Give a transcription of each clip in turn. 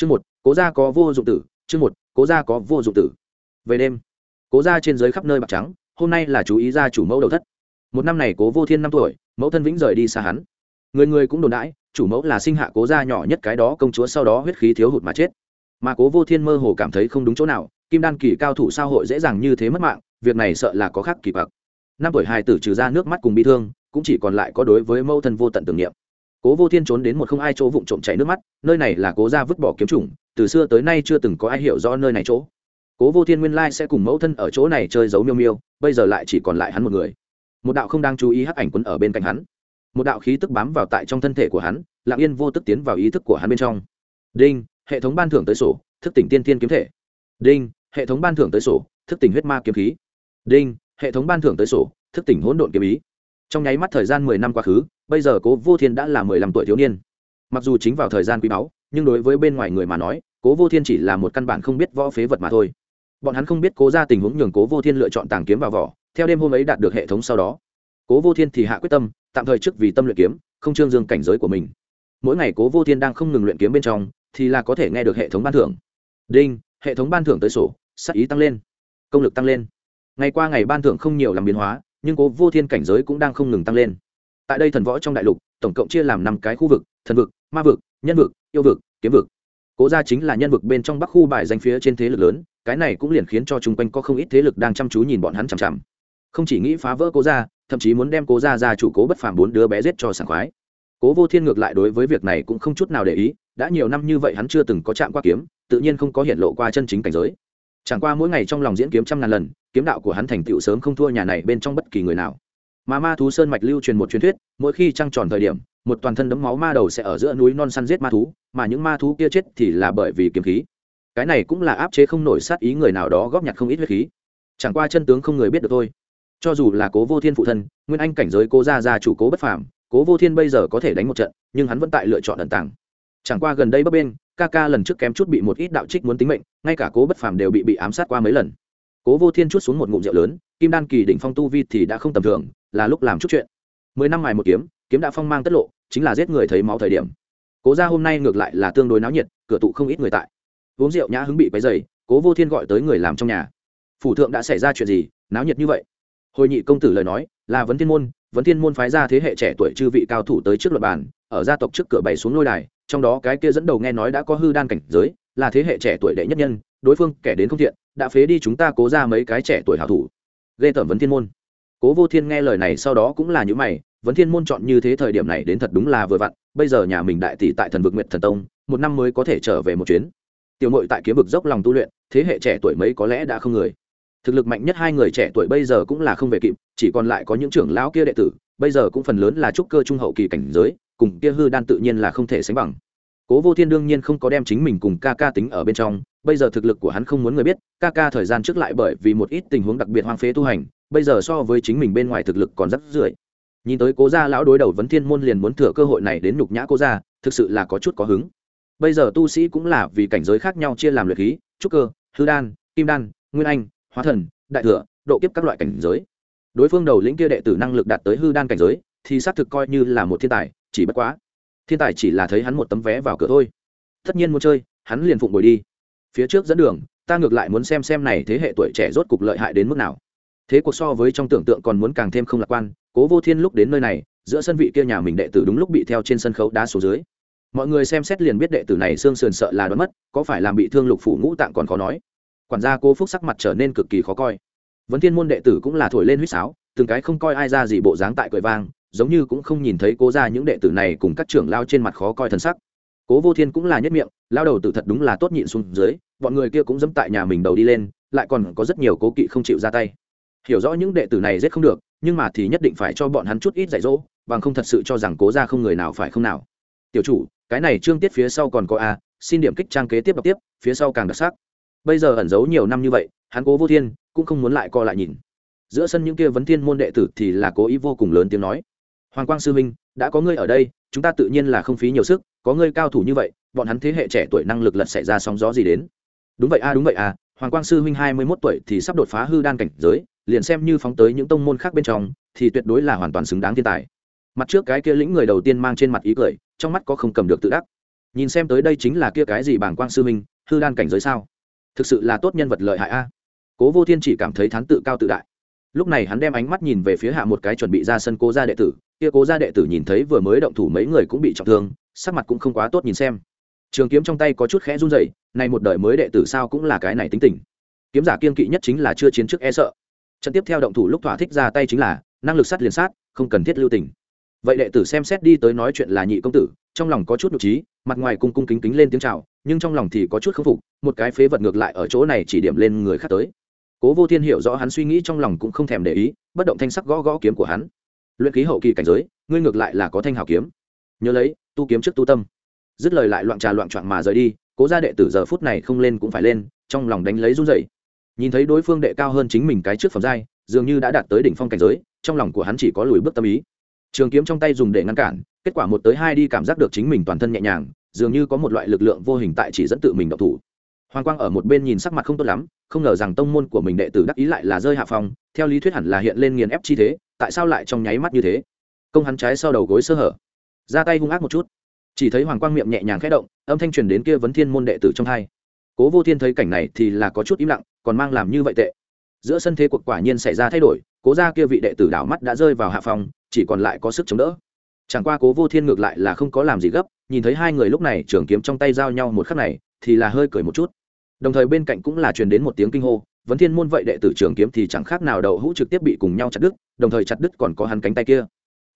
chương một, cố gia có vô dụng tử, chương một, cố gia có vô dụng tử. Về đêm, cố gia trên giới khắp nơi bạc trắng, hôm nay là chú ý gia chủ mẫu đầu thất. Một năm này cố vô thiên năm tuổi, mẫu thân vĩnh rời đi xa hắn. Người người cũng đồn đãi, chủ mẫu là sinh hạ cố gia nhỏ nhất cái đó công chúa sau đó huyết khí thiếu hụt mà chết. Mà cố vô thiên mơ hồ cảm thấy không đúng chỗ nào, kim đan kỳ cao thủ sao hội dễ dàng như thế mất mạng, việc này sợ là có khác kỳ bậc năm tuổi hài tử trừ ra nước mắt cùng bi thương, cũng chỉ còn lại có đối với mẫu thân vô tận tưởng niệm cố vô thiên trốn đến một không ai chỗ vụng trộm chảy nước mắt nơi này là cố gia vứt bỏ kiếm trùng, từ xưa tới nay chưa từng có ai hiểu rõ nơi này chỗ. Cố vô thiên nguyên lai sẽ cùng mẫu thân ở chỗ này chơi giấu miêu miêu bây giờ lại chỉ còn lại hắn một người. Một đạo không đang chú ý hắc ảnh quấn ở bên cạnh hắn. Một đạo khí tức bám vào tại trong thân thể của hắn lặng yên vô tức tiến vào ý thức của hắn bên trong. Đinh hệ thống ban thưởng tới sổ thức tỉnh tiên tiên kiếm thể. Đinh hệ thống ban thưởng tới sổ thức tỉnh huyết ma kiếm khí. Đinh hệ thống ban thưởng tới sổ thức tỉnh hỗn độn kiếm ý trong nháy mắt thời gian mười năm quá khứ, bây giờ cố vô thiên đã là mười lăm tuổi thiếu niên. Mặc dù chính vào thời gian quý báu, nhưng đối với bên ngoài người mà nói, cố vô thiên chỉ là một căn bản không biết võ phế vật mà thôi. Bọn hắn không biết cố ra tình huống nhường cố vô thiên lựa chọn tàng kiếm vào vỏ, theo đêm hôm ấy đạt được hệ thống sau đó. Cố vô thiên thì hạ quyết tâm, tạm thời trước vì tâm luyện kiếm, không trương dương cảnh giới của mình. Mỗi ngày cố vô thiên đang không ngừng luyện kiếm bên trong, thì là có thể nghe được hệ thống ban thưởng. Đinh, hệ thống ban thưởng tới sổ, sắc ý tăng lên, công lực tăng lên. Ngày qua ngày ban thưởng không nhiều làm biến hóa nhưng cố vô thiên cảnh giới cũng đang không ngừng tăng lên. Tại đây thần võ trong đại lục, tổng cộng chia làm năm cái khu vực, thần vực, ma vực, nhân vực, yêu vực, kiếm vực. Cố gia chính là nhân vực bên trong bắc khu bài danh phía trên thế lực lớn, cái này cũng liền khiến cho chung quanh có không ít thế lực đang chăm chú nhìn bọn hắn chằm chằm. Không chỉ nghĩ phá vỡ cố gia, thậm chí muốn đem cố gia ra chủ cố bất phàm bốn đứa bé giết cho sảng khoái. Cố vô thiên ngược lại đối với việc này cũng không chút nào để ý, đã nhiều năm như vậy hắn chưa từng có chạm qua kiếm, tự nhiên không có hiện lộ qua chân chính cảnh giới chẳng qua mỗi ngày trong lòng diễn kiếm trăm ngàn lần, kiếm đạo của hắn thành tựu sớm không thua nhà này bên trong bất kỳ người nào. Mà ma thú sơn mạch lưu truyền một truyền thuyết, mỗi khi trăng tròn thời điểm, một toàn thân đấm máu ma đầu sẽ ở giữa núi non săn giết ma thú, mà những ma thú kia chết thì là bởi vì kiếm khí. Cái này cũng là áp chế không nổi sát ý người nào đó góp nhặt không ít huyết khí. Chẳng qua chân tướng không người biết được thôi. Cho dù là cố vô thiên phụ thân, nguyên anh cảnh giới cố gia gia chủ cố bất phàm, cố vô thiên bây giờ có thể đánh một trận, nhưng hắn vẫn tại lựa chọn ẩn tàng. Chẳng qua gần đây bấp bên ca ca lần trước kém chút bị một ít đạo trích muốn tính mệnh ngay cả cố bất phàm đều bị bị ám sát qua mấy lần. Cố vô thiên chút xuống một ngụm rượu lớn, kim đan kỳ đỉnh phong tu vi thì đã không tầm thường, là lúc làm chút chuyện. Mười năm mài một kiếm kiếm đã phong mang tất lộ, chính là giết người thấy máu thời điểm. Cố ra hôm nay ngược lại là tương đối náo nhiệt, cửa tụ không ít người tại. Uống rượu nhã hứng bị váy dày cố vô thiên gọi tới người làm trong nhà. Phủ thượng đã xảy ra chuyện gì, náo nhiệt như vậy? Hồi nhị công tử lời nói, là vấn thiên môn, vấn thiên môn phái ra thế hệ trẻ tuổi chư vị cao thủ tới trước luật bàn, ở gia tộc trước cửa bày xuống lôi đài, trong đó cái kia dẫn đầu nghe nói đã có hư đan cảnh giới là thế hệ trẻ tuổi đệ nhất nhân, đối phương kẻ đến không thiện, đã phế đi chúng ta cố ra mấy cái trẻ tuổi hảo thủ. Ghê tởm vấn thiên môn. Cố vô thiên nghe lời này sau đó cũng là những mày, vấn thiên môn chọn như thế thời điểm này đến thật đúng là vừa vặn, bây giờ nhà mình đại tỷ tại thần vực nguyện thần tông, một năm mới có thể trở về một chuyến. Tiểu mội tại kiếm vực dốc lòng tu luyện, thế hệ trẻ tuổi mấy có lẽ đã không người. Thực lực mạnh nhất hai người trẻ tuổi bây giờ cũng là không về kịp, chỉ còn lại có những trưởng lão kia đệ tử, bây giờ cũng phần lớn là trúc cơ trung hậu kỳ cảnh giới, cùng kia hư đan tự nhiên là không thể sánh bằng cố vô thiên đương nhiên không có đem chính mình cùng ca ca tính ở bên trong, bây giờ thực lực của hắn không muốn người biết, ca ca thời gian trước lại bởi vì một ít tình huống đặc biệt hoang phế tu hành, bây giờ so với chính mình bên ngoài thực lực còn rất rưỡi nhìn tới cố gia lão đối đầu vấn thiên môn liền muốn thừa cơ hội này đến nhục nhã cố gia, thực sự là có chút có hứng. Bây giờ tu sĩ cũng là vì cảnh giới khác nhau chia làm luyện khí, trúc cơ, hư đan, kim đan, nguyên anh, hóa thần, đại thừa, độ kiếp các loại cảnh giới. Đối phương đầu lĩnh kia đệ tử năng lực đạt tới hư đan cảnh giới, thì xác thực coi như là một thiên tài, chỉ bất quá thiên tài chỉ là thấy hắn một tấm vé vào cửa thôi. Tất nhiên muốn chơi, hắn liền phụng bồi đi. Phía trước dẫn đường, ta ngược lại muốn xem xem này thế hệ tuổi trẻ rốt cục lợi hại đến mức nào. Thế cuộc so với trong tưởng tượng còn muốn càng thêm không lạc quan, cố vô thiên lúc đến nơi này, giữa sân vị kia nhà mình đệ tử đúng lúc bị theo trên sân khấu đá xuống dưới. Mọi người xem xét liền biết đệ tử này xương sườn sợ là đoán mất, có phải làm bị thương lục phủ ngũ tạng còn khó nói. Quản gia cố phúc sắc mặt trở nên cực kỳ khó coi. Vấn thiên môn đệ tử cũng là thổi lên huýt sáo, từng cái không coi ai ra gì bộ dáng tại cười vang giống như cũng không nhìn thấy cố ra những đệ tử này cùng các trưởng lao trên mặt khó coi thân sắc. Cố vô thiên cũng là nhất miệng, lao đầu tử thật đúng là tốt nhịn xuống dưới, bọn người kia cũng dẫm tại nhà mình đầu đi lên, lại còn có rất nhiều cố kỵ không chịu ra tay. Hiểu rõ những đệ tử này rất không được, nhưng mà thì nhất định phải cho bọn hắn chút ít dạy dỗ, bằng không thật sự cho rằng cố ra không người nào phải không nào. Tiểu chủ, cái này trương tiết phía sau còn có a, xin điểm kích trang kế tiếp đọc tiếp, phía sau càng đặc sắc. Bây giờ ẩn giấu nhiều năm như vậy, hắn cố vô thiên cũng không muốn lại co lại nhìn. Giữa sân những kia vấn thiên môn đệ tử thì là cố ý vô cùng lớn tiếng nói hoàng quang sư minh đã có ngươi ở đây, chúng ta tự nhiên là không phí nhiều sức, có ngươi cao thủ như vậy, bọn hắn thế hệ trẻ tuổi năng lực lật xảy ra sóng gió gì đến? Đúng vậy a, đúng vậy a, hoàng quang sư huynh hai mươi mốt tuổi thì sắp đột phá hư đan cảnh giới, liền xem như phóng tới những tông môn khác bên trong, thì tuyệt đối là hoàn toàn xứng đáng thiên tài. Mặt trước cái kia lĩnh người đầu tiên mang trên mặt ý cười, trong mắt có không cầm được tự đắc. Nhìn xem tới đây chính là kia cái gì bảng quang sư minh hư đan cảnh giới sao? Thực sự là tốt nhân vật lợi hại a. Cố vô thiên chỉ cảm thấy thán tự cao tự đại. Lúc này hắn đem ánh mắt nhìn về phía hạ một cái chuẩn bị ra sân cố gia đệ tử kia cố gia đệ tử nhìn thấy vừa mới động thủ mấy người cũng bị trọng thương, sắc mặt cũng không quá tốt nhìn xem. Trường kiếm trong tay có chút khẽ run rẩy nay một đời mới đệ tử sao cũng là cái này tính tình. Kiếm giả kiên kỵ nhất chính là chưa chiến trước e sợ. Trận tiếp theo động thủ lúc thỏa thích ra tay chính là, năng lực sát liền sát, không cần thiết lưu tình. Vậy đệ tử xem xét đi tới nói chuyện là nhị công tử, trong lòng có chút nhục trí, mặt ngoài cung cung kính kính lên tiếng chào, nhưng trong lòng thì có chút k phục, một cái phế vật ngược lại ở chỗ này chỉ điểm lên người khác tới. Cố vô thiên hiểu rõ hắn suy nghĩ trong lòng cũng không thèm để ý, bất động thanh sắc gõ gõ kiếm của hắn luyện khí hậu kỳ cảnh giới, ngươi ngược lại là có thanh hào kiếm. Nhớ lấy, tu kiếm trước tu tâm. Dứt lời lại loạn trà loạn trọn mà rời đi, cố gia đệ tử giờ phút này không lên cũng phải lên, trong lòng đánh lấy run dậy nhìn thấy đối phương đệ cao hơn chính mình cái trước phẩm giai, dường như đã đạt tới đỉnh phong cảnh giới, trong lòng của hắn chỉ có lùi bước tâm ý. Trường kiếm trong tay dùng để ngăn cản, kết quả một tới hai đi cảm giác được chính mình toàn thân nhẹ nhàng, dường như có một loại lực lượng vô hình tại chỉ dẫn tự mình độc thủ hoàng quang ở một bên nhìn sắc mặt không tốt lắm, không ngờ rằng tông môn của mình đệ tử đắc ý lại là rơi hạ phong, theo lý thuyết hẳn là hiện lên nghiền ép chi thế, tại sao lại trong nháy mắt như thế? Công hắn trái sau đầu gối sơ hở, ra tay hung ác một chút. Chỉ thấy hoàng quang miệng nhẹ nhàng khẽ động, âm thanh truyền đến kia vấn thiên môn đệ tử trong hai. Cố vô thiên thấy cảnh này thì là có chút im lặng, còn mang làm như vậy tệ. Giữa sân thế cuộc quả nhiên xảy ra thay đổi, cố ra kia vị đệ tử đảo mắt đã rơi vào hạ phòng chỉ còn lại có sức chống đỡ. Chẳng qua cố vô thiên ngược lại là không có làm gì gấp, nhìn thấy hai người lúc này trường kiếm trong tay giao nhau một khắc này, thì là hơi cười một chút đồng thời bên cạnh cũng là truyền đến một tiếng kinh hô, vấn thiên môn vậy đệ tử trường kiếm thì chẳng khác nào đậu hũ trực tiếp bị cùng nhau chặt đứt, đồng thời chặt đứt còn có hắn cánh tay kia.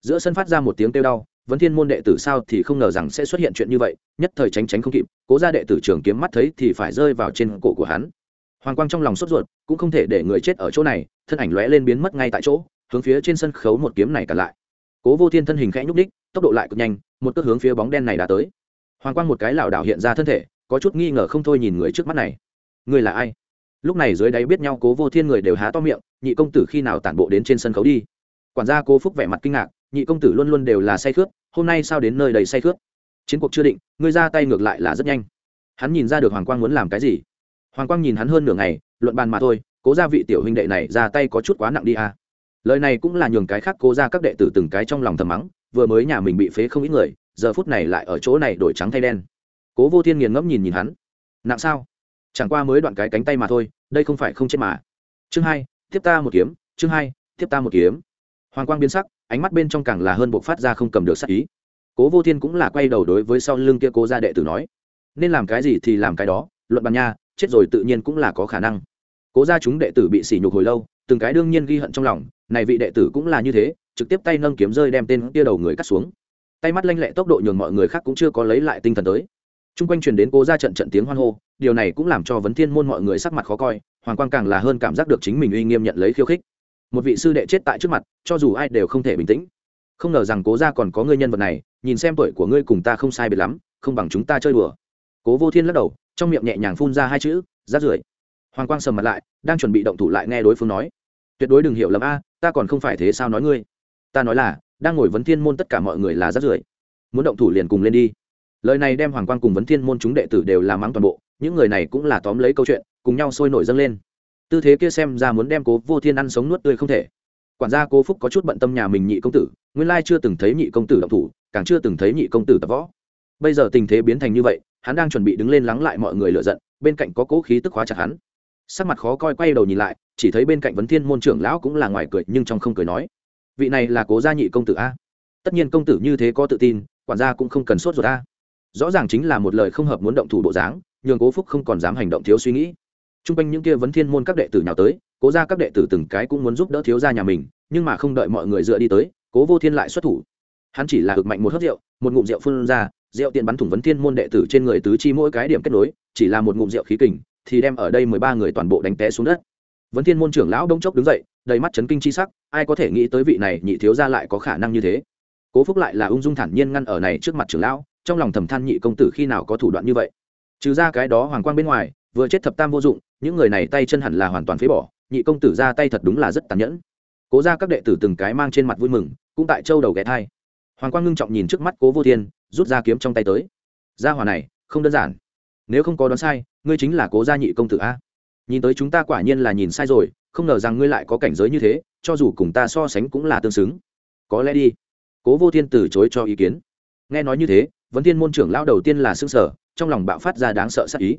Giữa sân phát ra một tiếng kêu đau, vấn thiên môn đệ tử sao thì không ngờ rằng sẽ xuất hiện chuyện như vậy, nhất thời tránh tránh không kịp, cố ra đệ tử trường kiếm mắt thấy thì phải rơi vào trên cổ của hắn. Hoàng quang trong lòng sốt ruột, cũng không thể để người chết ở chỗ này, thân ảnh lóe lên biến mất ngay tại chỗ, hướng phía trên sân khấu một kiếm này cả lại. Cố vô thiên thân hình khẽ nhúc đích tốc độ lại cực nhanh, một cước hướng phía bóng đen này đã tới. Hoàng quang một cái lảo đảo hiện ra thân thể có chút nghi ngờ không thôi nhìn người trước mắt này. Người là ai? Lúc này dưới đáy biết nhau cố vô thiên người đều há to miệng, nhị công tử khi nào tản bộ đến trên sân khấu đi? Quản gia cố phúc vẻ mặt kinh ngạc, nhị công tử luôn luôn đều là say khướt, hôm nay sao đến nơi đầy say khướt? Chiến cuộc chưa định, ngươi ra tay ngược lại là rất nhanh. Hắn nhìn ra được hoàng quang muốn làm cái gì. Hoàng quang nhìn hắn hơn nửa ngày, luận bàn mà thôi, cố ra vị tiểu huynh đệ này ra tay có chút quá nặng đi à. lời này cũng là nhường cái khác cố ra các đệ tử từng cái trong lòng thầm mắng, vừa mới nhà mình bị phế không ít người, giờ phút này lại ở chỗ này đổi trắng thay đen cố vô thiên nghiền ngẫm nhìn nhìn hắn. Nặng sao? Chẳng qua mới đoạn cái cánh tay mà thôi, đây không phải không chết mà. Chương hai, tiếp ta một kiếm, chương hai, tiếp ta một kiếm. Hoàng quang biến sắc, ánh mắt bên trong càng là hơn bộ phát ra không cầm được sắc ý. Cố vô thiên cũng là quay đầu đối với sau lưng kia cố gia đệ tử nói, nên làm cái gì thì làm cái đó, luận bàn nha, chết rồi tự nhiên cũng là có khả năng. Cố gia chúng đệ tử bị sỉ nhục hồi lâu, từng cái đương nhiên ghi hận trong lòng, này vị đệ tử cũng là như thế, trực tiếp tay nâng kiếm rơi đem tên kia đầu người cắt xuống. Tay mắt lanh lẹ tốc độ nhường mọi người khác cũng chưa có lấy lại tinh thần tới chung quanh truyền đến cố ra trận trận tiếng hoan hô, điều này cũng làm cho vấn thiên môn mọi người sắc mặt khó coi, hoàng quang càng là hơn cảm giác được chính mình uy nghiêm nhận lấy khiêu khích. Một vị sư đệ chết tại trước mặt, cho dù ai đều không thể bình tĩnh. Không ngờ rằng cố ra còn có người nhân vật này, nhìn xem tuổi của ngươi cùng ta không sai biệt lắm, không bằng chúng ta chơi đùa. Cố vô thiên lắc đầu, trong miệng nhẹ nhàng phun ra hai chữ, rát rưởi. Hoàng quang sầm mặt lại, đang chuẩn bị động thủ lại nghe đối phương nói. Tuyệt đối đừng hiểu lầm a, ta còn không phải thế sao nói ngươi? Ta nói là, đang ngồi vấn thiên môn tất cả mọi người là rát rưởi. Muốn động thủ liền cùng lên đi lời này đem hoàng quang cùng vấn thiên môn chúng đệ tử đều làm mắng toàn bộ, những người này cũng là tóm lấy câu chuyện, cùng nhau sôi nổi dâng lên. Tư thế kia xem ra muốn đem cố vô thiên ăn sống nuốt tươi không thể. Quản gia cố phúc có chút bận tâm nhà mình nhị công tử, nguyên lai chưa từng thấy nhị công tử động thủ, càng chưa từng thấy nhị công tử tập võ. Bây giờ tình thế biến thành như vậy, hắn đang chuẩn bị đứng lên lắng lại mọi người lựa giận, bên cạnh có cố khí tức hóa chặt hắn. Sắc mặt khó coi quay đầu nhìn lại, chỉ thấy bên cạnh vấn thiên môn trưởng lão cũng là ngoài cười, nhưng trong không cười nói, vị này là cố gia nhị công tử a? Tất nhiên công tử như thế có tự tin, quản gia cũng không cần sốt ruột a rõ ràng chính là một lời không hợp muốn động thủ bộ dáng, nhường cố phúc không còn dám hành động thiếu suy nghĩ. T r u n g quanh những kia vấn thiên môn các đệ tử nào tới, cố ra các đệ tử từng cái cũng muốn giúp đỡ thiếu gia nhà mình, nhưng mà không đợi mọi người dựa đi tới, cố vô thiên lại xuất thủ. Hắn chỉ là hực mạnh một hớt rượu, một ngụm rượu phun ra, rượu tiện bắn thủng vấn thiên môn đệ tử trên người tứ chi mỗi cái điểm kết nối, chỉ là một ngụm rượu khí kình, thì đem ở đây mười ba người toàn bộ đánh té xuống đất. Vấn thiên môn trưởng lão đông chốc đứng dậy, đầy mắt chấn kinh chi sắc, ai có thể nghĩ tới vị này nhị thiếu gia lại có khả năng như thế. Cố phúc lại là ung dung thản nhiên ngăn ở này trước mặt trưởng lão trong lòng thầm than nhị công tử khi nào có thủ đoạn như vậy. Trừ ra cái đó hoàng quang bên ngoài, vừa chết thập tam vô dụng, những người này tay chân hẳn là hoàn toàn phế bỏ, nhị công tử ra tay thật đúng là rất tàn nhẫn. Cố ra các đệ tử từng cái mang trên mặt vui mừng, cũng tại châu đầu ghé thai. Hoàng quang ngưng trọng nhìn trước mắt cố vô thiên, rút ra kiếm trong tay tới. Gia hòa này, không đơn giản. Nếu không có đoán sai, ngươi chính là cố gia nhị công tử a. Nhìn tới chúng ta quả nhiên là nhìn sai rồi, không ngờ rằng ngươi lại có cảnh giới như thế, cho dù cùng ta so sánh cũng là tương xứng. Có lẽ đi. Cố vô thiên từ chối cho ý kiến. Nghe nói như thế vấn thiên môn trưởng lão đầu tiên là xương sở trong lòng bạo phát ra đáng sợ sắc ý.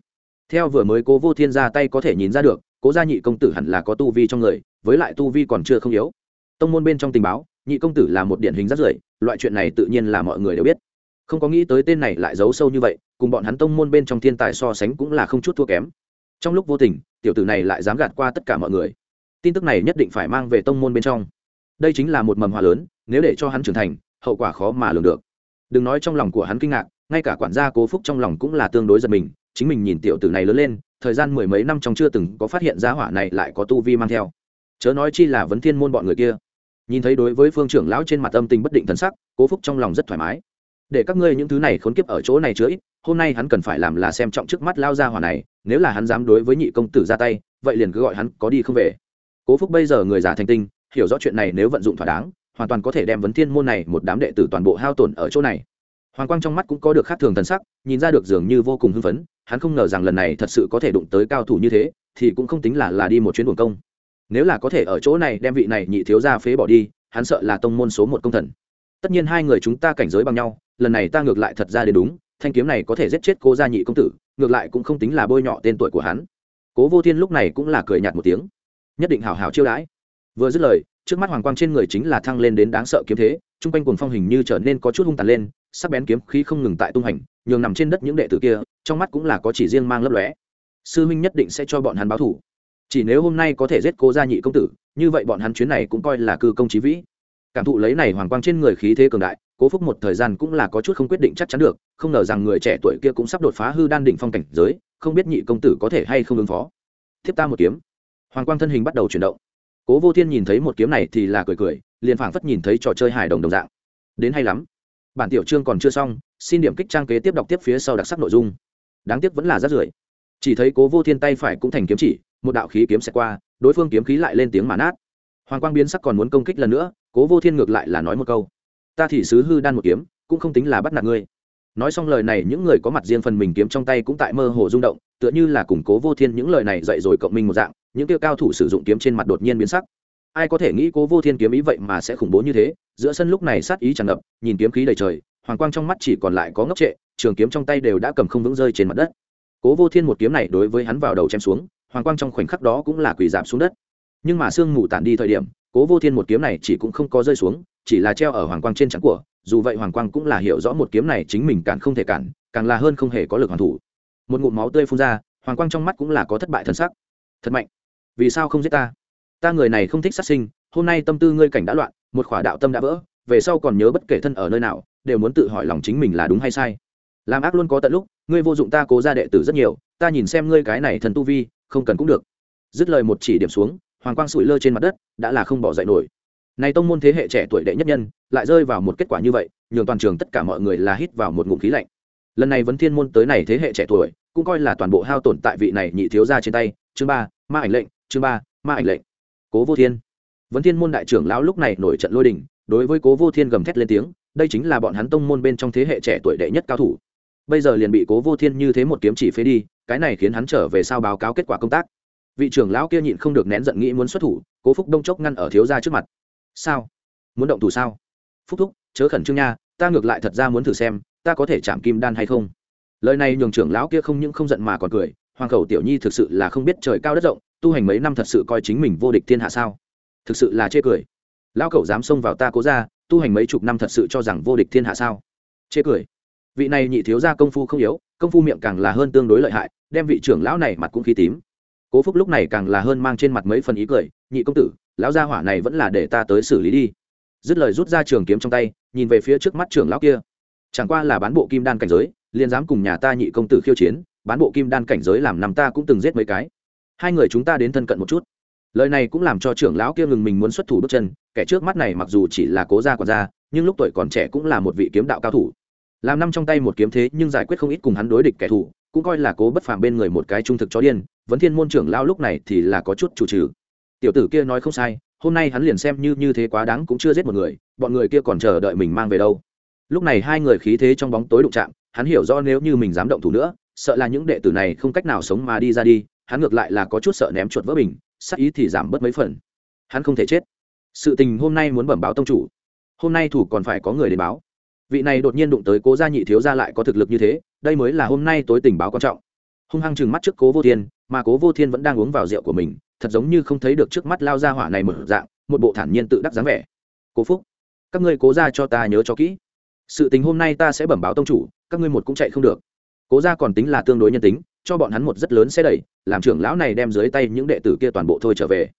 Theo vừa mới cố vô thiên ra tay có thể nhìn ra được, cố gia nhị công tử hẳn là có tu vi trong người, với lại tu vi còn chưa không yếu. Tông môn bên trong tình báo, nhị công tử là một điển hình rất rưởi, loại chuyện này tự nhiên là mọi người đều biết. Không có nghĩ tới tên này lại giấu sâu như vậy, cùng bọn hắn tông môn bên trong thiên tài so sánh cũng là không chút thua kém. Trong lúc vô tình, tiểu tử này lại dám gạt qua tất cả mọi người. Tin tức này nhất định phải mang về tông môn bên trong. Đây chính là một mầm hòa lớn, nếu để cho hắn trưởng thành, hậu quả khó mà lường được đừng nói trong lòng của hắn kinh ngạc, ngay cả quản gia cố phúc trong lòng cũng là tương đối giật mình, chính mình nhìn tiểu tử này lớn lên, thời gian mười mấy năm trong chưa từng có phát hiện giá hỏa này lại có tu vi mang theo. Chớ nói chi là vấn thiên môn bọn người kia. Nhìn thấy đối với phương trưởng lão trên mặt âm tình bất định thần sắc, cố phúc trong lòng rất thoải mái. Để các ngươi những thứ này khốn kiếp ở chỗ này chứa ít, hôm nay hắn cần phải làm là xem trọng trước mắt lao ra hỏa này, nếu là hắn dám đối với nhị công tử ra tay, vậy liền cứ gọi hắn có đi không về. Cố phúc bây giờ người già thành tinh, hiểu rõ chuyện này nếu vận dụng thỏa đáng hoàn toàn có thể đem vấn thiên môn này một đám đệ tử toàn bộ hao tổn ở chỗ này. Hoàng quang trong mắt cũng có được khác thường thần sắc, nhìn ra được dường như vô cùng hưng phấn, hắn không ngờ rằng lần này thật sự có thể đụng tới cao thủ như thế, thì cũng không tính là là đi một chuyến buồng công. Nếu là có thể ở chỗ này đem vị này nhị thiếu ra phế bỏ đi, hắn sợ là tông môn số một công thần. Tất nhiên hai người chúng ta cảnh giới bằng nhau, lần này ta ngược lại thật ra đến đúng, thanh kiếm này có thể giết chết cô gia nhị công tử, ngược lại cũng không tính là bôi nhọ tên tuổi của hắn. Cố vô thiên lúc này cũng là cười nhạt một tiếng. Nhất định hào hào chiêu đãi. Vừa dứt lời trước mắt hoàng quang trên người chính là thăng lên đến đáng sợ kiếm thế, chung quanh cuồng phong hình như trở nên có chút hung tàn lên, sắc bén kiếm khí không ngừng tại tung hành, nhường nằm trên đất những đệ tử kia, trong mắt cũng là có chỉ riêng mang lấp lóe. Sư huynh nhất định sẽ cho bọn hắn báo thủ. Chỉ nếu hôm nay có thể giết cô gia nhị công tử, như vậy bọn hắn chuyến này cũng coi là cư công trí vĩ. Cảm thụ lấy này hoàng quang trên người khí thế cường đại, cố phúc một thời gian cũng là có chút không quyết định chắc chắn được, không ngờ rằng người trẻ tuổi kia cũng sắp đột phá hư đan đỉnh phong cảnh giới, không biết nhị công tử có thể hay không ứng phó. Thiếp ta một kiếm. Hoàng quang thân hình bắt đầu chuyển động cố vô thiên nhìn thấy một kiếm này thì là cười cười, liền phảng phất nhìn thấy trò chơi hài đồng đồng dạng. Đến hay lắm. Bản tiểu chương còn chưa xong, xin điểm kích trang kế tiếp đọc tiếp phía sau đặc sắc nội dung. Đáng tiếc vẫn là rát rưởi chỉ thấy cố vô thiên tay phải cũng thành kiếm chỉ, một đạo khí kiếm sẽ qua, đối phương kiếm khí lại lên tiếng mà nát. Hoàng quang biến sắc còn muốn công kích lần nữa, cố vô thiên ngược lại là nói một câu. Ta thì sứ hư đan một kiếm, cũng không tính là bắt nạt ngươi. Nói xong lời này, những người có mặt riêng phần mình kiếm trong tay cũng tại mơ hồ rung động, tựa như là củng cố vô thiên những lời này dạy rồi cộng minh một dạng những tiêu cao thủ sử dụng kiếm trên mặt đột nhiên biến sắc. Ai có thể nghĩ cố vô thiên kiếm ý vậy mà sẽ khủng bố như thế? Giữa sân lúc này sát ý tràn ngập, nhìn kiếm khí đầy trời, hoàng quang trong mắt chỉ còn lại có ngốc trệ, trường kiếm trong tay đều đã cầm không vững rơi trên mặt đất. Cố vô thiên một kiếm này đối với hắn vào đầu chém xuống, hoàng quang trong khoảnh khắc đó cũng là quỳ giảm xuống đất. Nhưng mà sương mù tản đi thời điểm, cố vô thiên một kiếm này chỉ cũng không có rơi xuống, chỉ là treo ở hoàng quang trên trắng của, dù vậy hoàng quang cũng là hiểu rõ một kiếm này chính mình cản không thể cản, càng là hơn không hề có lực hoàn thủ. Một ngụm máu tươi phun ra, hoàng quang trong mắt cũng là có thất bại thần sắc. Thật mạnh vì sao không giết ta? Ta người này không thích sát sinh, hôm nay tâm tư ngươi cảnh đã loạn, một khỏa đạo tâm đã vỡ, về sau còn nhớ bất kể thân ở nơi nào, đều muốn tự hỏi lòng chính mình là đúng hay sai. Làm ác luôn có tận lúc, ngươi vô dụng ta cố ra đệ tử rất nhiều, ta nhìn xem ngươi cái này thần tu vi, không cần cũng được. Dứt lời một chỉ điểm xuống, hoàng quang sủi lơ trên mặt đất, đã là không bỏ dậy nổi. Này tông môn thế hệ trẻ tuổi đệ nhất nhân, lại rơi vào một kết quả như vậy, nhường toàn trường tất cả mọi người là hít vào một ngụm khí lạnh. Lần này vấn thiên môn tới này thế hệ trẻ tuổi, cũng coi là toàn bộ hao tổn tại vị này nhị thiếu ra trên tay. Chương ba, ma ảnh lệnh chương ba, ma ảnh lệnh. Cố vô thiên. Vấn thiên môn đại trưởng lão lúc này nổi trận lôi đình, đối với cố vô thiên gầm thét lên tiếng, đây chính là bọn hắn tông môn bên trong thế hệ trẻ tuổi đệ nhất cao thủ. Bây giờ liền bị cố vô thiên như thế một kiếm chỉ phế đi, cái này khiến hắn trở về sau báo cáo kết quả công tác. Vị trưởng lão kia nhịn không được nén giận nghĩ muốn xuất thủ, cố phúc đông chốc ngăn ở thiếu gia trước mặt. Sao? Muốn động thủ sao? Phúc thúc, chớ khẩn trương nha, ta ngược lại thật ra muốn thử xem, ta có thể chạm kim đan hay không? Lời này nhường trưởng lão kia không những không giận mà còn cười, hoàng khẩu tiểu nhi thực sự là không biết trời cao đất rộng tu hành mấy năm thật sự coi chính mình vô địch thiên hạ sao? Thực sự là chê cười. Lão cẩu dám xông vào ta cố ra tu hành mấy chục năm thật sự cho rằng vô địch thiên hạ sao? Chê cười. Vị này nhị thiếu ra công phu không yếu, công phu miệng càng là hơn tương đối lợi hại, đem vị trưởng lão này mặt cũng khí tím. Cố phúc lúc này càng là hơn mang trên mặt mấy phần ý cười, nhị công tử, lão gia hỏa này vẫn là để ta tới xử lý đi. Dứt lời rút ra trường kiếm trong tay, nhìn về phía trước mắt trưởng lão kia. Chẳng qua là bán bộ kim đan cảnh giới, liền dám cùng nhà ta nhị công tử khiêu chiến, bán bộ kim đan cảnh giới làm năm ta cũng từng giết mấy cái hai người chúng ta đến thân cận một chút. Lời này cũng làm cho trưởng lão kia ngừng mình muốn xuất thủ bước chân, kẻ trước mắt này mặc dù chỉ là cố gia còn gia, nhưng lúc tuổi còn trẻ cũng là một vị kiếm đạo cao thủ. Làm năm trong tay một kiếm thế nhưng giải quyết không ít cùng hắn đối địch kẻ thù, cũng coi là cố bất phàm bên người một cái trung thực chó điên vấn thiên môn trưởng lão lúc này thì là có chút chủ trừ. Tiểu tử kia nói không sai, hôm nay hắn liền xem như như thế quá đáng cũng chưa giết một người, bọn người kia còn chờ đợi mình mang về đâu. Lúc này hai người khí thế trong bóng tối đụng chạm, hắn hiểu rõ nếu như mình dám động thủ nữa, sợ là những đệ tử này không cách nào sống mà đi ra đi hắn ngược lại là có chút sợ ném chuột vỡ bình, sắc ý thì giảm bớt mấy phần. Hắn không thể chết. Sự tình hôm nay muốn bẩm báo tông chủ. Hôm nay thủ còn phải có người đến báo. Vị này đột nhiên đụng tới cố gia nhị thiếu gia lại có thực lực như thế, đây mới là hôm nay tối tình báo quan trọng. Hung hăng chừng mắt trước cố vô thiên, mà cố vô thiên vẫn đang uống vào rượu của mình, thật giống như không thấy được trước mắt lao ra hỏa này mở dạng, một bộ thản nhiên tự đắc dáng vẻ. Cố phúc, các ngươi cố ra cho ta nhớ cho kỹ. Sự tình hôm nay ta sẽ bẩm báo tông chủ, các ngươi một cũng chạy không được. Cố ra còn tính là tương đối nhân tính cho bọn hắn một rất lớn xe đẩy, làm trưởng lão này đem dưới tay những đệ tử kia toàn bộ thôi trở về.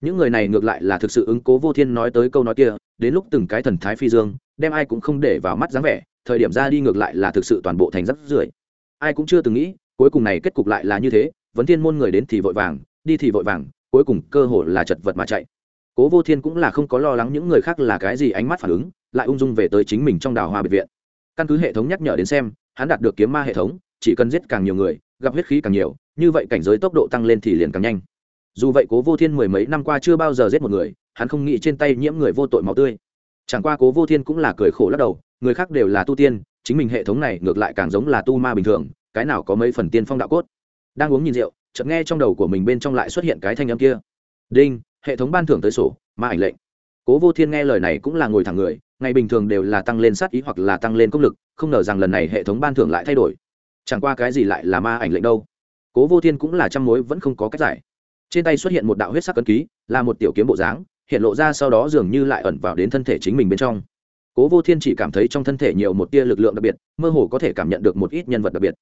Những người này ngược lại là thực sự ứng cố vô thiên nói tới câu nói kia, đến lúc từng cái thần thái phi dương, đem ai cũng không để vào mắt dáng vẻ, thời điểm ra đi ngược lại là thực sự toàn bộ thành rất rưởi. Ai cũng chưa từng nghĩ, cuối cùng này kết cục lại là như thế, vấn thiên môn người đến thì vội vàng, đi thì vội vàng, cuối cùng cơ hội là chật vật mà chạy. Cố vô thiên cũng là không có lo lắng những người khác là cái gì ánh mắt phản ứng, lại ung dung về tới chính mình trong đào hoa biệt viện. Căn cứ hệ thống nhắc nhở đến xem, hắn đạt được kiếm ma hệ thống chỉ cần giết càng nhiều người, gặp huyết khí càng nhiều, như vậy cảnh giới tốc độ tăng lên thì liền càng nhanh. Dù vậy cố vô thiên mười mấy năm qua chưa bao giờ giết một người, hắn không nghĩ trên tay nhiễm người vô tội máu tươi. Chẳng qua cố vô thiên cũng là cười khổ lắc đầu, người khác đều là tu tiên, chính mình hệ thống này ngược lại càng giống là tu ma bình thường, cái nào có mấy phần tiên phong đạo cốt. Đang uống nhìn rượu, chợt nghe trong đầu của mình bên trong lại xuất hiện cái thanh âm kia. Đinh, hệ thống ban thưởng tới sổ, ma ảnh lệnh. Cố vô thiên nghe lời này cũng là ngồi thẳng người, ngày bình thường đều là tăng lên sát ý hoặc là tăng lên công lực, không ngờ rằng lần này hệ thống ban thưởng lại thay đổi chẳng qua cái gì lại là ma ảnh lệnh đâu. Cố vô thiên cũng là trăm mối vẫn không có cách giải. Trên tay xuất hiện một đạo huyết sắc cấn ký, là một tiểu kiếm bộ dáng, hiện lộ ra sau đó dường như lại ẩn vào đến thân thể chính mình bên trong. Cố vô thiên chỉ cảm thấy trong thân thể nhiều một tia lực lượng đặc biệt, mơ hồ có thể cảm nhận được một ít nhân vật đặc biệt.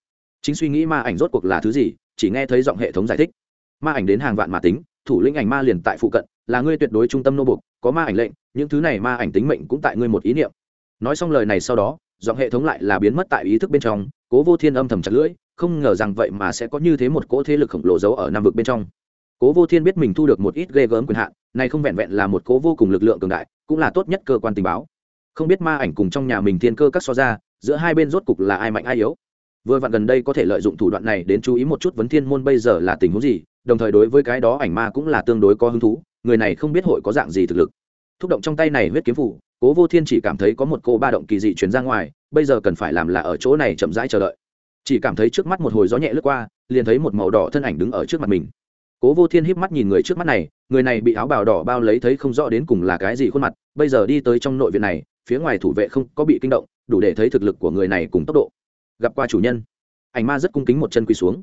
Chính suy nghĩ ma ảnh rốt cuộc là thứ gì, chỉ nghe thấy giọng hệ thống giải thích. Ma ảnh đến hàng vạn mà tính, thủ lĩnh ảnh ma liền tại phụ cận, là ngươi tuyệt đối trung tâm nô bục có ma ảnh lệnh, những thứ này ma ảnh tính mệnh cũng tại ngươi một ý niệm. Nói xong lời này sau đó, giọng hệ thống lại là biến mất tại ý thức bên trong cố vô thiên âm thầm chặt lưỡi, không ngờ rằng vậy mà sẽ có như thế một cỗ thế lực khổng lồ giấu ở nam vực bên trong. Cố vô thiên biết mình thu được một ít ghê gớm quyền hạn, này không vẹn vẹn là một cố vô cùng lực lượng cường đại, cũng là tốt nhất cơ quan tình báo. Không biết ma ảnh cùng trong nhà mình thiên cơ các so ra, giữa hai bên rốt cục là ai mạnh ai yếu. Vừa vặn gần đây có thể lợi dụng thủ đoạn này đến chú ý một chút vấn thiên môn bây giờ là tình huống gì, đồng thời đối với cái đó ảnh ma cũng là tương đối có hứng thú, người này không biết hội có dạng gì thực lực. Thúc động trong tay này huyết kiếm phủ cố vô thiên chỉ cảm thấy có một cô ba động kỳ dị chuyển ra ngoài bây giờ cần phải làm là ở chỗ này chậm rãi chờ đợi. Chỉ cảm thấy trước mắt một hồi gió nhẹ lướt qua, liền thấy một màu đỏ thân ảnh đứng ở trước mặt mình. Cố vô thiên híp mắt nhìn người trước mắt này, người này bị áo bào đỏ bao lấy thấy không rõ đến cùng là cái gì khuôn mặt, bây giờ đi tới trong nội viện này, phía ngoài thủ vệ không có bị kinh động, đủ để thấy thực lực của người này cùng tốc độ. Gặp qua chủ nhân, ảnh ma rất cung kính một chân quỳ xuống.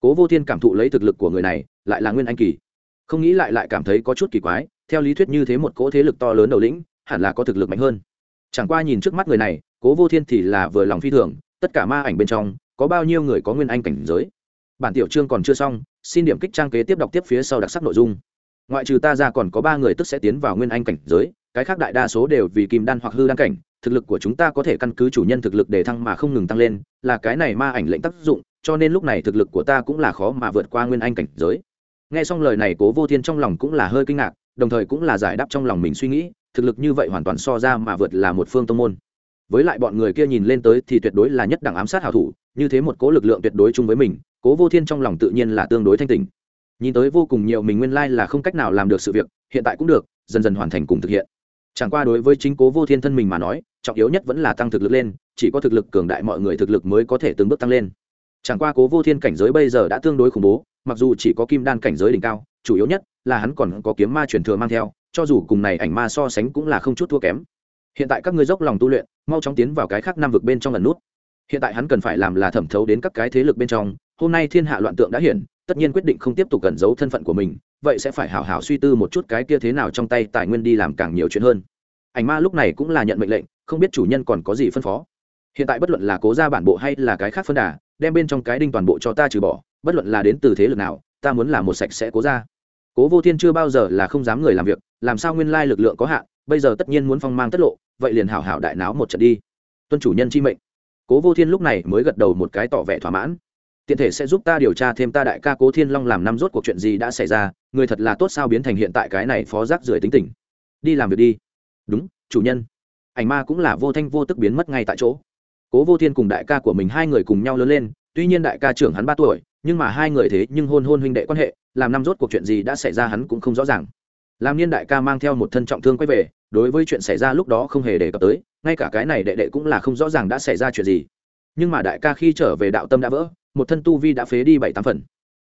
Cố vô thiên cảm thụ lấy thực lực của người này, lại là nguyên anh kỳ. Không nghĩ lại lại cảm thấy có chút kỳ quái, theo lý thuyết như thế một cỗ thế lực to lớn đầu lĩnh, hẳn là có thực lực mạnh hơn chẳng qua nhìn trước mắt người này, cố vô thiên thì là vừa lòng phi thường, tất cả ma ảnh bên trong, có bao nhiêu người có nguyên anh cảnh giới? Bản tiểu chương còn chưa xong, xin điểm kích trang kế tiếp đọc tiếp phía sau đặc sắc nội dung. Ngoại trừ ta ra còn có ba người tức sẽ tiến vào nguyên anh cảnh giới, cái khác đại đa số đều vì kim đan hoặc hư đan cảnh, thực lực của chúng ta có thể căn cứ chủ nhân thực lực để thăng mà không ngừng tăng lên, là cái này ma ảnh lệnh tác dụng, cho nên lúc này thực lực của ta cũng là khó mà vượt qua nguyên anh cảnh giới. Nghe xong lời này, cố vô thiên trong lòng cũng là hơi kinh ngạc, đồng thời cũng là giải đáp trong lòng mình suy nghĩ thực lực như vậy hoàn toàn so ra mà vượt là một phương tông môn. Với lại bọn người kia nhìn lên tới thì tuyệt đối là nhất đẳng ám sát hảo thủ, như thế một cố lực lượng tuyệt đối chung với mình, cố vô thiên trong lòng tự nhiên là tương đối thanh tình nhìn tới vô cùng nhiều mình nguyên lai là không cách nào làm được sự việc, hiện tại cũng được, dần dần hoàn thành cùng thực hiện. Chẳng qua đối với chính cố vô thiên thân mình mà nói, trọng yếu nhất vẫn là tăng thực lực lên, chỉ có thực lực cường đại mọi người thực lực mới có thể từng bước tăng lên. Chẳng qua cố vô thiên cảnh giới bây giờ đã tương đối khủng bố, mặc dù chỉ có kim đan cảnh giới đỉnh cao, chủ yếu nhất là hắn còn có kiếm ma truyền thừa mang theo cho dù cùng này ảnh ma so sánh cũng là không chút thua kém. Hiện tại các ngươi dốc lòng tu luyện, mau chóng tiến vào cái khác năm vực bên trong lần nút. Hiện tại hắn cần phải làm là thẩm thấu đến các cái thế lực bên trong, hôm nay thiên hạ loạn tượng đã hiển, tất nhiên quyết định không tiếp tục cẩn giấu thân phận của mình, vậy sẽ phải hảo hảo suy tư một chút cái kia thế nào trong tay tài nguyên đi làm càng nhiều chuyện hơn. Ảnh ma lúc này cũng là nhận mệnh lệnh, không biết chủ nhân còn có gì phân phó. Hiện tại bất luận là cố ra bản bộ hay là cái khác phân đà, đem bên trong cái đinh toàn bộ cho ta trừ bỏ, bất luận là đến từ thế lực nào, ta muốn làm một sạch sẽ cố ra cố vô thiên chưa bao giờ là không dám người làm việc làm sao nguyên lai lực lượng có hạn, bây giờ tất nhiên muốn phong mang tất lộ, vậy liền hảo hảo đại náo một trận đi. Tuân chủ nhân chi mệnh. Cố vô thiên lúc này mới gật đầu một cái tỏ vẻ thỏa mãn. Tiện thể sẽ giúp ta điều tra thêm ta đại ca cố thiên long làm năm rốt cuộc chuyện gì đã xảy ra, người thật là tốt sao biến thành hiện tại cái này phó giác rưởi tính tình. Đi làm việc đi. Đúng, chủ nhân. Ảnh ma cũng là vô thanh vô tức biến mất ngay tại chỗ. Cố vô thiên cùng đại ca của mình hai người cùng nhau lớn lên, tuy nhiên đại ca trưởng hắn ba tuổi, nhưng mà hai người thế nhưng hôn hôn huynh đệ quan hệ, làm năm rốt cuộc chuyện gì đã xảy ra hắn cũng không rõ ràng làm niên đại ca mang theo một thân trọng thương quay về, đối với chuyện xảy ra lúc đó không hề đề cập tới, ngay cả cái này đệ đệ cũng là không rõ ràng đã xảy ra chuyện gì. Nhưng mà đại ca khi trở về đạo tâm đã vỡ, một thân tu vi đã phế đi bảy tám phần.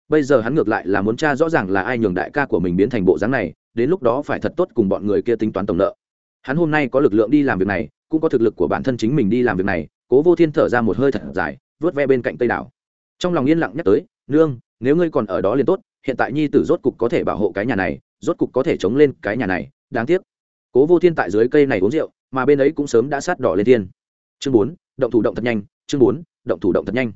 Bây giờ hắn ngược lại là muốn tra rõ ràng là ai nhường đại ca của mình biến thành bộ dáng này, đến lúc đó phải thật tốt cùng bọn người kia tính toán tổng nợ. Hắn hôm nay có lực lượng đi làm việc này, cũng có thực lực của bản thân chính mình đi làm việc này, cố vô thiên thở ra một hơi thật dài, vớt ve bên cạnh tây đảo. Trong lòng yên lặng nhắc tới, nương, nếu ngươi còn ở đó liền tốt, hiện tại nhi tử rốt cục có thể bảo hộ cái nhà này rốt cục có thể chống lên cái nhà này, đáng tiếc. Cố vô thiên tại dưới cây này uống rượu, mà bên ấy cũng sớm đã sát đỏ lên thiên. Chương bốn, động thủ động thật nhanh, chương bốn, động thủ động thật nhanh.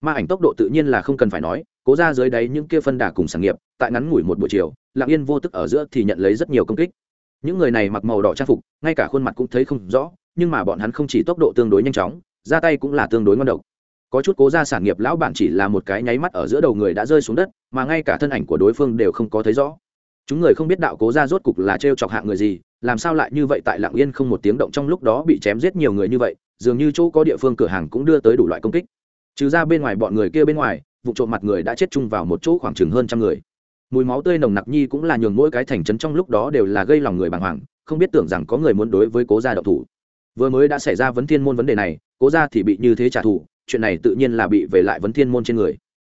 Ma ảnh tốc độ tự nhiên là không cần phải nói, cố ra dưới đáy những kia phân đà cùng sản nghiệp, tại ngắn ngủi một buổi chiều, lặng yên vô tức ở giữa thì nhận lấy rất nhiều công kích. Những người này mặc màu đỏ trang phục, ngay cả khuôn mặt cũng thấy không rõ, nhưng mà bọn hắn không chỉ tốc độ tương đối nhanh chóng, ra tay cũng là tương đối ngon độc. Có chút cố ra sản nghiệp lão bản chỉ là một cái nháy mắt ở giữa đầu người đã rơi xuống đất, mà ngay cả thân ảnh của đối phương đều không có thấy rõ chúng người không biết đạo cố ra rốt cục là t chọc hạng người gì, làm sao lại như vậy tại lạng yên không một tiếng động trong lúc đó bị chém giết nhiều người như vậy, dường như chỗ có địa phương cửa hàng cũng đưa tới đủ loại công kích. Trừ ra bên ngoài bọn người kia bên ngoài, vụ trộm mặt người đã chết chung vào một chỗ khoảng chừng hơn trăm người. Mùi máu tươi nồng nặc nhi cũng là nhường mỗi cái thành trấn trong lúc đó đều là gây lòng người bàng hoàng, không biết tưởng rằng có người muốn đối với cố gia đậu thủ. Vừa mới đã xảy ra vấn thiên môn vấn đề này, cố gia thì bị như thế trả thù, chuyện này tự nhiên là bị về lại vấn thiên môn trên người.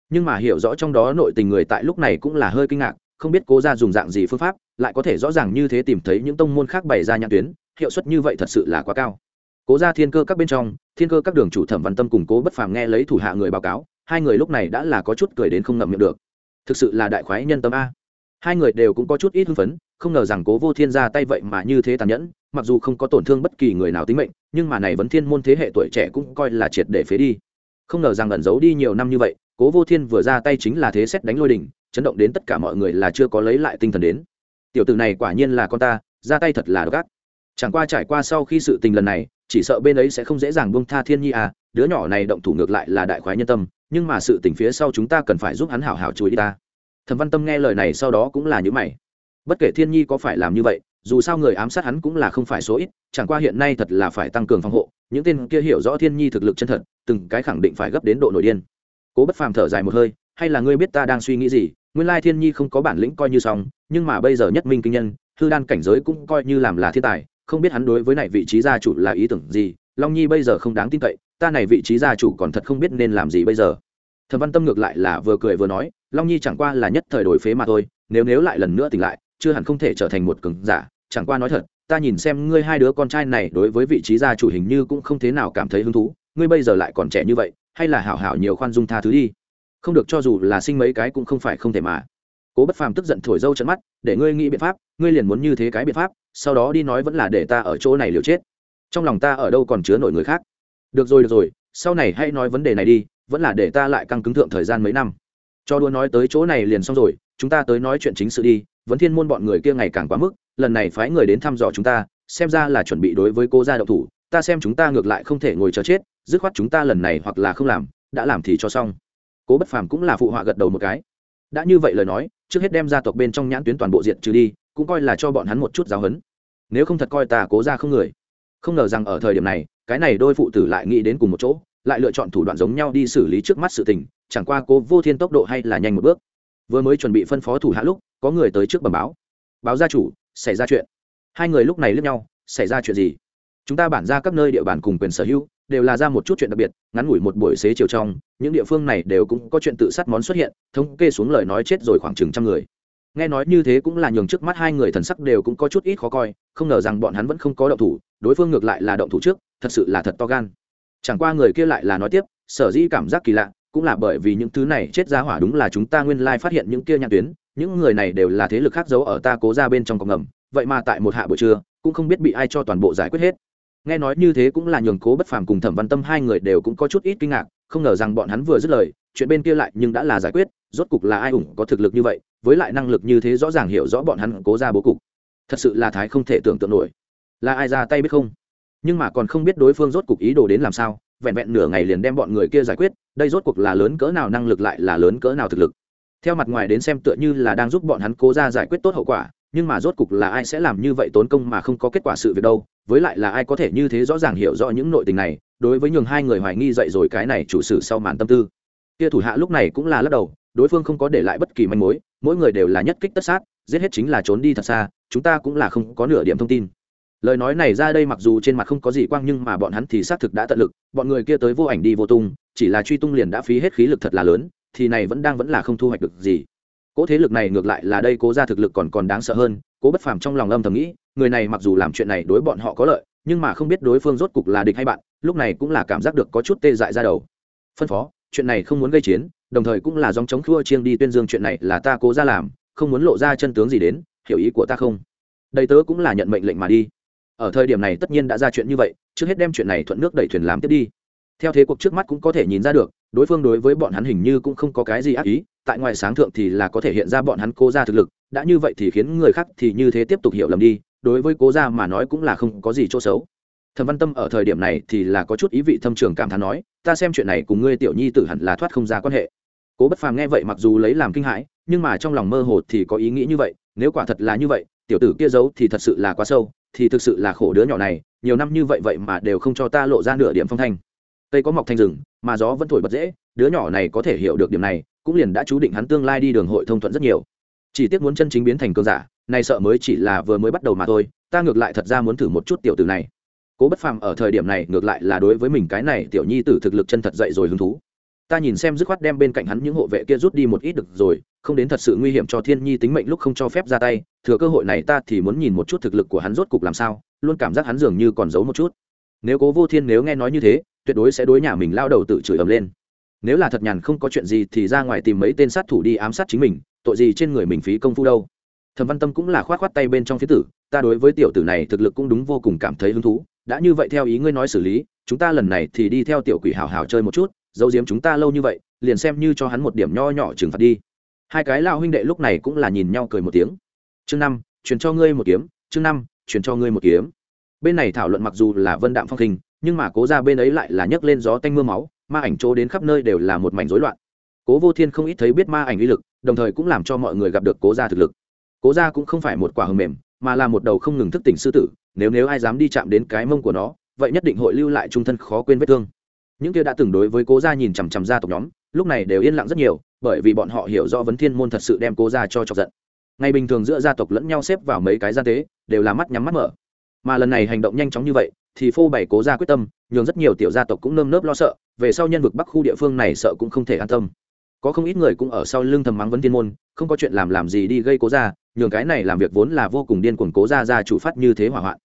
Nhưng mà hiểu rõ trong đó nội tình người tại lúc này cũng là hơi kinh ngạc không biết cố gia dùng dạng gì phương pháp, lại có thể rõ ràng như thế tìm thấy những tông môn khác bày ra nhãn tuyến, hiệu suất như vậy thật sự là quá cao. Cố gia thiên cơ các bên trong, thiên cơ các đường chủ thẩm văn tâm cùng cố bất phàm nghe lấy thủ hạ người báo cáo, hai người lúc này đã là có chút cười đến không ngậm miệng được. Thực sự là đại khoái nhân tâm a. Hai người đều cũng có chút ít hưng phấn, không ngờ rằng cố vô thiên ra tay vậy mà như thế tàn nhẫn, mặc dù không có tổn thương bất kỳ người nào tính mệnh, nhưng mà này vẫn thiên môn thế hệ tuổi trẻ cũng coi là triệt để phế đi. Không ngờ rằng ẩn giấu đi nhiều năm như vậy, cố vô thiên vừa ra tay chính là thế xét đánh lôi đình chấn động đến tất cả mọi người là chưa có lấy lại tinh thần đến. Tiểu tử này quả nhiên là con ta, ra tay thật là gắt chẳng qua trải qua sau khi sự tình lần này, chỉ sợ bên ấy sẽ không dễ dàng buông tha thiên nhi à đứa nhỏ này động thủ ngược lại là đại khoái nhân tâm, nhưng mà sự tình phía sau chúng ta cần phải giúp hắn hảo hảo chú ý ta. Thẩm văn tâm nghe lời này sau đó cũng là những mày. Bất kể thiên nhi có phải làm như vậy, dù sao người ám sát hắn cũng là không phải số ít, chẳng qua hiện nay thật là phải tăng cường phòng hộ, những tên kia hiểu rõ thiên nhi thực lực chân thật, từng cái khẳng định phải gấp đến độ nổi điên. Cố bất phàm thở dài một hơi, hay là ngươi biết ta đang suy nghĩ gì nguyên lai thiên nhi không có bản lĩnh coi như xong, nhưng mà bây giờ nhất minh kinh nhân, hư đan cảnh giới cũng coi như làm là thiên tài, không biết hắn đối với này vị trí gia chủ là ý tưởng gì, long nhi bây giờ không đáng tin cậy, ta này vị trí gia chủ còn thật không biết nên làm gì bây giờ. Thần văn tâm ngược lại là vừa cười vừa nói, long nhi chẳng qua là nhất thời đổi phế mà thôi, nếu nếu lại lần nữa tỉnh lại, chưa hẳn không thể trở thành một cường giả, chẳng qua nói thật, ta nhìn xem ngươi hai đứa con trai này đối với vị trí gia chủ hình như cũng không thế nào cảm thấy hứng thú, ngươi bây giờ lại còn trẻ như vậy, hay là hảo hảo nhiều khoan dung tha thứ đi không được cho dù là sinh mấy cái cũng không phải không thể mà. Cố bất phàm tức giận thổi dâu trận mắt, để ngươi nghĩ biện pháp, ngươi liền muốn như thế cái biện pháp, sau đó đi nói vẫn là để ta ở chỗ này liều chết. Trong lòng ta ở đâu còn chứa nổi người khác? Được rồi được rồi, sau này hãy nói vấn đề này đi, vẫn là để ta lại căng cứng thượng thời gian mấy năm. Cho đua nói tới chỗ này liền xong rồi, chúng ta tới nói chuyện chính sự đi, vấn thiên môn bọn người kia ngày càng quá mức, lần này phái người đến thăm dò chúng ta, xem ra là chuẩn bị đối với cô gia đậu thủ, ta xem chúng ta ngược lại không thể ngồi chờ chết, dứt khoát chúng ta lần này hoặc là không làm, đã làm thì cho xong cố bất phàm cũng là phụ họa gật đầu một cái. Đã như vậy lời nói, trước hết đem gia tộc bên trong nhãn tuyến toàn bộ diện trừ đi, cũng coi là cho bọn hắn một chút giáo hấn nếu không thật coi ta cố ra không người. Không ngờ rằng ở thời điểm này, cái này đôi phụ tử lại nghĩ đến cùng một chỗ, lại lựa chọn thủ đoạn giống nhau đi xử lý trước mắt sự tình, chẳng qua cố vô thiên tốc độ hay là nhanh một bước. Vừa mới chuẩn bị phân phó thủ hạ lúc, có người tới trước bẩm báo. Báo gia chủ, xảy ra chuyện. Hai người lúc này lướt nhau, xảy ra chuyện gì? Chúng ta bản ra các nơi địa bàn cùng quyền sở hữu đều là ra một chút chuyện đặc biệt, ngắn ngủi một buổi xế chiều trong, những địa phương này đều cũng có chuyện tự sát món xuất hiện, thống kê xuống lời nói chết rồi khoảng chừng trăm người. Nghe nói như thế cũng là nhường trước mắt hai người thần sắc đều cũng có chút ít khó coi, không ngờ rằng bọn hắn vẫn không có động thủ, đối phương ngược lại là động thủ trước, thật sự là thật to gan. Chẳng qua người kia lại là nói tiếp, sở dĩ cảm giác kỳ lạ, cũng là bởi vì những thứ này chết ra hỏa đúng là chúng ta nguyên lai phát hiện những kia nhãn tuyến, những người này đều là thế lực khác giấu ở ta cố ra bên trong cọc ngầm, vậy mà tại một hạ buổi trưa, cũng không biết bị ai cho toàn bộ giải quyết hết nghe nói như thế cũng là nhường cố bất phàm cùng thẩm văn tâm hai người đều cũng có chút ít kinh ngạc, không ngờ rằng bọn hắn vừa dứt lời, chuyện bên kia lại nhưng đã là giải quyết, rốt cục là ai ủng có thực lực như vậy, với lại năng lực như thế rõ ràng hiểu rõ bọn hắn cố ra bố cục. Thật sự là thái không thể tưởng tượng nổi. Là ai ra tay biết không? Nhưng mà còn không biết đối phương rốt cục ý đồ đến làm sao, vẹn vẹn nửa ngày liền đem bọn người kia giải quyết, đây rốt cuộc là lớn cỡ nào năng lực lại là lớn cỡ nào thực lực. Theo mặt ngoài đến xem tựa như là đang giúp bọn hắn cố ra giải quyết tốt hậu quả, nhưng mà rốt cục là ai sẽ làm như vậy tốn công mà không có kết quả sự việc đâu với lại là ai có thể như thế rõ ràng hiểu rõ những nội tình này, đối với nhường hai người hoài nghi dậy rồi cái này chủ sử sau màn tâm tư. Kia thủ hạ lúc này cũng là lắc đầu, đối phương không có để lại bất kỳ manh mối, mỗi người đều là nhất kích tất sát, giết hết chính là trốn đi thật xa, chúng ta cũng là không có nửa điểm thông tin. Lời nói này ra đây mặc dù trên mặt không có gì quang nhưng mà bọn hắn thì xác thực đã tận lực, bọn người kia tới vô ảnh đi vô tung, chỉ là truy tung liền đã phí hết khí lực thật là lớn, thì này vẫn đang vẫn là không thu hoạch được gì. Cỗ thế lực này ngược lại là đây cố ra thực lực còn còn đáng sợ hơn, cố bất phàm trong lòng âm thầm nghĩ người này mặc dù làm chuyện này đối bọn họ có lợi, nhưng mà không biết đối phương rốt cục là địch hay bạn, lúc này cũng là cảm giác được có chút tê dại ra đầu. Phân phó, chuyện này không muốn gây chiến, đồng thời cũng là dòng chống khua chiêng đi tuyên dương chuyện này là ta cố ra làm, không muốn lộ ra chân tướng gì đến, hiểu ý của ta không? Đầy tớ cũng là nhận mệnh lệnh mà đi. Ở thời điểm này tất nhiên đã ra chuyện như vậy, trước hết đem chuyện này thuận nước đẩy thuyền làm tiếp đi. Theo thế cuộc trước mắt cũng có thể nhìn ra được, đối phương đối với bọn hắn hình như cũng không có cái gì ác ý, tại ngoài sáng thượng thì là có thể hiện ra bọn hắn cố ra thực lực, đã như vậy thì khiến người khác thì như thế tiếp tục hiểu lầm đi đối với cố gia mà nói cũng là không có gì chỗ xấu. Thẩm văn tâm ở thời điểm này thì là có chút ý vị thâm trường cảm thán nói, ta xem chuyện này cùng ngươi tiểu nhi tử hẳn là thoát không ra quan hệ. Cố bất phàm nghe vậy mặc dù lấy làm kinh hãi, nhưng mà trong lòng mơ hồ thì có ý nghĩ như vậy, nếu quả thật là như vậy, tiểu tử kia giấu thì thật sự là quá sâu, thì thực sự là khổ đứa nhỏ này, nhiều năm như vậy vậy mà đều không cho ta lộ ra nửa điểm phong thanh. Cây có mọc thành rừng, mà gió vẫn thổi bật dễ, đứa nhỏ này có thể hiểu được điểm này, cũng liền đã chú định hắn tương lai đi đường hội thông thuận rất nhiều. Chỉ tiếc muốn chân chính biến thành cơn giả này sợ mới chỉ là vừa mới bắt đầu mà thôi, ta ngược lại thật ra muốn thử một chút tiểu tử này. Cố bất phàm ở thời điểm này ngược lại là đối với mình cái này tiểu nhi tử thực lực chân thật dậy rồi hứng thú. Ta nhìn xem dứt khoát đem bên cạnh hắn những hộ vệ kia rút đi một ít được rồi, không đến thật sự nguy hiểm cho thiên nhi tính mệnh lúc không cho phép ra tay, thừa cơ hội này ta thì muốn nhìn một chút thực lực của hắn rốt cục làm sao, luôn cảm giác hắn dường như còn giấu một chút. Nếu cố vô thiên nếu nghe nói như thế, tuyệt đối sẽ đối nhà mình lao đầu tự chửi ầm lên. Nếu là thật nhàn không có chuyện gì thì ra ngoài tìm mấy tên sát thủ đi ám sát chính mình, tội gì trên người mình phí công phu đâu thẩm văn tâm cũng là khoát khoát tay bên trong phía tử, ta đối với tiểu tử này thực lực cũng đúng vô cùng cảm thấy hứng thú. Đã như vậy theo ý ngươi nói xử lý, chúng ta lần này thì đi theo tiểu quỷ hào hào chơi một chút, giấu giếm chúng ta lâu như vậy, liền xem như cho hắn một điểm nho nhỏ trừng phạt đi. Hai cái lao huynh đệ lúc này cũng là nhìn nhau cười một tiếng. Chương năm, truyền cho ngươi một kiếm, chương năm, truyền cho ngươi một kiếm. Bên này thảo luận mặc dù là vân đạm phong khinh nhưng mà cố ra bên ấy lại là nhấc lên gió tanh mưa máu, ma ảnh chỗ đến khắp nơi đều là một mảnh rối loạn. Cố vô thiên không ít thấy biết ma ảnh uy lực, đồng thời cũng làm cho mọi người gặp được cố gia thực lực cố gia cũng không phải một quả hầm mềm, mà là một đầu không ngừng thức tỉnh sư tử, nếu nếu ai dám đi chạm đến cái mông của nó, vậy nhất định hội lưu lại trung thân khó quên vết thương. Những kia đã từng đối với cố gia nhìn chằm chằm gia tộc nhóm, lúc này đều yên lặng rất nhiều, bởi vì bọn họ hiểu rõ vấn thiên môn thật sự đem cố gia cho chọc giận. Ngày bình thường giữa gia tộc lẫn nhau xếp vào mấy cái gia tế, đều là mắt nhắm mắt mở. Mà lần này hành động nhanh chóng như vậy, thì phô bày cố gia quyết tâm, nhường rất nhiều tiểu gia tộc cũng nơm nớp lo sợ, về sau nhân vực bắc khu địa phương này sợ cũng không thể an tâm. Có không ít người cũng ở sau lưng thầm mắng vấn thiên môn, không có chuyện làm làm gì đi gây cố gia nhường cái này làm việc vốn là vô cùng điên cuồng cố gia gia chủ phát như thế hỏa hoạn.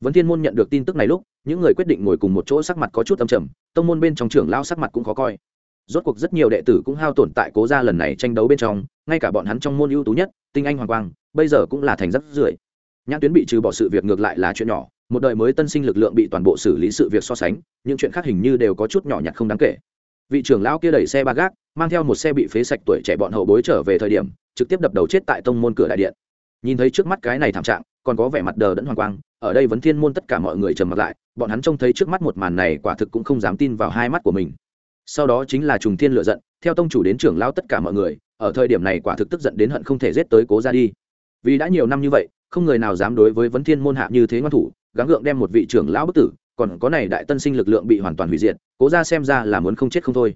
Vấn thiên môn nhận được tin tức này lúc, những người quyết định ngồi cùng một chỗ sắc mặt có chút âm trầm, tông môn bên trong trưởng lao sắc mặt cũng khó coi. Rốt cuộc rất nhiều đệ tử cũng hao tổn tại cố gia lần này tranh đấu bên trong, ngay cả bọn hắn trong môn ưu tú nhất, tinh anh hoàng quang, bây giờ cũng là thành rất rưỡi. Nhãn tuyến bị trừ bỏ sự việc ngược lại là chuyện nhỏ, một đời mới tân sinh lực lượng bị toàn bộ xử lý sự việc so sánh, những chuyện khác hình như đều có chút nhỏ nhặt không đáng kể. Vị trưởng lão kia đẩy xe ba gác, mang theo một xe bị phế sạch tuổi trẻ bọn hậu bối trở về thời điểm trực tiếp đập đầu chết tại tông môn cửa đại điện. Nhìn thấy trước mắt cái này thảm trạng, còn có vẻ mặt đờ đẫn hoàng quang, ở đây vấn thiên môn tất cả mọi người trầm mặt lại, bọn hắn trông thấy trước mắt một màn này quả thực cũng không dám tin vào hai mắt của mình. Sau đó chính là trùng thiên lựa giận, theo tông chủ đến trưởng lao tất cả mọi người, ở thời điểm này quả thực tức giận đến hận không thể giết tới cố ra đi. Vì đã nhiều năm như vậy, không người nào dám đối với vấn thiên môn hạ như thế ngoan thủ, gắng gượng đem một vị trưởng lão bức tử, còn có này đại tân sinh lực lượng bị hoàn toàn hủy diệt, cố ra xem ra là muốn không chết không thôi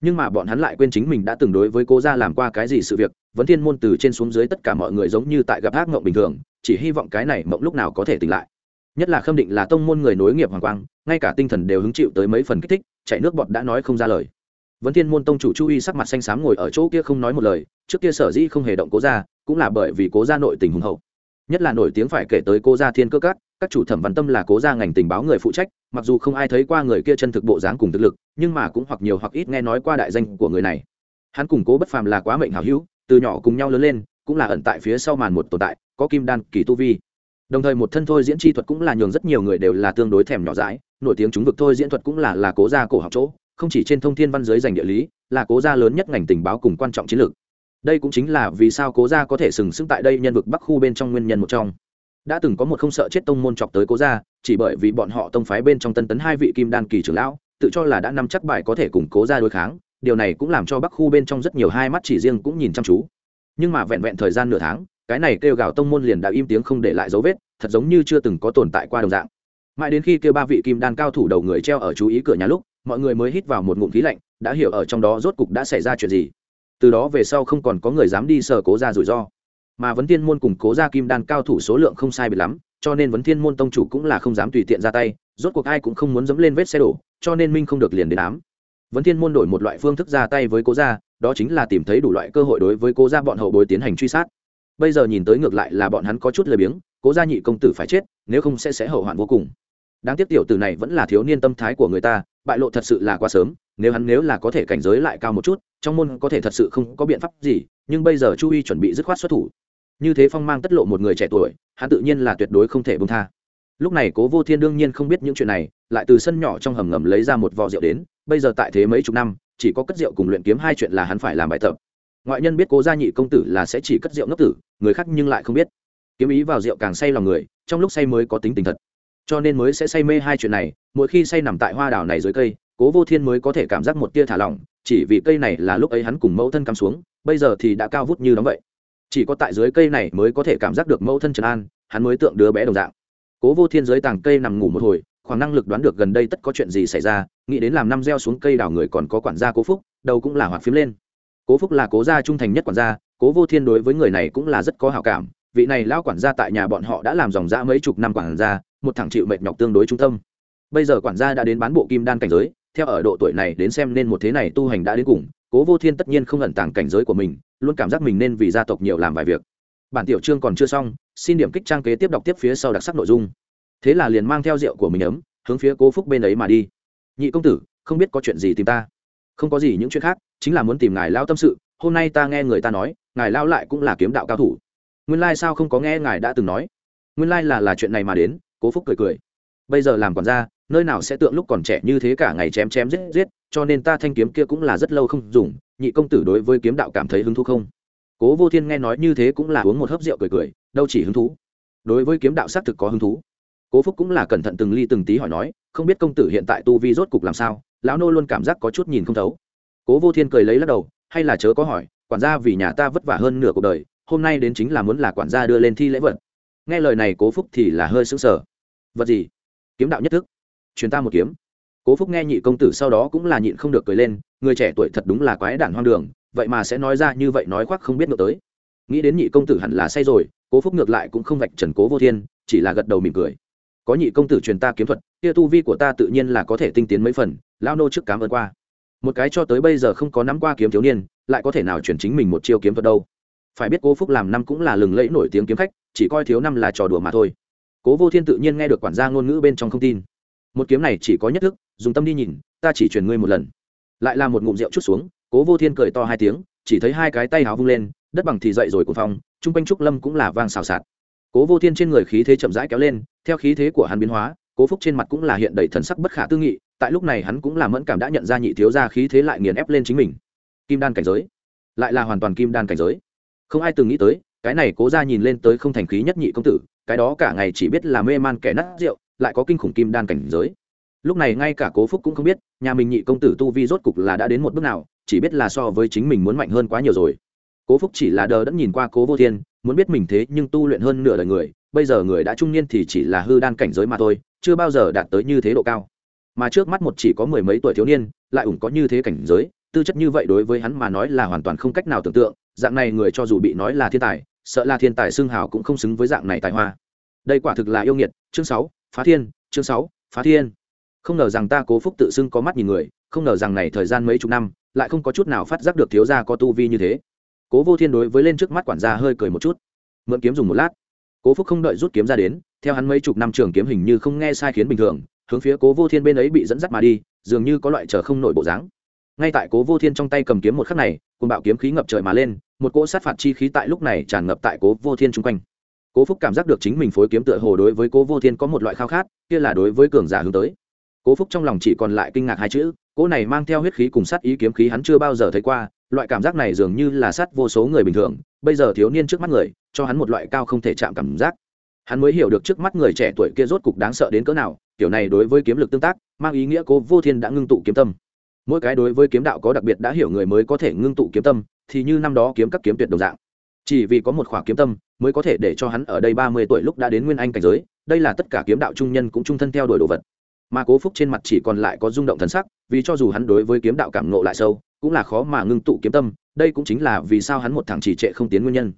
nhưng mà bọn hắn lại quên chính mình đã từng đối với cố ra làm qua cái gì sự việc, vấn thiên môn từ trên xuống dưới tất cả mọi người giống như tại gặp ác mộng bình thường, chỉ hy vọng cái này mộng lúc nào có thể tỉnh lại. Nhất là khâm định là tông môn người nối nghiệp hoàng quang, ngay cả tinh thần đều hứng chịu tới mấy phần kích thích, chạy nước bọt đã nói không ra lời. Vấn thiên môn tông chủ chu y sắc mặt xanh xám ngồi ở chỗ kia không nói một lời, trước kia sở dĩ không hề động cố ra cũng là bởi vì cố ra nội tình hùng hậu nhất là nổi tiếng phải kể tới cố gia thiên cơ các các chủ thẩm văn tâm là cố gia ngành tình báo người phụ trách, mặc dù không ai thấy qua người kia chân thực bộ dáng cùng thực lực, nhưng mà cũng hoặc nhiều hoặc ít nghe nói qua đại danh của người này. Hắn cùng cố bất phàm là quá mệnh hảo hữu, từ nhỏ cùng nhau lớn lên, cũng là ẩn tại phía sau màn một tồn tại, có kim đan, kỳ tu vi. Đồng thời một thân thôi diễn chi thuật cũng là nhường rất nhiều người đều là tương đối thèm nhỏ dãi, nổi tiếng chúng vực thôi diễn thuật cũng là là cố gia cổ học chỗ, không chỉ trên thông thiên văn giới dành địa lý, là cố gia lớn nhất ngành tình báo cùng quan trọng chiến lược đây cũng chính là vì sao cố gia có thể sừng sững tại đây nhân vực bắc khu bên trong nguyên nhân một trong. Đã từng có một không sợ chết tông môn chọc tới cố gia, chỉ bởi vì bọn họ tông phái bên trong tân tấn hai vị kim đan kỳ trưởng lão, tự cho là đã nắm chắc bài có thể củng cố Gia đối kháng, điều này cũng làm cho bắc khu bên trong rất nhiều hai mắt chỉ riêng cũng nhìn chăm chú. Nhưng mà vẹn vẹn thời gian nửa tháng, cái này kêu gào tông môn liền đã im tiếng không để lại dấu vết, thật giống như chưa từng có tồn tại qua đồng dạng. Mãi đến khi kêu ba vị kim đan cao thủ đầu người treo ở chú ý cửa nhà lúc, mọi người mới hít vào một ngụm khí lạnh, đã hiểu ở trong đó rốt cục đã xảy ra chuyện gì từ đó về sau không còn có người dám đi sờ cố ra rủi ro. Mà vấn thiên môn cùng cố ra kim đan cao thủ số lượng không sai bị lắm, cho nên vấn thiên môn tông chủ cũng là không dám tùy tiện ra tay, rốt cuộc ai cũng không muốn dẫm lên vết xe đổ, cho nên minh không được liền đến ám. Vấn thiên môn đổi một loại phương thức ra tay với cố gia, đó chính là tìm thấy đủ loại cơ hội đối với cố gia bọn hậu bối tiến hành truy sát. Bây giờ nhìn tới ngược lại là bọn hắn có chút lười biếng, cố gia nhị công tử phải chết, nếu không sẽ sẽ hậu hoạn vô cùng. Đáng tiếc tiểu tử này vẫn là thiếu niên tâm thái của người ta, bại lộ thật sự là quá sớm, nếu hắn nếu là có thể cảnh giới lại cao một chút trong môn có thể thật sự không có biện pháp gì, nhưng bây giờ chu y chuẩn bị dứt khoát xuất thủ. Như thế phong mang tất lộ một người trẻ tuổi, hắn tự nhiên là tuyệt đối không thể bông tha. Lúc này cố vô thiên đương nhiên không biết những chuyện này, lại từ sân nhỏ trong hầm ngầm lấy ra một vò rượu đến, bây giờ tại thế mấy chục năm, chỉ có cất rượu cùng luyện kiếm hai chuyện là hắn phải làm bài tập. Ngoại nhân biết cố gia nhị công tử là sẽ chỉ cất rượu ngốc tử, người khác nhưng lại không biết. Kiếm ý vào rượu càng say lòng người, trong lúc say mới có tính tình thật. Cho nên mới sẽ say mê hai chuyện này, mỗi khi say nằm tại hoa đảo này dưới cây cố vô thiên mới có thể cảm giác một tia thả lỏng, chỉ vì cây này là lúc ấy hắn cùng mẫu thân cắm xuống, bây giờ thì đã cao vút như đóng vậy. Chỉ có tại dưới cây này mới có thể cảm giác được mẫu thân trần an, hắn mới tượng đứa bé đồng dạng. Cố vô thiên dưới tàng cây nằm ngủ một hồi, khoảng năng lực đoán được gần đây tất có chuyện gì xảy ra, nghĩ đến làm năm gieo xuống cây đào người còn có quản gia cố phúc, đầu cũng là hoạt phím lên. Cố phúc là cố gia trung thành nhất quản gia, cố vô thiên đối với người này cũng là rất có hào cảm, vị này lao quản gia tại nhà bọn họ đã làm dòng dã mấy chục năm quản gia, một thằng chịu mệt nhọc tương đối trung tâm. Bây giờ quản gia đã đến bán bộ kim đan cảnh giới theo ở độ tuổi này đến xem nên một thế này tu hành đã đến cùng, cố vô thiên tất nhiên không ẩn tàng cảnh giới của mình, luôn cảm giác mình nên vì gia tộc nhiều làm vài việc. Bản tiểu chương còn chưa xong, xin điểm kích trang kế tiếp đọc tiếp phía sau đặc sắc nội dung. Thế là liền mang theo rượu của mình ấm, hướng phía cố phúc bên ấy mà đi. Nhị công tử, không biết có chuyện gì tìm ta? Không có gì những chuyện khác, chính là muốn tìm ngài lao tâm sự, hôm nay ta nghe người ta nói, ngài lao lại cũng là kiếm đạo cao thủ. Nguyên lai sao không có nghe ngài đã từng nói? Nguyên lai là là chuyện này mà đến, cố phúc cười cười. Bây giờ làm quản gia nơi nào sẽ tượng lúc còn trẻ như thế cả ngày chém chém giết giết, cho nên ta thanh kiếm kia cũng là rất lâu không dùng, nhị công tử đối với kiếm đạo cảm thấy hứng thú không? Cố vô thiên nghe nói như thế cũng là uống một hớp rượu cười cười, đâu chỉ hứng thú. Đối với kiếm đạo xác thực có hứng thú. Cố phúc cũng là cẩn thận từng ly từng tí hỏi nói, không biết công tử hiện tại tu vi rốt cục làm sao, lão nô luôn cảm giác có chút nhìn không thấu. Cố vô thiên cười lấy lắc đầu, hay là chớ có hỏi, quản gia vì nhà ta vất vả hơn nửa cuộc đời, hôm nay đến chính là muốn là quản gia đưa lên thi lễ vật. Nghe lời này cố phúc thì là hơi sững sờ. Vật gì? Kiếm đạo nhất thức truyền ta một kiếm. Cố phúc nghe nhị công tử sau đó cũng là nhịn không được cười lên, người trẻ tuổi thật đúng là quái đản hoang đường, vậy mà sẽ nói ra như vậy nói khoác không biết ngược tới. Nghĩ đến nhị công tử hẳn là say rồi, cố phúc ngược lại cũng không vạch trần cố vô thiên, chỉ là gật đầu mỉm cười. Có nhị công tử truyền ta kiếm thuật, kia tu vi của ta tự nhiên là có thể tinh tiến mấy phần lao nô trước cám ơn qua. Một cái cho tới bây giờ không có nắm qua kiếm thiếu niên, lại có thể nào chuyển chính mình một chiêu kiếm thuật đâu. Phải biết cố phúc làm năm cũng là lừng lẫy nổi tiếng kiếm khách, chỉ coi thiếu năm là trò đùa mà thôi. Cố vô thiên tự nhiên nghe được quản gia ngôn ngữ bên trong không tin một kiếm này chỉ có nhất thức, dùng tâm đi nhìn, ta chỉ truyền ngươi một lần. Lại là một ngụm rượu chút xuống, cố vô thiên cười to hai tiếng, chỉ thấy hai cái tay háo vung lên, đất bằng thì dậy rồi của phong chung quanh trúc lâm cũng là vang xào xạc. Cố vô thiên trên người khí thế chậm rãi kéo lên, theo khí thế của hắn biến hóa, cố phúc trên mặt cũng là hiện đầy thần sắc bất khả tư nghị, tại lúc này hắn cũng là mẫn cảm đã nhận ra nhị thiếu ra khí thế lại nghiền ép lên chính mình. Kim đan cảnh giới, lại là hoàn toàn kim đan cảnh giới. Không ai từng nghĩ tới, cái này cố ra nhìn lên tới không thành khí nhất nhị công tử, cái đó cả ngày chỉ biết là mê man kẻ nát rượu lại có kinh khủng kim đan cảnh giới. Lúc này ngay cả cố phúc cũng không biết, nhà mình nhị công tử tu vi rốt cục là đã đến một bước nào, chỉ biết là so với chính mình muốn mạnh hơn quá nhiều rồi. Cố phúc chỉ là đờ đẫn nhìn qua cố vô thiên, muốn biết mình thế nhưng tu luyện hơn nửa đời người, bây giờ người đã trung niên thì chỉ là hư đan cảnh giới mà thôi, chưa bao giờ đạt tới như thế độ cao. Mà trước mắt một chỉ có mười mấy tuổi thiếu niên, lại ủng có như thế cảnh giới, tư chất như vậy đối với hắn mà nói là hoàn toàn không cách nào tưởng tượng, dạng này người cho dù bị nói là thiên tài, sợ là thiên tài xương hào cũng không xứng với dạng này tài hoa. Đây quả thực là yêu nghiệt, chương sáu phá thiên, chương sáu, phá thiên. Không ngờ rằng ta cố phúc tự xưng có mắt nhìn người, không ngờ rằng này thời gian mấy chục năm, lại không có chút nào phát giác được thiếu gia có tu vi như thế. Cố vô thiên đối với lên trước mắt quản gia hơi cười một chút. Mượn kiếm dùng một lát. Cố phúc không đợi rút kiếm ra đến, theo hắn mấy chục năm trường kiếm hình như không nghe sai khiến bình thường, hướng phía cố vô thiên bên ấy bị dẫn dắt mà đi, dường như có loại chờ không nổi bộ dáng. Ngay tại cố vô thiên trong tay cầm kiếm một khắc này cùng bạo kiếm khí ngập trời mà lên, một cỗ sát phạt chi khí tại lúc này tràn ngập tại cố vô thiên chung quanh cố phúc cảm giác được chính mình phối kiếm tựa hồ đối với cố vô thiên có một loại khao khát, kia là đối với cường giả hướng tới. Cố phúc trong lòng chỉ còn lại kinh ngạc hai chữ cố này mang theo huyết khí cùng sát ý kiếm khí hắn chưa bao giờ thấy qua, loại cảm giác này dường như là sát vô số người bình thường, bây giờ thiếu niên trước mắt người, cho hắn một loại cao không thể chạm cảm giác. Hắn mới hiểu được trước mắt người trẻ tuổi kia rốt cục đáng sợ đến cỡ nào, kiểu này đối với kiếm lực tương tác, mang ý nghĩa cố vô thiên đã ngưng tụ kiếm tâm. Mỗi cái đối với kiếm đạo có đặc biệt đã hiểu người mới có thể ngưng tụ kiếm tâm, thì như năm đó kiếm các kiếm tuyệt đồng dạng. Chỉ vì có một khỏa kiếm tâm mới có thể để cho hắn ở đây ba mươi tuổi lúc đã đến nguyên anh cảnh giới, đây là tất cả kiếm đạo trung nhân cũng trung thân theo đuổi đồ vật. Mà cố phúc trên mặt chỉ còn lại có rung động thần sắc, vì cho dù hắn đối với kiếm đạo cảm nộ lại sâu, cũng là khó mà ngưng tụ kiếm tâm, đây cũng chính là vì sao hắn một thằng chỉ trệ không tiến nguyên nhân.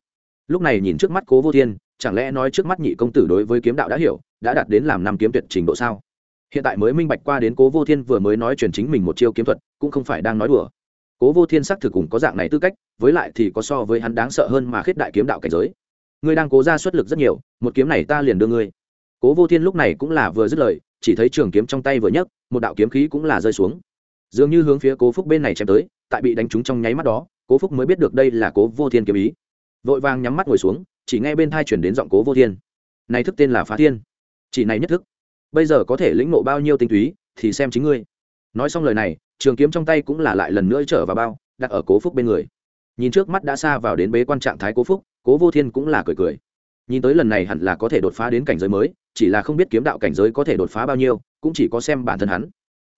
Lúc này nhìn trước mắt cố vô thiên, chẳng lẽ nói trước mắt nhị công tử đối với kiếm đạo đã hiểu, đã đạt đến làm năm kiếm tuyệt trình độ sao? Hiện tại mới minh bạch qua đến cố vô thiên vừa mới nói truyền chính mình một chiêu kiếm thuật, cũng không phải đang nói đùa. Cố vô thiên xác thực cũng có dạng này tư cách, với lại thì có so với hắn đáng sợ hơn mà khiết đại kiếm đạo cảnh giới ngươi đang cố ra xuất lực rất nhiều, một kiếm này ta liền đưa ngươi. Cố vô thiên lúc này cũng là vừa dứt lời, chỉ thấy trường kiếm trong tay vừa nhấc, một đạo kiếm khí cũng là rơi xuống. Dường như hướng phía cố phúc bên này chém tới, tại bị đánh trúng trong nháy mắt đó, cố phúc mới biết được đây là cố vô thiên kiếm ý. Vội vàng nhắm mắt ngồi xuống, chỉ nghe bên thai chuyển đến giọng cố vô thiên. Này thức tên là phá thiên. Chỉ này nhất thức. Bây giờ có thể lĩnh nộ bao nhiêu tinh túy, thì xem chính ngươi. Nói xong lời này, trường kiếm trong tay cũng là lại lần nữa trở vào bao, đặt ở cố phúc bên người. Nhìn trước mắt đã xa vào đến bế quan trạng thái cố phúc cố vô thiên cũng là cười cười. Nhìn tới lần này hẳn là có thể đột phá đến cảnh giới mới, chỉ là không biết kiếm đạo cảnh giới có thể đột phá bao nhiêu, cũng chỉ có xem bản thân hắn.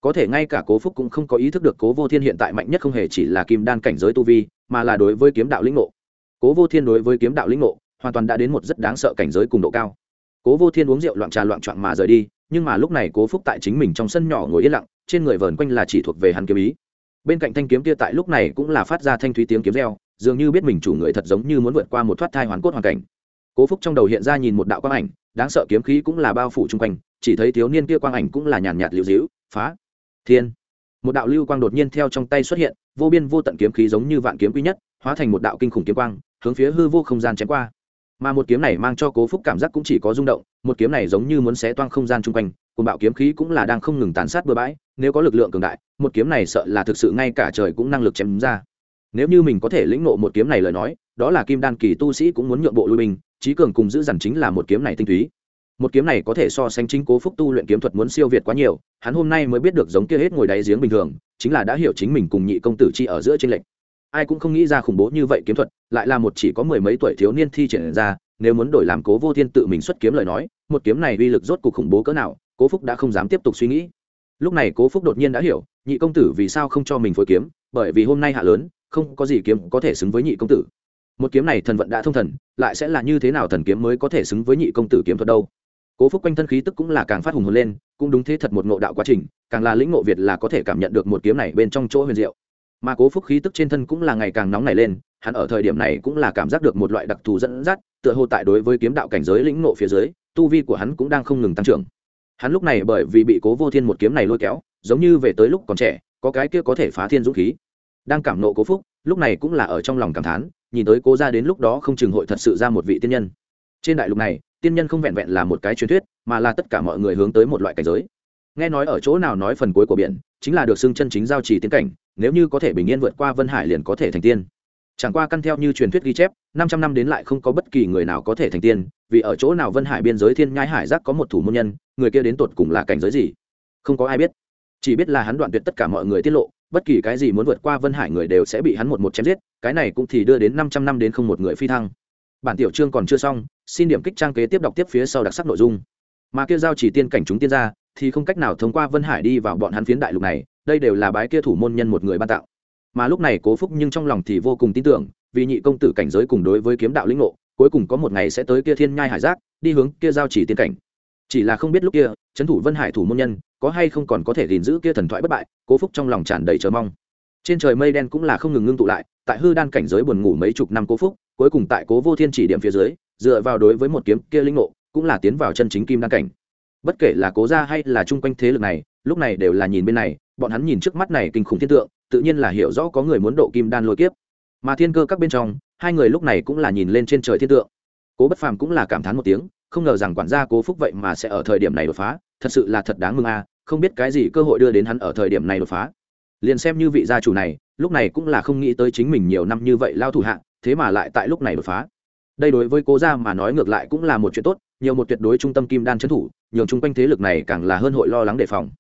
Có thể ngay cả cố phúc cũng không có ý thức được cố vô thiên hiện tại mạnh nhất không hề chỉ là kim đan cảnh giới tu vi, mà là đối với kiếm đạo lĩnh ngộ. Cố vô thiên đối với kiếm đạo lĩnh ngộ, hoàn toàn đã đến một rất đáng sợ cảnh giới cùng độ cao. Cố vô thiên uống rượu loạn trà loạn trọn mà rời đi, nhưng mà lúc này cố phúc tại chính mình trong sân nhỏ ngồi yên lặng, trên người vờn quanh là chỉ thuộc về hắn kiếm ý. Bên cạnh thanh kiếm kia tại lúc này cũng là phát ra thanh thúy tiếng kiếm reo dường như biết mình chủ người thật giống như muốn vượt qua một thoát thai hoàn cốt hoàn cảnh. Cố phúc trong đầu hiện ra nhìn một đạo quang ảnh, đáng sợ kiếm khí cũng là bao phủ chung quanh, chỉ thấy thiếu niên kia quang ảnh cũng là nhàn nhạt liễu dĩu phá, thiên. Một đạo lưu quang đột nhiên theo trong tay xuất hiện, vô biên vô tận kiếm khí giống như vạn kiếm quý nhất, hóa thành một đạo kinh khủng kiếm quang, hướng phía hư vô không gian chém qua. Mà một kiếm này mang cho cố phúc cảm giác cũng chỉ có rung động, một kiếm này giống như muốn xé toang không gian chung quanh cùng bạo kiếm khí cũng là đang không ngừng tàn sát bừa bãi, nếu có lực lượng cường đại, một kiếm này sợ là thực sự ngay cả trời cũng năng lực chém ra nếu như mình có thể lĩnh nộ một kiếm này lời nói, đó là kim đan kỳ tu sĩ cũng muốn nhượng bộ lui binh trí cường cùng giữ dằn chính là một kiếm này tinh túy. Một kiếm này có thể so sánh chính cố phúc tu luyện kiếm thuật muốn siêu việt quá nhiều, hắn hôm nay mới biết được giống kia hết ngồi đáy giếng bình thường, chính là đã hiểu chính mình cùng nhị công tử chi ở giữa trên lệnh ai cũng không nghĩ ra khủng bố như vậy kiếm thuật, lại là một chỉ có mười mấy tuổi thiếu niên thi triển ra, nếu muốn đổi làm cố vô thiên tự mình xuất kiếm lời nói, một kiếm này uy lực rốt cuộc khủng bố cỡ nào, cố phúc đã không dám tiếp tục suy nghĩ. Lúc này cố phúc đột nhiên đã hiểu, nhị công tử vì sao không cho mình phối kiếm, bởi vì hôm nay hạ lớn không có gì kiếm có thể xứng với nhị công tử. Một kiếm này thần vận đã thông thần, lại sẽ là như thế nào thần kiếm mới có thể xứng với nhị công tử kiếm thuật đâu? Cố phúc quanh thân khí tức cũng là càng phát hùng hồn lên, cũng đúng thế thật một ngộ đạo quá trình, càng là lĩnh ngộ việt là có thể cảm nhận được một kiếm này bên trong chỗ huyền diệu. Mà cố phúc khí tức trên thân cũng là ngày càng nóng nảy lên, hắn ở thời điểm này cũng là cảm giác được một loại đặc thù dẫn dắt, tựa hồ tại đối với kiếm đạo cảnh giới lĩnh ngộ phía dưới, tu vi của hắn cũng đang không ngừng tăng trưởng. Hắn lúc này bởi vì bị cố vô thiên một kiếm này lôi kéo, giống như về tới lúc còn trẻ, có cái kia có thể phá thiên dũng khí đang cảm nộ cố phúc, lúc này cũng là ở trong lòng cảm thán, nhìn tới cố ra đến lúc đó không chừng hội thật sự ra một vị tiên nhân. Trên đại lục này, tiên nhân không vẹn vẹn là một cái truyền thuyết, mà là tất cả mọi người hướng tới một loại cảnh giới. Nghe nói ở chỗ nào nói phần cuối của biển, chính là được xưng chân chính giao trì tiến cảnh, nếu như có thể bình yên vượt qua vân hải liền có thể thành tiên. Chẳng qua căn theo như truyền thuyết ghi chép, năm trăm năm đến lại không có bất kỳ người nào có thể thành tiên, vì ở chỗ nào vân hải biên giới thiên nhai hải giác có một thủ môn nhân, người kia đến tột cùng là cảnh giới gì? Không có ai biết. Chỉ biết là hắn đoạn tuyệt tất cả mọi người tiết lộ bất kỳ cái gì muốn vượt qua vân hải người đều sẽ bị hắn một một chém giết, cái này cũng thì đưa đến năm trăm năm đến không một người phi thăng. Bản tiểu chương còn chưa xong, xin điểm kích trang kế tiếp đọc tiếp phía sau đặc sắc nội dung. Mà kia giao chỉ tiên cảnh chúng tiên ra thì không cách nào thông qua vân hải đi vào bọn hắn phiến đại lục này, đây đều là bái kia thủ môn nhân một người ban tạo mà lúc này cố phúc nhưng trong lòng thì vô cùng tin tưởng, vì nhị công tử cảnh giới cùng đối với kiếm đạo lĩnh ngộ, cuối cùng có một ngày sẽ tới kia thiên nhai hải giác, đi hướng kia giao chỉ tiên cảnh chỉ là không biết lúc kia trấn thủ vân hải thủ môn nhân, có hay không còn có thể gìn giữ kia thần thoại bất bại, cố phúc trong lòng tràn đầy chờ mong. Trên trời mây đen cũng là không ngừng ngưng tụ lại, tại hư đan cảnh giới buồn ngủ mấy chục năm cố phúc, cuối cùng tại cố vô thiên chỉ điểm phía dưới, dựa vào đối với một kiếm kia linh ngộ, cũng là tiến vào chân chính kim đan cảnh. Bất kể là cố gia hay là chung quanh thế lực này, lúc này đều là nhìn bên này, bọn hắn nhìn trước mắt này kinh khủng thiên tượng, tự nhiên là hiểu rõ có người muốn độ kim đan lôi kiếp. Mà thiên cơ các bên trong, hai người lúc này cũng là nhìn lên trên trời thiên tượng. Cố bất phàm cũng là cảm thán một tiếng không ngờ rằng quản gia cố phúc vậy mà sẽ ở thời điểm này đột phá thật sự là thật đáng mừng a à, không biết cái gì cơ hội đưa đến hắn ở thời điểm này đột phá. Liền xem như vị gia chủ này lúc này cũng là không nghĩ tới chính mình nhiều năm như vậy lao thủ hạng, thế mà lại tại lúc này đột phá. Đây đối với cố gia mà nói ngược lại cũng là một chuyện tốt nhiều một tuyệt đối trung tâm kim đan trấn thủ nhường chung quanh thế lực này càng là hơn hội lo lắng đề phòng.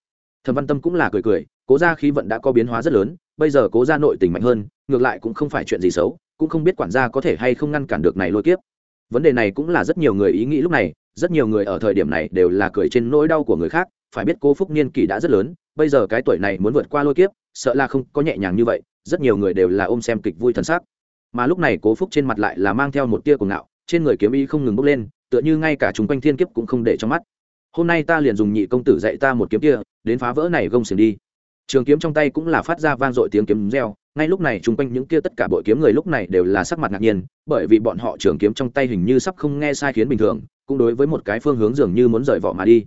Thẩm văn tâm cũng là cười cười cố gia khí vận đã có biến hóa rất lớn bây giờ cố gia nội tình mạnh hơn ngược lại cũng không phải chuyện gì xấu cũng không biết quản gia có thể hay không ngăn cản được này lôi kiếp vấn đề này cũng là rất nhiều người ý nghĩ lúc này, rất nhiều người ở thời điểm này đều là cười trên nỗi đau của người khác, phải biết cô phúc niên kỷ đã rất lớn, bây giờ cái tuổi này muốn vượt qua lôi kiếp, sợ là không có nhẹ nhàng như vậy, rất nhiều người đều là ôm xem kịch vui thân xác mà lúc này cố phúc trên mặt lại là mang theo một tia cuồng ngạo, trên người kiếm y không ngừng bốc lên, tựa như ngay cả chúng quanh thiên kiếp cũng không để trong mắt. Hôm nay ta liền dùng nhị công tử dạy ta một kiếm kia, đến phá vỡ này gông xiềng đi trường kiếm trong tay cũng là phát ra vang dội tiếng kiếm reo, ngay lúc này chung quanh những kia tất cả bội kiếm người lúc này đều là sắc mặt ngạc nhiên, bởi vì bọn họ trường kiếm trong tay hình như sắp không nghe sai khiến bình thường, cũng đối với một cái phương hướng dường như muốn rời vỏ mà đi.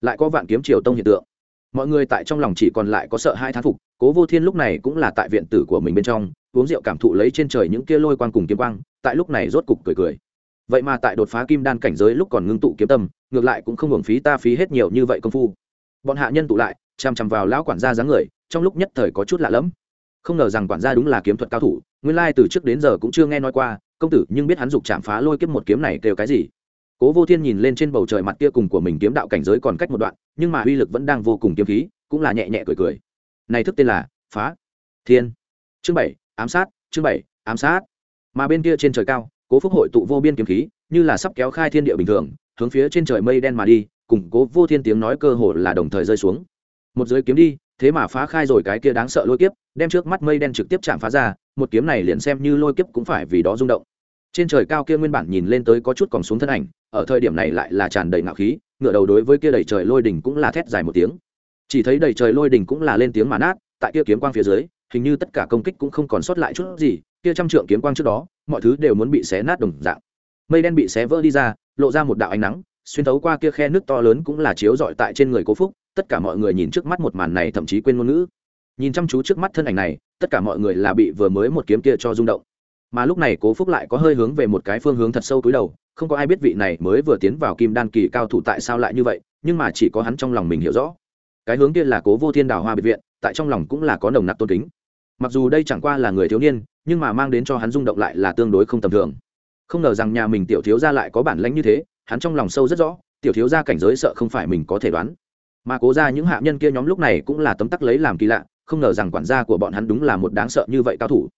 Lại có vạn kiếm triều tông hiện tượng. Mọi người tại trong lòng chỉ còn lại có sợ hai thán phục, cố vô thiên lúc này cũng là tại viện tử của mình bên trong, uống rượu cảm thụ lấy trên trời những kia lôi quang cùng kiếm quang, tại lúc này rốt cục cười cười. Vậy mà tại đột phá kim đan cảnh giới lúc còn ngưng tụ kiếm tâm, ngược lại cũng không hưởng phí ta phí hết nhiều như vậy công phu. Bọn hạ nhân tụ lại chằm chằm vào lão quản gia dáng người, trong lúc nhất thời có chút lạ lẫm. Không ngờ rằng quản gia đúng là kiếm thuật cao thủ, nguyên lai từ trước đến giờ cũng chưa nghe nói qua, công tử nhưng biết hắn dục chạm phá lôi kiếp một kiếm này kêu cái gì. Cố vô thiên nhìn lên trên bầu trời mặt kia cùng của mình kiếm đạo cảnh giới còn cách một đoạn, nhưng mà uy lực vẫn đang vô cùng kiếm khí, cũng là nhẹ nhẹ cười cười. Này thức tên là phá thiên. Chương bảy, ám sát, chương bảy, ám sát. Mà bên kia trên trời cao, cố phúc hội tụ vô biên kiếm khí, như là sắp kéo khai thiên địa bình thường, hướng phía trên trời mây đen mà đi, cùng cố vô thiên tiếng nói cơ hồ là đồng thời rơi xuống một giới kiếm đi, thế mà phá khai rồi cái kia đáng sợ lôi kiếp, đem trước mắt mây đen trực tiếp chạm phá ra, một kiếm này liền xem như lôi kiếp cũng phải vì đó rung động. Trên trời cao kia nguyên bản nhìn lên tới có chút còn xuống thân ảnh, ở thời điểm này lại là tràn đầy ngạo khí, ngựa đầu đối với kia đầy trời lôi đỉnh cũng là thét dài một tiếng. Chỉ thấy đầy trời lôi đỉnh cũng là lên tiếng mà nát, tại kia kiếm quang phía dưới, hình như tất cả công kích cũng không còn sót lại chút gì, kia trăm trượng kiếm quang trước đó, mọi thứ đều muốn bị xé nát đồng dạng. Mây đen bị xé vỡ đi ra, lộ ra một đạo ánh nắng xuyên thấu qua kia khe nước to lớn cũng là chiếu rọi tại trên người cố phúc, tất cả mọi người nhìn trước mắt một màn này thậm chí quên ngôn ngữ. Nhìn chăm chú trước mắt thân ảnh này, tất cả mọi người là bị vừa mới một kiếm kia cho rung động. Mà lúc này cố phúc lại có hơi hướng về một cái phương hướng thật sâu túi đầu, không có ai biết vị này mới vừa tiến vào kim đan kỳ cao thủ tại sao lại như vậy, nhưng mà chỉ có hắn trong lòng mình hiểu rõ. Cái hướng kia là cố vô thiên đào hoa biệt viện, tại trong lòng cũng là có nồng nặc tôn kính. Mặc dù đây chẳng qua là người thiếu niên, nhưng mà mang đến cho hắn rung động lại là tương đối không tầm thường. Không ngờ rằng nhà mình tiểu thiếu gia lại có bản lãnh như thế hắn trong lòng sâu rất rõ, tiểu thiếu gia cảnh giới sợ không phải mình có thể đoán. Mà cố ra những hạ nhân kia nhóm lúc này cũng là tấm tắc lấy làm kỳ lạ, không ngờ rằng quản gia của bọn hắn đúng là một đáng sợ như vậy cao thủ.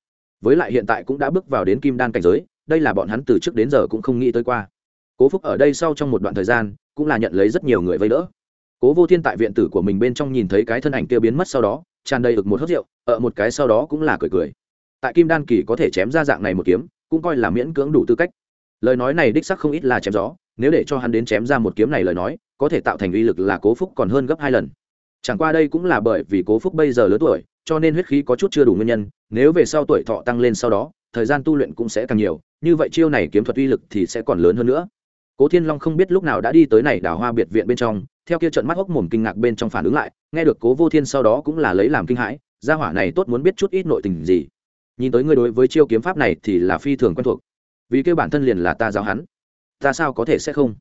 Với lại hiện tại cũng đã bước vào đến kim đan cảnh giới, đây là bọn hắn từ trước đến giờ cũng không nghĩ tới qua. Cố phúc ở đây sau trong một đoạn thời gian, cũng là nhận lấy rất nhiều người vây đỡ. Cố vô thiên tại viện tử của mình bên trong nhìn thấy cái thân ảnh kia biến mất sau đó, tràn đầy ực một hớt rượu, ở một cái sau đó cũng là cười cười. Tại kim đan kỳ có thể chém ra dạng này một kiếm, cũng coi là miễn cưỡng đủ tư cách. Lời nói này đích sắc không ít là chém gió nếu để cho hắn đến chém ra một kiếm này lời nói, có thể tạo thành uy lực là cố phúc còn hơn gấp hai lần. Chẳng qua đây cũng là bởi vì cố phúc bây giờ lớn tuổi, cho nên huyết khí có chút chưa đủ nguyên nhân, nếu về sau tuổi thọ tăng lên sau đó, thời gian tu luyện cũng sẽ càng nhiều, như vậy chiêu này kiếm thuật uy lực thì sẽ còn lớn hơn nữa. Cố thiên long không biết lúc nào đã đi tới này đào hoa biệt viện bên trong, theo kia trận mắt hốc mồm kinh ngạc bên trong phản ứng lại, nghe được cố vô thiên sau đó cũng là lấy làm kinh hãi, gia hỏa này tốt muốn biết chút ít nội tình gì. Nhìn tới ngươi đối với chiêu kiếm pháp này thì là phi thường quen thuộc. Vì kêu bản thân liền là ta giáo hắn ta sao có thể sẽ không?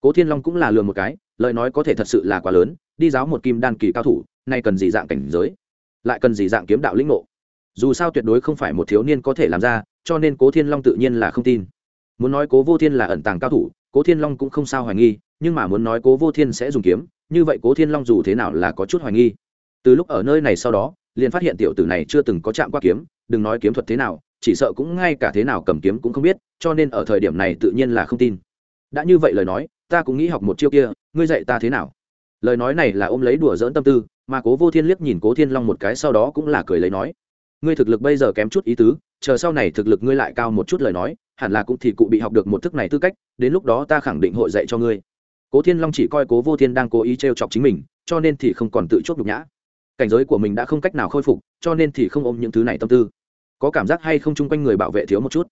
Cố thiên long cũng là lừa một cái, lời nói có thể thật sự là quá lớn, đi giáo một kim đan kỳ cao thủ, nay cần gì dạng cảnh giới? Lại cần gì dạng kiếm đạo lĩnh ngộ? Dù sao tuyệt đối không phải một thiếu niên có thể làm ra, cho nên cố thiên long tự nhiên là không tin. Muốn nói cố vô thiên là ẩn tàng cao thủ, cố thiên long cũng không sao hoài nghi, nhưng mà muốn nói cố vô thiên sẽ dùng kiếm, như vậy cố thiên long dù thế nào là có chút hoài nghi. Từ lúc ở nơi này sau đó, liền phát hiện tiểu tử này chưa từng có chạm qua kiếm, đừng nói kiếm thuật thế nào, chỉ sợ cũng ngay cả thế nào cầm kiếm cũng không biết, cho nên ở thời điểm này tự nhiên là không tin đã như vậy lời nói, ta cũng nghĩ học một chiêu kia, ngươi dạy ta thế nào? Lời nói này là ôm lấy đùa dỡn tâm tư, mà cố vô thiên liếc nhìn cố thiên long một cái sau đó cũng là cười lấy nói, ngươi thực lực bây giờ kém chút ý tứ, chờ sau này thực lực ngươi lại cao một chút lời nói, hẳn là cũng thì cụ bị học được một thức này tư cách, đến lúc đó ta khẳng định hội dạy cho ngươi. Cố thiên long chỉ coi cố vô thiên đang cố ý t r e o chọc chính mình, cho nên thì không còn tự chốt nhục nhã. Cảnh giới của mình đã không cách nào khôi phục, cho nên thì không ôm những thứ này tâm tư. Có cảm giác hay không chung quanh người bảo vệ thiếu một chút?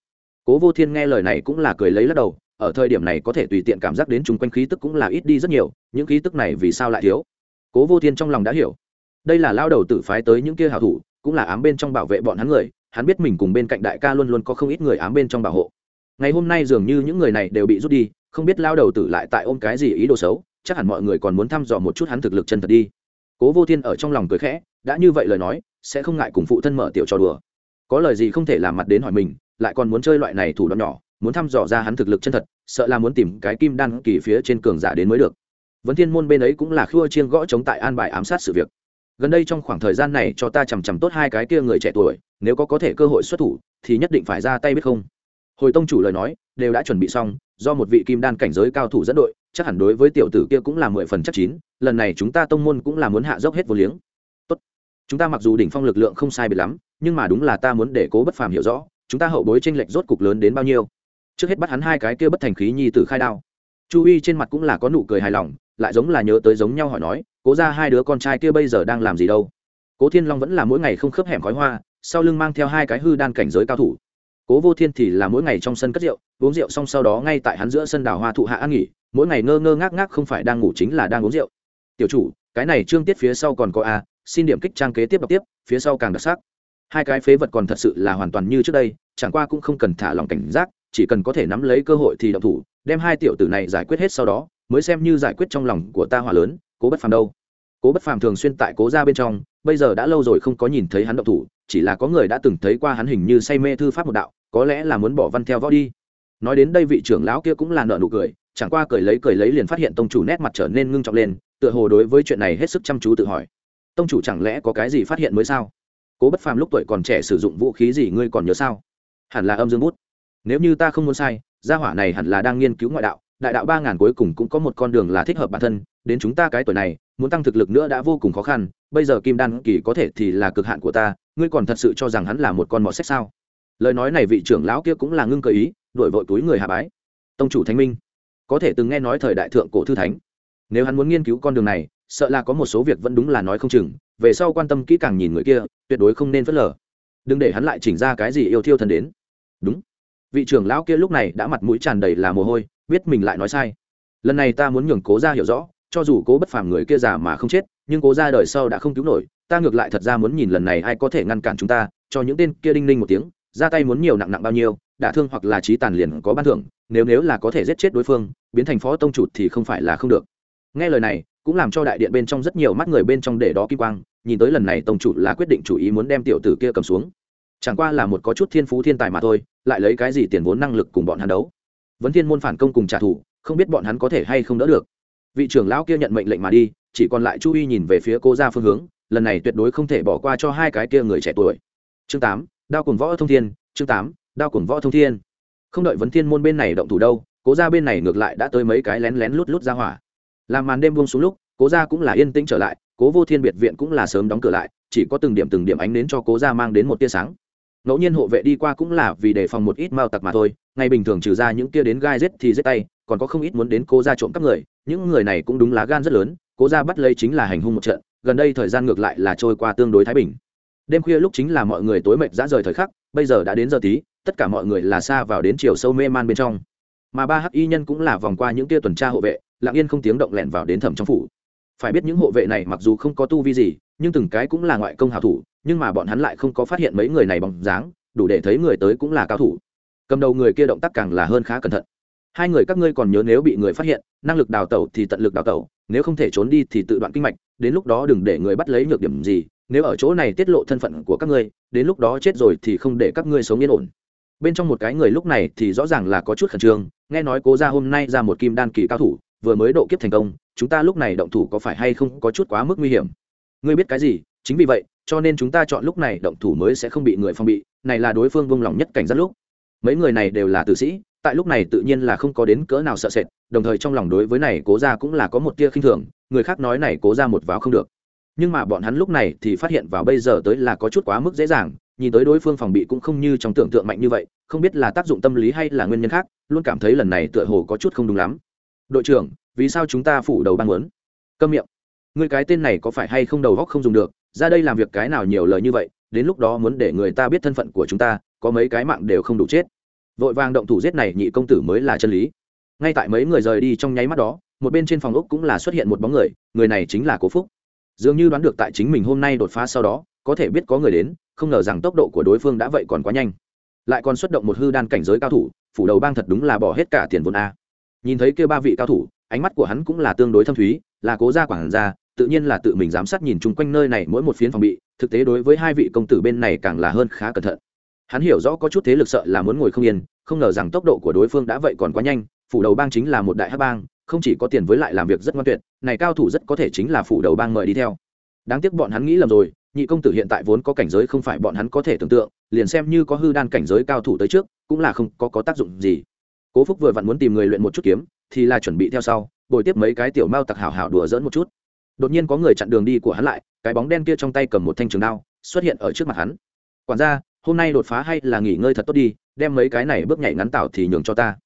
Cố vô thiên nghe lời này cũng là cười lấy lắc đầu ở thời điểm này có thể tùy tiện cảm giác đến chung quanh khí tức cũng là ít đi rất nhiều, những khí tức này vì sao lại thiếu? Cố vô thiên trong lòng đã hiểu. Đây là lao đầu tử phái tới những kia hảo thủ, cũng là ám bên trong bảo vệ bọn hắn người, hắn biết mình cùng bên cạnh đại ca luôn luôn có không ít người ám bên trong bảo hộ. Ngày hôm nay dường như những người này đều bị rút đi, không biết lao đầu tử lại tại ôm cái gì ý đồ xấu, chắc hẳn mọi người còn muốn thăm dò một chút hắn thực lực chân thật đi. Cố vô thiên ở trong lòng cười khẽ, đã như vậy lời nói, sẽ không ngại cùng phụ thân mở tiểu trò đùa. Có lời gì không thể làm mặt đến hỏi mình, lại còn muốn chơi loại này thủ đoạn nhỏ muốn thăm dò ra hắn thực lực chân thật, sợ là muốn tìm cái kim đan kỳ phía trên cường giả đến mới được. Vấn thiên môn bên ấy cũng là khua chiên gõ chống tại an bài ám sát sự việc. Gần đây trong khoảng thời gian này cho ta chằm chằm tốt hai cái kia người trẻ tuổi, nếu có có thể cơ hội xuất thủ, thì nhất định phải ra tay biết không? Hồi tông chủ lời nói, đều đã chuẩn bị xong, do một vị kim đan cảnh giới cao thủ dẫn đội, chắc hẳn đối với tiểu tử kia cũng là mười phần chắc chín, lần này chúng ta tông môn cũng là muốn hạ dốc hết vô liếng. Tốt. Chúng ta mặc dù đỉnh phong lực lượng không sai biệt lắm, nhưng mà đúng là ta muốn để cố bất phàm hiểu rõ, chúng ta hậu bối tranh lệch rốt cục lớn đến bao nhiêu trước hết bắt hắn hai cái kia bất thành khí nhi tử khai đao. Chu y trên mặt cũng là có nụ cười hài lòng, lại giống là nhớ tới giống nhau hỏi nói, cố ra hai đứa con trai kia bây giờ đang làm gì đâu? Cố thiên long vẫn là mỗi ngày không khớp hẻm khói hoa, sau lưng mang theo hai cái hư đan cảnh giới cao thủ. Cố vô thiên thì là mỗi ngày trong sân cất rượu, uống rượu xong sau đó ngay tại hắn giữa sân đào hoa thụ hạ ăn nghỉ, mỗi ngày ngơ ngơ ngác ngác không phải đang ngủ chính là đang uống rượu. Tiểu chủ, cái này trương tiết phía sau còn có a, xin điểm kích trang kế tiếp đọc tiếp, phía sau càng đặc sắc. Hai cái phế vật còn thật sự là hoàn toàn như trước đây, chẳng qua cũng không cần thả lòng cảnh giác chỉ cần có thể nắm lấy cơ hội thì động thủ, đem hai tiểu tử này giải quyết hết sau đó, mới xem như giải quyết trong lòng của ta hỏa lớn, cố bất phàm đâu. Cố bất phàm thường xuyên tại cố ra bên trong, bây giờ đã lâu rồi không có nhìn thấy hắn động thủ, chỉ là có người đã từng thấy qua hắn hình như say mê thư pháp một đạo, có lẽ là muốn bỏ văn theo võ đi. Nói đến đây vị trưởng lão kia cũng là nợ nụ cười, chẳng qua cười lấy cười lấy liền phát hiện tông chủ nét mặt trở nên ngưng trọng lên, tựa hồ đối với chuyện này hết sức chăm chú tự hỏi. Tông chủ chẳng lẽ có cái gì phát hiện mới sao? Cố bất phàm lúc tuổi còn trẻ sử dụng vũ khí gì ngươi còn nhớ sao? Hẳn là âm dương bút nếu như ta không muốn sai, gia hỏa này hẳn là đang nghiên cứu ngoại đạo, đại đạo ba ngàn cuối cùng cũng có một con đường là thích hợp bản thân, đến chúng ta cái tuổi này, muốn tăng thực lực nữa đã vô cùng khó khăn, bây giờ kim đan kỳ có thể thì là cực hạn của ta, ngươi còn thật sự cho rằng hắn là một con mọt sách sao? Lời nói này vị trưởng lão kia cũng là ngưng cơ ý đổi vội túi người hạ bái. Tông chủ thánh minh, có thể từng nghe nói thời đại thượng cổ thư thánh. Nếu hắn muốn nghiên cứu con đường này, sợ là có một số việc vẫn đúng là nói không chừng, về sau quan tâm kỹ càng nhìn người kia, tuyệt đối không nên phớt lờ. Đừng để hắn lại chỉnh ra cái gì yêu thiêu thần đến. Đúng vị trưởng lão kia lúc này đã mặt mũi tràn đầy là mồ hôi, biết mình lại nói sai. Lần này ta muốn nhường cố ra hiểu rõ, cho dù cố bất phàm người kia già mà không chết, nhưng cố ra đời sau đã không cứu nổi, ta ngược lại thật ra muốn nhìn lần này ai có thể ngăn cản chúng ta, cho những tên kia đinh ninh một tiếng, ra tay muốn nhiều nặng nặng bao nhiêu, đả thương hoặc là trí tàn liền có ban thưởng, nếu nếu là có thể giết chết đối phương, biến thành phó tông chủ thì không phải là không được. Nghe lời này, cũng làm cho đại điện bên trong rất nhiều mắt người bên trong để đó kim quang, nhìn tới lần này tông chủ là quyết định chủ ý muốn đem tiểu tử kia cầm xuống chẳng qua là một có chút thiên phú thiên tài mà thôi, lại lấy cái gì tiền vốn năng lực cùng bọn hắn đấu. Vấn thiên môn phản công cùng trả thù, không biết bọn hắn có thể hay không đỡ được. Vị trưởng lão kia nhận mệnh lệnh mà đi, chỉ còn lại chu y nhìn về phía cô ra phương hướng, lần này tuyệt đối không thể bỏ qua cho hai cái kia người trẻ tuổi. Chương tám, đao cùng võ thông thiên, chương tám, đao cùng võ thông thiên. Không đợi vấn thiên môn bên này động thủ đâu, cố ra bên này ngược lại đã tới mấy cái lén lén lút lút ra hỏa. Làm màn đêm buông xuống lúc, cố ra cũng là yên tĩnh trở lại, cố vô thiên biệt viện cũng là sớm đóng cửa lại, chỉ có từng điểm từng điểm ánh đến cho cố ra mang đến một tia sáng ngẫu nhiên hộ vệ đi qua cũng là vì đề phòng một ít mao tặc mà thôi. Ngày bình thường trừ ra những kia đến gai rết thì rết tay, còn có không ít muốn đến cố ra trộm các người. Những người này cũng đúng lá gan rất lớn, cố ra bắt lấy chính là hành hung một trận. Gần đây thời gian ngược lại là trôi qua tương đối thái bình. Đêm khuya lúc chính là mọi người tối mệt dã rời thời khắc, bây giờ đã đến giờ tí, tất cả mọi người là xa vào đến chiều sâu mê man bên trong. Mà ba hắc y nhân cũng là vòng qua những kia tuần tra hộ vệ, lặng yên không tiếng động lẹn vào đến thẩm trong phủ phải biết những hộ vệ này mặc dù không có tu vi gì, nhưng từng cái cũng là ngoại công hảo thủ, nhưng mà bọn hắn lại không có phát hiện mấy người này bằng dáng, đủ để thấy người tới cũng là cao thủ. Cầm đầu người kia động tác càng là hơn khá cẩn thận. Hai người các ngươi còn nhớ nếu bị người phát hiện, năng lực đào tẩu thì tận lực đào tẩu, nếu không thể trốn đi thì tự đoạn kinh mạch, đến lúc đó đừng để người bắt lấy nhược điểm gì, nếu ở chỗ này tiết lộ thân phận của các ngươi, đến lúc đó chết rồi thì không để các ngươi sống yên ổn. Bên trong một cái người lúc này thì rõ ràng là có chút khẩn trương, nghe nói cố ra hôm nay ra một kim đan kỳ cao thủ, vừa mới độ kiếp thành công chúng ta lúc này động thủ có phải hay không có chút quá mức nguy hiểm? Ngươi biết cái gì? Chính vì vậy, cho nên chúng ta chọn lúc này động thủ mới sẽ không bị người phong bị, này là đối phương vung lòng nhất cảnh rất lúc. Mấy người này đều là tử sĩ, tại lúc này tự nhiên là không có đến cỡ nào sợ sệt, đồng thời trong lòng đối với này cố ra cũng là có một tia khinh thường, người khác nói này cố ra một váo không được. Nhưng mà bọn hắn lúc này thì phát hiện vào bây giờ tới là có chút quá mức dễ dàng, nhìn tới đối phương phòng bị cũng không như trong tưởng tượng mạnh như vậy, không biết là tác dụng tâm lý hay là nguyên nhân khác, luôn cảm thấy lần này tựa hồ có chút không đúng lắm. Đội trưởng vì sao chúng ta phủ đầu bang muốn? Câm miệng. Người cái tên này có phải hay không đầu góc không dùng được? Ra đây làm việc cái nào nhiều lời như vậy, đến lúc đó muốn để người ta biết thân phận của chúng ta, có mấy cái mạng đều không đủ chết. Vội vàng động thủ giết này nhị công tử mới là chân lý. Ngay tại mấy người rời đi trong nháy mắt đó, một bên trên phòng ốc cũng là xuất hiện một bóng người người này chính là cố phúc. Dường như đoán được tại chính mình hôm nay đột phá sau đó, có thể biết có người đến, không ngờ rằng tốc độ của đối phương đã vậy còn quá nhanh. Lại còn xuất động một hư đan cảnh giới cao thủ, phủ đầu bang thật đúng là bỏ hết cả tiền vốn a. Nhìn thấy kêu ba vị cao thủ ánh mắt của hắn cũng là tương đối thâm thúy là cố gia quảng gia tự nhiên là tự mình giám sát nhìn chung quanh nơi này mỗi một phiến phòng bị thực tế đối với hai vị công tử bên này càng là hơn khá cẩn thận. Hắn hiểu rõ có chút thế lực sợ là muốn ngồi không yên không ngờ rằng tốc độ của đối phương đã vậy còn quá nhanh phủ đầu bang chính là một đại hát bang không chỉ có tiền với lại làm việc rất ngoan tuyệt này cao thủ rất có thể chính là phủ đầu bang mời đi theo. Đáng tiếc bọn hắn nghĩ lầm rồi nhị công tử hiện tại vốn có cảnh giới không phải bọn hắn có thể tưởng tượng liền xem như có hư đan cảnh giới cao thủ tới trước cũng là không có, có tác dụng gì. Cố phúc vừa vặn muốn tìm người luyện một chút kiếm thì là chuẩn bị theo sau, bồi tiếp mấy cái tiểu mao tặc hảo hảo đùa dỡn một chút. Đột nhiên có người chặn đường đi của hắn lại, cái bóng đen kia trong tay cầm một thanh trường đao, xuất hiện ở trước mặt hắn. Quản ra hôm nay đột phá hay là nghỉ ngơi thật tốt đi, đem mấy cái này bước nhảy ngắn tạo thì nhường cho ta.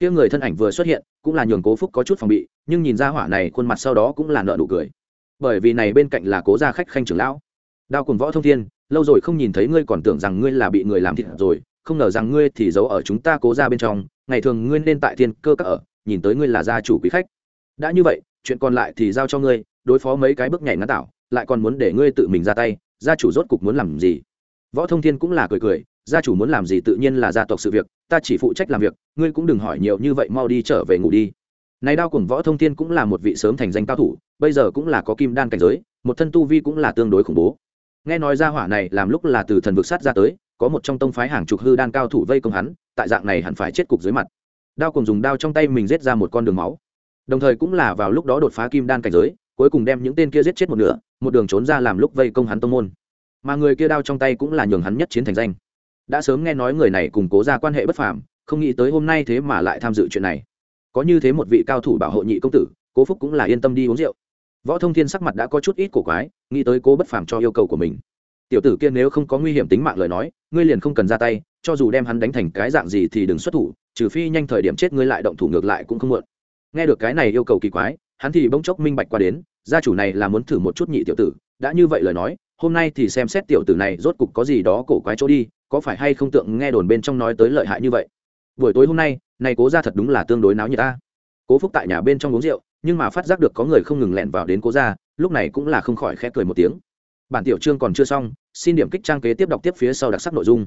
Kia người thân ảnh vừa xuất hiện, cũng là nhường cố phúc có chút phòng bị, nhưng nhìn ra hỏa này khuôn mặt sau đó cũng là nợ nụ cười. Bởi vì này bên cạnh là cố gia khách khanh trưởng lão. Đao cùng võ thông thiên, lâu rồi không nhìn thấy ngươi còn tưởng rằng ngươi là bị người làm thịt rồi, không ngờ rằng ngươi thì giấu ở chúng ta cố ra bên trong, ngày thường ngươi nên tại thiên cơ các ở nhìn tới ngươi là gia chủ quý khách. Đã như vậy, chuyện còn lại thì giao cho ngươi, đối phó mấy cái bước nhảy ngắn tạo, lại còn muốn để ngươi tự mình ra tay, gia chủ rốt cục muốn làm gì? Võ thông thiên cũng là cười cười, gia chủ muốn làm gì tự nhiên là gia tộc sự việc, ta chỉ phụ trách làm việc, ngươi cũng đừng hỏi nhiều như vậy, mau đi trở về ngủ đi. Này đao cùng võ thông thiên cũng là một vị sớm thành danh cao thủ, bây giờ cũng là có kim đan cảnh giới, một thân tu vi cũng là tương đối khủng bố. Nghe nói gia hỏa này làm lúc là từ thần vực sát ra tới, có một trong tông phái hàng chục hư đan cao thủ vây công hắn, tại dạng này hẳn phải chết cục dưới mặt đao cùng dùng đao trong tay mình giết ra một con đường máu. Đồng thời cũng là vào lúc đó đột phá kim đan cảnh giới, cuối cùng đem những tên kia giết chết một nửa, một đường trốn ra làm lúc vây công hắn tông môn. Mà người kia đao trong tay cũng là nhường hắn nhất chiến thành danh. Đã sớm nghe nói người này cùng cố ra quan hệ bất phàm, không nghĩ tới hôm nay thế mà lại tham dự chuyện này. Có như thế một vị cao thủ bảo hộ nhị công tử, cố phúc cũng là yên tâm đi uống rượu. Võ thông thiên sắc mặt đã có chút ít cổ quái, nghĩ tới cố bất phàm cho yêu cầu của mình. Tiểu tử kia nếu không có nguy hiểm tính mạng lời nói, ngươi liền không cần ra tay, cho dù đem hắn đánh thành cái dạng gì thì đừng xuất thủ trừ phi nhanh thời điểm chết ngươi lại động thủ ngược lại cũng không muộn. Nghe được cái này yêu cầu kỳ quái, hắn thì bỗng chốc minh bạch qua đến, gia chủ này là muốn thử một chút nhị tiểu tử, đã như vậy lời nói, hôm nay thì xem xét tiểu tử này rốt cục có gì đó cổ quái chỗ đi, có phải hay không tượng nghe đồn bên trong nói tới lợi hại như vậy. Buổi tối hôm nay, này cố ra thật đúng là tương đối náo như ta. Cố phúc tại nhà bên trong uống rượu, nhưng mà phát giác được có người không ngừng lẹn vào đến cố ra lúc này cũng là không khỏi khẽ cười một tiếng. Bản tiểu chương còn chưa xong, xin điểm kích trang kế tiếp đọc tiếp phía sau đặc sắc nội dung.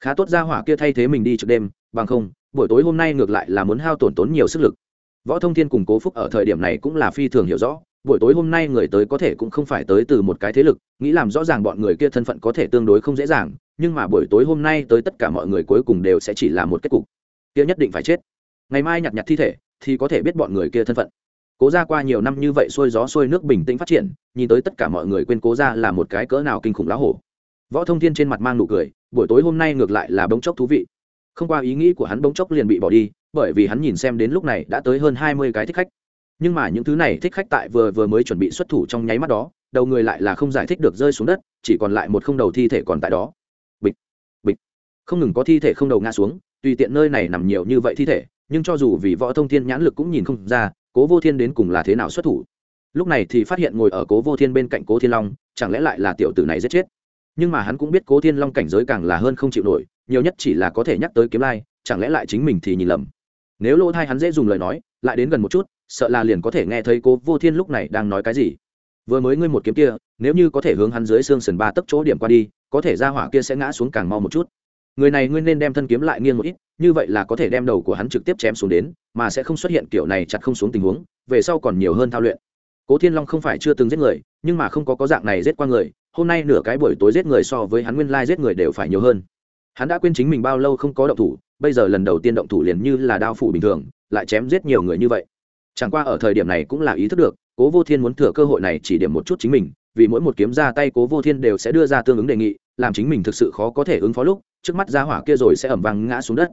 Khá tốt ra hỏa kia thay thế mình đi trước đêm, bằng không buổi tối hôm nay ngược lại là muốn hao tổn tốn nhiều sức lực. Võ thông thiên cùng cố phúc ở thời điểm này cũng là phi thường hiểu rõ, buổi tối hôm nay người tới có thể cũng không phải tới từ một cái thế lực, nghĩ làm rõ ràng bọn người kia thân phận có thể tương đối không dễ dàng, nhưng mà buổi tối hôm nay tới tất cả mọi người cuối cùng đều sẽ chỉ là một kết cục. Kia nhất định phải chết. Ngày mai nhặt nhặt thi thể thì có thể biết bọn người kia thân phận. Cố ra qua nhiều năm như vậy xuôi gió xuôi nước bình tĩnh phát triển, nhìn tới tất cả mọi người quên cố ra là một cái cỡ nào kinh khủng lá hổ. Võ thông thiên trên mặt mang nụ cười, buổi tối hôm nay ngược lại là bỗng chốc thú vị không qua ý nghĩ của hắn bỗng chốc liền bị bỏ đi, bởi vì hắn nhìn xem đến lúc này đã tới hơn hai mươi cái thích khách. Nhưng mà những thứ này thích khách tại vừa vừa mới chuẩn bị xuất thủ trong nháy mắt đó, đầu người lại là không giải thích được rơi xuống đất, chỉ còn lại một không đầu thi thể còn tại đó. Bịch bịch. Không ngừng có thi thể không đầu ngã xuống, tùy tiện nơi này nằm nhiều như vậy thi thể, nhưng cho dù vì võ thông thiên nhãn lực cũng nhìn không ra, cố vô thiên đến cùng là thế nào xuất thủ. Lúc này thì phát hiện ngồi ở cố vô thiên bên cạnh cố thiên long, chẳng lẽ lại là tiểu tử này giết chết? Nhưng mà hắn cũng biết cố thiên long cảnh giới càng là hơn không chịu nổi nhiều nhất chỉ là có thể nhắc tới kiếm lai, chẳng lẽ lại chính mình thì nhìn lầm? Nếu lỗ thai hắn dễ dùng lời nói, lại đến gần một chút, sợ là liền có thể nghe thấy cố vô thiên lúc này đang nói cái gì. Vừa mới ngươi một kiếm kia, nếu như có thể hướng hắn dưới xương sườn ba tấc chỗ điểm qua đi, có thể ra hỏa kia sẽ ngã xuống càng mau một chút. Người này ngươi nên đem thân kiếm lại nghiêng một ít, như vậy là có thể đem đầu của hắn trực tiếp chém xuống đến, mà sẽ không xuất hiện kiểu này chặt không xuống tình huống, về sau còn nhiều hơn thao luyện. Cố thiên long không phải chưa từng giết người, nhưng mà không có có dạng này giết qua người, hôm nay nửa cái buổi tối giết người so với hắn nguyên lai giết người đều phải nhiều hơn hắn đã quên chính mình bao lâu không có động thủ, bây giờ lần đầu tiên động thủ liền như là đao phủ bình thường, lại chém giết nhiều người như vậy. Chẳng qua ở thời điểm này cũng là ý thức được, cố vô thiên muốn thừa cơ hội này chỉ điểm một chút chính mình, vì mỗi một kiếm ra tay cố vô thiên đều sẽ đưa ra tương ứng đề nghị, làm chính mình thực sự khó có thể ứng phó lúc, trước mắt ra hỏa kia rồi sẽ ẩm vang ngã xuống đất.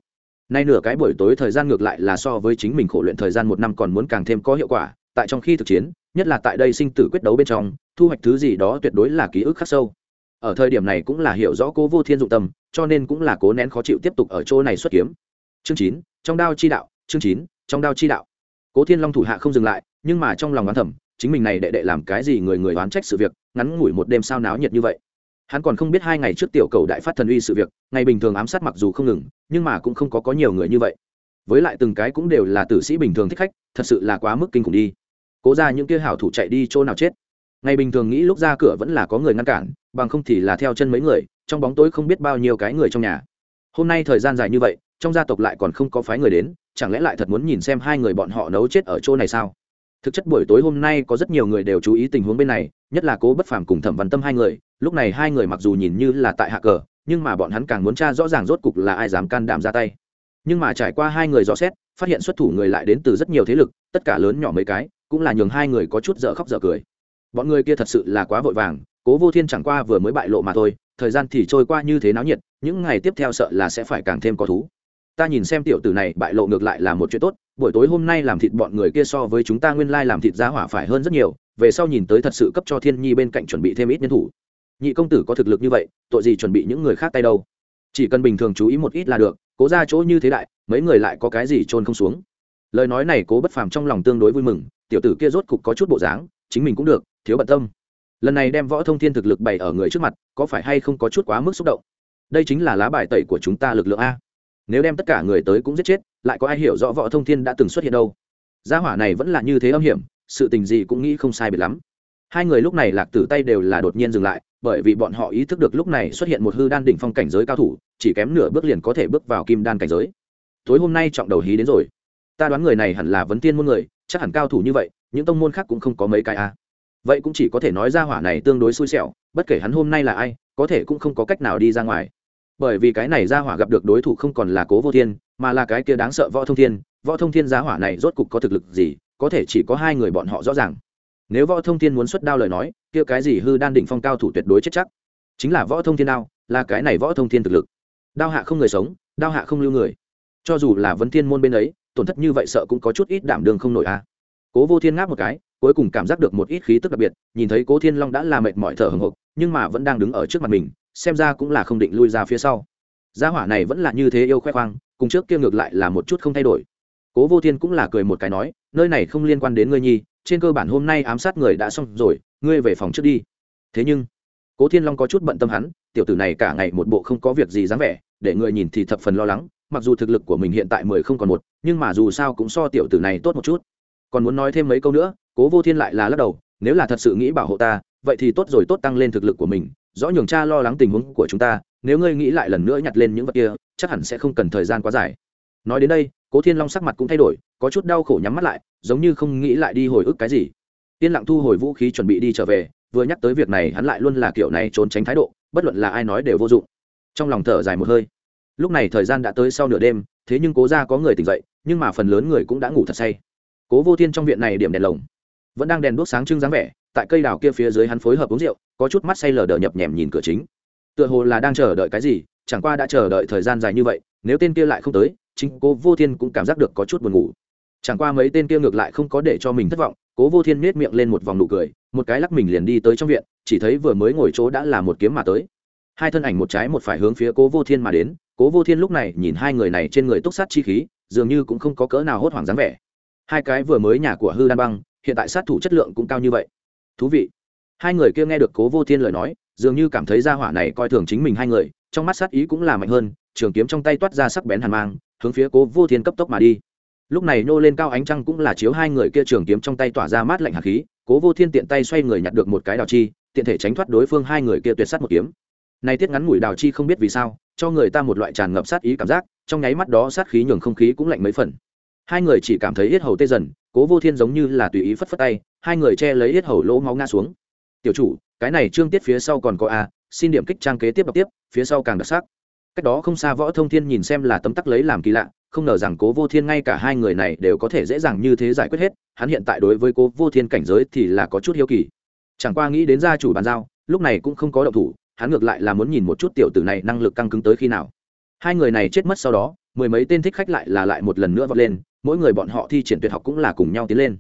Nay nửa cái buổi tối thời gian ngược lại là so với chính mình khổ luyện thời gian một năm còn muốn càng thêm có hiệu quả, tại trong khi thực chiến, nhất là tại đây sinh tử quyết đấu bên trong, thu hoạch thứ gì đó tuyệt đối là ký ức khắc sâu ở thời điểm này cũng là hiểu rõ cố vô thiên dụng tâm, cho nên cũng là cố nén khó chịu tiếp tục ở chỗ này xuất kiếm. Chương chín, trong đao chi đạo, chương chín, trong đao chi đạo. Cố thiên long thủ hạ không dừng lại, nhưng mà trong lòng oán thẩm chính mình này đệ đệ làm cái gì người người oán trách sự việc, ngắn ngủi một đêm sao náo nhiệt như vậy. Hắn còn không biết hai ngày trước tiểu cầu đại phát thần uy sự việc, ngày bình thường ám sát mặc dù không ngừng, nhưng mà cũng không có có nhiều người như vậy. Với lại từng cái cũng đều là tử sĩ bình thường thích khách, thật sự là quá mức kinh khủng đi. Cố ra những kia hảo thủ chạy đi chỗ nào chết? Ngày bình thường nghĩ lúc ra cửa vẫn là có người ngăn cản bằng không thì là theo chân mấy người, trong bóng tối không biết bao nhiêu cái người trong nhà. Hôm nay thời gian dài như vậy, trong gia tộc lại còn không có phái người đến, chẳng lẽ lại thật muốn nhìn xem hai người bọn họ nấu chết ở chỗ này sao? Thực chất buổi tối hôm nay có rất nhiều người đều chú ý tình huống bên này, nhất là cố bất phàm cùng thẩm văn tâm hai người, lúc này hai người mặc dù nhìn như là tại hạ cờ, nhưng mà bọn hắn càng muốn tra rõ ràng rốt cục là ai dám can đảm ra tay. Nhưng mà trải qua hai người dò xét, phát hiện xuất thủ người lại đến từ rất nhiều thế lực, tất cả lớn nhỏ mấy cái, cũng là nhường hai người có chút dở khóc dở cười. Bọn người kia thật sự là quá vội vàng cố vô thiên chẳng qua vừa mới bại lộ mà thôi, thời gian thì trôi qua như thế náo nhiệt, những ngày tiếp theo sợ là sẽ phải càng thêm có thú. Ta nhìn xem tiểu tử này bại lộ ngược lại là một chuyện tốt, buổi tối hôm nay làm thịt bọn người kia so với chúng ta nguyên lai làm thịt giá hỏa phải hơn rất nhiều, về sau nhìn tới thật sự cấp cho thiên nhi bên cạnh chuẩn bị thêm ít nhân thủ. Nhị công tử có thực lực như vậy, tội gì chuẩn bị những người khác tay đâu? Chỉ cần bình thường chú ý một ít là được, cố ra chỗ như thế đại, mấy người lại có cái gì trôn không xuống. Lời nói này cố bất phàm trong lòng tương đối vui mừng, tiểu tử kia rốt cục có chút bộ dáng, chính mình cũng được, thiếu bận tâm lần này đem võ thông thiên thực lực bày ở người trước mặt, có phải hay không có chút quá mức xúc động? Đây chính là lá bài tẩy của chúng ta lực lượng a. Nếu đem tất cả người tới cũng giết chết, lại có ai hiểu rõ võ thông thiên đã từng xuất hiện đâu? Gia hỏa này vẫn là như thế âm hiểm, sự tình gì cũng nghĩ không sai biệt lắm. Hai người lúc này lạc tử tay đều là đột nhiên dừng lại, bởi vì bọn họ ý thức được lúc này xuất hiện một hư đan đỉnh phong cảnh giới cao thủ, chỉ kém nửa bước liền có thể bước vào kim đan cảnh giới. Tối hôm nay trọng đầu hí đến rồi. Ta đoán người này hẳn là vấn tiên môn người, chắc hẳn cao thủ như vậy, những tông môn khác cũng không có mấy cái a vậy cũng chỉ có thể nói ra hỏa này tương đối xui xẻo, bất kể hắn hôm nay là ai, có thể cũng không có cách nào đi ra ngoài. Bởi vì cái này ra hỏa gặp được đối thủ không còn là cố vô thiên, mà là cái kia đáng sợ võ thông thiên. Võ thông thiên giá hỏa này rốt cục có thực lực gì, có thể chỉ có hai người bọn họ rõ ràng. Nếu võ thông thiên muốn xuất đao lời nói, kia cái gì hư đan đỉnh phong cao thủ tuyệt đối chết chắc. Chính là võ thông thiên đao, là cái này võ thông thiên thực lực. Đao hạ không người sống, đao hạ không lưu người. Cho dù là vấn thiên môn bên ấy, tổn thất như vậy sợ cũng có chút ít đảm đường không nổi a. À. cố vô thiên ngáp một cái cuối cùng cảm giác được một ít khí tức đặc biệt, nhìn thấy cố thiên long đã là mệt mỏi thở hồng hộc, nhưng mà vẫn đang đứng ở trước mặt mình, xem ra cũng là không định lui ra phía sau. Gia hỏa này vẫn là như thế yêu khoe khoang, cùng trước kia ngược lại là một chút không thay đổi. Cố vô thiên cũng là cười một cái nói, nơi này không liên quan đến ngươi nhi, trên cơ bản hôm nay ám sát người đã xong rồi, ngươi về phòng trước đi. Thế nhưng, cố thiên long có chút bận tâm hắn, tiểu tử này cả ngày một bộ không có việc gì dáng vẻ, để người nhìn thì thập phần lo lắng, mặc dù thực lực của mình hiện tại mười không còn một, nhưng mà dù sao cũng so tiểu tử này tốt một chút. Còn muốn nói thêm mấy câu nữa cố vô thiên lại là lắc đầu, nếu là thật sự nghĩ bảo hộ ta, vậy thì tốt rồi, tốt tăng lên thực lực của mình, rõ nhường cha lo lắng tình huống của chúng ta, nếu ngươi nghĩ lại lần nữa nhặt lên những vật kia, chắc hẳn sẽ không cần thời gian quá dài. Nói đến đây, cố thiên long sắc mặt cũng thay đổi, có chút đau khổ nhắm mắt lại, giống như không nghĩ lại đi hồi ức cái gì. Yên lặng thu hồi vũ khí chuẩn bị đi trở về, vừa nhắc tới việc này hắn lại luôn là kiểu này trốn tránh thái độ, bất luận là ai nói đều vô dụng. Trong lòng thở dài một hơi. Lúc này thời gian đã tới sau nửa đêm, thế nhưng cố ra có người tỉnh dậy, nhưng mà phần lớn người cũng đã ngủ thật say. Cố vô thiên trong viện này điểm đèn lồng vẫn đang đèn đuốc sáng trưng dáng vẻ, tại cây đào kia phía dưới hắn phối hợp uống rượu, có chút mắt say lờ đờ nhập nhèm nhìn cửa chính. Tựa hồ là đang chờ đợi cái gì, chẳng qua đã chờ đợi thời gian dài như vậy, nếu tên kia lại không tới, chính cố vô thiên cũng cảm giác được có chút buồn ngủ. Chẳng qua mấy tên kia ngược lại không có để cho mình thất vọng, cố vô thiên nết miệng lên một vòng nụ cười, một cái lắc mình liền đi tới trong viện, chỉ thấy vừa mới ngồi chỗ đã là một kiếm mà tới. Hai thân ảnh một trái một phải hướng phía cố vô thiên mà đến, cố vô thiên lúc này nhìn hai người này trên người túc sát chi khí, dường như cũng không có cỡ nào hốt hoảng dáng vẻ. Hai cái vừa mới nhà của hư đan băng hiện tại sát thủ chất lượng cũng cao như vậy. Thú vị. Hai người kia nghe được cố vô thiên lời nói, dường như cảm thấy gia hỏa này coi thường chính mình hai người, trong mắt sát ý cũng là mạnh hơn, trường kiếm trong tay toát ra sắc bén hàn mang, hướng phía cố vô thiên cấp tốc mà đi. Lúc này nô lên cao ánh trăng cũng là chiếu hai người kia trường kiếm trong tay tỏa ra mát lạnh hạt khí, cố vô thiên tiện tay xoay người nhặt được một cái đào chi, tiện thể tránh thoát đối phương hai người kia tuyệt sát một kiếm. Này tiết ngắn ngủi đào chi không biết vì sao, cho người ta một loại tràn ngập sát ý cảm giác, trong nháy mắt đó sát khí nhường không khí cũng lạnh mấy phần. Hai người chỉ cảm thấy yết hầu tê dần cố vô thiên giống như là tùy ý phất phất tay, hai người che lấy hết hầu lỗ máu ngã xuống. Tiểu chủ, cái này trương tiết phía sau còn có a, xin điểm kích trang kế tiếp đọc tiếp, phía sau càng đặc sắc. Cách đó không xa võ thông thiên nhìn xem là tấm tắc lấy làm kỳ lạ, không ngờ rằng cố vô thiên ngay cả hai người này đều có thể dễ dàng như thế giải quyết hết, hắn hiện tại đối với cố vô thiên cảnh giới thì là có chút hiếu kỳ. Chẳng qua nghĩ đến gia chủ bàn giao, lúc này cũng không có động thủ, hắn ngược lại là muốn nhìn một chút tiểu tử này năng lực căng cứng tới khi nào. Hai người này chết mất sau đó, mười mấy tên thích khách lại là lại một lần nữa vọt lên mỗi người bọn họ thi triển tuyệt học cũng là cùng nhau tiến lên.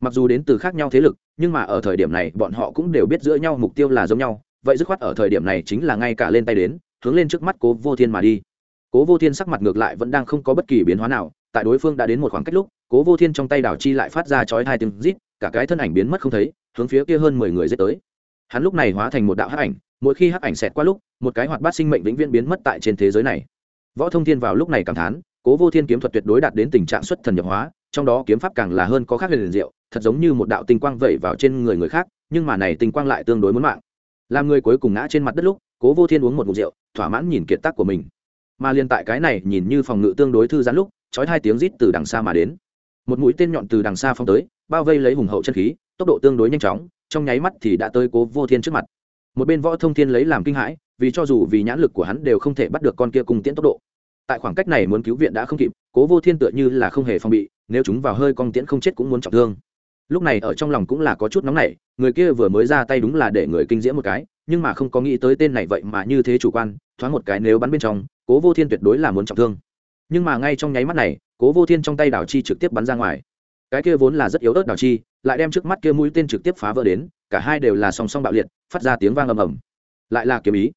Mặc dù đến từ khác nhau thế lực, nhưng mà ở thời điểm này, bọn họ cũng đều biết giữa nhau mục tiêu là giống nhau, vậy dứt khoát ở thời điểm này chính là ngay cả lên tay đến, hướng lên trước mắt cố vô thiên mà đi. Cố vô thiên sắc mặt ngược lại vẫn đang không có bất kỳ biến hóa nào, tại đối phương đã đến một khoảng cách lúc, cố vô thiên trong tay đảo chi lại phát ra chói hai tiếng rít, cả cái thân ảnh biến mất không thấy, hướng phía kia hơn mười người dết tới. Hắn lúc này hóa thành một đạo hắc ảnh, mỗi khi hắc ảnh xẹt qua lúc, một cái hoạt bát sinh mệnh vĩnh viễn biến mất tại trên thế giới này. Võ thông thiên vào lúc này cảm thán cố vô thiên kiếm thuật tuyệt đối đạt đến tình trạng xuất thần nhập hóa, trong đó kiếm pháp càng là hơn có khác liền diệu, thật giống như một đạo tinh quang vẩy vào trên người người khác, nhưng mà này tinh quang lại tương đối muốn mạng. Làm người cuối cùng ngã trên mặt đất lúc, cố vô thiên uống một mục rượu, thỏa mãn nhìn kiệt tác của mình. Mà liên tại cái này nhìn như phòng ngự tương đối thư giãn lúc, chói hai tiếng rít từ đằng xa mà đến. Một mũi tên nhọn từ đằng xa phong tới, bao vây lấy hùng hậu chân khí, tốc độ tương đối nhanh chóng, trong nháy mắt thì đã tới cố vô thiên trước mặt. Một bên võ thông thiên lấy làm kinh hãi, vì cho dù vì nhãn lực của hắn đều không thể bắt được con kia cùng tiễn tốc độ tại khoảng cách này muốn cứu viện đã không kịp, cố vô thiên tựa như là không hề phòng bị, nếu chúng vào hơi con tiễn không chết cũng muốn trọng thương. Lúc này ở trong lòng cũng là có chút nóng nảy, người kia vừa mới ra tay đúng là để người kinh diễm một cái, nhưng mà không có nghĩ tới tên này vậy mà như thế chủ quan, thoáng một cái nếu bắn bên trong, cố vô thiên tuyệt đối là muốn trọng thương. Nhưng mà ngay trong nháy mắt này, cố vô thiên trong tay đảo chi trực tiếp bắn ra ngoài. Cái kia vốn là rất yếu ớt đảo chi, lại đem trước mắt kia mũi tên trực tiếp phá vỡ đến, cả hai đều là song song bạo liệt, phát ra tiếng vang ầm ầm. Lại là kiếm ý.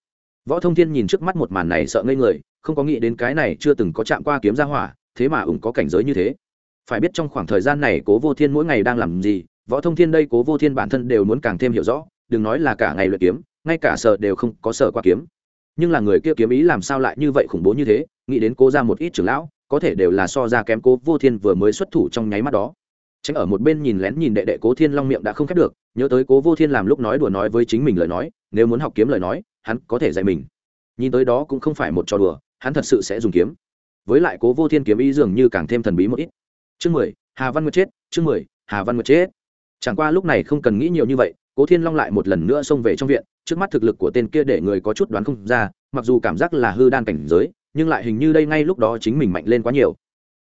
Võ thông thiên nhìn trước mắt một màn này sợ ngây người không có nghĩ đến cái này chưa từng có chạm qua kiếm ra hỏa, thế mà ủng có cảnh giới như thế. Phải biết trong khoảng thời gian này cố vô thiên mỗi ngày đang làm gì, võ thông thiên đây cố vô thiên bản thân đều muốn càng thêm hiểu rõ, đừng nói là cả ngày luyện kiếm, ngay cả sợ đều không có sợ qua kiếm. Nhưng là người kia kiếm ý làm sao lại như vậy khủng bố như thế, nghĩ đến cố ra một ít trưởng lão, có thể đều là so ra kém cố vô thiên vừa mới xuất thủ trong nháy mắt đó. Tránh ở một bên nhìn lén nhìn đệ đệ cố thiên long miệng đã không khép được, nhớ tới cố vô thiên làm lúc nói đùa nói với chính mình lời nói, nếu muốn học kiếm lời nói, hắn có thể dạy mình. Nhìn tới đó cũng không phải một trò đùa hắn thật sự sẽ dùng kiếm. Với lại cố vô thiên kiếm ý dường như càng thêm thần bí một ít. Chương mười, hà văn nguyệt chết, chương mười, hà văn nguyệt chết. Chẳng qua lúc này không cần nghĩ nhiều như vậy, cố thiên long lại một lần nữa xông về trong viện, trước mắt thực lực của tên kia để người có chút đoán không ra, mặc dù cảm giác là hư đan cảnh giới, nhưng lại hình như đây ngay lúc đó chính mình mạnh lên quá nhiều.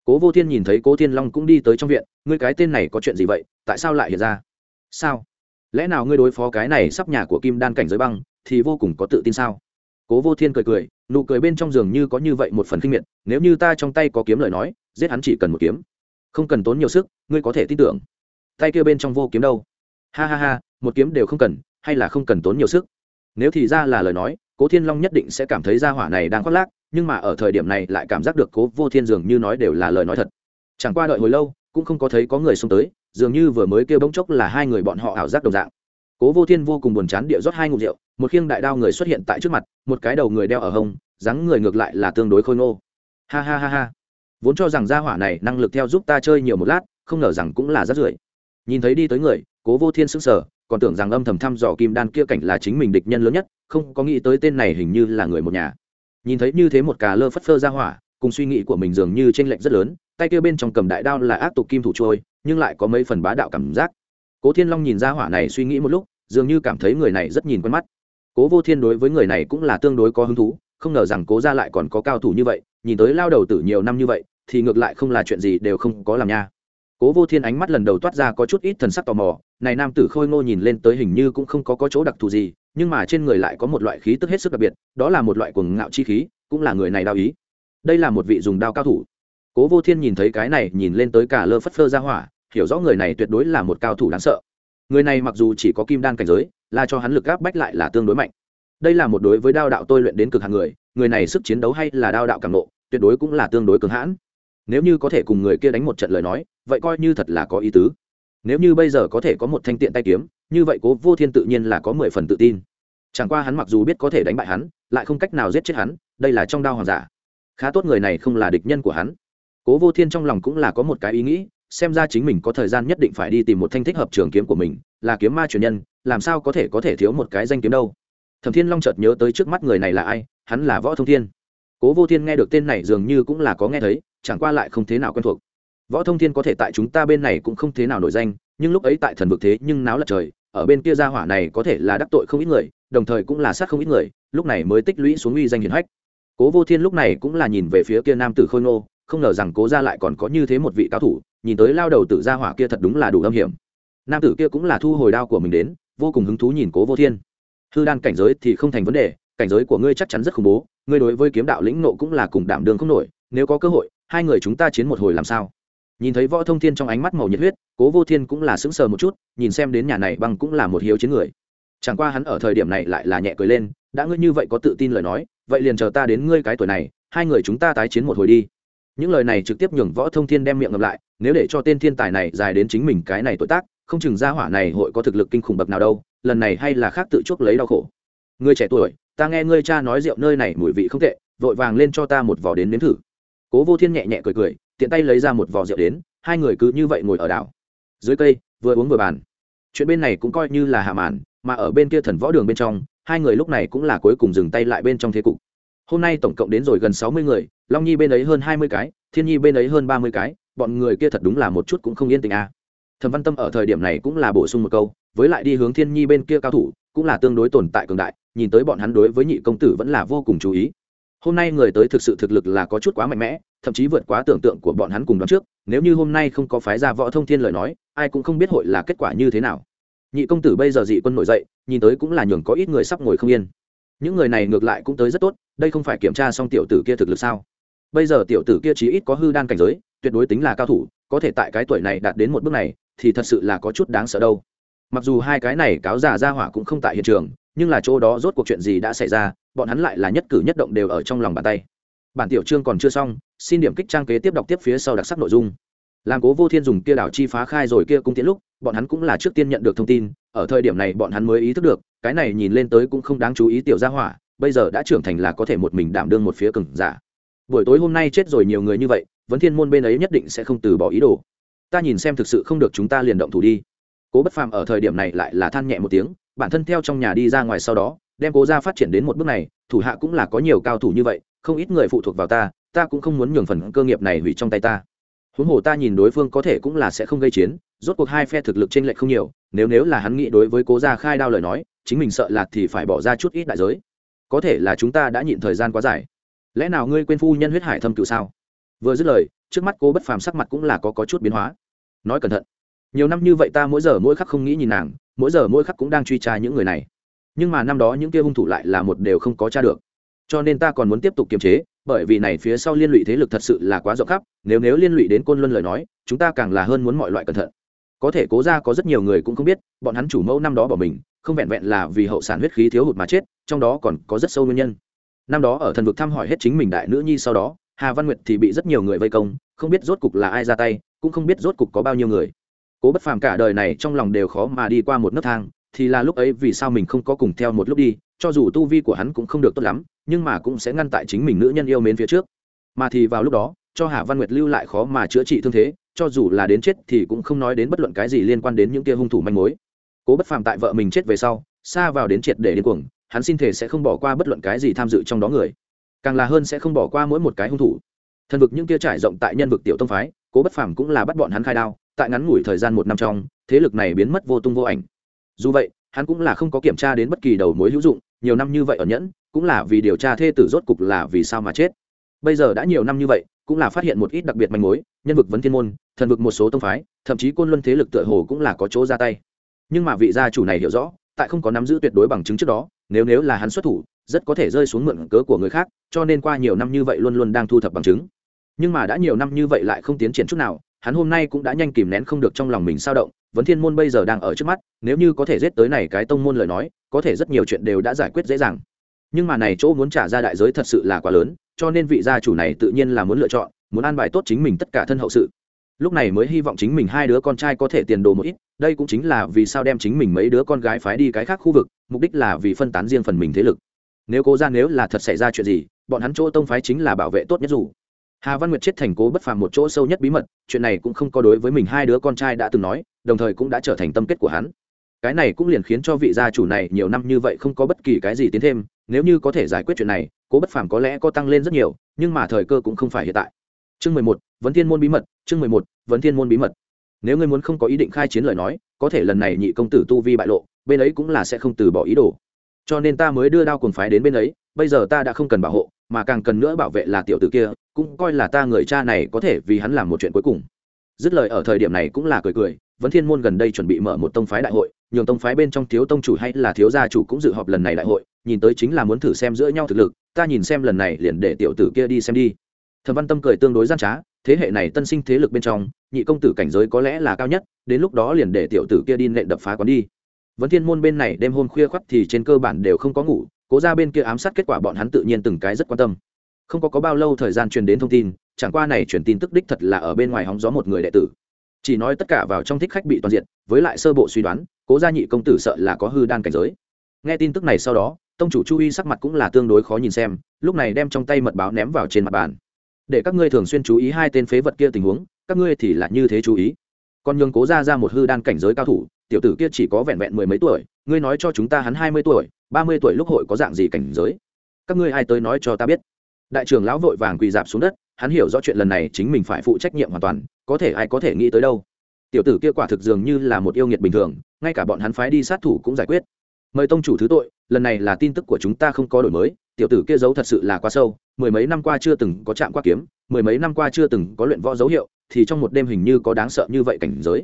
Cố vô thiên nhìn thấy cố thiên long cũng đi tới trong viện, ngươi cái tên này có chuyện gì vậy? Tại sao lại hiện ra? Sao? Lẽ nào ngươi đối phó cái này sắp nhà của kim đan cảnh giới băng, thì vô cùng có tự tin sao? Cố vô thiên cười cười nụ cười bên trong giường như có như vậy một phần kinh miệt, nếu như ta trong tay có kiếm lời nói, giết hắn chỉ cần một kiếm. Không cần tốn nhiều sức, ngươi có thể tin tưởng. Tay kia bên trong vô kiếm đâu? Ha ha ha, một kiếm đều không cần, hay là không cần tốn nhiều sức? Nếu thì ra là lời nói, cố thiên long nhất định sẽ cảm thấy gia hỏa này đang khoác lác, nhưng mà ở thời điểm này lại cảm giác được cố vô thiên dường như nói đều là lời nói thật. Chẳng qua đợi hồi lâu, cũng không có thấy có người xông tới, dường như vừa mới kêu bỗng chốc là hai người bọn họ ảo giác đồng dạng cố vô thiên vô cùng buồn chán địa rót hai ngụm rượu, một khiêng đại đao người xuất hiện tại trước mặt, một cái đầu người đeo ở hông, dáng người ngược lại là tương đối khôi ngô. Ha ha ha ha. Vốn cho rằng gia hỏa này năng lực theo giúp ta chơi nhiều một lát, không ngờ rằng cũng là rất rưởi nhìn thấy đi tới người, cố vô thiên sững sờ, còn tưởng rằng âm thầm thăm dò kim đan kia cảnh là chính mình địch nhân lớn nhất, không có nghĩ tới tên này hình như là người một nhà. Nhìn thấy như thế một cà lơ phất phơ ra hỏa, cùng suy nghĩ của mình dường như tranh lệch rất lớn, tay kia bên trong cầm đại đao là ác tục kim thủ trôi, nhưng lại có mấy phần bá đạo cảm giác cố thiên long nhìn ra hỏa này suy nghĩ một lúc dường như cảm thấy người này rất nhìn quen mắt. Cố vô thiên đối với người này cũng là tương đối có hứng thú không ngờ rằng cố ra lại còn có cao thủ như vậy nhìn tới lao đầu tử nhiều năm như vậy thì ngược lại không là chuyện gì đều không có làm nha. Cố vô thiên ánh mắt lần đầu toát ra có chút ít thần sắc tò mò này nam tử khôi ngô nhìn lên tới hình như cũng không có, có chỗ đặc thù gì nhưng mà trên người lại có một loại khí tức hết sức đặc biệt đó là một loại cuồng ngạo chi khí cũng là người này đao ý. Đây là một vị dùng đao cao thủ. Cố vô thiên nhìn thấy cái này nhìn lên tới cả lơ phất phơ ra hỏa hiểu rõ người này tuyệt đối là một cao thủ đáng sợ. Người này mặc dù chỉ có kim đan cảnh giới, là cho hắn lực gáp bách lại là tương đối mạnh. Đây là một đối với đao đạo tôi luyện đến cực hàng người người này sức chiến đấu hay là đao đạo càng nộ tuyệt đối cũng là tương đối cường hãn. Nếu như có thể cùng người kia đánh một trận lời nói, vậy coi như thật là có ý tứ. Nếu như bây giờ có thể có một thanh tiện tay kiếm, như vậy cố vô thiên tự nhiên là có mười phần tự tin. Chẳng qua hắn mặc dù biết có thể đánh bại hắn, lại không cách nào giết chết hắn, đây là trong đao hoàng giả. Khá tốt người này không là địch nhân của hắn. Cố vô thiên trong lòng cũng là có một cái ý nghĩ xem ra chính mình có thời gian nhất định phải đi tìm một thanh thích hợp trường kiếm của mình, là kiếm ma truyền nhân, làm sao có thể có thể thiếu một cái danh kiếm đâu. Thẩm thiên long chợt nhớ tới trước mắt người này là ai, hắn là võ thông thiên. Cố vô thiên nghe được tên này dường như cũng là có nghe thấy, chẳng qua lại không thế nào quen thuộc. Võ thông thiên có thể tại chúng ta bên này cũng không thế nào nổi danh, nhưng lúc ấy tại thần vực thế nhưng náo lật trời, ở bên kia gia hỏa này có thể là đắc tội không ít người, đồng thời cũng là sát không ít người, lúc này mới tích lũy xuống uy danh hiển hách. Cố vô thiên lúc này cũng là nhìn về phía kia nam tử khôi ngô không ngờ rằng cố ra lại còn có như thế một vị cao thủ, nhìn tới lao đầu tử gia hỏa kia thật đúng là đủ âm hiểm. Nam tử kia cũng là thu hồi đao của mình đến, vô cùng hứng thú nhìn cố vô thiên. Hư đan cảnh giới thì không thành vấn đề, cảnh giới của ngươi chắc chắn rất khủng bố, ngươi đối với kiếm đạo lĩnh nộ cũng là cùng đảm đường không nổi, nếu có cơ hội, hai người chúng ta chiến một hồi làm sao? Nhìn thấy võ thông thiên trong ánh mắt màu nhiệt huyết, cố vô thiên cũng là sững sờ một chút, nhìn xem đến nhà này băng cũng là một hiếu chiến người. Chẳng qua hắn ở thời điểm này lại là nhẹ cười lên, đã ngươi như vậy có tự tin lời nói, vậy liền chờ ta đến ngươi cái tuổi này, hai người chúng ta tái chiến một hồi đi những lời này trực tiếp nhường võ thông thiên đem miệng ngậm lại, nếu để cho tên thiên tài này dài đến chính mình cái này tuổi tác, không chừng gia hỏa này hội có thực lực kinh khủng bậc nào đâu, lần này hay là khác tự chuốc lấy đau khổ. Ngươi trẻ tuổi, ta nghe ngươi cha nói rượu nơi này mùi vị không tệ, vội vàng lên cho ta một vỏ đến nếm thử. Cố vô thiên nhẹ nhẹ cười cười, tiện tay lấy ra một vỏ rượu đến, hai người cứ như vậy ngồi ở đảo. Dưới cây, vừa uống vừa bàn. Chuyện bên này cũng coi như là hạ màn, mà ở bên kia thần võ đường bên trong, hai người lúc này cũng là cuối cùng dừng tay lại bên trong thế cục hôm nay tổng cộng đến rồi gần sáu mươi người, long nhi bên ấy hơn hai mươi cái, thiên nhi bên ấy hơn ba mươi cái, bọn người kia thật đúng là một chút cũng không yên tình à. thẩm văn tâm ở thời điểm này cũng là bổ sung một câu, với lại đi hướng thiên nhi bên kia cao thủ, cũng là tương đối tồn tại cường đại, nhìn tới bọn hắn đối với nhị công tử vẫn là vô cùng chú ý. Hôm nay người tới thực sự thực lực là có chút quá mạnh mẽ, thậm chí vượt quá tưởng tượng của bọn hắn cùng đoán trước, nếu như hôm nay không có phái ra võ thông thiên lời nói, ai cũng không biết hội là kết quả như thế nào. Nhị công tử bây giờ dị quân nổi dậy, nhìn tới cũng là nhường có ít người sắp ngồi không yên những người này ngược lại cũng tới rất tốt, đây không phải kiểm tra xong tiểu tử kia thực lực sao? Bây giờ tiểu tử kia chí ít có hư đan cảnh giới, tuyệt đối tính là cao thủ, có thể tại cái tuổi này đạt đến một bước này, thì thật sự là có chút đáng sợ đâu. Mặc dù hai cái này cáo già ra hỏa cũng không tại hiện trường, nhưng là chỗ đó rốt cuộc chuyện gì đã xảy ra, bọn hắn lại là nhất cử nhất động đều ở trong lòng bàn tay. Bản tiểu chương còn chưa xong, xin điểm kích trang kế tiếp đọc tiếp phía sau đặc sắc nội dung. Làm cố vô thiên dùng kia đảo chi phá khai rồi kia cung tiễn lúc, bọn hắn cũng là trước tiên nhận được thông tin ở thời điểm này bọn hắn mới ý thức được, cái này nhìn lên tới cũng không đáng chú ý tiểu gia hỏa, bây giờ đã trưởng thành là có thể một mình đảm đương một phía cừng giả. Buổi tối hôm nay chết rồi nhiều người như vậy, vấn thiên môn bên ấy nhất định sẽ không từ bỏ ý đồ. Ta nhìn xem thực sự không được chúng ta liền động thủ đi. Cố bất phàm ở thời điểm này lại là than nhẹ một tiếng, bản thân theo trong nhà đi ra ngoài sau đó, đem cố ra phát triển đến một bước này, thủ hạ cũng là có nhiều cao thủ như vậy, không ít người phụ thuộc vào ta ta cũng không muốn nhường phần cơ nghiệp này hủy trong tay ta. Huống hồ ta nhìn đối phương có thể cũng là sẽ không gây chiến, rốt cuộc hai phe thực lực trên lệch không nhiều nếu nếu là hắn nghĩ đối với cố gia khai đao lời nói chính mình sợ là thì phải bỏ ra chút ít đại giới. Có thể là chúng ta đã nhịn thời gian quá dài. Lẽ nào ngươi quên phu nhân huyết hải thâm cựu sao? Vừa dứt lời trước mắt cô bất phàm sắc mặt cũng là có, có chút biến hóa. Nói cẩn thận. Nhiều năm như vậy ta mỗi giờ mỗi khắc không nghĩ nhìn nàng mỗi giờ mỗi khắc cũng đang truy tra những người này. Nhưng mà năm đó những kia hung thủ lại là một đều không có tra được. Cho nên ta còn muốn tiếp tục kiềm chế bởi vì này phía sau liên lụy thế lực thật sự là quá rộng khắp nếu nếu liên lụy đến côn luân lời nói chúng ta càng là hơn muốn mọi loại cẩn thận có thể cố ra có rất nhiều người cũng không biết, bọn hắn chủ mẫu năm đó bỏ mình, không vẹn vẹn là vì hậu sản huyết khí thiếu hụt mà chết, trong đó còn có rất sâu nguyên nhân. Năm đó ở thần vực thăm hỏi hết chính mình đại nữ nhi sau đó, hà văn nguyệt thì bị rất nhiều người vây công, không biết rốt cục là ai ra tay, cũng không biết rốt cục có bao nhiêu người. Cố bất phàm cả đời này trong lòng đều khó mà đi qua một nấc thang, thì là lúc ấy vì sao mình không có cùng theo một lúc đi, cho dù tu vi của hắn cũng không được tốt lắm, nhưng mà cũng sẽ ngăn tại chính mình nữ nhân yêu mến phía trước. Mà thì vào lúc đó cho hà văn nguyệt lưu lại khó mà chữa trị thương thế, cho dù là đến chết thì cũng không nói đến bất luận cái gì liên quan đến những kia hung thủ manh mối. Cố bất phàm tại vợ mình chết về sau, xa vào đến triệt để điên cuồng, hắn xin thể sẽ không bỏ qua bất luận cái gì tham dự trong đó người. Càng là hơn sẽ không bỏ qua mỗi một cái hung thủ. Thần vực những kia trải rộng tại nhân vực tiểu tông phái, cố bất phàm cũng là bắt bọn hắn khai đao, tại ngắn ngủi thời gian một năm trong, thế lực này biến mất vô tung vô ảnh. Dù vậy, hắn cũng là không có kiểm tra đến bất kỳ đầu mối hữu dụng, nhiều năm như vậy ở nhẫn, cũng là vì điều tra thê tử rốt cục là vì sao mà chết. Bây giờ đã nhiều năm như vậy cũng là phát hiện một ít đặc biệt manh mối, nhân vực vấn thiên môn, thần vực một số tông phái, thậm chí côn luân thế lực tựa hồ cũng là có chỗ ra tay. Nhưng mà vị gia chủ này hiểu rõ, tại không có nắm giữ tuyệt đối bằng chứng trước đó, nếu nếu là hắn xuất thủ, rất có thể rơi xuống mượn cớ của người khác, cho nên qua nhiều năm như vậy luôn luôn đang thu thập bằng chứng. Nhưng mà đã nhiều năm như vậy lại không tiến triển chút nào, hắn hôm nay cũng đã nhanh kìm nén không được trong lòng mình sao động, vấn thiên môn bây giờ đang ở trước mắt, nếu như có thể giết tới này cái tông môn lời nói, có thể rất nhiều chuyện đều đã giải quyết dễ dàng. Nhưng mà này chỗ muốn trả ra đại giới thật sự là quá lớn cho nên vị gia chủ này tự nhiên là muốn lựa chọn, muốn an bài tốt chính mình tất cả thân hậu sự. Lúc này mới hy vọng chính mình hai đứa con trai có thể tiền đồ một ít, đây cũng chính là vì sao đem chính mình mấy đứa con gái phái đi cái khác khu vực, mục đích là vì phân tán riêng phần mình thế lực. Nếu cố ra nếu là thật xảy ra chuyện gì, bọn hắn chỗ tông phái chính là bảo vệ tốt nhất dù. Hà văn nguyệt chết thành cố bất phàm một chỗ sâu nhất bí mật, chuyện này cũng không có đối với mình hai đứa con trai đã từng nói, đồng thời cũng đã trở thành tâm kết của hắn. Cái này cũng liền khiến cho vị gia chủ này nhiều năm như vậy không có bất kỳ cái gì tiến thêm nếu như có thể giải quyết chuyện này, cố bất phàm có lẽ có tăng lên rất nhiều, nhưng mà thời cơ cũng không phải hiện tại. Chương mười một, vấn thiên môn bí mật, chương mười một, vấn thiên môn bí mật. Nếu ngươi muốn không có ý định khai chiến lời nói, có thể lần này nhị công tử tu vi bại lộ, bên ấy cũng là sẽ không từ bỏ ý đồ. Cho nên ta mới đưa đao cuồng phái đến bên ấy, bây giờ ta đã không cần bảo hộ, mà càng cần nữa bảo vệ là tiểu tử kia, cũng coi là ta người cha này có thể vì hắn làm một chuyện cuối cùng. Dứt lời ở thời điểm này cũng là cười cười, vấn thiên môn gần đây chuẩn bị mở một tông phái đại hội nhường tông phái bên trong thiếu tông chủ hay là thiếu gia chủ cũng dự họp lần này đại hội, nhìn tới chính là muốn thử xem giữa nhau thực lực, ta nhìn xem lần này liền để tiểu tử kia đi xem đi. Thẩm văn tâm cười tương đối gian trá, thế hệ này tân sinh thế lực bên trong, nhị công tử cảnh giới có lẽ là cao nhất, đến lúc đó liền để tiểu tử kia đi nện đập phá quán đi. Vấn thiên môn bên này đêm hôm khuya khoắt thì trên cơ bản đều không có ngủ, cố ra bên kia ám sát kết quả bọn hắn tự nhiên từng cái rất quan tâm. Không có có bao lâu thời gian truyền đến thông tin, chẳng qua này truyền tin tức đích thật là ở bên ngoài hóng gió một người đệ tử chỉ nói tất cả vào trong thích khách bị toàn diện, với lại sơ bộ suy đoán, cố gia nhị công tử sợ là có hư đan cảnh giới. Nghe tin tức này sau đó, tông chủ chu y sắc mặt cũng là tương đối khó nhìn xem, lúc này đem trong tay mật báo ném vào trên mặt bàn. Để các ngươi thường xuyên chú ý hai tên phế vật kia tình huống, các ngươi thì là như thế chú ý. Còn nhường cố ra ra một hư đan cảnh giới cao thủ, tiểu tử kia chỉ có vẹn vẹn mười mấy tuổi, ngươi nói cho chúng ta hắn hai mươi tuổi, ba mươi tuổi lúc hội có dạng gì cảnh giới? Các ngươi ai tới nói cho ta biết? Đại trưởng lão vội vàng quỳ dạp xuống đất, hắn hiểu rõ chuyện lần này chính mình phải phụ trách nhiệm hoàn toàn có thể ai có thể nghĩ tới đâu. Tiểu tử kia quả thực dường như là một yêu nghiệt bình thường, ngay cả bọn hắn phái đi sát thủ cũng giải quyết. Mời tông chủ thứ tội, lần này là tin tức của chúng ta không có đổi mới, tiểu tử kia giấu thật sự là quá sâu, mười mấy năm qua chưa từng có chạm qua kiếm, mười mấy năm qua chưa từng có luyện võ dấu hiệu, thì trong một đêm hình như có đáng sợ như vậy cảnh giới.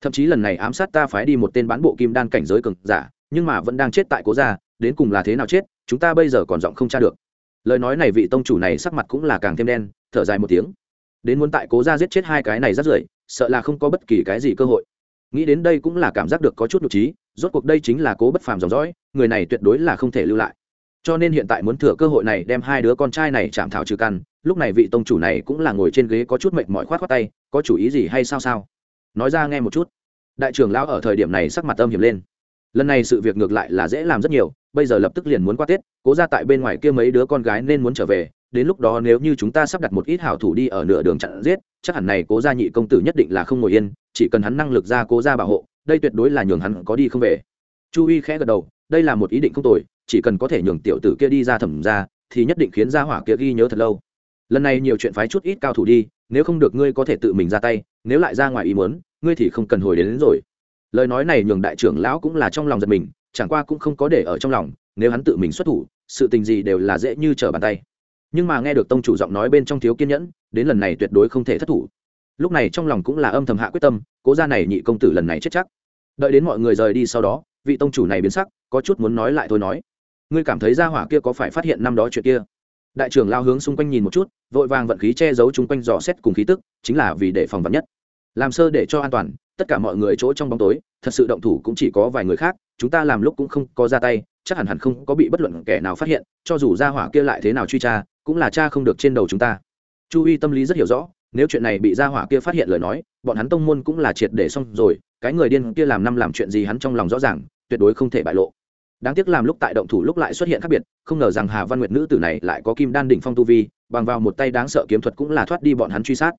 Thậm chí lần này ám sát ta phái đi một tên bán bộ kim đan cảnh giới cường giả, nhưng mà vẫn đang chết tại cố gia, đến cùng là thế nào chết, chúng ta bây giờ còn giọng không tra được. Lời nói này vị tông chủ này sắc mặt cũng là càng thêm đen, thở dài một tiếng đến muốn tại cố ra giết chết hai cái này rất rưởi, sợ là không có bất kỳ cái gì cơ hội. Nghĩ đến đây cũng là cảm giác được có chút nhục trí, rốt cuộc đây chính là cố bất phàm dòng dõi, người này tuyệt đối là không thể lưu lại. Cho nên hiện tại muốn thừa cơ hội này đem hai đứa con trai này chạm thảo trừ căn, lúc này vị tông chủ này cũng là ngồi trên ghế có chút mệt mỏi khoát khoát tay, có chủ ý gì hay sao sao? Nói ra nghe một chút. Đại trưởng lão ở thời điểm này sắc mặt âm hiểm lên. Lần này sự việc ngược lại là dễ làm rất nhiều, bây giờ lập tức liền muốn qua tết, cố ra tại bên ngoài kia mấy đứa con gái nên muốn trở về đến lúc đó nếu như chúng ta sắp đặt một ít hảo thủ đi ở nửa đường chặn giết chắc hẳn này cố gia nhị công tử nhất định là không ngồi yên chỉ cần hắn năng lực ra cố gia bảo hộ đây tuyệt đối là nhường hắn có đi không về. Chu uy khẽ gật đầu đây là một ý định không tồi chỉ cần có thể nhường tiểu tử kia đi ra thẩm ra thì nhất định khiến gia hỏa kia ghi nhớ thật lâu. Lần này nhiều chuyện phái chút ít cao thủ đi nếu không được ngươi có thể tự mình ra tay nếu lại ra ngoài ý muốn ngươi thì không cần hồi đến, đến rồi. Lời nói này nhường đại trưởng lão cũng là trong lòng giật mình chẳng qua cũng không có để ở trong lòng nếu hắn tự mình xuất thủ sự tình gì đều là dễ như trở bàn tay nhưng mà nghe được tông chủ giọng nói bên trong thiếu kiên nhẫn, đến lần này tuyệt đối không thể thất thủ. Lúc này trong lòng cũng là âm thầm hạ quyết tâm, cố gia này nhị công tử lần này chết chắc. Đợi đến mọi người rời đi sau đó, vị tông chủ này biến sắc, có chút muốn nói lại thôi nói. Ngươi cảm thấy gia hỏa kia có phải phát hiện năm đó chuyện kia? Đại trưởng lao hướng xung quanh nhìn một chút, vội vàng vận khí che giấu chung quanh dò xét cùng khí tức, chính là vì để phòng vật nhất. Làm sơ để cho an toàn, tất cả mọi người chỗ trong bóng tối, thật sự động thủ cũng chỉ có vài người khác, chúng ta làm lúc cũng không có ra tay, chắc hẳn hẳn không có bị bất luận kẻ nào phát hiện, cho dù gia hỏa kia lại thế nào truy tra cũng là cha không được trên đầu chúng ta. Chu y tâm lý rất hiểu rõ, nếu chuyện này bị gia hỏa kia phát hiện lời nói, bọn hắn tông môn cũng là triệt để xong rồi, cái người điên kia làm năm làm chuyện gì hắn trong lòng rõ ràng, tuyệt đối không thể bại lộ. Đáng tiếc làm lúc tại động thủ lúc lại xuất hiện khác biệt, không ngờ rằng hà văn nguyệt nữ tử này lại có kim đan đỉnh phong tu vi, bằng vào một tay đáng sợ kiếm thuật cũng là thoát đi bọn hắn truy sát.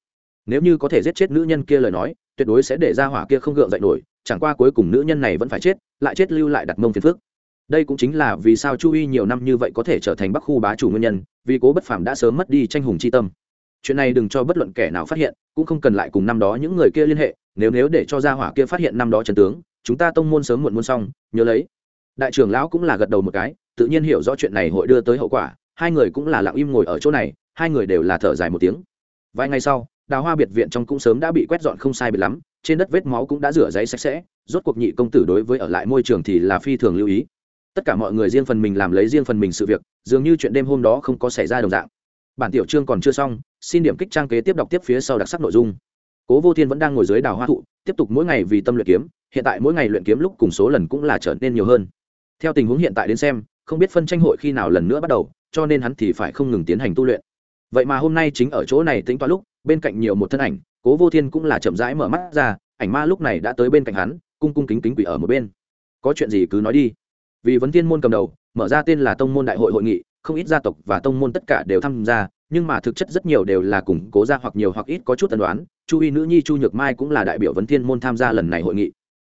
Nếu như có thể giết chết nữ nhân kia lời nói, tuyệt đối sẽ để ra hỏa kia không gượng dậy nổi, chẳng qua cuối cùng nữ nhân này vẫn phải chết, lại chết lưu lại đặt mông phiền phước đây cũng chính là vì sao chu y nhiều năm như vậy có thể trở thành bắc khu bá chủ nguyên nhân, vì cố bất phàm đã sớm mất đi tranh hùng c h i tâm. Chuyện này đừng cho bất luận kẻ nào phát hiện, cũng không cần lại cùng năm đó những người kia liên hệ, nếu nếu để cho gia hỏa kia phát hiện năm đó trần tướng, chúng ta tông môn sớm muộn muôn xong, nhớ lấy. Đại trưởng lão cũng là gật đầu một cái, tự nhiên hiểu rõ chuyện này hội đưa tới hậu quả, hai người cũng là lặng im ngồi ở chỗ này, hai người đều là thở dài một tiếng. Vài ngày sau, đào hoa biệt viện trong cũng sớm đã bị quét dọn không sai biệt lắm, trên đất vết máu cũng đã rửa giấy sạch sẽ, rốt cuộc nhị công tử đối với ở lại môi trường thì là phi thường lưu ý tất cả mọi người riêng phần mình làm lấy riêng phần mình sự việc, dường như chuyện đêm hôm đó không có xảy ra đồng dạng. Bản tiểu chương còn chưa xong, xin điểm kích trang kế tiếp đọc tiếp phía sau đặc sắc nội dung. Cố vô thiên vẫn đang ngồi dưới đào hoa thụ, tiếp tục mỗi ngày vì tâm luyện kiếm, hiện tại mỗi ngày luyện kiếm lúc cùng số lần cũng là trở nên nhiều hơn. Theo tình huống hiện tại đến xem, không biết phân tranh hội khi nào lần nữa bắt đầu, cho nên hắn thì phải không ngừng tiến hành tu luyện. Vậy mà hôm nay chính ở chỗ này tính toán lúc, bên cạnh nhiều một thân ảnh, cố vô thiên cũng là chậm rãi mở mắt ra, ảnh ma lúc này đã tới bên cạnh hắn, cung cung kính kính quỷ ở một bên. Có chuyện gì cứ nói đi vì vấn thiên môn cầm đầu, mở ra tên là tông môn đại hội hội nghị, không ít gia tộc và tông môn tất cả đều tham gia, nhưng mà thực chất rất nhiều đều là củng cố ra hoặc nhiều hoặc ít có chút tần đoán, chu y nữ nhi chu nhược mai cũng là đại biểu vấn thiên môn tham gia lần này hội nghị.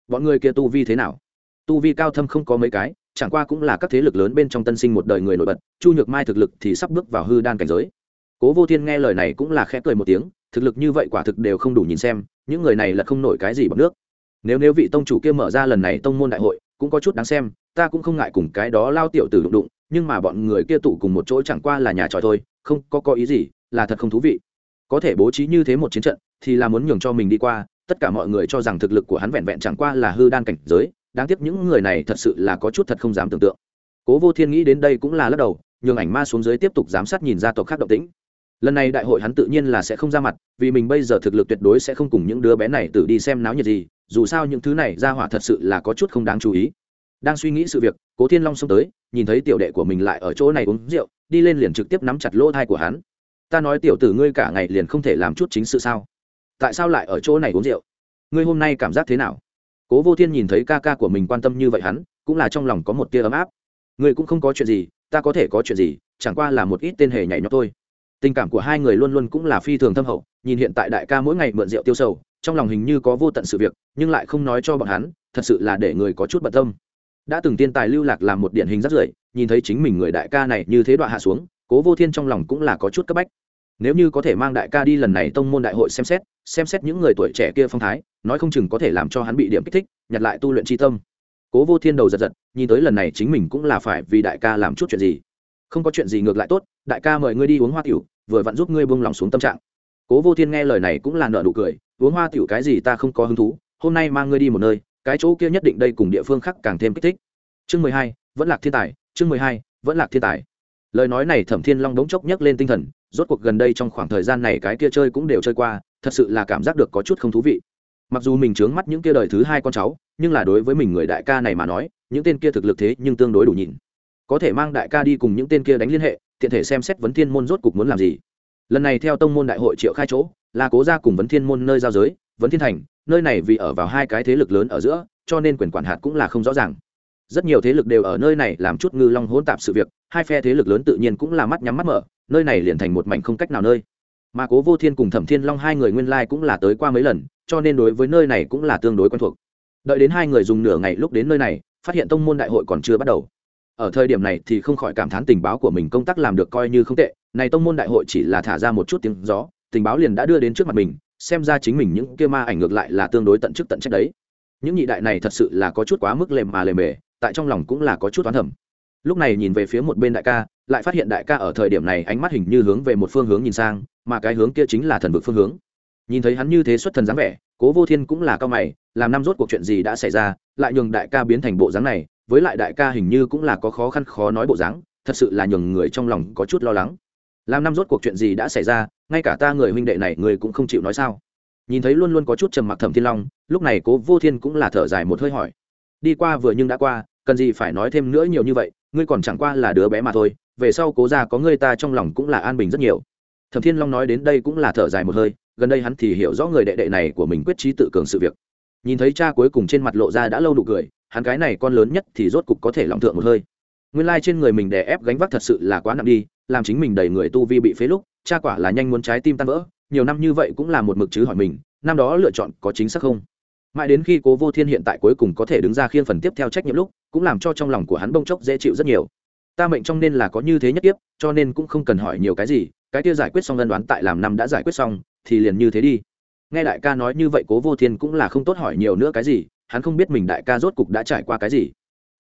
Bọn người kia tu vi thế nào? Tu vi cao thâm không có mấy cái, chẳng qua cũng là các thế lực lớn bên trong tân sinh một đời người nổi bật, chu nhược mai thực lực thì sắp bước vào hư đan cảnh giới. Cố vô thiên nghe lời này cũng là khẽ cười một tiếng, thực lực như vậy quả thực đều không đủ nhìn xem, những người này là không nổi cái gì bằng nước. Nếu nếu vị tông chủ kia mở ra lần này tông môn đại hội cũng có chút đáng xem, ta cũng không ngại cùng cái đó lao tiểu tử đụng đụng, nhưng mà bọn người kia tụ cùng một chỗ chẳng qua là nhà tròi thôi, không có có ý gì, là thật không thú vị. Có thể bố trí như thế một chiến trận, thì là muốn nhường cho mình đi qua, tất cả mọi người cho rằng thực lực của hắn vẹn vẹn chẳng qua là hư đan cảnh giới, đáng tiếc những người này thật sự là có chút thật không dám tưởng tượng. Cố vô thiên nghĩ đến đây cũng là lắc đầu, nhường ảnh ma xuống dưới tiếp tục giám sát nhìn ra tộc khác động tĩnh lần này đại hội hắn tự nhiên là sẽ không ra mặt, vì mình bây giờ thực lực tuyệt đối sẽ không cùng những đứa bé này tự đi xem náo nhiệt gì, dù sao những thứ này ra hỏa thật sự là có chút không đáng chú ý. Đang suy nghĩ sự việc, cố thiên long xông tới, nhìn thấy tiểu đệ của mình lại ở chỗ này uống rượu, đi lên liền trực tiếp nắm chặt lỗ thai của hắn. Ta nói tiểu tử ngươi cả ngày liền không thể làm chút chính sự sao? Tại sao lại ở chỗ này uống rượu? Ngươi hôm nay cảm giác thế nào? Cố vô thiên nhìn thấy ca ca của mình quan tâm như vậy hắn, cũng là trong lòng có một tia ấm áp. Ngươi cũng không có chuyện gì, ta có thể có chuyện gì, chẳng qua là một ít tên hề nhảy nhót thôi tình cảm của hai người luôn luôn cũng là phi thường thâm hậu, nhìn hiện tại đại ca mỗi ngày mượn rượu tiêu sầu, trong lòng hình như có vô tận sự việc, nhưng lại không nói cho bọn hắn, thật sự là để người có chút bận tâm. Đã từng tiên tài lưu lạc làm một điển hình rất rưởi, nhìn thấy chính mình người đại ca này như thế đoạn hạ xuống, cố vô thiên trong lòng cũng là có chút cấp bách. Nếu như có thể mang đại ca đi lần này tông môn đại hội xem xét xem xét những người tuổi trẻ kia phong thái, nói không chừng có thể làm cho hắn bị điểm kích thích, nhặt lại tu luyện tri tâm. Cố vô thiên đầu giật giật, nhìn tới lần này chính mình cũng là phải vì đại ca làm chút chuyện gì không có chuyện gì ngược lại tốt, đại ca mời ngươi đi uống hoa tiểu, vừa vặn giúp ngươi buông lòng xuống tâm trạng. Cố vô thiên nghe lời này cũng là nợ nụ cười, uống hoa tiểu cái gì ta không có hứng thú, hôm nay mang ngươi đi một nơi, cái chỗ kia nhất định đây cùng địa phương khác càng thêm kích thích. Chương mười hai, vẫn lạc thiên tài, chương mười hai, vẫn lạc thiên tài. Lời nói này thẩm thiên long đống chốc nhấc lên tinh thần, rốt cuộc gần đây trong khoảng thời gian này cái kia chơi cũng đều chơi qua, thật sự là cảm giác được có chút không thú vị. Mặc dù mình trướng mắt những kia đời thứ hai con cháu, nhưng là đối với mình người đại ca này mà nói, những tên kia thực lực thế nhưng tương đối đủ nhìn có thể mang đại ca đi cùng những tên kia đánh liên hệ, tiện thể xem xét vấn thiên môn rốt cục muốn làm gì. Lần này theo tông môn đại hội triệu khai chỗ, là cố ra cùng vấn thiên môn nơi giao giới, vấn thiên thành, nơi này vì ở vào hai cái thế lực lớn ở giữa, cho nên quyền quản hạt cũng là không rõ ràng. Rất nhiều thế lực đều ở nơi này làm chút ngư long hỗn tạp sự việc, hai phe thế lực lớn tự nhiên cũng là mắt nhắm mắt mở, nơi này liền thành một mảnh không cách nào nơi. Mà cố vô thiên cùng thẩm thiên long hai người nguyên lai cũng là tới qua mấy lần, cho nên đối với nơi này cũng là tương đối quen thuộc. Đợi đến hai người dùng nửa ngày lúc đến nơi này, phát hiện tông môn đại hội còn chưa bắt đầu ở thời điểm này thì không khỏi cảm thán tình báo của mình công tác làm được coi như không tệ. Này tông môn đại hội chỉ là thả ra một chút tiếng gió, tình báo liền đã đưa đến trước mặt mình, xem ra chính mình những kia ma ảnh ngược lại là tương đối tận chức tận trách đấy. Những nhị đại này thật sự là có chút quá mức lềm mà lềm mề, tại trong lòng cũng là có chút toán thầm. Lúc này nhìn về phía một bên đại ca, lại phát hiện đại ca ở thời điểm này ánh mắt hình như hướng về một phương hướng nhìn sang, mà cái hướng kia chính là thần vực phương hướng. Nhìn thấy hắn như thế xuất thần dáng vẻ, cố vô thiên cũng là cao mày, làm năm rốt cuộc chuyện gì đã xảy ra, lại nhường đại ca biến thành bộ dáng này với lại đại ca hình như cũng là có khó khăn khó nói bộ dáng, thật sự là nhường người trong lòng có chút lo lắng. Làm năm rốt cuộc chuyện gì đã xảy ra, ngay cả ta người huynh đệ này người cũng không chịu nói sao. Nhìn thấy luôn luôn có chút trầm mặc thẩm thiên long, lúc này cố vô thiên cũng là thở dài một hơi hỏi. Đi qua vừa nhưng đã qua, cần gì phải nói thêm nữa nhiều như vậy, ngươi còn chẳng qua là đứa bé mà thôi, về sau cố ra có ngươi ta trong lòng cũng là an bình rất nhiều. Thẩm thiên long nói đến đây cũng là thở dài một hơi, gần đây hắn thì hiểu rõ người đệ đệ này của mình quyết trí tự cường sự việc. Nhìn thấy cha cuối cùng trên mặt lộ ra đã lâu nụ cười hắn cái này con lớn nhất thì rốt cục có thể lòng thượng một hơi. Nguyên lai trên người mình đè ép gánh vác thật sự là quá nặng đi, làm chính mình đầy người tu vi bị phế lúc, cha quả là nhanh muốn trái tim tan vỡ, nhiều năm như vậy cũng là một mực chứ hỏi mình, năm đó lựa chọn có chính xác không? Mãi đến khi cố vô thiên hiện tại cuối cùng có thể đứng ra khiên phần tiếp theo trách nhiệm lúc, cũng làm cho trong lòng của hắn bông chốc dễ chịu rất nhiều. Ta mệnh trong nên là có như thế nhất tiếp cho nên cũng không cần hỏi nhiều cái gì, cái kia giải quyết xong ân đoán tại làm năm đã giải quyết xong, thì liền như thế đi. Nghe đại ca nói như vậy cố vô thiên cũng là không tốt hỏi nhiều nữa cái gì hắn không biết mình đại ca rốt cục đã trải qua cái gì.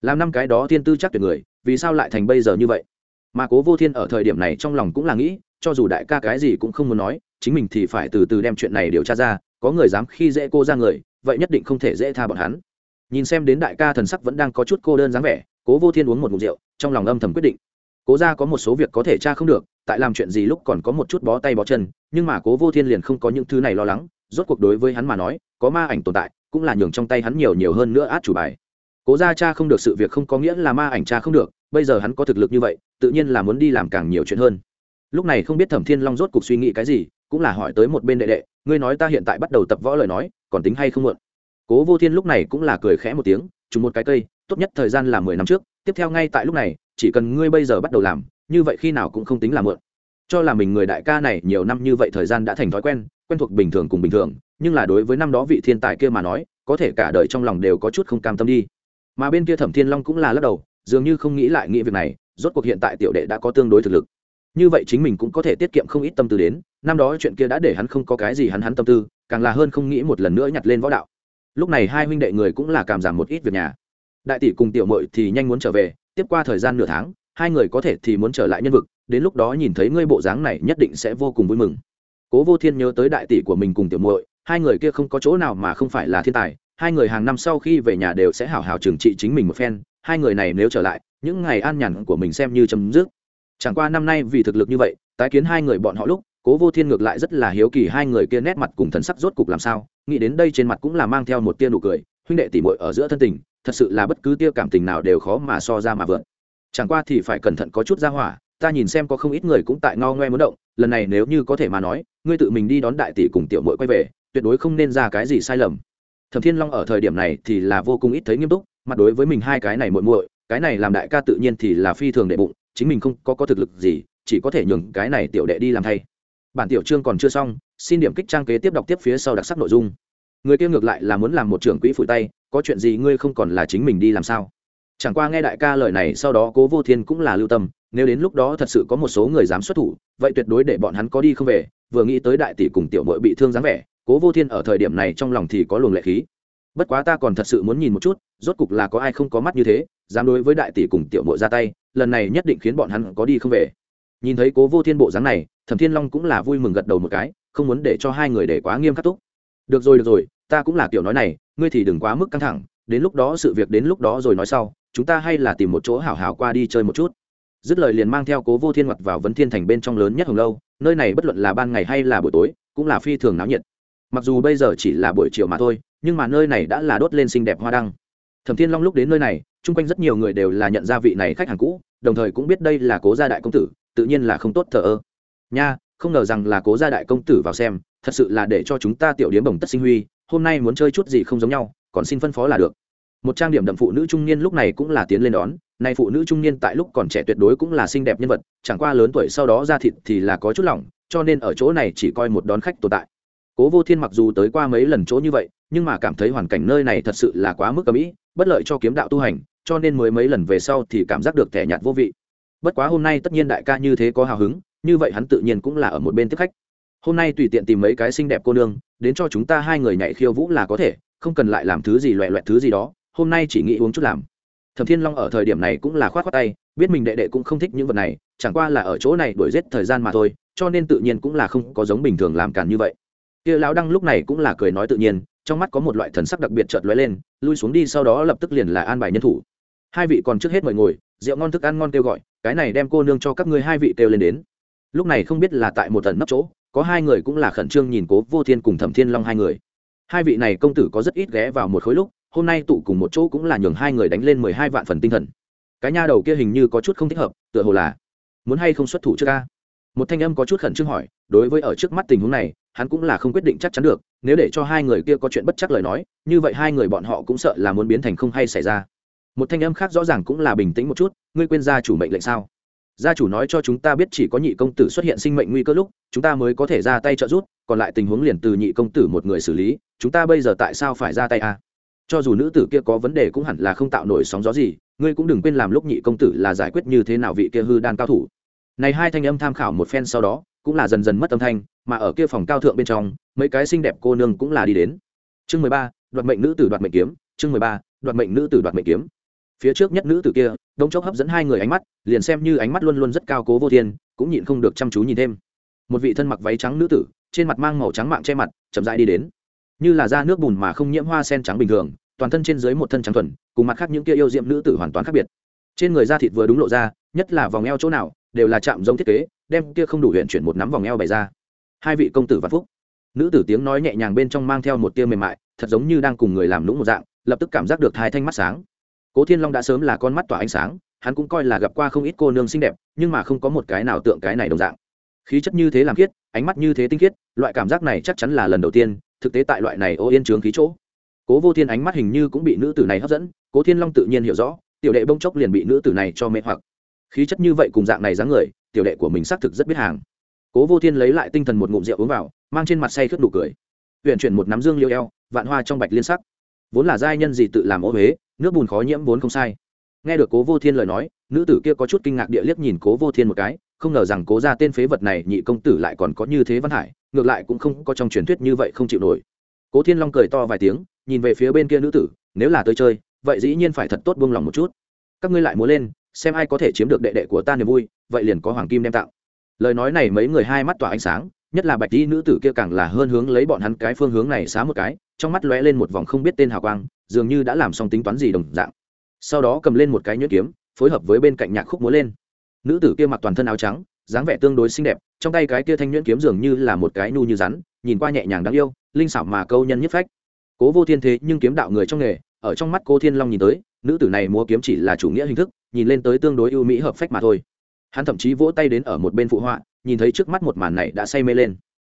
Làm năm cái đó thiên tư chắc tuyệt người, vì sao lại thành bây giờ như vậy? Mà cố vô thiên ở thời điểm này trong lòng cũng là nghĩ, cho dù đại ca cái gì cũng không muốn nói, chính mình thì phải từ từ đem chuyện này điều tra ra, có người dám khi dễ cô ra người, vậy nhất định không thể dễ tha bọn hắn. Nhìn xem đến đại ca thần sắc vẫn đang có chút cô đơn dáng vẻ, cố vô thiên uống một ngụm rượu, trong lòng âm thầm quyết định. Cố ra có một số việc có thể tra không được, tại làm chuyện gì lúc còn có một chút bó tay bó chân, nhưng mà cố vô thiên liền không có những thứ này lo lắng, rốt cuộc đối với hắn mà nói, có ma ảnh tồn tại cũng là nhường trong tay hắn nhiều nhiều hơn nữa át chủ bài. Cố ra cha không được sự việc không có nghĩa là ma ảnh cha không được, bây giờ hắn có thực lực như vậy, tự nhiên là muốn đi làm càng nhiều chuyện hơn. Lúc này không biết thẩm thiên long rốt cuộc suy nghĩ cái gì, cũng là hỏi tới một bên đệ đệ, ngươi nói ta hiện tại bắt đầu tập võ lời nói, còn tính hay không muộn? Cố vô thiên lúc này cũng là cười khẽ một tiếng, trùng một cái cây, tốt nhất thời gian là mười năm trước, tiếp theo ngay tại lúc này, chỉ cần ngươi bây giờ bắt đầu làm, như vậy khi nào cũng không tính là muộn. Cho là mình người đại ca này nhiều năm như vậy thời gian đã thành thói quen quen thuộc bình thường cùng bình thường, nhưng là đối với năm đó vị thiên tài kia mà nói, có thể cả đời trong lòng đều có chút không cam tâm đi. Mà bên kia thẩm thiên long cũng là lắc đầu, dường như không nghĩ lại nghĩ việc này, rốt cuộc hiện tại tiểu đệ đã có tương đối thực lực. Như vậy chính mình cũng có thể tiết kiệm không ít tâm tư đến, năm đó chuyện kia đã để hắn không có cái gì hắn hắn tâm tư, càng là hơn không nghĩ một lần nữa nhặt lên võ đạo. Lúc này hai huynh đệ người cũng là cảm giảm một ít việc nhà. Đại tỷ cùng tiểu mội thì nhanh muốn trở về, tiếp qua thời gian nửa tháng, hai người có thể thì muốn trở lại nhân vực, đến lúc đó nhìn thấy ngươi bộ dáng này nhất định sẽ vô cùng vui mừng cố vô thiên nhớ tới đại tỷ của mình cùng tiểu muội, hai người kia không có chỗ nào mà không phải là thiên tài, hai người hàng năm sau khi về nhà đều sẽ hảo hảo trừng trị chính mình một phen, hai người này nếu trở lại, những ngày an nhàn của mình xem như chấm dứt. Chẳng qua năm nay vì thực lực như vậy, tái kiến hai người bọn họ lúc, cố vô thiên ngược lại rất là hiếu kỳ hai người kia nét mặt cùng thần sắc rốt cục làm sao, nghĩ đến đây trên mặt cũng là mang theo một tia nụ cười, huynh đệ tỉ mội ở giữa thân tình, thật sự là bất cứ tia cảm tình nào đều khó mà so ra mà vượt. Chẳng qua thì phải cẩn thận có chút ra hỏa, ta nhìn xem có không ít người cũng tại ngao ngoe muốn động lần này nếu như có thể mà nói, ngươi tự mình đi đón đại tỷ cùng tiểu mội quay về, tuyệt đối không nên ra cái gì sai lầm. Thẩm thiên long ở thời điểm này thì là vô cùng ít thấy nghiêm túc, mặt đối với mình hai cái này muội muội, cái này làm đại ca tự nhiên thì là phi thường đệ bụng, chính mình không có có thực lực gì, chỉ có thể nhường cái này tiểu đệ đi làm thay. Bản tiểu chương còn chưa xong, xin điểm kích trang kế tiếp đọc tiếp phía sau đặc sắc nội dung. Người kia ngược lại là muốn làm một trưởng quỹ phủi tay, có chuyện gì ngươi không còn là chính mình đi làm sao? Chẳng qua nghe đại ca lời này sau đó cố vô thiên cũng là lưu tâm, nếu đến lúc đó thật sự có một số người dám xuất thủ, vậy tuyệt đối để bọn hắn có đi không về, vừa nghĩ tới đại tỷ cùng tiểu mội bị thương dáng vẻ, cố vô thiên ở thời điểm này trong lòng thì có luồng lệ khí. Bất quá ta còn thật sự muốn nhìn một chút, rốt cục là có ai không có mắt như thế, dám đối với đại tỷ cùng tiểu mội ra tay, lần này nhất định khiến bọn hắn có đi không về. Nhìn thấy cố vô thiên bộ dáng này, thẩm thiên long cũng là vui mừng gật đầu một cái, không muốn để cho hai người để quá nghiêm khắc túc. Được rồi được rồi, ta cũng là kiểu nói này, ngươi thì đừng quá mức căng thẳng, đến lúc đó sự việc đến lúc đó rồi nói sau chúng ta hay là tìm một chỗ hảo hảo qua đi chơi một chút. Dứt lời liền mang theo cố vô thiên mặt vào vấn thiên thành bên trong lớn nhất hồng lâu, nơi này bất luận là ban ngày hay là buổi tối, cũng là phi thường náo nhiệt. Mặc dù bây giờ chỉ là buổi chiều mà thôi, nhưng mà nơi này đã là đốt lên xinh đẹp hoa đăng. Thẩm thiên long lúc đến nơi này, chung quanh rất nhiều người đều là nhận ra vị này khách hàng cũ, đồng thời cũng biết đây là cố gia đại công tử, tự nhiên là không tốt thờ ơ. Nha, không ngờ rằng là cố gia đại công tử vào xem, thật sự là để cho chúng ta tiểu điếm bồng tất sinh huy, hôm nay muốn chơi chút gì không giống nhau, còn xin phân phó là được một trang điểm đậm phụ nữ trung niên lúc này cũng là tiến lên đón. Nay phụ nữ trung niên tại lúc còn trẻ tuyệt đối cũng là xinh đẹp nhân vật, chẳng qua lớn tuổi sau đó ra thịt thì là có chút lỏng, cho nên ở chỗ này chỉ coi một đón khách tồn tại. Cố vô thiên mặc dù tới qua mấy lần chỗ như vậy, nhưng mà cảm thấy hoàn cảnh nơi này thật sự là quá mức cầm ĩ bất lợi cho kiếm đạo tu hành, cho nên mới mấy lần về sau thì cảm giác được thẻ nhạt vô vị. Bất quá hôm nay tất nhiên đại ca như thế có hào hứng, như vậy hắn tự nhiên cũng là ở một bên tiếp khách. Hôm nay tùy tiện tìm mấy cái xinh đẹp cô nương, đến cho chúng ta hai người nhảy khiêu vũ là có thể, không cần lại làm thứ gì loẹ loẹt thứ gì đó hôm nay chỉ nghĩ uống chút làm. Thẩm thiên long ở thời điểm này cũng là khoát khoát tay, biết mình đệ đệ cũng không thích những vật này, chẳng qua là ở chỗ này đuổi giết thời gian mà thôi, cho nên tự nhiên cũng là không có giống bình thường làm cản như vậy. Kia lão đăng lúc này cũng là cười nói tự nhiên, trong mắt có một loại thần sắc đặc biệt chợt lóe lên, lui xuống đi sau đó lập tức liền là an bài nhân thủ. Hai vị còn trước hết mời ngồi, rượu ngon thức ăn ngon kêu gọi, cái này đem cô nương cho các ngươi hai vị kêu lên đến. Lúc này không biết là tại một tận nấp chỗ, có hai người cũng là khẩn trương nhìn cố vô thiên cùng thẩm thiên long hai người. Hai vị này công tử có rất ít ghé vào một khối lúc hôm nay tụ cùng một chỗ cũng là nhường hai người đánh lên mười hai vạn phần tinh thần. Cái nha đầu kia hình như có chút không thích hợp, tựa hồ là muốn hay không xuất thủ trước ca? Một thanh âm có chút khẩn trương hỏi, đối với ở trước mắt tình huống này, hắn cũng là không quyết định chắc chắn được, nếu để cho hai người kia có chuyện bất chắc lời nói, như vậy hai người bọn họ cũng sợ là muốn biến thành không hay xảy ra. Một thanh âm khác rõ ràng cũng là bình tĩnh một chút, ngươi quên gia chủ mệnh lệnh sao? Gia chủ nói cho chúng ta biết chỉ có nhị công tử xuất hiện sinh mệnh nguy cơ lúc, chúng ta mới có thể ra tay trợ giúp, còn lại tình huống liền từ nhị công tử một người xử lý, chúng ta bây giờ tại sao phải ra tay à? Cho dù nữ tử kia có vấn đề cũng hẳn là không tạo nổi sóng gió gì, ngươi cũng đừng quên làm lúc nhị công tử là giải quyết như thế nào vị kia hư đan cao thủ. Này hai thanh âm tham khảo một phen sau đó, cũng là dần dần mất âm thanh, mà ở kia phòng cao thượng bên trong, mấy cái xinh đẹp cô nương cũng là đi đến. Chương mười ba, đoạt mệnh nữ tử đoạt mệnh kiếm. Chương mười ba, đoạt mệnh nữ tử đoạt mệnh kiếm. Phía trước nhất nữ tử kia đông chốc hấp dẫn hai người ánh mắt, liền xem như ánh mắt luôn luôn rất cao cố vô thiên, cũng nhịn không được chăm chú nhìn thêm. Một vị thân mặc váy trắng nữ tử, trên mặt mang màu trắng mạng che mặt, chậm rãi đi đến như là da nước bùn mà không nhiễm hoa sen trắng bình thường, toàn thân trên dưới một thân trắng thuần, cùng mặt khác những kia yêu diệm nữ tử hoàn toàn khác biệt. Trên người da thịt vừa đúng lộ ra, nhất là vòng eo chỗ nào, đều là chạm giống thiết kế, đem kia không đủ huyện chuyển một nắm vòng eo bày ra. Hai vị công tử văn phúc. Nữ tử tiếng nói nhẹ nhàng bên trong mang theo một tia mềm mại, thật giống như đang cùng người làm lũng một dạng, lập tức cảm giác được hai thanh mắt sáng. Cố thiên long đã sớm là con mắt tỏa ánh sáng, hắn cũng coi là gặp qua không ít cô nương xinh đẹp, nhưng mà không có một cái nào tượng cái này đồng dạng. Khí chất như thế làm khiết, ánh mắt như thế tinh khiết, loại cảm giác này chắc chắn là lần đầu tiên thực tế tại loại này ô yên trướng khí chỗ. Cố vô thiên ánh mắt hình như cũng bị nữ tử này hấp dẫn, cố thiên long tự nhiên hiểu rõ, tiểu đệ bông chốc liền bị nữ tử này cho mê hoặc. Khí chất như vậy cùng dạng này dáng người, tiểu đệ của mình xác thực rất biết hàng. Cố vô thiên lấy lại tinh thần một ngụm rượu uống vào, mang trên mặt say khướt nụ cười. Huyện chuyển một nắm dương liêu eo, vạn hoa trong bạch liên sắc. Vốn là giai nhân gì tự làm ô huế nước bùn khó nhiễm vốn không sai. Nghe được cố vô thiên lời nói, nữ tử kia có chút kinh ngạc địa liếc nhìn cố vô thiên một cái, không ngờ rằng cố ra tên phế vật này nhị công tử lại còn có như thế văn hải ngược lại cũng không có trong truyền thuyết như vậy không chịu nổi. Cố thiên long cười to vài tiếng, nhìn về phía bên kia nữ tử, nếu là tới chơi, vậy dĩ nhiên phải thật tốt buông lòng một chút. Các ngươi lại múa lên, xem ai có thể chiếm được đệ đệ của ta niềm vui, vậy liền có hoàng kim đem tặng. Lời nói này mấy người hai mắt tỏa ánh sáng, nhất là bạch y nữ tử kia càng là hơn hướng lấy bọn hắn cái phương hướng này xá một cái, trong mắt lóe lên một vòng không biết tên hào quang, dường như đã làm xong tính toán gì đồng dạng. Sau đó cầm lên một cái nhuyễn kiếm, phối hợp với bên cạnh nhạc khúc múa lên. Nữ tử kia mặc toàn thân áo trắng dáng vẻ tương đối xinh đẹp, trong tay cái kia thanh nhuyễn kiếm dường như là một cái nu như rắn, nhìn qua nhẹ nhàng đáng yêu, linh xảo mà câu nhân nhất phách. Cố vô thiên thế nhưng kiếm đạo người trong nghề, ở trong mắt cô thiên long nhìn tới, nữ tử này mua kiếm chỉ là chủ nghĩa hình thức, nhìn lên tới tương đối ưu mỹ hợp phách mà thôi. Hắn thậm chí vỗ tay đến ở một bên phụ họa, nhìn thấy trước mắt một màn này đã say mê lên.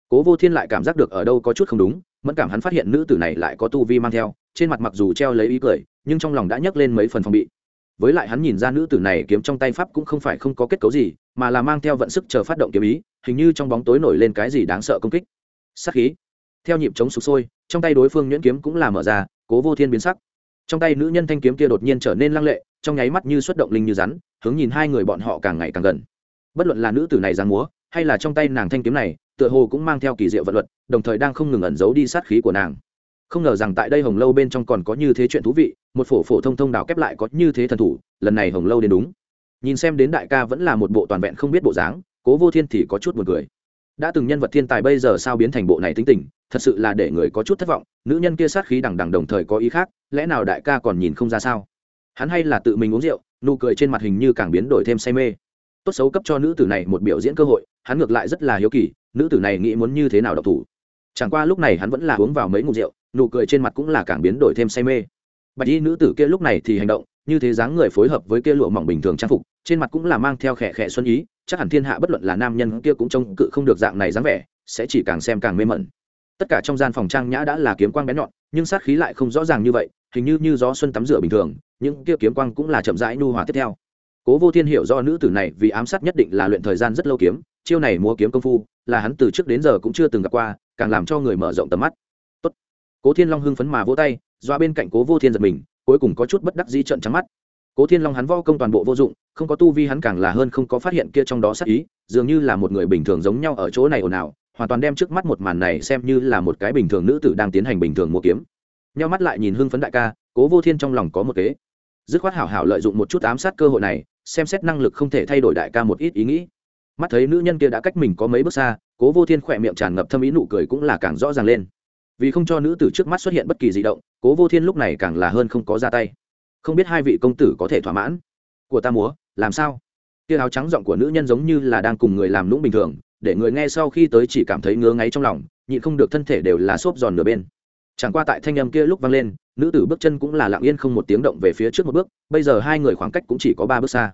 Cố vô thiên lại cảm giác được ở đâu có chút không đúng, mẫn cảm hắn phát hiện nữ tử này lại có tu vi mang theo, trên mặt mặc dù treo lấy ý cười, nhưng trong lòng đã nhấc lên mấy phần phòng bị với lại hắn nhìn ra nữ tử này kiếm trong tay pháp cũng không phải không có kết cấu gì, mà là mang theo vận sức chờ phát động kiếm ý, hình như trong bóng tối nổi lên cái gì đáng sợ công kích. Sắc khí. Theo nhịp chống sụp sôi, trong tay đối phương nhuyễn kiếm cũng là mở ra, cố vô thiên biến sắc. Trong tay nữ nhân thanh kiếm kia đột nhiên trở nên lăng lệ, trong nháy mắt như xuất động linh như rắn, hướng nhìn hai người bọn họ càng ngày càng gần. Bất luận là nữ tử này giang múa, hay là trong tay nàng thanh kiếm này, tựa hồ cũng mang theo kỳ diệu vật luật, đồng thời đang không ngừng ẩn giấu đi sát khí của nàng không ngờ rằng tại đây hồng lâu bên trong còn có như thế chuyện thú vị, một phổ phổ thông thông đào kép lại có như thế thần thủ, lần này hồng lâu đến đúng. Nhìn xem đến đại ca vẫn là một bộ toàn vẹn không biết bộ dáng, cố vô thiên thì có chút buồn cười. Đã từng nhân vật thiên tài bây giờ sao biến thành bộ này tính tình, thật sự là để người có chút thất vọng, nữ nhân kia sát khí đằng đằng đồng thời có ý khác, lẽ nào đại ca còn nhìn không ra sao? Hắn hay là tự mình uống rượu, nụ cười trên mặt hình như càng biến đổi thêm say mê. Tốt xấu cấp cho nữ tử này một biểu diễn cơ hội, hắn ngược lại rất là hiếu kỳ, nữ tử này nghĩ muốn như thế nào độc thủ? Chẳng qua lúc này hắn vẫn là uống vào mấy ngụm rượu nụ cười trên mặt cũng là càng biến đổi thêm say mê. Bạch y nữ tử kia lúc này thì hành động, như thế dáng người phối hợp với kia lụa mỏng bình thường trang phục, trên mặt cũng là mang theo khẽ khẽ xuân ý, chắc hẳn thiên hạ bất luận là nam nhân kia cũng trông cự không được dạng này dáng vẻ, sẽ chỉ càng xem càng mê mẩn. Tất cả trong gian phòng trang nhã đã là kiếm quang bén nhọn, nhưng sát khí lại không rõ ràng như vậy, hình như như gió xuân tắm rửa bình thường, những kia kiếm quang cũng là chậm rãi nhu hòa tiếp theo. Cố vô thiên hiểu do nữ tử này vì ám sát nhất định là luyện thời gian rất lâu kiếm, chiêu này mua kiếm công phu, là hắn từ trước đến giờ cũng chưa từng gặp qua, càng làm cho người mở rộng tầm mắt cố thiên long hưng phấn mà vỗ tay doa bên cạnh cố vô thiên giật mình, cuối cùng có chút bất đắc dĩ trận trắng mắt. Cố thiên long hắn vo công toàn bộ vô dụng, không có tu vi hắn càng là hơn không có phát hiện kia trong đó sát ý, dường như là một người bình thường giống nhau ở chỗ này ồn ào, hoàn toàn đem trước mắt một màn này xem như là một cái bình thường nữ tử đang tiến hành bình thường mua kiếm. Nhau mắt lại nhìn hưng phấn đại ca, cố vô thiên trong lòng có một kế. Dứt khoát hảo hảo lợi dụng một chút ám sát cơ hội này, xem xét năng lực không thể thay đổi đại ca một ít ý nghĩ. Mắt thấy nữ nhân kia đã cách mình có mấy bước xa, cố vô thiên khỏe miệng tràn ngập thâm ý nụ cười cũng là càng rõ ràng lên vì không cho nữ tử trước mắt xuất hiện bất kỳ di động, cố vô thiên lúc này càng là hơn không có ra tay. Không biết hai vị công tử có thể thỏa mãn? Của ta múa, làm sao? Kia áo trắng giọng của nữ nhân giống như là đang cùng người làm lũng bình thường, để người nghe sau khi tới chỉ cảm thấy ngứa ngáy trong lòng, nhịn không được thân thể đều là xốp giòn nửa bên. Chẳng qua tại thanh âm kia lúc vang lên, nữ tử bước chân cũng là lặng yên không một tiếng động về phía trước một bước, bây giờ hai người khoảng cách cũng chỉ có ba bước xa.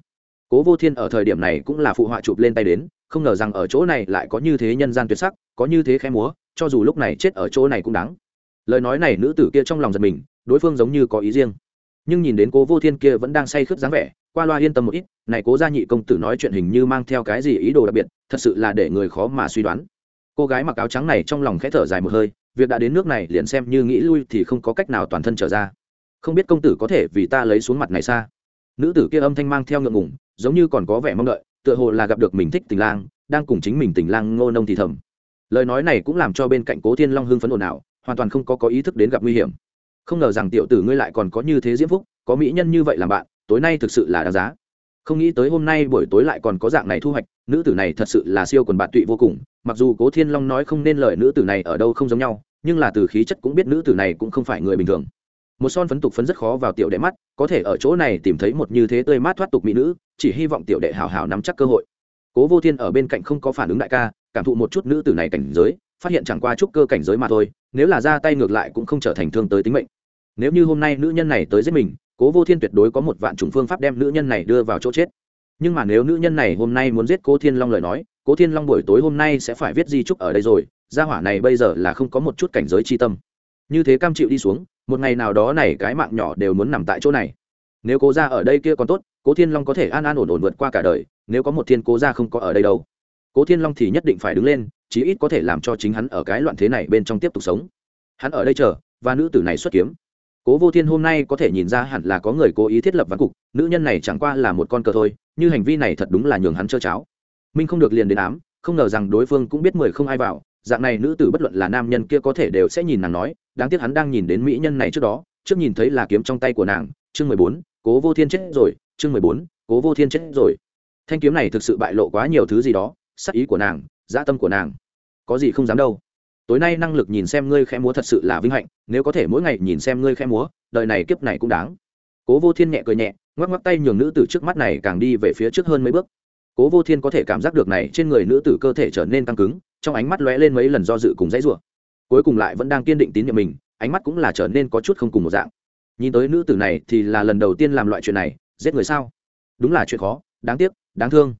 Cố vô thiên ở thời điểm này cũng là phụ họa chụp lên tay đến, không ngờ rằng ở chỗ này lại có như thế nhân gian tuyệt sắc, có như thế khẽ múa cho dù lúc này chết ở chỗ này cũng đáng. Lời nói này nữ tử kia trong lòng giật mình, đối phương giống như có ý riêng. Nhưng nhìn đến cố vô thiên kia vẫn đang say khướt dáng vẻ, qua loa yên tâm một ít, này cố gia nhị công tử nói chuyện hình như mang theo cái gì ý đồ đặc biệt, thật sự là để người khó mà suy đoán. Cô gái mặc áo trắng này trong lòng khẽ thở dài một hơi, việc đã đến nước này liền xem như nghĩ lui thì không có cách nào toàn thân trở ra. Không biết công tử có thể vì ta lấy xuống mặt này xa. Nữ tử kia âm thanh mang theo ngượng ngùng, giống như còn có vẻ mong đợi, tựa hồ là gặp được mình thích tình lang, đang cùng chính mình tình lang ngô nông thì thầm lời nói này cũng làm cho bên cạnh cố thiên long hưng phấn ồn ào, hoàn toàn không có có ý thức đến gặp nguy hiểm. Không ngờ rằng tiểu tử ngươi lại còn có như thế diễm phúc, có mỹ nhân như vậy làm bạn, tối nay thực sự là đáng giá. Không nghĩ tới hôm nay buổi tối lại còn có dạng này thu hoạch, nữ tử này thật sự là siêu quần bạn tụy vô cùng, mặc dù cố thiên long nói không nên lời nữ tử này ở đâu không giống nhau, nhưng là từ khí chất cũng biết nữ tử này cũng không phải người bình thường. Một son phấn tục phấn rất khó vào tiểu đệ mắt, có thể ở chỗ này tìm thấy một như thế tươi mát thoát tục mỹ nữ, chỉ hy vọng tiểu đệ hào hào nắm chắc cơ hội. Cố vô thiên ở bên cạnh không có phản ứng đại ca cảm thụ một chút nữ tử này cảnh giới, phát hiện chẳng qua chút cơ cảnh giới mà thôi, nếu là ra tay ngược lại cũng không trở thành thương tới tính mệnh. Nếu như hôm nay nữ nhân này tới giết mình, cố vô thiên tuyệt đối có một vạn chủng phương pháp đem nữ nhân này đưa vào chỗ chết. Nhưng mà nếu nữ nhân này hôm nay muốn giết cố thiên long lời nói, cố thiên long buổi tối hôm nay sẽ phải viết di trúc ở đây rồi, gia hỏa này bây giờ là không có một chút cảnh giới chi tâm. Như thế cam chịu đi xuống, một ngày nào đó này cái mạng nhỏ đều muốn nằm tại chỗ này. Nếu cố ra ở đây kia còn tốt, cố thiên long có thể an an ổn ổn vượt qua cả đời, nếu có một thiên cố ra không có ở đây đâu cố thiên long thì nhất định phải đứng lên, chí ít có thể làm cho chính hắn ở cái loạn thế này bên trong tiếp tục sống. Hắn ở đây chờ, và nữ tử này xuất kiếm. Cố vô thiên hôm nay có thể nhìn ra hẳn là có người cố ý thiết lập ván cục, nữ nhân này chẳng qua là một con cờ thôi, như hành vi này thật đúng là nhường hắn trơ cháo. Minh không được liền đến ám, không ngờ rằng đối phương cũng biết mười không ai vào, dạng này nữ tử bất luận là nam nhân kia có thể đều sẽ nhìn nàng nói, đáng tiếc hắn đang nhìn đến mỹ nhân này trước đó, trước nhìn thấy là kiếm trong tay của nàng, chương mười bốn, cố vô thiên chết rồi, chương mười bốn, cố vô thiên chết rồi. Thanh kiếm này thực sự bại lộ quá nhiều thứ gì đó sắc ý của nàng, dã tâm của nàng. Có gì không dám đâu. Tối nay năng lực nhìn xem ngươi khẽ múa thật sự là vinh hạnh, nếu có thể mỗi ngày nhìn xem ngươi khẽ múa, đời này kiếp này cũng đáng. Cố vô thiên nhẹ cười nhẹ, ngoắc ngoắc tay nhường nữ tử trước mắt này càng đi về phía trước hơn mấy bước. Cố vô thiên có thể cảm giác được này trên người nữ tử cơ thể trở nên căng cứng, trong ánh mắt lóe lên mấy lần do dự cùng dãy rủa. Cuối cùng lại vẫn đang kiên định tín nhiệm mình, ánh mắt cũng là trở nên có chút không cùng một dạng. Nhìn tới nữ tử này thì là lần đầu tiên làm loại chuyện này, giết người sao? Đúng là chuyện khó, đáng tiếc, đáng thương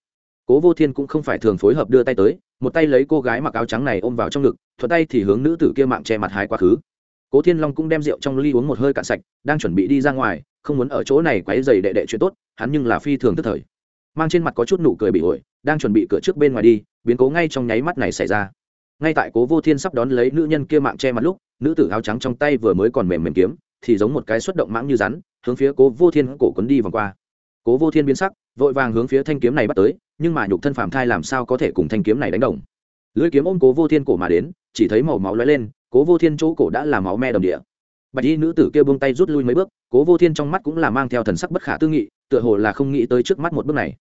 cố vô thiên cũng không phải thường phối hợp đưa tay tới, một tay lấy cô gái mặc áo trắng này ôm vào trong ngực, thuận tay thì hướng nữ tử kia mạng che mặt hai quá khứ. Cố thiên long cũng đem rượu trong ly uống một hơi cạn sạch, đang chuẩn bị đi ra ngoài, không muốn ở chỗ này quấy dày đệ đệ chuyện tốt, hắn nhưng là phi thường tức thời. Mang trên mặt có chút nụ cười bị ổi, đang chuẩn bị cửa trước bên ngoài đi, biến cố ngay trong nháy mắt này xảy ra. Ngay tại cố vô thiên sắp đón lấy nữ nhân kia mạng che mặt lúc, nữ tử áo trắng trong tay vừa mới còn mềm mềm kiếm, thì giống một cái xuất động mãng như rắn, hướng phía cố vô thiên cổ quấn đi vòng qua cố vô thiên biến sắc, vội vàng hướng phía thanh kiếm này bắt tới, nhưng mà nhục thân phạm thai làm sao có thể cùng thanh kiếm này đánh đồng? Lưỡi kiếm ôm cố vô thiên cổ mà đến, chỉ thấy màu máu lóe lên, cố vô thiên chỗ cổ đã là máu me đồng địa. Bạch y nữ tử kia buông tay rút lui mấy bước, cố vô thiên trong mắt cũng là mang theo thần sắc bất khả tư nghị, tựa hồ là không nghĩ tới trước mắt một bước này.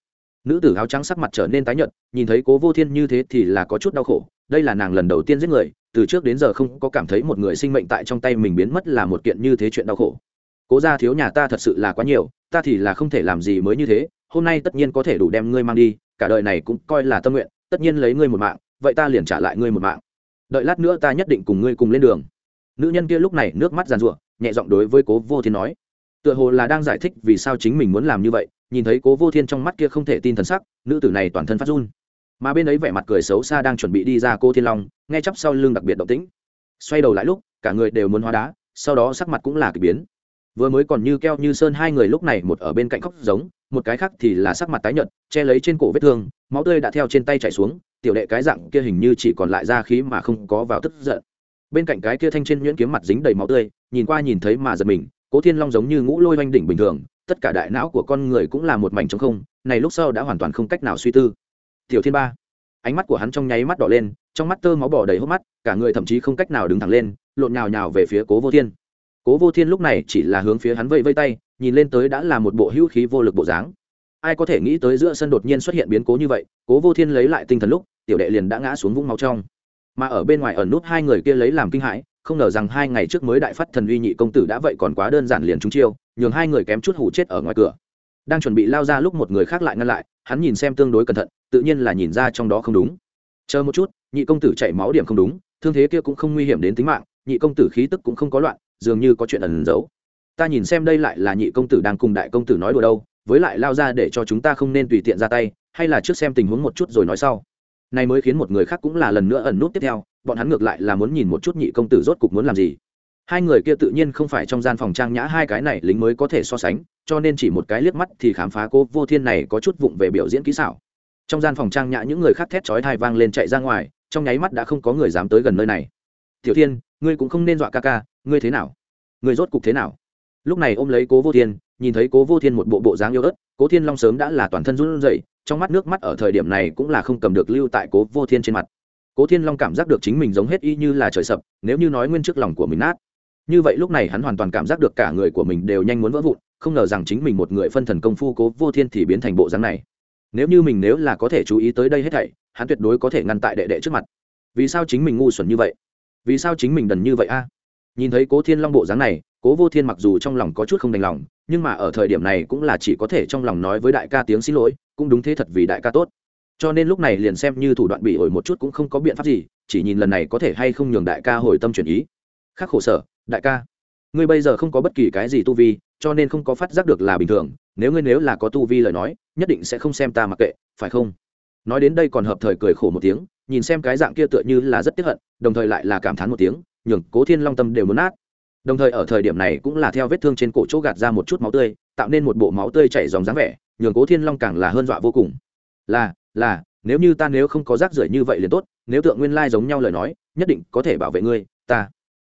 Nữ tử áo trắng sắc mặt trở nên tái nhợt, nhìn thấy cố vô thiên như thế thì là có chút đau khổ, đây là nàng lần đầu tiên giết người, từ trước đến giờ không có cảm thấy một người sinh mệnh tại trong tay mình biến mất là một kiện như thế chuyện đau khổ cố gia thiếu nhà ta thật sự là quá nhiều, ta thì là không thể làm gì mới như thế, hôm nay tất nhiên có thể đủ đem ngươi mang đi, cả đời này cũng coi là tâm nguyện, tất nhiên lấy ngươi một mạng, vậy ta liền trả lại ngươi một mạng. Đợi lát nữa ta nhất định cùng ngươi cùng lên đường. Nữ nhân kia lúc này nước mắt giàn rụa nhẹ giọng đối với cố vô thiên nói. Tựa hồ là đang giải thích vì sao chính mình muốn làm như vậy, nhìn thấy cố vô thiên trong mắt kia không thể tin thần sắc, nữ tử này toàn thân phát run. Mà bên ấy vẻ mặt cười xấu xa đang chuẩn bị đi ra cô thiên long, nghe chắp sau lưng đặc biệt động tĩnh. Xoay đầu lại lúc, cả người đều muốn hóa đá, sau đó sắc mặt cũng là k ỳ biến vừa mới còn như keo như sơn hai người lúc này một ở bên cạnh khóc giống, một cái khác thì là sắc mặt tái nhợt, che lấy trên cổ vết thương, máu tươi đã theo trên tay chảy xuống, tiểu đệ cái dạng kia hình như chỉ còn lại da khí mà không có vào tức giận. Bên cạnh cái kia thanh trên nhuyễn kiếm mặt dính đầy máu tươi, nhìn qua nhìn thấy mà giật mình, cố thiên long giống như ngũ lôi oanh đỉnh bình thường, tất cả đại não của con người cũng là một mảnh trống không, này lúc sau đã hoàn toàn không cách nào suy tư. Tiểu thiên ba, ánh mắt của hắn trong nháy mắt đỏ lên, trong mắt tơ máu bỏ đầy hốc mắt, cả người thậm chí không cách nào đứng thẳng lên, lộn nhào nhào về phía cố vô thiên cố vô thiên lúc này chỉ là hướng phía hắn vây vây tay, nhìn lên tới đã là một bộ hữu khí vô lực bộ dáng. Ai có thể nghĩ tới giữa sân đột nhiên xuất hiện biến cố như vậy, cố vô thiên lấy lại tinh thần lúc, tiểu đệ liền đã ngã xuống vũng máu trong. Mà ở bên ngoài ẩn nút hai người kia lấy làm kinh hãi, không ngờ rằng hai ngày trước mới đại phát thần uy nhị công tử đã vậy còn quá đơn giản liền trúng chiêu, nhường hai người kém chút hủ chết ở ngoài cửa. Đang chuẩn bị lao ra lúc một người khác lại ngăn lại, hắn nhìn xem tương đối cẩn thận, tự nhiên là nhìn ra trong đó không đúng. Chờ một chút, nhị công tử chạy máu điểm không đúng, thương thế kia cũng không nguy hiểm đến tính mạng, nhị công tử khí tức cũng không có loạn dường như có chuyện ẩn giấu. Ta nhìn xem đây lại là nhị công tử đang cùng đại công tử nói đùa đâu, với lại lao ra để cho chúng ta không nên tùy tiện ra tay, hay là trước xem tình huống một chút rồi nói sau. Này mới khiến một người khác cũng là lần nữa ẩn nút tiếp theo, bọn hắn ngược lại là muốn nhìn một chút nhị công tử rốt cục muốn làm gì. Hai người kia tự nhiên không phải trong gian phòng trang nhã hai cái này lính mới có thể so sánh, cho nên chỉ một cái liếc mắt thì khám phá cô vô thiên này có chút vụng về biểu diễn kỹ xảo. Trong gian phòng trang nhã những người khác thét chói thai vang lên chạy ra ngoài, trong nháy mắt đã không có người dám tới gần nơi này. Tiểu thiên, ngươi cũng không nên dọa ca ca ngươi thế nào? Ngươi rốt cục thế nào? Lúc này ôm lấy cố vô thiên, nhìn thấy cố vô thiên một bộ bộ dáng yêu ớt, cố thiên long sớm đã là toàn thân run rẩy, trong mắt nước mắt ở thời điểm này cũng là không cầm được lưu tại cố vô thiên trên mặt. Cố thiên long cảm giác được chính mình giống hết y như là trời sập, nếu như nói nguyên trước lòng của mình nát. Như vậy lúc này hắn hoàn toàn cảm giác được cả người của mình đều nhanh muốn vỡ vụn, không ngờ rằng chính mình một người phân thần công phu cố vô thiên thì biến thành bộ dáng này. Nếu như mình nếu là có thể chú ý tới đây hết thảy, hắn tuyệt đối có thể ngăn tại đệ đệ trước mặt. Vì sao chính mình ngu xuẩn như vậy? Vì sao chính mình đần như vậy a? Nhìn thấy cố thiên long bộ dáng này, cố vô thiên mặc dù trong lòng có chút không đành lòng, nhưng mà ở thời điểm này cũng là chỉ có thể trong lòng nói với đại ca tiếng xin lỗi, cũng đúng thế thật vì đại ca tốt. Cho nên lúc này liền xem như thủ đoạn bị ổi một chút cũng không có biện pháp gì, chỉ nhìn lần này có thể hay không nhường đại ca hồi tâm chuyển ý. Khác khổ sở, đại ca, ngươi bây giờ không có bất kỳ cái gì tu vi, cho nên không có phát giác được là bình thường, nếu ngươi nếu là có tu vi lời nói, nhất định sẽ không xem ta mặc kệ, phải không? Nói đến đây còn hợp thời cười khổ một tiếng, nhìn xem cái dạng kia tựa như là rất tiếc hận, đồng thời lại là cảm thán một tiếng nhường cố thiên long tâm đều muốn nát. Đồng thời ở thời điểm này cũng là theo vết thương trên cổ chỗ gạt ra một chút máu tươi, tạo nên một bộ máu tươi chảy dòng dáng vẻ, nhường cố thiên long càng là hơn dọa vô cùng. Là là, nếu như ta nếu không có rác rưởi như vậy liền tốt, nếu tượng nguyên lai giống nhau lời nói, nhất định có thể bảo vệ ngươi, ta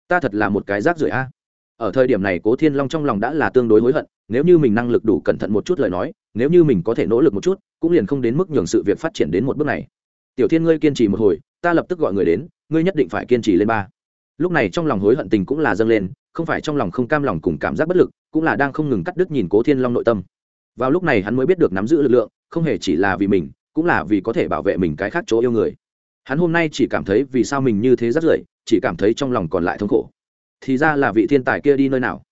ta thật là một cái rác rưởi a. Ở thời điểm này cố thiên long trong lòng đã là tương đối hối hận, nếu như mình năng lực đủ cẩn thận một chút lời nói, nếu như mình có thể nỗ lực một chút, cũng liền không đến mức nhường sự việc phát triển đến một bước này. Tiểu thiên ngươi kiên trì một hồi, ta lập tức gọi người đến, ngươi nhất định phải kiên trì lên ba lúc này trong lòng hối hận tình cũng là dâng lên, không phải trong lòng không cam lòng cùng cảm giác bất lực, cũng là đang không ngừng cắt đứt nhìn cố thiên long nội tâm. Vào lúc này hắn mới biết được nắm giữ lực lượng, không hề chỉ là vì mình, cũng là vì có thể bảo vệ mình cái khác chỗ yêu người. Hắn hôm nay chỉ cảm thấy vì sao mình như thế rất rưởi, chỉ cảm thấy trong lòng còn lại thống khổ. Thì ra là vị thiên tài kia đi nơi nào?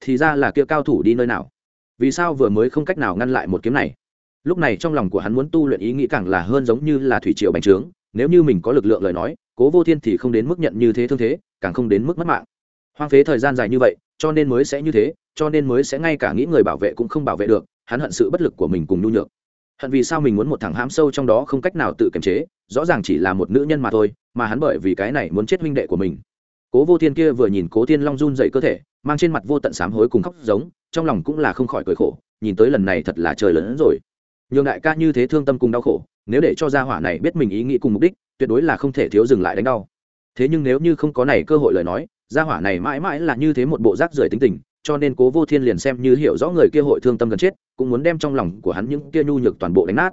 Thì ra là kia cao thủ đi nơi nào? Vì sao vừa mới không cách nào ngăn lại một kiếm này? Lúc này trong lòng của hắn muốn tu luyện ý nghĩ càng là hơn giống như là thủy triều bành trướng, nếu như mình có lực lượng lời nói cố vô thiên thì không đến mức nhận như thế thương thế, càng không đến mức mất mạng. Hoang phế thời gian dài như vậy, cho nên mới sẽ như thế, cho nên mới sẽ ngay cả nghĩ người bảo vệ cũng không bảo vệ được, hắn hận sự bất lực của mình cùng nhu nhược. Hận vì sao mình muốn một thằng hãm sâu trong đó không cách nào tự kiềm chế, rõ ràng chỉ là một nữ nhân mà thôi, mà hắn bởi vì cái này muốn chết huynh đệ của mình. Cố vô thiên kia vừa nhìn cố thiên long run dậy cơ thể, mang trên mặt vô tận sám hối cùng khóc giống, trong lòng cũng là không khỏi cười khổ, nhìn tới lần này thật là trời lớn hơn rồi. Nhường đại ca như thế thương tâm cùng đau khổ, nếu để cho gia hỏa này biết mình ý nghĩ cùng mục đích tuyệt đối là không thể thiếu dừng lại đánh đau. Thế nhưng nếu như không có này cơ hội lời nói, gia hỏa này mãi mãi là như thế một bộ rác rưởi tính tình, cho nên cố vô thiên liền xem như hiểu rõ người kia hội thương tâm gần chết, cũng muốn đem trong lòng của hắn những kia nhu nhược toàn bộ đánh nát.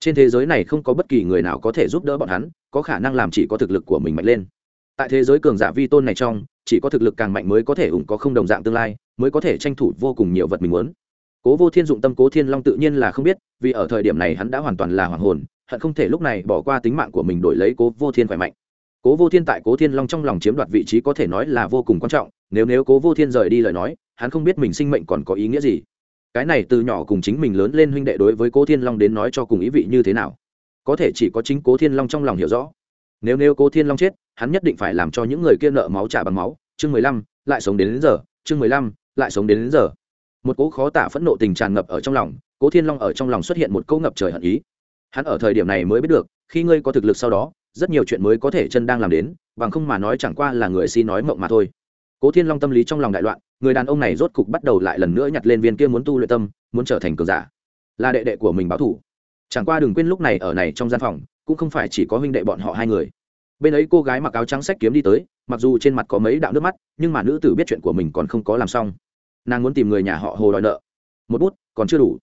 Trên thế giới này không có bất kỳ người nào có thể giúp đỡ bọn hắn, có khả năng làm chỉ có thực lực của mình mạnh lên. Tại thế giới cường giả vi tôn này trong, chỉ có thực lực càng mạnh mới có thể ủng có không đồng dạng tương lai, mới có thể tranh thủ vô cùng nhiều vật mình muốn. Cố vô thiên dụng tâm cố thiên long tự nhiên là không biết, vì ở thời điểm này hắn đã hoàn toàn là hoàng hồn hận không thể lúc này bỏ qua tính mạng của mình đổi lấy cố vô thiên khỏe mạnh. Cố vô thiên tại cố thiên long trong lòng chiếm đoạt vị trí có thể nói là vô cùng quan trọng nếu nếu cố vô thiên rời đi lời nói hắn không biết mình sinh mệnh còn có ý nghĩa gì. Cái này từ nhỏ cùng chính mình lớn lên huynh đệ đối với cố thiên long đến nói cho cùng ý vị như thế nào? Có thể chỉ có chính cố thiên long trong lòng hiểu rõ. Nếu nếu cố thiên long chết hắn nhất định phải làm cho những người kia nợ máu trả bằng máu. Chương mười lăm lại sống đến, đến giờ. Chương mười lăm lại sống đến, đến giờ. Một cố khó tả phẫn nộ tình tràn ngập ở trong lòng cố thiên long ở trong lòng xuất hiện một câu ngập trời hận ý hắn ở thời điểm này mới biết được, khi ngươi có thực lực sau đó, rất nhiều chuyện mới có thể chân đang làm đến, bằng không mà nói chẳng qua là người si nói mộng mà thôi. Cố thiên long tâm lý trong lòng đại loạn, người đàn ông này rốt cục bắt đầu lại lần nữa nhặt lên viên kia muốn tu luyện tâm, muốn trở thành cường giả. Là đệ đệ của mình báo thủ. Chẳng qua đừng quên lúc này ở này trong gian phòng, cũng không phải chỉ có huynh đệ bọn họ hai người. Bên ấy cô gái mặc áo trắng sách kiếm đi tới, mặc dù trên mặt có mấy đạo nước mắt, nhưng mà nữ tử biết chuyện của mình còn không có làm xong. Nàng muốn tìm người nhà họ hồ đòi nợ. Một bút, còn chưa đủ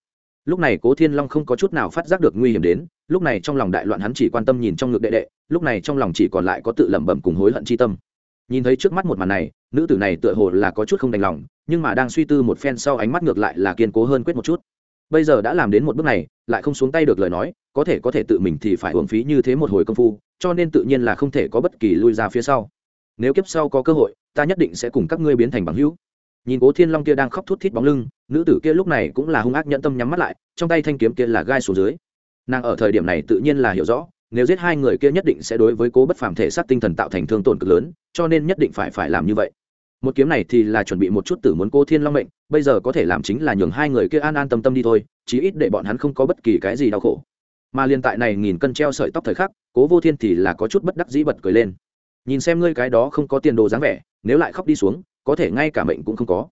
lúc này cố thiên long không có chút nào phát giác được nguy hiểm đến, lúc này trong lòng đại loạn hắn chỉ quan tâm nhìn trong ngực đệ đệ, lúc này trong lòng chỉ còn lại có tự lẩm bẩm cùng hối hận chi tâm. Nhìn thấy trước mắt một màn này, nữ tử này tựa hồ là có chút không đành lòng, nhưng mà đang suy tư một phen sau ánh mắt ngược lại là kiên cố hơn quyết một chút. Bây giờ đã làm đến một bước này, lại không xuống tay được lời nói, có thể có thể tự mình thì phải hưởng phí như thế một hồi công phu, cho nên tự nhiên là không thể có bất kỳ lui ra phía sau. Nếu kiếp sau có cơ hội, ta nhất định sẽ cùng các ngươi biến thành bằng hữu nhìn cố thiên long kia đang khóc thút thít bóng lưng, nữ tử kia lúc này cũng là hung ác nhẫn tâm nhắm mắt lại, trong tay thanh kiếm kia là gai xuống dưới. Nàng ở thời điểm này tự nhiên là hiểu rõ, nếu giết hai người kia nhất định sẽ đối với cố bất phàm thể xác tinh thần tạo thành thương tổn cực lớn, cho nên nhất định phải phải làm như vậy. Một kiếm này thì là chuẩn bị một chút tử muốn cô thiên long mệnh, bây giờ có thể làm chính là nhường hai người kia an an tâm tâm đi thôi, chí ít để bọn hắn không có bất kỳ cái gì đau khổ. Mà liên tại này nghìn cân treo sợi tóc thời khắc, cố vô thiên thì là có chút bất đắc dĩ bật cười lên. Nhìn xem ngươi cái đó không có tiền đồ dáng vẻ, nếu lại khóc đi xuống có thể ngay cả mệnh cũng không có.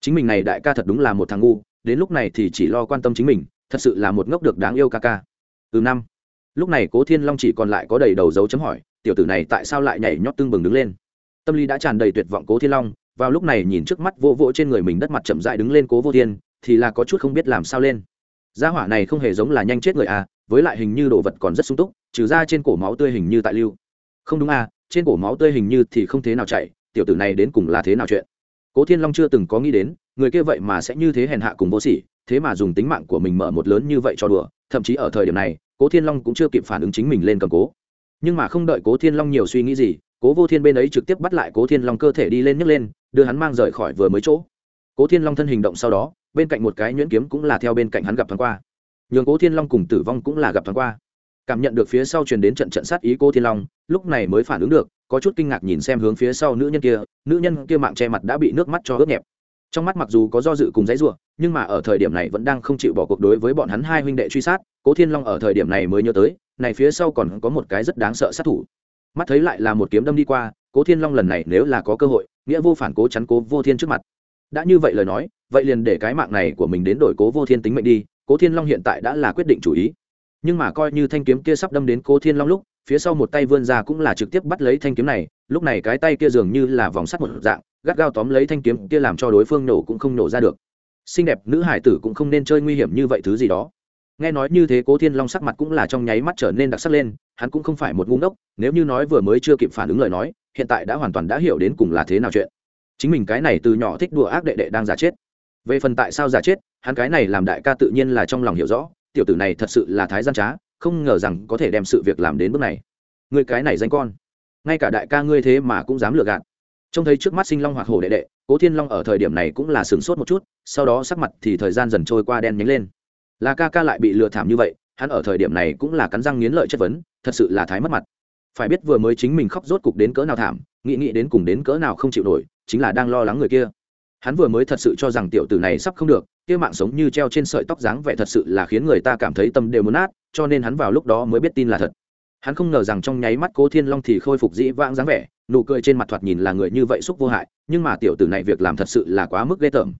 Chính mình này đại ca thật đúng là một thằng ngu, đến lúc này thì chỉ lo quan tâm chính mình, thật sự là một ngốc được đáng yêu ca ca. Từ năm. Lúc này cố thiên long chỉ còn lại có đầy đầu dấu chấm hỏi, tiểu tử này tại sao lại nhảy nhót tương bừng đứng lên? Tâm lý đã tràn đầy tuyệt vọng cố thiên long, vào lúc này nhìn trước mắt vô vỗ trên người mình đất mặt chậm dại đứng lên cố vô thiên, thì là có chút không biết làm sao lên. Gia hỏa này không hề giống là nhanh chết người à với lại hình như đồ vật còn rất sung túc, trừ ra trên cổ máu tươi hình như tại lưu. Không đúng à trên cổ máu tươi hình như thì không thế nào chạy tiểu tử này đến cùng là thế nào chuyện? Cố thiên long chưa từng có nghĩ đến, người kia vậy mà sẽ như thế hèn hạ cùng vô sỉ, thế mà dùng tính mạng của mình mở một lớn như vậy cho đùa. Thậm chí ở thời điểm này, cố thiên long cũng chưa kịp phản ứng chính mình lên cầm cố. Nhưng mà không đợi cố thiên long nhiều suy nghĩ gì, cố vô thiên bên ấy trực tiếp bắt lại cố thiên long cơ thể đi lên nhấc lên, đưa hắn mang rời khỏi vừa mới chỗ. Cố thiên long thân hình động sau đó, bên cạnh một cái nhuyễn kiếm cũng là theo bên cạnh hắn gặp thoáng qua. Nhường cố thiên long cùng tử vong cũng là gặp thoáng qua. Cảm nhận được phía sau truyền đến trận trận sát ý Cố thiên long, lúc này mới phản ứng được có chút kinh ngạc nhìn xem hướng phía sau nữ nhân kia, nữ nhân kia mạng che mặt đã bị nước mắt cho ướt nhẹp. Trong mắt mặc dù có do dự cùng dãy ruộng nhưng mà ở thời điểm này vẫn đang không chịu bỏ cuộc đối với bọn hắn hai huynh đệ truy sát, cố thiên long ở thời điểm này mới nhớ tới, này phía sau còn có một cái rất đáng sợ sát thủ. Mắt thấy lại là một kiếm đâm đi qua, cố thiên long lần này nếu là có cơ hội, nghĩa vô phản cố chắn cố vô thiên trước mặt. Đã như vậy lời nói, vậy liền để cái mạng này của mình đến đổi cố vô thiên tính mệnh đi, cố thiên long hiện tại đã là quyết định chủ ý. Nhưng mà coi như thanh kiếm kia sắp đâm đến cố thiên long lúc phía sau một tay vươn ra cũng là trực tiếp bắt lấy thanh kiếm này, lúc này cái tay kia dường như là vòng sắt một dạng, gắt gao tóm lấy thanh kiếm kia làm cho đối phương nổ cũng không nổ ra được. Xinh đẹp nữ hải tử cũng không nên chơi nguy hiểm như vậy thứ gì đó. Nghe nói như thế cố thiên long sắc mặt cũng là trong nháy mắt trở nên đặc sắc lên, hắn cũng không phải một ngu ngốc, nếu như nói vừa mới chưa kịp phản ứng lời nói, hiện tại đã hoàn toàn đã hiểu đến cùng là thế nào chuyện. Chính mình cái này từ nhỏ thích đùa ác đệ đệ đang giả chết. Về phần tại sao giả chết, hắn cái này làm đại ca tự nhiên là trong lòng hiểu rõ, tiểu tử này thật sự là thái gian trá không ngờ rằng có thể đem sự việc làm đến bước này. Người cái này danh con. Ngay cả đại ca ngươi thế mà cũng dám lừa gạt. Trông thấy trước mắt sinh long hoặc hổ đệ đệ, cố thiên long ở thời điểm này cũng là sửng sốt một chút, sau đó sắc mặt thì thời gian dần trôi qua đen nhánh lên. Là ca ca lại bị lừa thảm như vậy, hắn ở thời điểm này cũng là cắn răng nghiến lợi chất vấn, thật sự là thái mất mặt. Phải biết vừa mới chính mình khóc rốt cục đến cỡ nào thảm, nghĩ nghĩ đến cùng đến cỡ nào không chịu nổi, chính là đang lo lắng người kia. Hắn vừa mới thật sự cho rằng tiểu tử này sắp không được, kia mạng sống như treo trên sợi tóc dáng vẻ thật sự là khiến người ta cảm thấy tâm đều muốn nát cho nên hắn vào lúc đó mới biết tin là thật. Hắn không ngờ rằng trong nháy mắt cố thiên long thì khôi phục dĩ vãng dáng vẻ, nụ cười trên mặt thoạt nhìn là người như vậy xúc vô hại, nhưng mà tiểu tử này việc làm thật sự là quá mức ghê tởm.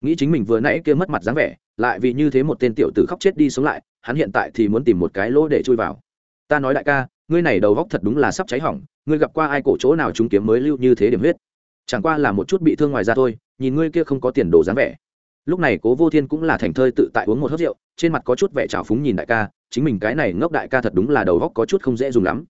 Nghĩ chính mình vừa nãy kia mất mặt dáng vẻ, lại vì như thế một tên tiểu tử khóc chết đi sống lại, hắn hiện tại thì muốn tìm một cái lỗ để chui vào. Ta nói đại ca, ngươi này đầu góc thật đúng là sắp cháy hỏng, ngươi gặp qua ai cổ chỗ nào chúng kiếm mới lưu như thế điểm huyết? Chẳng qua là một chút bị thương ngoài ra thôi, nhìn ngươi kia không có tiền đồ dáng vẻ lúc này cố vô thiên cũng là thành thơi tự tại uống một hớt rượu, trên mặt có chút vẻ trào phúng nhìn đại ca, chính mình cái này ngốc đại ca thật đúng là đầu góc có chút không dễ dùng lắm.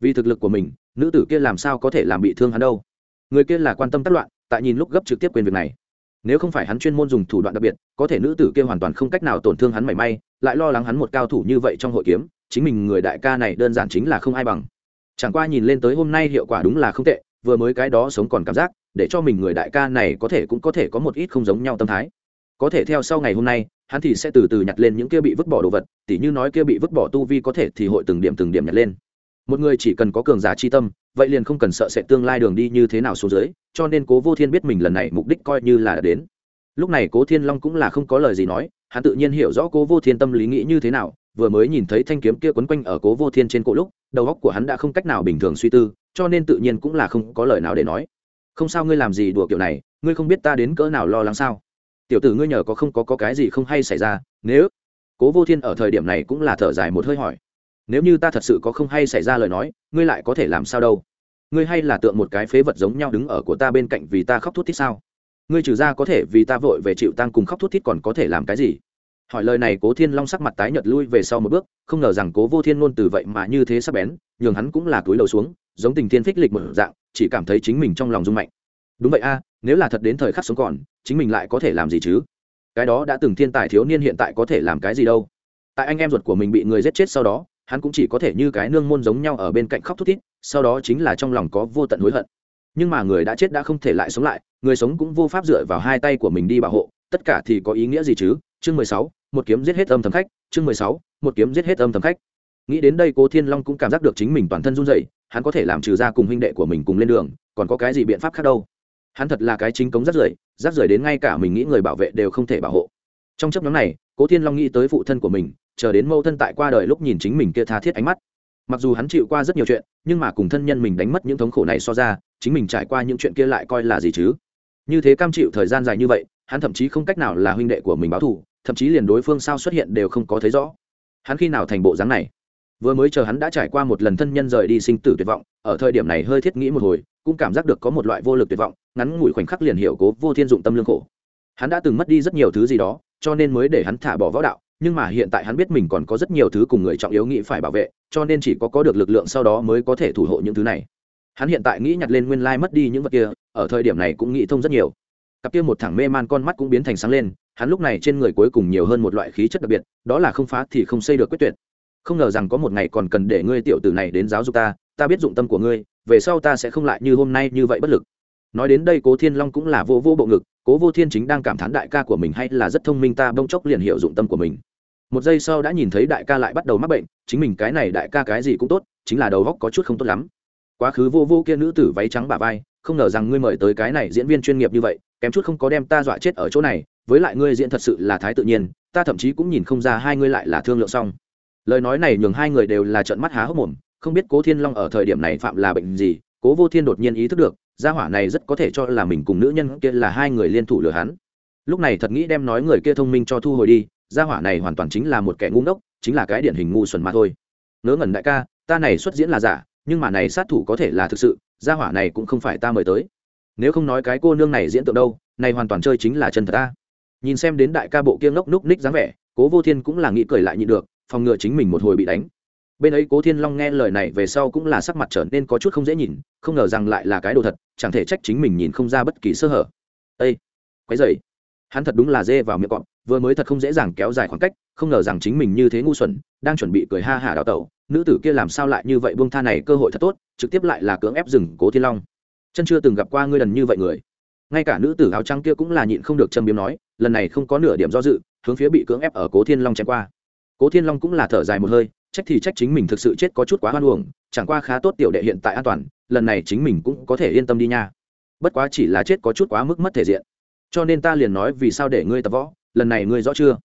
Vì thực lực của mình, nữ tử kia làm sao có thể làm bị thương hắn đâu? Người kia là quan tâm tác loạn, tại nhìn lúc gấp trực tiếp quên việc này. Nếu không phải hắn chuyên môn dùng thủ đoạn đặc biệt, có thể nữ tử kia hoàn toàn không cách nào tổn thương hắn mảy may, lại lo lắng hắn một cao thủ như vậy trong hội kiếm, chính mình người đại ca này đơn giản chính là không ai bằng. Chẳng qua nhìn lên tới hôm nay hiệu quả đúng là không tệ, vừa mới cái đó sống còn cảm giác, để cho mình người đại ca này có thể cũng có thể có một ít không giống nhau tâm thái có thể theo sau ngày hôm nay, hắn thì sẽ từ từ nhặt lên những kia bị vứt bỏ đồ vật, tỉ như nói kia bị vứt bỏ tu vi có thể thì hội từng điểm từng điểm nhặt lên. Một người chỉ cần có cường giả chi tâm, vậy liền không cần sợ sẽ tương lai đường đi như thế nào xuống dưới, cho nên cố vô thiên biết mình lần này mục đích coi như là đã đến. Lúc này cố thiên long cũng là không có lời gì nói, hắn tự nhiên hiểu rõ cố vô thiên tâm lý nghĩ như thế nào, vừa mới nhìn thấy thanh kiếm kia quấn quanh ở cố vô thiên trên cổ lúc, đầu óc của hắn đã không cách nào bình thường suy tư, cho nên tự nhiên cũng là không có lời nào để nói. Không sao, ngươi làm gì đùa kiểu này, ngươi không biết ta đến cỡ nào lo lắng sao? Tiểu tử ngươi nhờ có không có, có cái gì không hay xảy ra nếu cố vô thiên ở thời điểm này cũng là thở dài một hơi hỏi nếu như ta thật sự có không hay xảy ra lời nói ngươi lại có thể làm sao đâu? Ngươi hay là tượng một cái phế vật giống nhau đứng ở của ta bên cạnh vì ta khóc thút thít sao? Ngươi trừ ra có thể vì ta vội về chịu tăng cùng khóc thút thít còn có thể làm cái gì? Hỏi lời này cố thiên long sắc mặt tái nhợt lui về sau một bước không ngờ rằng cố vô thiên ngôn từ vậy mà như thế sắp bén nhường hắn cũng là túi đầu xuống giống tình thiên phích lịch một dạng chỉ cảm thấy chính mình trong lòng rung mạnh đúng vậy a, nếu là thật đến thời khắc sống còn, chính mình lại có thể làm gì chứ? Cái đó đã từng thiên tài thiếu niên hiện tại có thể làm cái gì đâu? Tại anh em ruột của mình bị người giết chết sau đó, hắn cũng chỉ có thể như cái nương môn giống nhau ở bên cạnh khóc thút thít, sau đó chính là trong lòng có vô tận hối hận. Nhưng mà người đã chết đã không thể lại sống lại, người sống cũng vô pháp dựa vào hai tay của mình đi bảo hộ, tất cả thì có ý nghĩa gì chứ? Chương mười sáu, một kiếm giết hết âm thầm khách, chương mười sáu, một kiếm giết hết âm thầm khách. Nghĩ đến đây cố thiên long cũng cảm giác được chính mình toàn thân run dậy hắn có thể làm trừ ra cùng huynh đệ của mình cùng lên đường, còn có cái gì biện pháp khác đâu? Hắn thật là cái chính cống rác rưởi rác rưởi đến ngay cả mình nghĩ người bảo vệ đều không thể bảo hộ. Trong chấp nhóm này, cố thiên long nghĩ tới phụ thân của mình, chờ đến mâu thân tại qua đời lúc nhìn chính mình kia tha thiết ánh mắt. Mặc dù hắn chịu qua rất nhiều chuyện, nhưng mà cùng thân nhân mình đánh mất những thống khổ này so ra, chính mình trải qua những chuyện kia lại coi là gì chứ? Như thế cam chịu thời gian dài như vậy, hắn thậm chí không cách nào là huynh đệ của mình báo thù, thậm chí liền đối phương sao xuất hiện đều không có thấy rõ. Hắn khi nào thành bộ dáng này? Vừa mới chờ hắn đã trải qua một lần thân nhân rời đi sinh tử tuyệt vọng, ở thời điểm này hơi thiết nghĩ một hồi cũng cảm giác được có một loại vô lực tuyệt vọng, ngắn ngủi khoảnh khắc liền hiểu cố vô thiên dụng tâm lương khổ. Hắn đã từng mất đi rất nhiều thứ gì đó, cho nên mới để hắn thả bỏ võ đạo, nhưng mà hiện tại hắn biết mình còn có rất nhiều thứ cùng người trọng yếu nghĩ phải bảo vệ, cho nên chỉ có có được lực lượng sau đó mới có thể thủ hộ những thứ này. Hắn hiện tại nghĩ nhặt lên nguyên lai mất đi những vật kia, ở thời điểm này cũng nghĩ thông rất nhiều. Cặp kia một thằng mê man con mắt cũng biến thành sáng lên, hắn lúc này trên người cuối cùng nhiều hơn một loại khí chất đặc biệt, đó là không phá thì không xây được quyết tuyệt. Không ngờ rằng có một ngày còn cần để ngươi tiểu tử này đến giáo dục ta ta biết dụng tâm của ngươi, về sau ta sẽ không lại như hôm nay như vậy bất lực. Nói đến đây cố thiên long cũng là vô vô bộ ngực, cố vô thiên chính đang cảm thán đại ca của mình hay là rất thông minh, ta bông chốc liền hiểu dụng tâm của mình. Một giây sau đã nhìn thấy đại ca lại bắt đầu mắc bệnh, chính mình cái này đại ca cái gì cũng tốt, chính là đầu góc có chút không tốt lắm. Quá khứ vô vô kia nữ tử váy trắng bà vai, không ngờ rằng ngươi mời tới cái này diễn viên chuyên nghiệp như vậy, kém chút không có đem ta dọa chết ở chỗ này, với lại ngươi diễn thật sự là thái tự nhiên, ta thậm chí cũng nhìn không ra hai ngươi lại là thương lượng xong. Lời nói này nhường hai người đều là trận mắt há hốc mồm không biết cố thiên long ở thời điểm này phạm là bệnh gì, cố vô thiên đột nhiên ý thức được, gia hỏa này rất có thể cho là mình cùng nữ nhân kia là hai người liên thủ lừa hắn. Lúc này thật nghĩ đem nói người kia thông minh cho thu hồi đi, gia hỏa này hoàn toàn chính là một kẻ ngu ngốc, chính là cái điển hình ngu xuẩn mà thôi. Ngớ ngẩn đại ca, ta này xuất diễn là giả, nhưng mà này sát thủ có thể là thực sự, gia hỏa này cũng không phải ta mời tới. Nếu không nói cái cô nương này diễn tượng đâu, này hoàn toàn chơi chính là chân thật ta. Nhìn xem đến đại ca bộ kia ngốc núc ních dáng vẻ, cố vô thiên cũng là nghĩ cười lại nhịn được, phòng ngừa chính mình một hồi bị đánh bên ấy cố thiên long nghe lời này về sau cũng là sắc mặt trở nên có chút không dễ nhìn, không ngờ rằng lại là cái đồ thật, chẳng thể trách chính mình nhìn không ra bất kỳ sơ hở. Ây quái dày. Hắn thật đúng là dê vào miệng cọp, vừa mới thật không dễ dàng kéo dài khoảng cách, không ngờ rằng chính mình như thế ngu xuẩn, đang chuẩn bị cười ha hả đào tẩu, nữ tử kia làm sao lại như vậy buông tha này cơ hội thật tốt, trực tiếp lại là cưỡng ép rừng cố thiên long. Chân chưa từng gặp qua ngươi lần như vậy người. Ngay cả nữ tử áo trắng kia cũng là nhịn không được châm biếm nói, lần này không có nửa điểm do dự, hướng phía bị cưỡng ép ở cố thiên long chém qua. Cố thiên long cũng là thở dài một hơi trách thì trách chính mình thực sự chết có chút quá hoan uổng, chẳng qua khá tốt tiểu đệ hiện tại an toàn, lần này chính mình cũng có thể yên tâm đi nha. Bất quá chỉ là chết có chút quá mức mất thể diện. Cho nên ta liền nói vì sao để ngươi tập võ, lần này ngươi rõ chưa?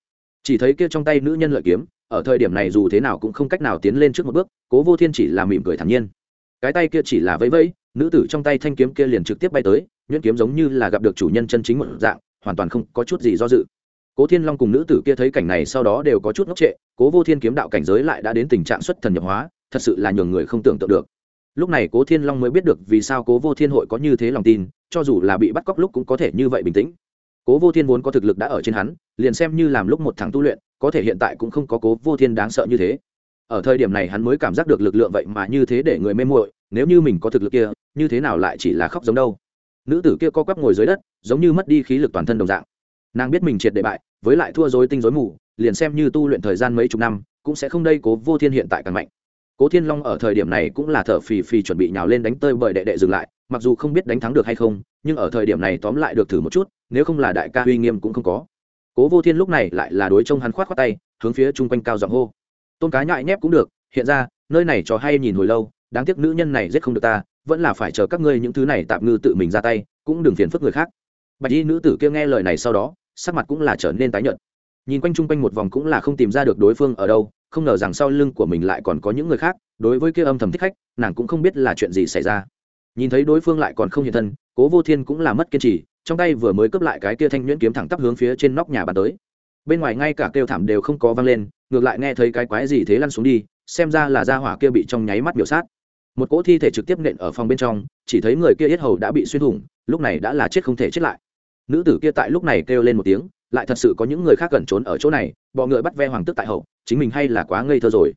Chỉ thấy kia trong tay nữ nhân lợi kiếm, ở thời điểm này dù thế nào cũng không cách nào tiến lên trước một bước, cố vô thiên chỉ là mỉm cười thản nhiên. Cái tay kia chỉ là vẫy vẫy, nữ tử trong tay thanh kiếm kia liền trực tiếp bay tới, nhuyễn kiếm giống như là gặp được chủ nhân chân chính một dạng, hoàn toàn không có chút gì do dự cố thiên long cùng nữ tử kia thấy cảnh này sau đó đều có chút ngốc trệ, cố vô thiên kiếm đạo cảnh giới lại đã đến tình trạng xuất thần nhập hóa, thật sự là nhường người không tưởng tượng được. Lúc này cố thiên long mới biết được vì sao cố vô thiên hội có như thế lòng tin, cho dù là bị bắt cóc lúc cũng có thể như vậy bình tĩnh. Cố vô thiên vốn có thực lực đã ở trên hắn, liền xem như làm lúc một thằng tu luyện, có thể hiện tại cũng không có cố vô thiên đáng sợ như thế. Ở thời điểm này hắn mới cảm giác được lực lượng vậy mà như thế để người mê muội, nếu như mình có thực lực kia, như thế nào lại chỉ là khóc giống đâu? Nữ tử kia co quắp ngồi dưới đất, giống như mất đi khí lực toàn thân đồng dạng. Nàng biết mình triệt để bại với lại thua dối tinh dối mù, liền xem như tu luyện thời gian mấy chục năm, cũng sẽ không đây cố vô thiên hiện tại càng mạnh. Cố thiên long ở thời điểm này cũng là thở phì phì chuẩn bị nhào lên đánh tơi bởi đệ đệ dừng lại, mặc dù không biết đánh thắng được hay không, nhưng ở thời điểm này tóm lại được thử một chút, nếu không là đại ca uy nghiêm cũng không có. Cố vô thiên lúc này lại là đối trông hắn khoát khoát tay, hướng phía chung quanh cao giọng hô. Tôn cá nhại nhép cũng được, hiện ra, nơi này cho hay nhìn hồi lâu, đáng tiếc nữ nhân này giết không được ta, vẫn là phải chờ các ngươi những thứ này tạm ngư tự mình ra tay, cũng đừng phiền phức người khác. Bạch y nữ tử kia nghe lời này sau đó sắc mặt cũng là trở nên tái nhợt. Nhìn quanh chung quanh một vòng cũng là không tìm ra được đối phương ở đâu, không ngờ rằng sau lưng của mình lại còn có những người khác, đối với kia âm thầm thích khách, nàng cũng không biết là chuyện gì xảy ra. Nhìn thấy đối phương lại còn không hiện thân, cố vô thiên cũng là mất kiên trì, trong tay vừa mới cướp lại cái kia thanh nhuyễn kiếm thẳng tắp hướng phía trên nóc nhà bàn tới. Bên ngoài ngay cả kêu thảm đều không có vang lên, ngược lại nghe thấy cái quái gì thế lăn xuống đi, xem ra là gia hỏa kia bị trong nháy mắt biểu sát. Một cỗ thi thể trực tiếp nện ở phòng bên trong, chỉ thấy người kia yết hầu đã bị xuyên thủng, lúc này đã là chết không thể chết lại nữ tử kia tại lúc này kêu lên một tiếng, lại thật sự có những người khác gần trốn ở chỗ này, bọ ngựa bắt ve hoàng tước tại hậu, chính mình hay là quá ngây thơ rồi.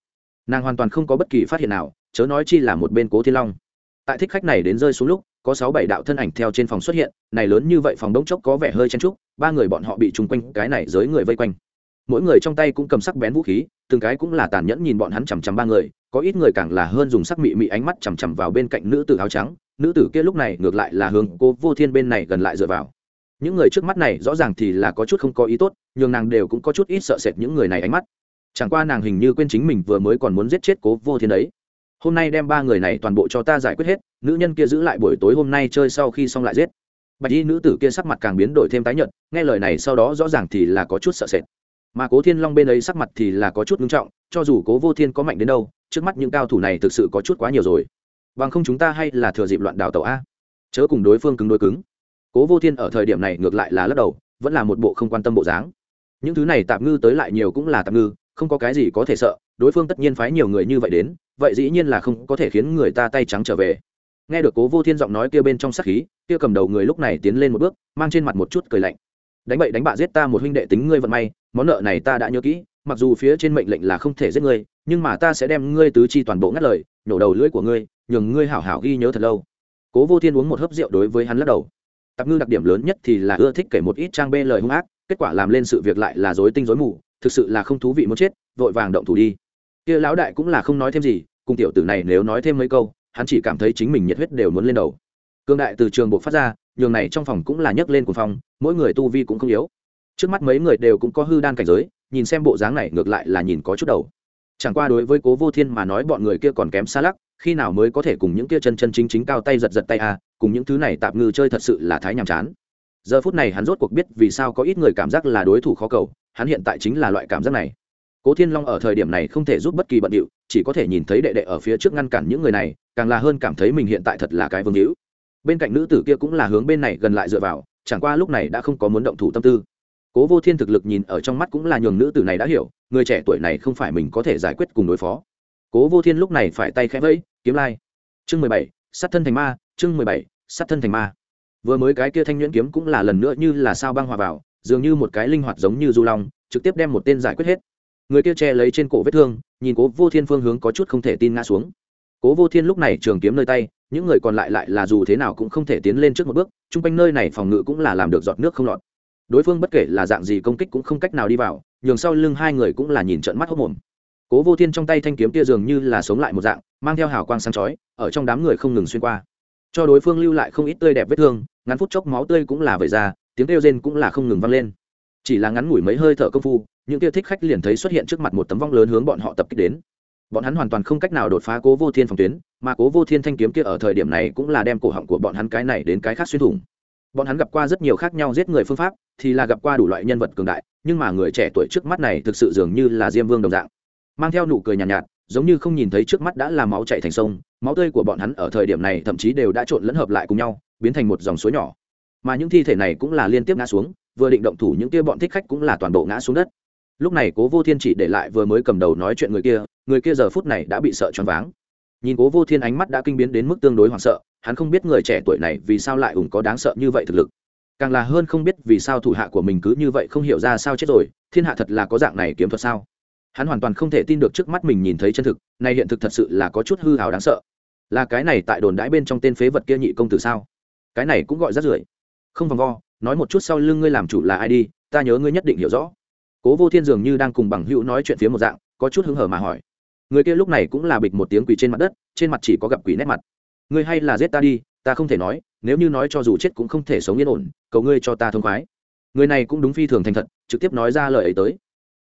Nàng hoàn toàn không có bất kỳ phát hiện nào, chớ nói chi là một bên cố thiên long. Tại thích khách này đến rơi xuống lúc, có sáu bảy đạo thân ảnh theo trên phòng xuất hiện, này lớn như vậy phòng đống chốc có vẻ hơi chen trúc ba người bọn họ bị chung quanh, cái này giới người vây quanh. Mỗi người trong tay cũng cầm sắc bén vũ khí, từng cái cũng là tàn nhẫn nhìn bọn hắn chằm chằm ba người, có ít người càng là hơn dùng sắc mị mị ánh mắt chằm chằm vào bên cạnh nữ tử áo trắng, nữ tử kia lúc này ngược lại là hướng cô vô thiên bên này gần lại dựa vào những người trước mắt này rõ ràng thì là có chút không có ý tốt nhưng nàng đều cũng có chút ít sợ sệt những người này ánh mắt. Chẳng qua nàng hình như quên chính mình vừa mới còn muốn giết chết cố vô thiên đấy. Hôm nay đem ba người này toàn bộ cho ta giải quyết hết, nữ nhân kia giữ lại buổi tối hôm nay chơi sau khi xong lại giết. Bạch y nữ tử kia sắc mặt càng biến đổi thêm tái nhợt, nghe lời này sau đó rõ ràng thì là có chút sợ sệt. Mà cố thiên long bên ấy sắc mặt thì là có chút ngưng trọng, cho dù cố vô thiên có mạnh đến đâu, trước mắt những cao thủ này thực sự có chút quá nhiều rồi. Bằng không chúng ta hay là thừa dịp loạn đào tàu a. Chớ cùng đối phương cứng đối cứng cố vô thiên ở thời điểm này ngược lại là lắc đầu, vẫn là một bộ không quan tâm bộ dáng. Những thứ này tạm ngư tới lại nhiều cũng là tạm ngư, không có cái gì có thể sợ, đối phương tất nhiên phái nhiều người như vậy đến, vậy dĩ nhiên là không có thể khiến người ta tay trắng trở về. Nghe được cố vô thiên giọng nói kia bên trong sắc khí, kia cầm đầu người lúc này tiến lên một bước, mang trên mặt một chút cười lạnh. Đánh bậy đánh bạ giết ta một huynh đệ tính ngươi vận may, món nợ này ta đã nhớ kỹ, mặc dù phía trên mệnh lệnh là không thể giết ngươi, nhưng mà ta sẽ đem ngươi tứ chi toàn bộ ngắt lời, nhổ đầu lưỡi của ngươi, nhường ngươi hảo hảo ghi nhớ thật lâu. Cố vô thiên uống một hớp rượu đối với hắn lắc đầu tạp ngư đặc điểm lớn nhất thì là ưa thích kể một ít trang bê lời hung ác, kết quả làm lên sự việc lại là dối tinh dối mù, thực sự là không thú vị muốn chết, vội vàng động thủ đi. Kia lão đại cũng là không nói thêm gì, cùng tiểu tử này nếu nói thêm mấy câu, hắn chỉ cảm thấy chính mình nhiệt huyết đều muốn lên đầu. Cương đại từ trường buộc phát ra, nhường này trong phòng cũng là nhấc lên cuồng phong, mỗi người tu vi cũng không yếu. Trước mắt mấy người đều cũng có hư đan cảnh giới, nhìn xem bộ dáng này ngược lại là nhìn có chút đầu. Chẳng qua đối với cố vô thiên mà nói bọn người kia còn kém xa lắc, khi nào mới có thể cùng những kia chân chân chính chính cao tay giật giật tay à cùng những thứ này tạm ngư chơi thật sự là thái nhàm chán. Giờ phút này hắn rốt cuộc biết vì sao có ít người cảm giác là đối thủ khó cầu, hắn hiện tại chính là loại cảm giác này. Cố thiên long ở thời điểm này không thể giúp bất kỳ bận điệu, chỉ có thể nhìn thấy đệ đệ ở phía trước ngăn cản những người này, càng là hơn cảm thấy mình hiện tại thật là cái vương hữu. Bên cạnh nữ tử kia cũng là hướng bên này gần lại dựa vào, chẳng qua lúc này đã không có muốn động thủ tâm tư. Cố vô thiên thực lực nhìn ở trong mắt cũng là nhường nữ tử này đã hiểu, người trẻ tuổi này không phải mình có thể giải quyết cùng đối phó. Cố vô thiên lúc này phải tay khẽ vẫy, kiếm lai, chương mười bảy, sát thân thành ma chương mười bảy, sát thân thành ma. Vừa mới cái kia thanh nhuyễn kiếm cũng là lần nữa như là sao băng hòa vào, dường như một cái linh hoạt giống như du long, trực tiếp đem một tên giải quyết hết. Người kia che lấy trên cổ vết thương, nhìn cố vô thiên phương hướng có chút không thể tin ngã xuống. Cố vô thiên lúc này trường kiếm nơi tay, những người còn lại lại là dù thế nào cũng không thể tiến lên trước một bước, chung quanh nơi này phòng ngự cũng là làm được giọt nước không lọt. Đối phương bất kể là dạng gì công kích cũng không cách nào đi vào, nhường sau lưng hai người cũng là nhìn trận mắt hốc mồm cố vô thiên trong tay thanh kiếm kia dường như là sống lại một dạng, mang theo hào quang sáng chói, ở trong đám người không ngừng xuyên qua cho đối phương lưu lại không ít tươi đẹp vết thương ngắn phút chốc máu tươi cũng là vẩy ra tiếng kêu rên cũng là không ngừng vang lên. Chỉ là ngắn ngủi mấy hơi thở công phu những kia thích khách liền thấy xuất hiện trước mặt một tấm vong lớn hướng bọn họ tập kích đến. Bọn hắn hoàn toàn không cách nào đột phá cố vô thiên phòng tuyến mà cố vô thiên thanh kiếm kia ở thời điểm này cũng là đem cổ họng của bọn hắn cái này đến cái khác xuyên thủng. Bọn hắn gặp qua rất nhiều khác nhau giết người phương pháp thì là gặp qua đủ loại nhân vật cường đại nhưng mà người trẻ tuổi trước mắt này thực sự dường như là diêm vương đồng dạng. Mang theo nụ cười nhàn nhạt, nhạt giống như không nhìn thấy trước mắt đã là máu chạy thành sông, máu tươi của bọn hắn ở thời điểm này thậm chí đều đã trộn lẫn hợp lại cùng nhau, biến thành một dòng suối nhỏ. Mà những thi thể này cũng là liên tiếp ngã xuống, vừa định động thủ những kia bọn thích khách cũng là toàn bộ ngã xuống đất. Lúc này cố vô thiên chỉ để lại vừa mới cầm đầu nói chuyện người kia người kia giờ phút này đã bị sợ choáng váng. Nhìn cố vô thiên ánh mắt đã kinh biến đến mức tương đối hoảng sợ, hắn không biết người trẻ tuổi này vì sao lại ủng có đáng sợ như vậy thực lực. Càng là hơn không biết vì sao thủ hạ của mình cứ như vậy không hiểu ra sao chết rồi, thiên hạ thật là có dạng này kiếm thuật sao? Hắn hoàn toàn không thể tin được trước mắt mình nhìn thấy chân thực, này hiện thực thật sự là có chút hư hào đáng sợ. Là cái này tại đồn đãi bên trong tên phế vật kia nhị công tử sao? Cái này cũng gọi rất rưởi. Không vòng vo, nói một chút sau lưng ngươi làm chủ là ai đi, ta nhớ ngươi nhất định hiểu rõ. Cố vô thiên dường như đang cùng bằng hữu nói chuyện phía một dạng, có chút hứng hở mà hỏi. Người kia lúc này cũng là bịch một tiếng quỳ trên mặt đất, trên mặt chỉ có gặp quỷ nét mặt. Ngươi hay là giết ta đi, ta không thể nói, nếu như nói cho dù chết cũng không thể sống yên ổn, cầu ngươi cho ta thông khoái. Người này cũng đúng phi thường thành thật, trực tiếp nói ra lời ấy tới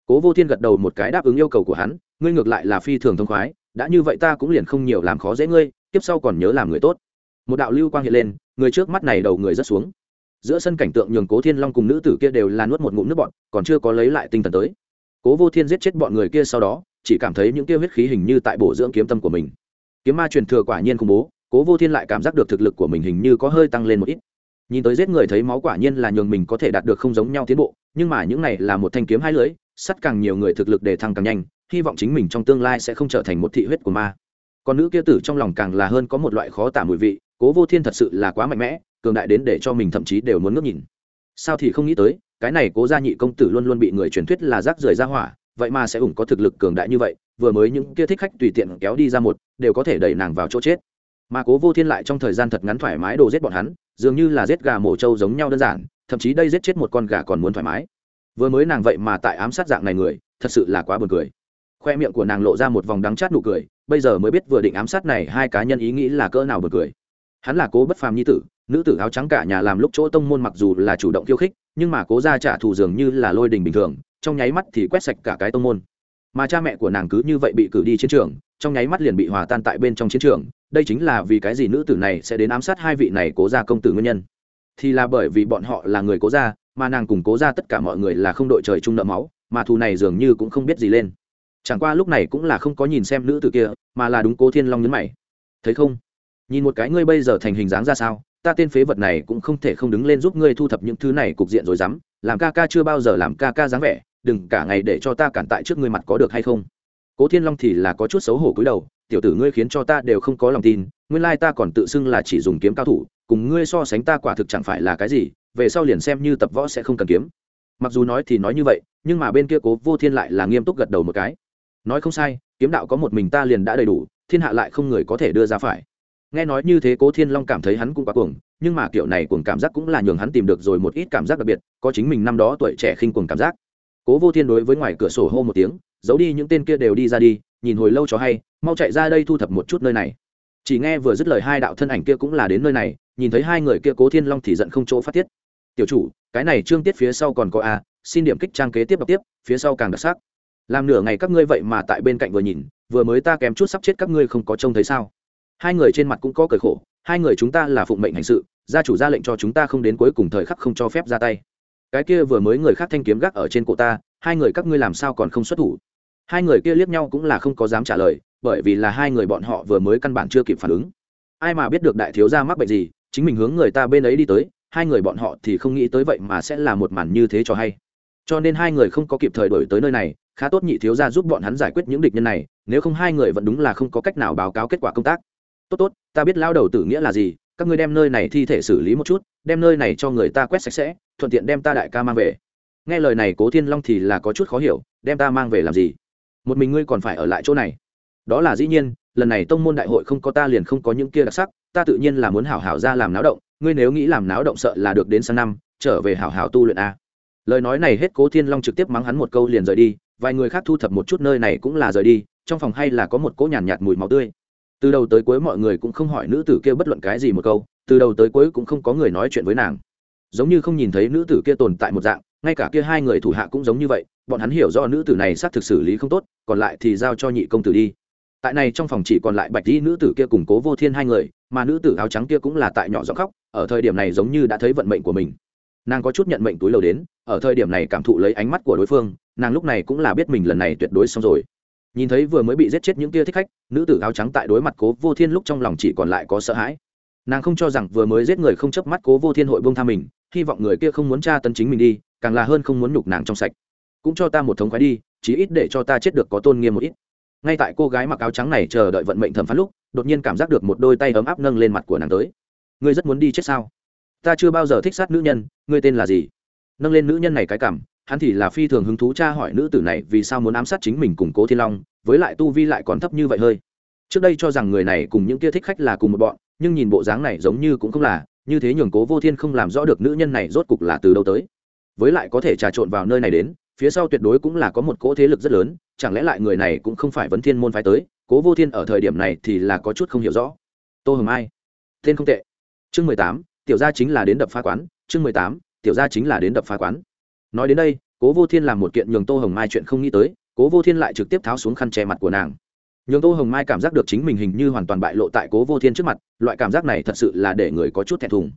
cố vô thiên gật đầu một cái đáp ứng yêu cầu của hắn, ngươi ngược lại là phi thường thông khoái, đã như vậy ta cũng liền không nhiều làm khó dễ ngươi, tiếp sau còn nhớ làm người tốt. Một đạo lưu quang hiện lên, người trước mắt này đầu người rất xuống. Giữa sân cảnh tượng nhường cố thiên long cùng nữ tử kia đều là nuốt một ngụm nước bọn còn chưa có lấy lại tinh thần tới. Cố vô thiên giết chết bọn người kia sau đó, chỉ cảm thấy những kia huyết khí hình như tại bổ dưỡng kiếm tâm của mình. Kiếm ma truyền thừa quả nhiên khủng bố, cố vô thiên lại cảm giác được thực lực của mình hình như có hơi tăng lên một ít. Nhìn tới giết người thấy máu quả nhiên là nhường mình có thể đạt được không giống nhau tiến bộ, nhưng mà những này là một thanh kiếm hai lưỡi sắt càng nhiều người thực lực để thăng càng nhanh, hy vọng chính mình trong tương lai sẽ không trở thành một thị huyết của ma. Còn nữ kia tử trong lòng càng là hơn có một loại khó tả mùi vị, cố vô thiên thật sự là quá mạnh mẽ, cường đại đến để cho mình thậm chí đều muốn ngước nhìn. Sao thì không nghĩ tới, cái này cố gia nhị công tử luôn luôn bị người truyền thuyết là rác rưởi ra hỏa, vậy mà sẽ ủng có thực lực cường đại như vậy, vừa mới những kia thích khách tùy tiện kéo đi ra một, đều có thể đẩy nàng vào chỗ chết. Mà cố vô thiên lại trong thời gian thật ngắn thoải mái đồ giết bọn hắn, dường như là giết gà mổ trâu giống nhau đơn giản, thậm chí đây giết chết một con gà còn muốn thoải mái vừa mới nàng vậy mà tại ám sát dạng này người, thật sự là quá buồn cười. Khoe miệng của nàng lộ ra một vòng đắng chát nụ cười, bây giờ mới biết vừa định ám sát này hai cá nhân ý nghĩ là cỡ nào buồn cười. Hắn là cố bất phàm nhi tử, nữ tử áo trắng cả nhà làm lúc chỗ tông môn mặc dù là chủ động khiêu khích, nhưng mà cố ra trả thù dường như là lôi đình bình thường, trong nháy mắt thì quét sạch cả cái tông môn. Mà cha mẹ của nàng cứ như vậy bị cử đi chiến trường, trong nháy mắt liền bị hòa tan tại bên trong chiến trường, đây chính là vì cái gì nữ tử này sẽ đến ám sát hai vị này cố ra công tử nguyên nhân. Thì là bởi vì bọn họ là người cố ra mà nàng cùng cố ra tất cả mọi người là không đội trời chung nợ máu, mà thù này dường như cũng không biết gì lên. Chẳng qua lúc này cũng là không có nhìn xem nữ tử kia, mà là đúng cố thiên long nhấn mày. Thấy không? Nhìn một cái ngươi bây giờ thành hình dáng ra sao, ta tên phế vật này cũng không thể không đứng lên giúp ngươi thu thập những thứ này cục diện rồi dám, làm ca ca chưa bao giờ làm ca ca dáng vẻ, đừng cả ngày để cho ta cản tại trước ngươi mặt có được hay không? Cố thiên long thì là có chút xấu hổ cúi đầu, tiểu tử ngươi khiến cho ta đều không có lòng tin, nguyên lai ta còn tự xưng là chỉ dùng kiếm cao thủ, cùng ngươi so sánh ta quả thực chẳng phải là cái gì về sau liền xem như tập võ sẽ không cần kiếm. Mặc dù nói thì nói như vậy, nhưng mà bên kia cố vô thiên lại là nghiêm túc gật đầu một cái. Nói không sai, kiếm đạo có một mình ta liền đã đầy đủ, thiên hạ lại không người có thể đưa ra phải. Nghe nói như thế cố thiên long cảm thấy hắn cũng quá cuồng, nhưng mà kiểu này cuồng cảm giác cũng là nhường hắn tìm được rồi một ít cảm giác đặc biệt, có chính mình năm đó tuổi trẻ khinh cuồng cảm giác. Cố vô thiên đối với ngoài cửa sổ hô một tiếng, giấu đi những tên kia đều đi ra đi, nhìn hồi lâu cho hay, mau chạy ra đây thu thập một chút nơi này chỉ nghe vừa dứt lời hai đạo thân ảnh kia cũng là đến nơi này, nhìn thấy hai người kia cố thiên long thì giận không chỗ phát tiết. Tiểu chủ, cái này trương tiết phía sau còn có a, xin điểm kích trang kế tiếp đọc tiếp, phía sau càng đặc sắc. Làm nửa ngày các ngươi vậy mà tại bên cạnh vừa nhìn, vừa mới ta kém chút sắp chết các ngươi không có trông thấy sao? Hai người trên mặt cũng có cởi khổ, hai người chúng ta là phụng mệnh hành sự, gia chủ ra lệnh cho chúng ta không đến cuối cùng thời khắc không cho phép ra tay. Cái kia vừa mới người khác thanh kiếm gác ở trên cổ ta, hai người các ngươi làm sao còn không xuất thủ? Hai người kia liếc nhau cũng là không có dám trả lời bởi vì là hai người bọn họ vừa mới căn bản chưa kịp phản ứng. Ai mà biết được đại thiếu gia mắc bệnh gì, chính mình hướng người ta bên ấy đi tới, hai người bọn họ thì không nghĩ tới vậy mà sẽ là một màn như thế cho hay. Cho nên hai người không có kịp thời đổi tới nơi này, khá tốt nhị thiếu gia giúp bọn hắn giải quyết những địch nhân này, nếu không hai người vẫn đúng là không có cách nào báo cáo kết quả công tác. Tốt tốt, ta biết lao đầu tử nghĩa là gì, các ngươi đem nơi này thi thể xử lý một chút, đem nơi này cho người ta quét sạch sẽ, thuận tiện đem ta đại ca mang về. Nghe lời này cố thiên long thì là có chút khó hiểu, đem ta mang về làm gì? Một mình ngươi còn phải ở lại chỗ này đó là dĩ nhiên lần này tông môn đại hội không có ta liền không có những kia đặc sắc ta tự nhiên là muốn hảo hảo ra làm náo động ngươi nếu nghĩ làm náo động sợ là được đến sang năm trở về hảo hảo tu luyện a. Lời nói này hết cố thiên long trực tiếp mắng hắn một câu liền rời đi vài người khác thu thập một chút nơi này cũng là rời đi trong phòng hay là có một cỗ nhàn nhạt, nhạt mùi máu tươi. Từ đầu tới cuối mọi người cũng không hỏi nữ tử kia bất luận cái gì một câu từ đầu tới cuối cũng không có người nói chuyện với nàng. Giống như không nhìn thấy nữ tử kia tồn tại một dạng ngay cả kia hai người thủ hạ cũng giống như vậy bọn hắn hiểu do nữ tử này xác thực xử lý không tốt còn lại thì giao cho nhị công tử đi tại này trong phòng chỉ còn lại bạch di nữ tử kia cùng cố vô thiên hai người, mà nữ tử áo trắng kia cũng là tại nhỏ giọng khóc, ở thời điểm này giống như đã thấy vận mệnh của mình. Nàng có chút nhận mệnh túi lầu đến, ở thời điểm này cảm thụ lấy ánh mắt của đối phương, nàng lúc này cũng là biết mình lần này tuyệt đối xong rồi. Nhìn thấy vừa mới bị giết chết những kia thích khách, nữ tử áo trắng tại đối mặt cố vô thiên lúc trong lòng chỉ còn lại có sợ hãi. Nàng không cho rằng vừa mới giết người không chớp mắt cố vô thiên hội bông tha mình, hy vọng người kia không muốn tra tấn chính mình đi, càng là hơn không muốn nhục nàng trong sạch. Cũng cho ta một thống khoái đi, chí ít để cho ta chết được có tôn nghiêm một ít ngay tại cô gái mặc áo trắng này chờ đợi vận mệnh thẩm phán lúc, đột nhiên cảm giác được một đôi tay ấm áp nâng lên mặt của nàng tới. Ngươi rất muốn đi chết sao? Ta chưa bao giờ thích sát nữ nhân, ngươi tên là gì? Nâng lên nữ nhân này cái cảm, hắn thì là phi thường hứng thú tra hỏi nữ tử này vì sao muốn ám sát chính mình cùng cố thiên long, với lại tu vi lại còn thấp như vậy hơi. Trước đây cho rằng người này cùng những kia thích khách là cùng một bọn, nhưng nhìn bộ dáng này giống như cũng không là, như thế nhường cố vô thiên không làm rõ được nữ nhân này rốt cục là từ đâu tới. Với lại có thể trà trộn vào nơi này đến phía sau tuyệt đối cũng là có một cỗ thế lực rất lớn, chẳng lẽ lại người này cũng không phải vấn thiên môn phái tới? Cố vô thiên ở thời điểm này thì là có chút không hiểu rõ. Tô hồng ai, tên không tệ. Chương mười tám, tiểu gia chính là đến đập phá quán. Chương mười tám, tiểu gia chính là đến đập phá quán. Nói đến đây, cố vô thiên làm một kiện nhường tô hồng mai chuyện không nghĩ tới, cố vô thiên lại trực tiếp tháo xuống khăn che mặt của nàng. Nhường tô hồng mai cảm giác được chính mình hình như hoàn toàn bại lộ tại cố vô thiên trước mặt, loại cảm giác này thật sự là để người có chút thẹn thùng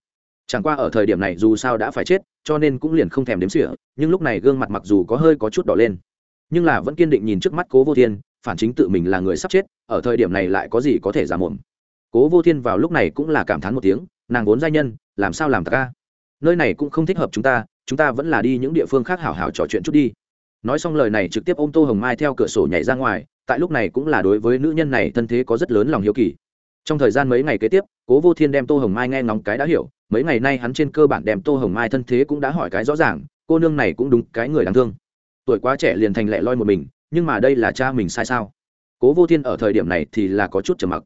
chẳng qua ở thời điểm này dù sao đã phải chết, cho nên cũng liền không thèm đếm sỉa nhưng lúc này gương mặt mặc dù có hơi có chút đỏ lên. Nhưng là vẫn kiên định nhìn trước mắt cố vô thiên, phản chính tự mình là người sắp chết, ở thời điểm này lại có gì có thể giả mồm. Cố vô thiên vào lúc này cũng là cảm thán một tiếng, nàng vốn giai nhân, làm sao làm ta ca? Nơi này cũng không thích hợp chúng ta chúng ta vẫn là đi những địa phương khác hảo hảo trò chuyện chút đi. Nói xong lời này trực tiếp ôm tô hồng mai theo cửa sổ nhảy ra ngoài, tại lúc này cũng là đối với nữ nhân này thân thế có rất lớn lòng hiếu kỳ trong thời gian mấy ngày kế tiếp, cố vô thiên đem tô hồng mai nghe ngóng cái đã hiểu, mấy ngày nay hắn trên cơ bản đem tô hồng mai thân thế cũng đã hỏi cái rõ ràng, cô nương này cũng đúng cái người đáng thương. Tuổi quá trẻ liền thành lẹ loi một mình, nhưng mà đây là cha mình sai sao? Cố vô thiên ở thời điểm này thì là có chút trầm mặc.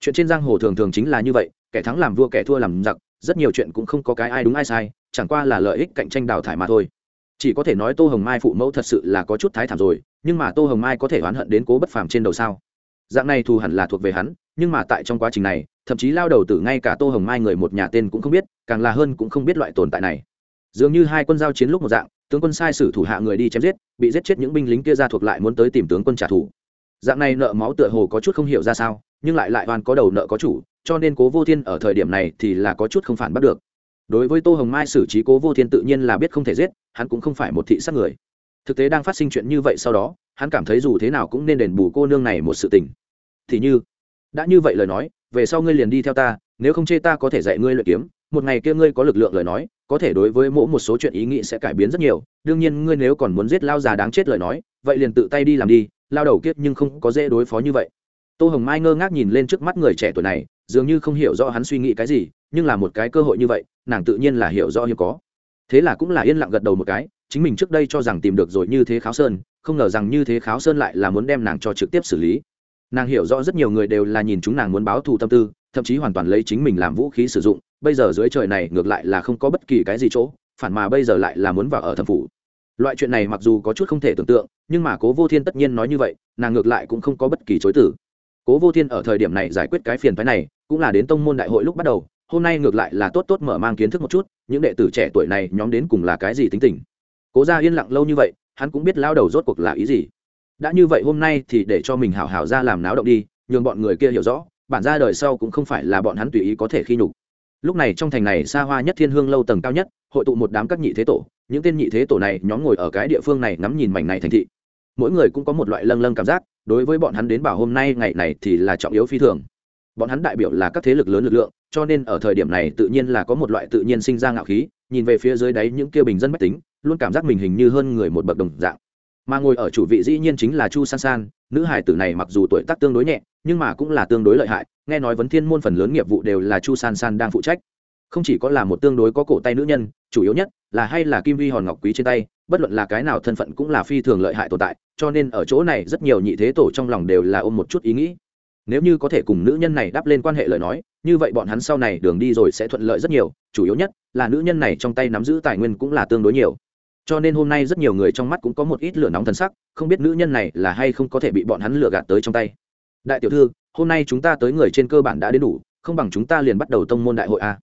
Chuyện trên giang hồ thường thường chính là như vậy, kẻ thắng làm vua kẻ thua làm giặc, rất nhiều chuyện cũng không có cái ai đúng ai sai, chẳng qua là lợi ích cạnh tranh đào thải mà thôi. Chỉ có thể nói tô hồng mai phụ mẫu thật sự là có chút thái thảm rồi, nhưng mà tô hồng mai có thể oán hận đến cố bất phàm trên đầu sao? Dạng này thù hẳn là thuộc về hắn, nhưng mà tại trong quá trình này, thậm chí lao đầu tử ngay cả tô hồng mai người một nhà tên cũng không biết, càng là hơn cũng không biết loại tồn tại này. Dường như hai quân giao chiến lúc một dạng, tướng quân sai sử thủ hạ người đi chém giết, bị giết chết những binh lính kia ra thuộc lại muốn tới tìm tướng quân trả thù. Dạng này nợ máu tựa hồ có chút không hiểu ra sao, nhưng lại lại oan có đầu nợ có chủ, cho nên cố vô thiên ở thời điểm này thì là có chút không phản bắt được. Đối với tô hồng mai xử trí cố vô thiên tự nhiên là biết không thể giết, hắn cũng không phải một thị sát người thực tế đang phát sinh chuyện như vậy sau đó, hắn cảm thấy dù thế nào cũng nên đền bù cô nương này một sự tình. Thì như, đã như vậy lời nói, về sau ngươi liền đi theo ta, nếu không chê ta có thể dạy ngươi luyện kiếm, một ngày kia ngươi có lực lượng lời nói, có thể đối với mỗi một số chuyện ý nghĩ sẽ cải biến rất nhiều, đương nhiên ngươi nếu còn muốn giết lao già đáng chết lời nói, vậy liền tự tay đi làm đi, lao đầu kiết nhưng không có dễ đối phó như vậy. Tô hồng mai ngơ ngác nhìn lên trước mắt người trẻ tuổi này, dường như không hiểu rõ hắn suy nghĩ cái gì, nhưng là một cái cơ hội như vậy, nàng tự nhiên là hiểu rõ hiếm có thế là cũng là yên lặng gật đầu một cái, chính mình trước đây cho rằng tìm được rồi như thế kháo sơn, không ngờ rằng như thế kháo sơn lại là muốn đem nàng cho trực tiếp xử lý. Nàng hiểu rõ rất nhiều người đều là nhìn chúng nàng muốn báo thù tâm tư, thậm chí hoàn toàn lấy chính mình làm vũ khí sử dụng, bây giờ dưới trời này ngược lại là không có bất kỳ cái gì chỗ, phản mà bây giờ lại là muốn vào ở thẩm phủ. Loại chuyện này mặc dù có chút không thể tưởng tượng, nhưng mà cố vô thiên tất nhiên nói như vậy, nàng ngược lại cũng không có bất kỳ chối tử cố vô thiên ở thời điểm này giải quyết cái phiền phái này, cũng là đến tông môn đại hội lúc bắt đầu hôm nay ngược lại là tốt tốt mở mang kiến thức một chút, những đệ tử trẻ tuổi này nhóm đến cùng là cái gì tính tình? Cố ra yên lặng lâu như vậy, hắn cũng biết lao đầu rốt cuộc là ý gì. Đã như vậy hôm nay thì để cho mình hảo hảo ra làm náo động đi, nhường bọn người kia hiểu rõ, bản ra đời sau cũng không phải là bọn hắn tùy ý có thể khi nhục. Lúc này trong thành này xa hoa nhất thiên hương lâu tầng cao nhất, hội tụ một đám các nhị thế tổ, những tên nhị thế tổ này nhóm ngồi ở cái địa phương này ngắm nhìn mảnh này thành thị. Mỗi người cũng có một loại lâng lâng cảm giác, đối với bọn hắn đến bảo hôm nay ngày này thì là trọng yếu phi thường. Bọn hắn đại biểu là các thế lực lớn lực lượng cho nên ở thời điểm này tự nhiên là có một loại tự nhiên sinh ra ngạo khí, nhìn về phía dưới đáy những kia bình dân mách tính, luôn cảm giác mình hình như hơn người một bậc đồng dạng. Mà ngồi ở chủ vị dĩ nhiên chính là chu san san, nữ hải tử này mặc dù tuổi tác tương đối nhẹ, nhưng mà cũng là tương đối lợi hại, nghe nói vấn thiên môn phần lớn nghiệp vụ đều là chu san san đang phụ trách. Không chỉ có là một tương đối có cổ tay nữ nhân, chủ yếu nhất là hay là kim vi hòn ngọc quý trên tay, bất luận là cái nào thân phận cũng là phi thường lợi hại tồn tại, cho nên ở chỗ này rất nhiều nhị thế tổ trong lòng đều là ôm một chút ý nghĩ nếu như có thể cùng nữ nhân này đáp lên quan hệ lời nói, như vậy bọn hắn sau này đường đi rồi sẽ thuận lợi rất nhiều, chủ yếu nhất là nữ nhân này trong tay nắm giữ tài nguyên cũng là tương đối nhiều. Cho nên hôm nay rất nhiều người trong mắt cũng có một ít lửa nóng thần sắc, không biết nữ nhân này là hay không có thể bị bọn hắn lừa gạt tới trong tay. Đại tiểu thư, hôm nay chúng ta tới người trên cơ bản đã đến đủ, không bằng chúng ta liền bắt đầu tông môn đại hội a.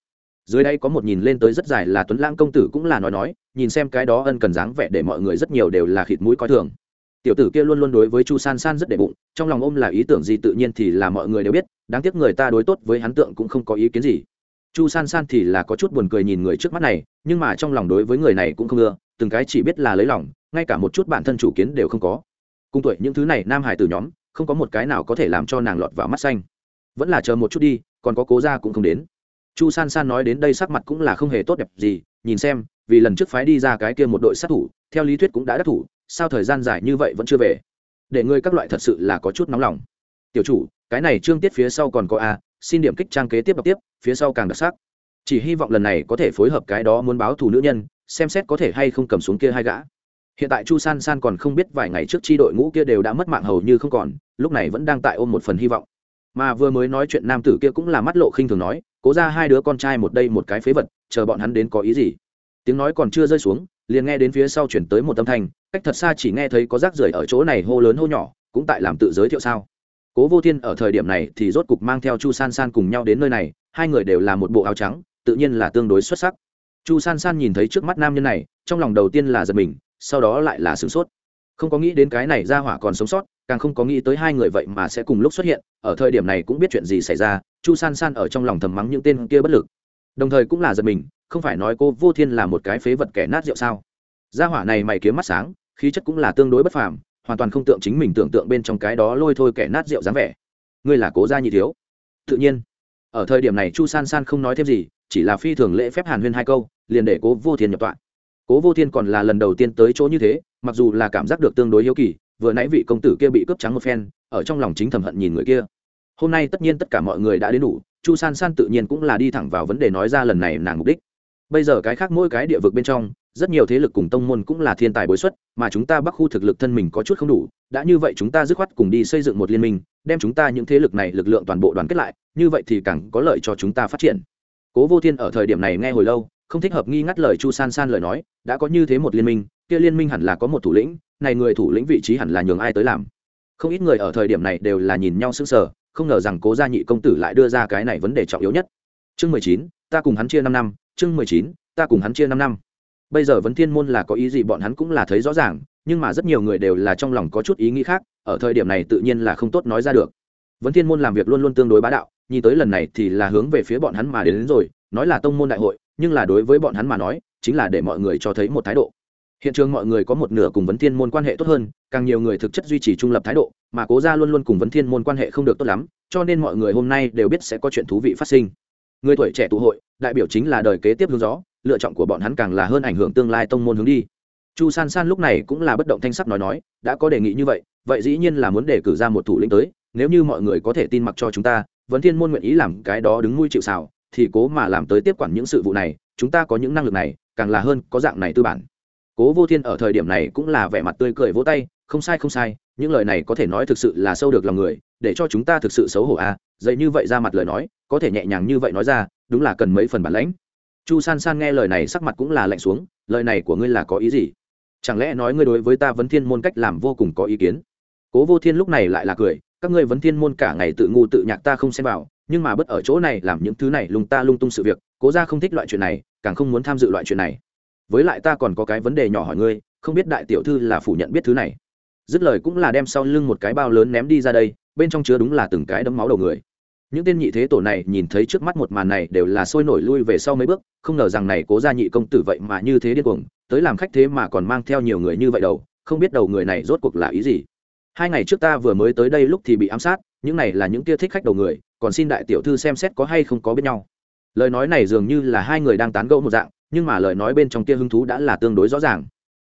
Dưới đây có một nhìn lên tới rất dài là tuấn lãng công tử cũng là nói nói, nhìn xem cái đó ân cần dáng vẻ để mọi người rất nhiều đều là khịt mũi coi thường. Tiểu tử kia luôn luôn đối với chu san san rất đệ bụng trong lòng ôm là ý tưởng gì tự nhiên thì là mọi người đều biết, đáng tiếc người ta đối tốt với hắn tượng cũng không có ý kiến gì. Chu san san thì là có chút buồn cười nhìn người trước mắt này, nhưng mà trong lòng đối với người này cũng không ưa, từng cái chỉ biết là lấy lòng, ngay cả một chút bản thân chủ kiến đều không có. Cùng tuổi những thứ này, nam hải từ nhóm, không có một cái nào có thể làm cho nàng lọt vào mắt xanh. Vẫn là chờ một chút đi, còn có cố ra cũng không đến. Chu san san nói đến đây sắc mặt cũng là không hề tốt đẹp gì, nhìn xem, vì lần trước phái đi ra cái kia một đội sát thủ, theo lý thuyết cũng đã đắc thủ, sao thời gian dài như vậy vẫn chưa về? Để ngươi các loại thật sự là có chút nóng lòng. Tiểu chủ, cái này trương tiết phía sau còn có a, xin điểm kích trang kế tiếp đọc tiếp, phía sau càng đặc sắc. Chỉ hy vọng lần này có thể phối hợp cái đó muốn báo thù nữ nhân, xem xét có thể hay không cầm xuống kia hai gã. Hiện tại chu san san còn không biết vài ngày trước chi đội ngũ kia đều đã mất mạng hầu như không còn, lúc này vẫn đang tại ôm một phần hy vọng. Mà vừa mới nói chuyện nam tử kia cũng là mắt lộ khinh thường nói, cố ra hai đứa con trai một đây một cái phế vật, chờ bọn hắn đến có ý gì. Tiếng nói còn chưa rơi xuống liền nghe đến phía sau chuyển tới một âm thanh, cách thật xa chỉ nghe thấy có rác rưởi ở chỗ này hô lớn hô nhỏ, cũng tại làm tự giới thiệu sao. Cố vô thiên ở thời điểm này thì rốt cục mang theo chu san san cùng nhau đến nơi này, hai người đều là một bộ áo trắng, tự nhiên là tương đối xuất sắc. Chu san san nhìn thấy trước mắt nam nhân này, trong lòng đầu tiên là giật mình, sau đó lại là sửng sốt. Không có nghĩ đến cái này ra hỏa còn sống sót, càng không có nghĩ tới hai người vậy mà sẽ cùng lúc xuất hiện, ở thời điểm này cũng biết chuyện gì xảy ra, chu san san ở trong lòng thầm mắng những tên kia bất lực. Đồng thời cũng là giật mình không phải nói cô vô thiên là một cái phế vật kẻ nát rượu sao? Gia hỏa này mày kiếm mắt sáng, khí chất cũng là tương đối bất phàm, hoàn toàn không tượng chính mình tưởng tượng bên trong cái đó lôi thôi kẻ nát rượu dáng vẻ. Ngươi là cố gia nhị thiếu. Tự nhiên. Ở thời điểm này chu san san không nói thêm gì, chỉ là phi thường lễ phép hàn huyên hai câu, liền để cố vô thiên nhập tọa. Cố vô thiên còn là lần đầu tiên tới chỗ như thế, mặc dù là cảm giác được tương đối hiếu kỳ, vừa nãy vị công tử kia bị cướp trắng một phen, ở trong lòng chính thầm hận nhìn người kia. Hôm nay tất nhiên tất cả mọi người đã đến đủ, chu san san tự nhiên cũng là đi thẳng vào vấn đề nói ra lần này nàng mục đích bây giờ cái khác mỗi cái địa vực bên trong, rất nhiều thế lực cùng tông môn cũng là thiên tài bối xuất, mà chúng ta bắc khu thực lực thân mình có chút không đủ, đã như vậy chúng ta dứt khoát cùng đi xây dựng một liên minh, đem chúng ta những thế lực này lực lượng toàn bộ đoàn kết lại, như vậy thì càng có lợi cho chúng ta phát triển. Cố vô thiên ở thời điểm này nghe hồi lâu, không thích hợp nghi ngắt lời chu san san lời nói, đã có như thế một liên minh, kia liên minh hẳn là có một thủ lĩnh, này người thủ lĩnh vị trí hẳn là nhường ai tới làm. Không ít người ở thời điểm này đều là nhìn nhau sững sờ, không ngờ rằng cố gia nhị công tử lại đưa ra cái này vấn đề trọng yếu nhất. Chương mười chín, ta cùng hắn chia năm năm chương mười chín ta cùng hắn chia năm năm. Bây giờ vấn thiên môn là có ý gì bọn hắn cũng là thấy rõ ràng nhưng mà rất nhiều người đều là trong lòng có chút ý nghĩ khác ở thời điểm này tự nhiên là không tốt nói ra được. Vấn thiên môn làm việc luôn luôn tương đối bá đạo nhìn tới lần này thì là hướng về phía bọn hắn mà đến, đến rồi nói là tông môn đại hội nhưng là đối với bọn hắn mà nói chính là để mọi người cho thấy một thái độ. Hiện trường mọi người có một nửa cùng vấn thiên môn quan hệ tốt hơn càng nhiều người thực chất duy trì trung lập thái độ mà cố gia luôn luôn cùng vấn thiên môn quan hệ không được tốt lắm cho nên mọi người hôm nay đều biết sẽ có chuyện thú vị phát sinh. Người tuổi trẻ tụ hội đại biểu chính là đời kế tiếp hướng gió, lựa chọn của bọn hắn càng là hơn ảnh hưởng tương lai tông môn hướng đi. Chu san san lúc này cũng là bất động thanh sắc nói nói, đã có đề nghị như vậy vậy dĩ nhiên là muốn đề cử ra một thủ lĩnh tới, nếu như mọi người có thể tin mặc cho chúng ta, vấn thiên môn nguyện ý làm cái đó đứng nuôi chịu xào thì cố mà làm tới tiếp quản những sự vụ này, chúng ta có những năng lực này, càng là hơn có dạng này tư bản. Cố vô thiên ở thời điểm này cũng là vẻ mặt tươi cười vỗ tay, không sai không sai, những lời này có thể nói thực sự là sâu được lòng người, để cho chúng ta thực sự xấu hổ à dậy như vậy ra mặt lời nói, có thể nhẹ nhàng như vậy nói ra đúng là cần mấy phần bản lãnh. Chu san san nghe lời này sắc mặt cũng là lạnh xuống, lời này của ngươi là có ý gì? Chẳng lẽ nói ngươi đối với ta vấn thiên môn cách làm vô cùng có ý kiến? Cố vô thiên lúc này lại là cười, các ngươi vấn thiên môn cả ngày tự ngu tự nhạc ta không xem vào, nhưng mà bất ở chỗ này làm những thứ này lung ta lung tung sự việc, cố ra không thích loại chuyện này, càng không muốn tham dự loại chuyện này. Với lại ta còn có cái vấn đề nhỏ hỏi ngươi, không biết đại tiểu thư là phủ nhận biết thứ này. Dứt lời cũng là đem sau lưng một cái bao lớn ném đi ra đây, bên trong chứa đúng là từng cái đấm máu đầu người những tên nhị thế tổ này nhìn thấy trước mắt một màn này đều là sôi nổi lui về sau mấy bước, không ngờ rằng này cố ra nhị công tử vậy mà như thế điên cuồng, tới làm khách thế mà còn mang theo nhiều người như vậy đầu không biết đầu người này rốt cuộc là ý gì. Hai ngày trước ta vừa mới tới đây lúc thì bị ám sát, những này là những tia thích khách đầu người, còn xin đại tiểu thư xem xét có hay không có biết nhau. Lời nói này dường như là hai người đang tán gẫu một dạng, nhưng mà lời nói bên trong tia hứng thú đã là tương đối rõ ràng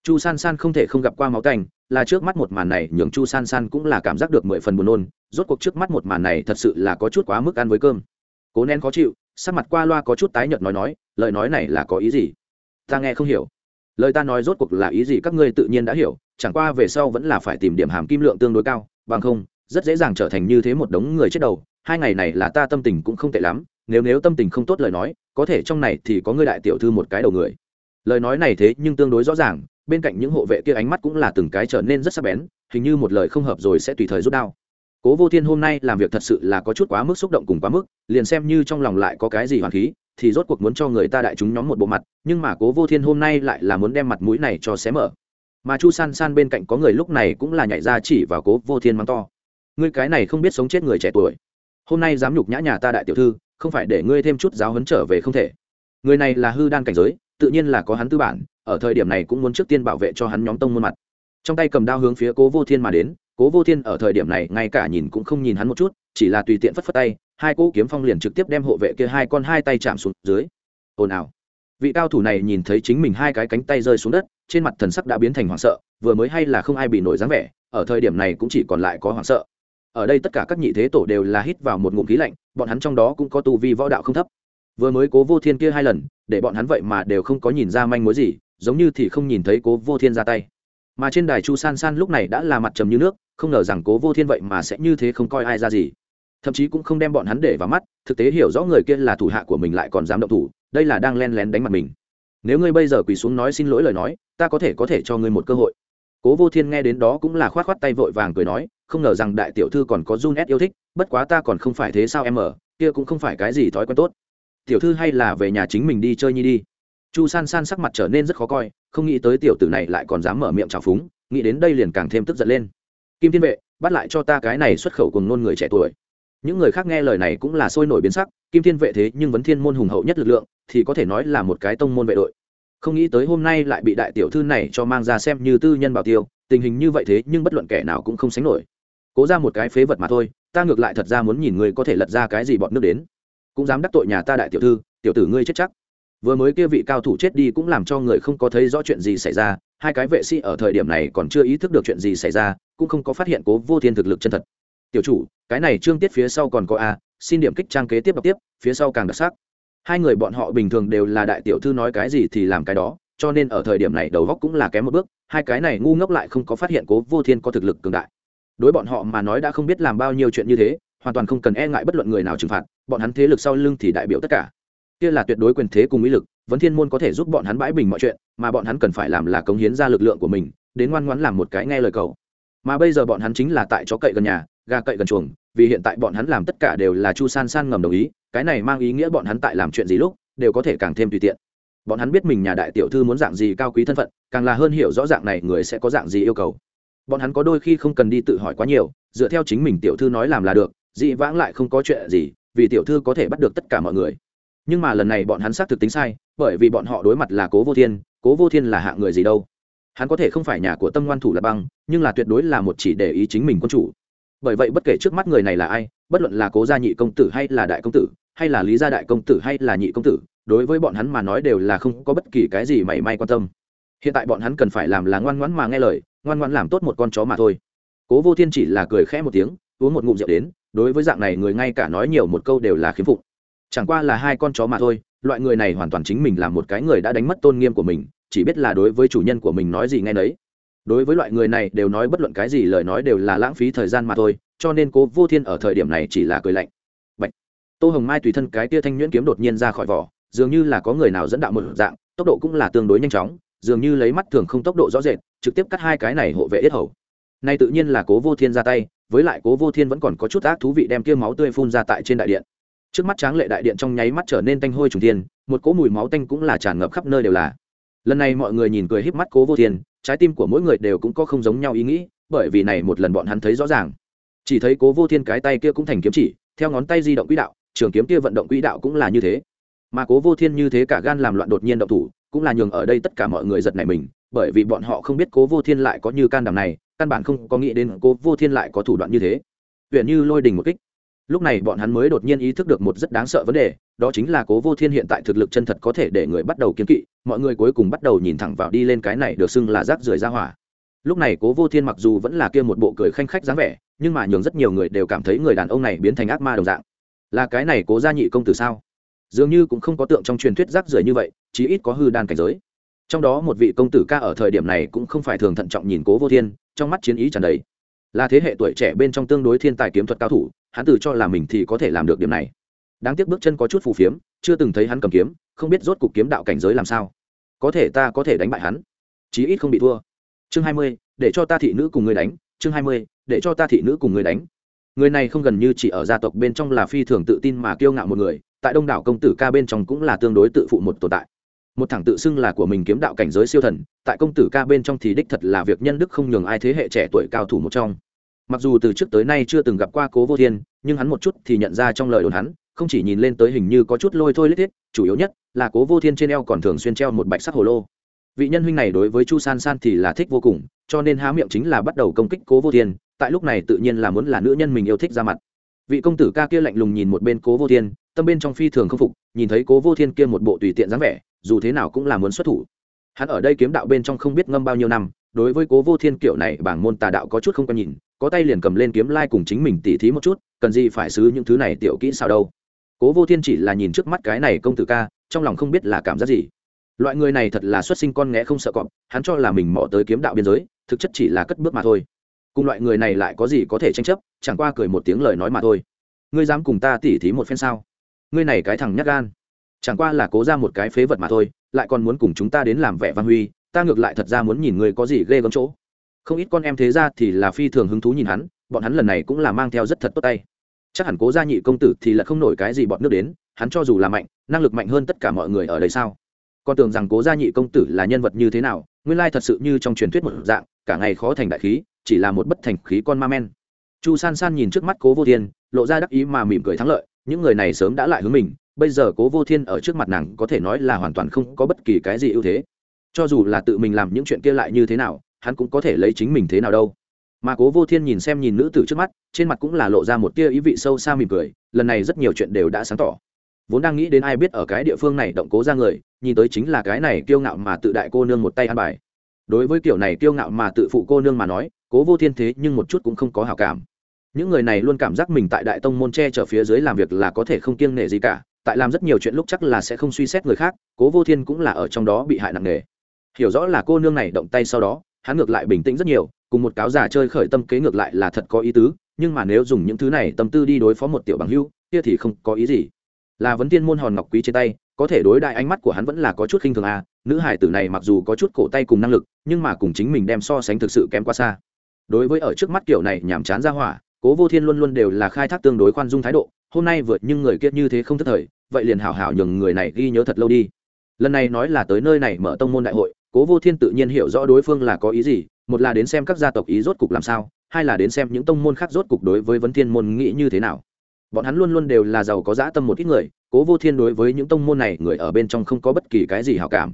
chu san san không thể không gặp qua máu tanh là trước mắt một màn này, nhường chu san san cũng là cảm giác được mười phần buồn nôn, rốt cuộc trước mắt một màn này thật sự là có chút quá mức ăn với cơm. Cố nén khó chịu, sắc mặt qua loa có chút tái nhợt nói nói, lời nói này là có ý gì? Ta nghe không hiểu. Lời ta nói rốt cuộc là ý gì các ngươi tự nhiên đã hiểu, chẳng qua về sau vẫn là phải tìm điểm hàm kim lượng tương đối cao, bằng không, rất dễ dàng trở thành như thế một đống người chết đầu, hai ngày này là ta tâm tình cũng không tệ lắm, nếu nếu tâm tình không tốt lời nói, có thể trong này thì có ngươi đại tiểu thư một cái đầu người. Lời nói này thế nhưng tương đối rõ ràng bên cạnh những hộ vệ kia ánh mắt cũng là từng cái trở nên rất sắc bén, hình như một lời không hợp rồi sẽ tùy thời rút đao. Cố vô thiên hôm nay làm việc thật sự là có chút quá mức xúc động cùng quá mức, liền xem như trong lòng lại có cái gì hoàn khí, thì rốt cuộc muốn cho người ta đại chúng nhóm một bộ mặt, nhưng mà cố vô thiên hôm nay lại là muốn đem mặt mũi này cho xé mở. Mà chu san san bên cạnh có người lúc này cũng là nhảy ra chỉ vào cố vô thiên mắng to. Ngươi cái này không biết sống chết người trẻ tuổi. Hôm nay dám nhục nhã nhà ta đại tiểu thư, không phải để ngươi thêm chút giáo hấn trở về không thể. Người này là hư đan cảnh giới tự nhiên là có hắn tư bản, ở thời điểm này cũng muốn trước tiên bảo vệ cho hắn nhóm tông môn mặt. Trong tay cầm đao hướng phía cố vô thiên mà đến, cố vô thiên ở thời điểm này ngay cả nhìn cũng không nhìn hắn một chút, chỉ là tùy tiện phất phất tay, hai cỗ kiếm phong liền trực tiếp đem hộ vệ kia hai con hai tay chạm xuống dưới. Ồn ào. Vị cao thủ này nhìn thấy chính mình hai cái cánh tay rơi xuống đất, trên mặt thần sắc đã biến thành hoảng sợ, vừa mới hay là không ai bị nổi dáng vẻ, ở thời điểm này cũng chỉ còn lại có hoảng sợ. Ở đây tất cả các nhị thế tổ đều là hít vào một ngụm khí lạnh, bọn hắn trong đó cũng có tu vi võ đạo không thấp vừa mới cố vô thiên kia hai lần, để bọn hắn vậy mà đều không có nhìn ra manh mối gì, giống như thì không nhìn thấy cố vô thiên ra tay. Mà trên đài chu san san lúc này đã là mặt trầm như nước, không ngờ rằng cố vô thiên vậy mà sẽ như thế không coi ai ra gì. Thậm chí cũng không đem bọn hắn để vào mắt, thực tế hiểu rõ người kia là thủ hạ của mình lại còn dám động thủ, đây là đang len lén đánh mặt mình. Nếu ngươi bây giờ quỳ xuống nói xin lỗi lời nói, ta có thể có thể cho ngươi một cơ hội. Cố vô thiên nghe đến đó cũng là khoát khoát tay vội vàng cười nói, không ngờ rằng đại tiểu thư còn có run ép yêu thích, bất quá ta còn không phải thế sao em ở, kia cũng không phải cái gì thói quen tốt tiểu thư hay là về nhà chính mình đi chơi nhi đi. Chu san san sắc mặt trở nên rất khó coi, không nghĩ tới tiểu tử này lại còn dám mở miệng trào phúng, nghĩ đến đây liền càng thêm tức giận lên. Kim thiên vệ, bắt lại cho ta cái này xuất khẩu cùng nôn người trẻ tuổi. Những người khác nghe lời này cũng là sôi nổi biến sắc, kim thiên vệ thế nhưng vấn thiên môn hùng hậu nhất lực lượng, thì có thể nói là một cái tông môn vệ đội. Không nghĩ tới hôm nay lại bị đại tiểu thư này cho mang ra xem như tư nhân bảo tiêu, tình hình như vậy thế nhưng bất luận kẻ nào cũng không sánh nổi. Cố ra một cái phế vật mà thôi, ta ngược lại thật ra muốn nhìn người có thể lật ra cái gì bọn nước đến cũng dám đắc tội nhà ta đại tiểu thư, tiểu tử ngươi chết chắc. Vừa mới kia vị cao thủ chết đi cũng làm cho người không có thấy rõ chuyện gì xảy ra, hai cái vệ sĩ ở thời điểm này còn chưa ý thức được chuyện gì xảy ra, cũng không có phát hiện cố vô thiên thực lực chân thật. Tiểu chủ, cái này trương tiết phía sau còn có a, xin điểm kích trang kế tiếp đọc tiếp, phía sau càng đặc sắc. Hai người bọn họ bình thường đều là đại tiểu thư nói cái gì thì làm cái đó, cho nên ở thời điểm này đầu góc cũng là kém một bước, hai cái này ngu ngốc lại không có phát hiện cố vô thiên có thực lực cường đại. Đối bọn họ mà nói đã không biết làm bao nhiêu chuyện như thế hoàn toàn không cần e ngại bất luận người nào trừng phạt, bọn hắn thế lực sau lưng thì đại biểu tất cả. Kia là tuyệt đối quyền thế cùng ý lực, vấn thiên môn có thể giúp bọn hắn bãi bình mọi chuyện, mà bọn hắn cần phải làm là cống hiến ra lực lượng của mình, đến ngoan ngoãn làm một cái nghe lời cầu. Mà bây giờ bọn hắn chính là tại chó cậy gần nhà, gà cậy gần chuồng, vì hiện tại bọn hắn làm tất cả đều là chu san san ngầm đồng ý, cái này mang ý nghĩa bọn hắn tại làm chuyện gì lúc, đều có thể càng thêm tùy tiện. Bọn hắn biết mình nhà đại tiểu thư muốn dạng gì cao quý thân phận, càng là hơn hiểu rõ dạng này người sẽ có dạng gì yêu cầu. Bọn hắn có đôi khi không cần đi tự hỏi quá nhiều, dựa theo chính mình tiểu thư nói làm là được dị vãng lại không có chuyện gì, vì tiểu thư có thể bắt được tất cả mọi người. Nhưng mà lần này bọn hắn xác thực tính sai, bởi vì bọn họ đối mặt là cố vô thiên, cố vô thiên là hạ người gì đâu? Hắn có thể không phải nhà của tâm ngoan thủ là băng, nhưng là tuyệt đối là một chỉ để ý chính mình quân chủ. Bởi vậy bất kể trước mắt người này là ai, bất luận là cố gia nhị công tử hay là đại công tử, hay là lý gia đại công tử hay là nhị công tử, đối với bọn hắn mà nói đều là không có bất kỳ cái gì mảy may quan tâm. Hiện tại bọn hắn cần phải làm là ngoan ngoãn mà nghe lời, ngoan ngoãn làm tốt một con chó mà thôi. Cố vô thiên chỉ là cười khẽ một tiếng, uống một ngụm rượu đến đối với dạng này người ngay cả nói nhiều một câu đều là khiếm phục chẳng qua là hai con chó mà thôi, loại người này hoàn toàn chính mình là một cái người đã đánh mất tôn nghiêm của mình, chỉ biết là đối với chủ nhân của mình nói gì nghe nấy. Đối với loại người này đều nói bất luận cái gì lời nói đều là lãng phí thời gian mà thôi, cho nên cố vô thiên ở thời điểm này chỉ là cười lạnh. Bạch. tô hồng mai tùy thân cái tia thanh nhuyễn kiếm đột nhiên ra khỏi vỏ, dường như là có người nào dẫn đạo một dạng, tốc độ cũng là tương đối nhanh chóng, dường như lấy mắt thường không tốc độ rõ rệt, trực tiếp cắt hai cái này hộ vệ yết hầu. Nay tự nhiên là cố vô thiên ra tay với lại cố vô thiên vẫn còn có chút ác thú vị đem kia máu tươi phun ra tại trên đại điện. Trước mắt tráng lệ đại điện trong nháy mắt trở nên tanh hôi trùng thiên, một cỗ mùi máu tanh cũng là tràn ngập khắp nơi đều là. Lần này mọi người nhìn cười híp mắt cố vô thiên, trái tim của mỗi người đều cũng có không giống nhau ý nghĩ, bởi vì này một lần bọn hắn thấy rõ ràng. Chỉ thấy cố vô thiên cái tay kia cũng thành kiếm chỉ, theo ngón tay di động quỹ đạo, trường kiếm kia vận động quỹ đạo cũng là như thế. Mà cố vô thiên như thế cả gan làm loạn đột nhiên động thủ, cũng là nhường ở đây tất cả mọi người giật nảy mình, bởi vì bọn họ không biết cố vô thiên lại có như can đảm này căn bản không có nghĩ đến cố vô thiên lại có thủ đoạn như thế. Huyện như lôi đình một kích. Lúc này bọn hắn mới đột nhiên ý thức được một rất đáng sợ vấn đề, đó chính là cố vô thiên hiện tại thực lực chân thật có thể để người bắt đầu kiếm kỵ, mọi người cuối cùng bắt đầu nhìn thẳng vào đi lên cái này được xưng là rác rưởi ra hỏa. Lúc này cố vô thiên mặc dù vẫn là kia một bộ cười khanh khách dáng vẻ, nhưng mà nhường rất nhiều người đều cảm thấy người đàn ông này biến thành ác ma đồng dạng. Là cái này cố gia nhị công tử sao? Dường như cũng không có tượng trong truyền thuyết rác rưởi như vậy, chí ít có hư đan cảnh giới. Trong đó một vị công tử ca ở thời điểm này cũng không phải thường thận trọng nhìn cố vô thiên trong mắt chiến ý tràn đầy. Là thế hệ tuổi trẻ bên trong tương đối thiên tài kiếm thuật cao thủ, hắn tự cho là mình thì có thể làm được điểm này. Đáng tiếc bước chân có chút phù phiếm, chưa từng thấy hắn cầm kiếm, không biết rốt cục kiếm đạo cảnh giới làm sao. Có thể ta có thể đánh bại hắn, chí ít không bị thua. Chương hai mươi, để cho ta thị nữ cùng người đánh, chương hai mươi, để cho ta thị nữ cùng người đánh. Người này không gần như chỉ ở gia tộc bên trong là phi thường tự tin mà kiêu ngạo một người, tại đông đảo công tử ca bên trong cũng là tương đối tự phụ một tồn tại một thằng tự xưng là của mình kiếm đạo cảnh giới siêu thần, tại công tử ca bên trong thì đích thật là việc nhân đức không nhường ai thế hệ trẻ tuổi cao thủ một trong. Mặc dù từ trước tới nay chưa từng gặp qua cố vô thiên, nhưng hắn một chút thì nhận ra trong lời đồn hắn, không chỉ nhìn lên tới hình như có chút lôi thôi lết thiết, chủ yếu nhất là cố vô thiên trên eo còn thường xuyên treo một bạch sắc hồ lô. Vị nhân huynh này đối với chu san san thì là thích vô cùng, cho nên há miệng chính là bắt đầu công kích cố vô thiên, tại lúc này tự nhiên là muốn là nữ nhân mình yêu thích ra mặt. Vị công tử ca kia lạnh lùng nhìn một bên cố vô thiên tâm bên trong phi thường không phục, nhìn thấy cố vô thiên kia một bộ tùy tiện dáng vẻ, dù thế nào cũng là muốn xuất thủ. Hắn ở đây kiếm đạo bên trong không biết ngâm bao nhiêu năm, đối với cố vô thiên kiểu này bảng môn tà đạo có chút không có nhìn, có tay liền cầm lên kiếm lai cùng chính mình tỉ thí một chút, cần gì phải xứ những thứ này tiểu kỹ sao đâu. Cố vô thiên chỉ là nhìn trước mắt cái này công tử ca, trong lòng không biết là cảm giác gì. Loại người này thật là xuất sinh con nghẽ không sợ cọp, hắn cho là mình mò tới kiếm đạo biên giới, thực chất chỉ là cất bước mà thôi. Cùng loại người này lại có gì có thể tranh chấp, chẳng qua cười một tiếng lời nói mà thôi. Ngươi dám cùng ta tỉ thí một phen sao? Ngươi này cái thằng nhát gan. Chẳng qua là cố ra một cái phế vật mà thôi, lại còn muốn cùng chúng ta đến làm vẻ văn huy, ta ngược lại thật ra muốn nhìn ngươi có gì ghê gớm chỗ. Không ít con em thế ra thì là phi thường hứng thú nhìn hắn, bọn hắn lần này cũng là mang theo rất thật tốt tay. Chắc hẳn cố gia nhị công tử thì là không nổi cái gì bọn nước đến, hắn cho dù là mạnh, năng lực mạnh hơn tất cả mọi người ở đây sao? Con tưởng rằng cố gia nhị công tử là nhân vật như thế nào, nguyên lai thật sự như trong truyền thuyết một dạng, cả ngày khó thành đại khí, chỉ là một bất thành khí con ma men. Chu san san nhìn trước mắt cố vô thiên, lộ ra đắc ý mà mỉm cười thắng lợi những người này sớm đã lại hướng mình, bây giờ cố vô thiên ở trước mặt nàng có thể nói là hoàn toàn không có bất kỳ cái gì ưu thế. Cho dù là tự mình làm những chuyện kia lại như thế nào, hắn cũng có thể lấy chính mình thế nào đâu. Mà cố vô thiên nhìn xem nhìn nữ tử trước mắt, trên mặt cũng là lộ ra một tia ý vị sâu xa mỉm cười, lần này rất nhiều chuyện đều đã sáng tỏ. Vốn đang nghĩ đến ai biết ở cái địa phương này động cố ra người, nhìn tới chính là cái này kiêu ngạo mà tự đại cô nương một tay ăn bài. Đối với kiểu này kiêu ngạo mà tự phụ cô nương mà nói, cố vô thiên thế nhưng một chút cũng không có hảo cảm những người này luôn cảm giác mình tại đại tông môn che chở phía dưới làm việc là có thể không kiêng nể gì cả, tại làm rất nhiều chuyện lúc chắc là sẽ không suy xét người khác, cố vô thiên cũng là ở trong đó bị hại nặng nề. Hiểu rõ là cô nương này động tay sau đó, hắn ngược lại bình tĩnh rất nhiều, cùng một cáo già chơi khởi tâm kế ngược lại là thật có ý tứ, nhưng mà nếu dùng những thứ này tâm tư đi đối phó một tiểu bằng hưu, kia thì không có ý gì. Là vấn tiên môn hòn ngọc quý trên tay, có thể đối đại ánh mắt của hắn vẫn là có chút khinh thường à nữ hải tử này mặc dù có chút cổ tay cùng năng lực, nhưng mà cùng chính mình đem so sánh thực sự kém quá xa. Đối với ở trước mắt kiểu này nhàm chán ra hỏa cố vô thiên luôn luôn đều là khai thác tương đối khoan dung thái độ, hôm nay vượt nhưng người kia như thế không thất thời, vậy liền hảo hảo nhường người này ghi nhớ thật lâu đi. Lần này nói là tới nơi này mở tông môn đại hội, cố vô thiên tự nhiên hiểu rõ đối phương là có ý gì, một là đến xem các gia tộc ý rốt cục làm sao, hai là đến xem những tông môn khác rốt cục đối với vấn thiên môn nghĩ như thế nào. Bọn hắn luôn luôn đều là giàu có dã tâm một ít người, cố vô thiên đối với những tông môn này, người ở bên trong không có bất kỳ cái gì hảo cảm.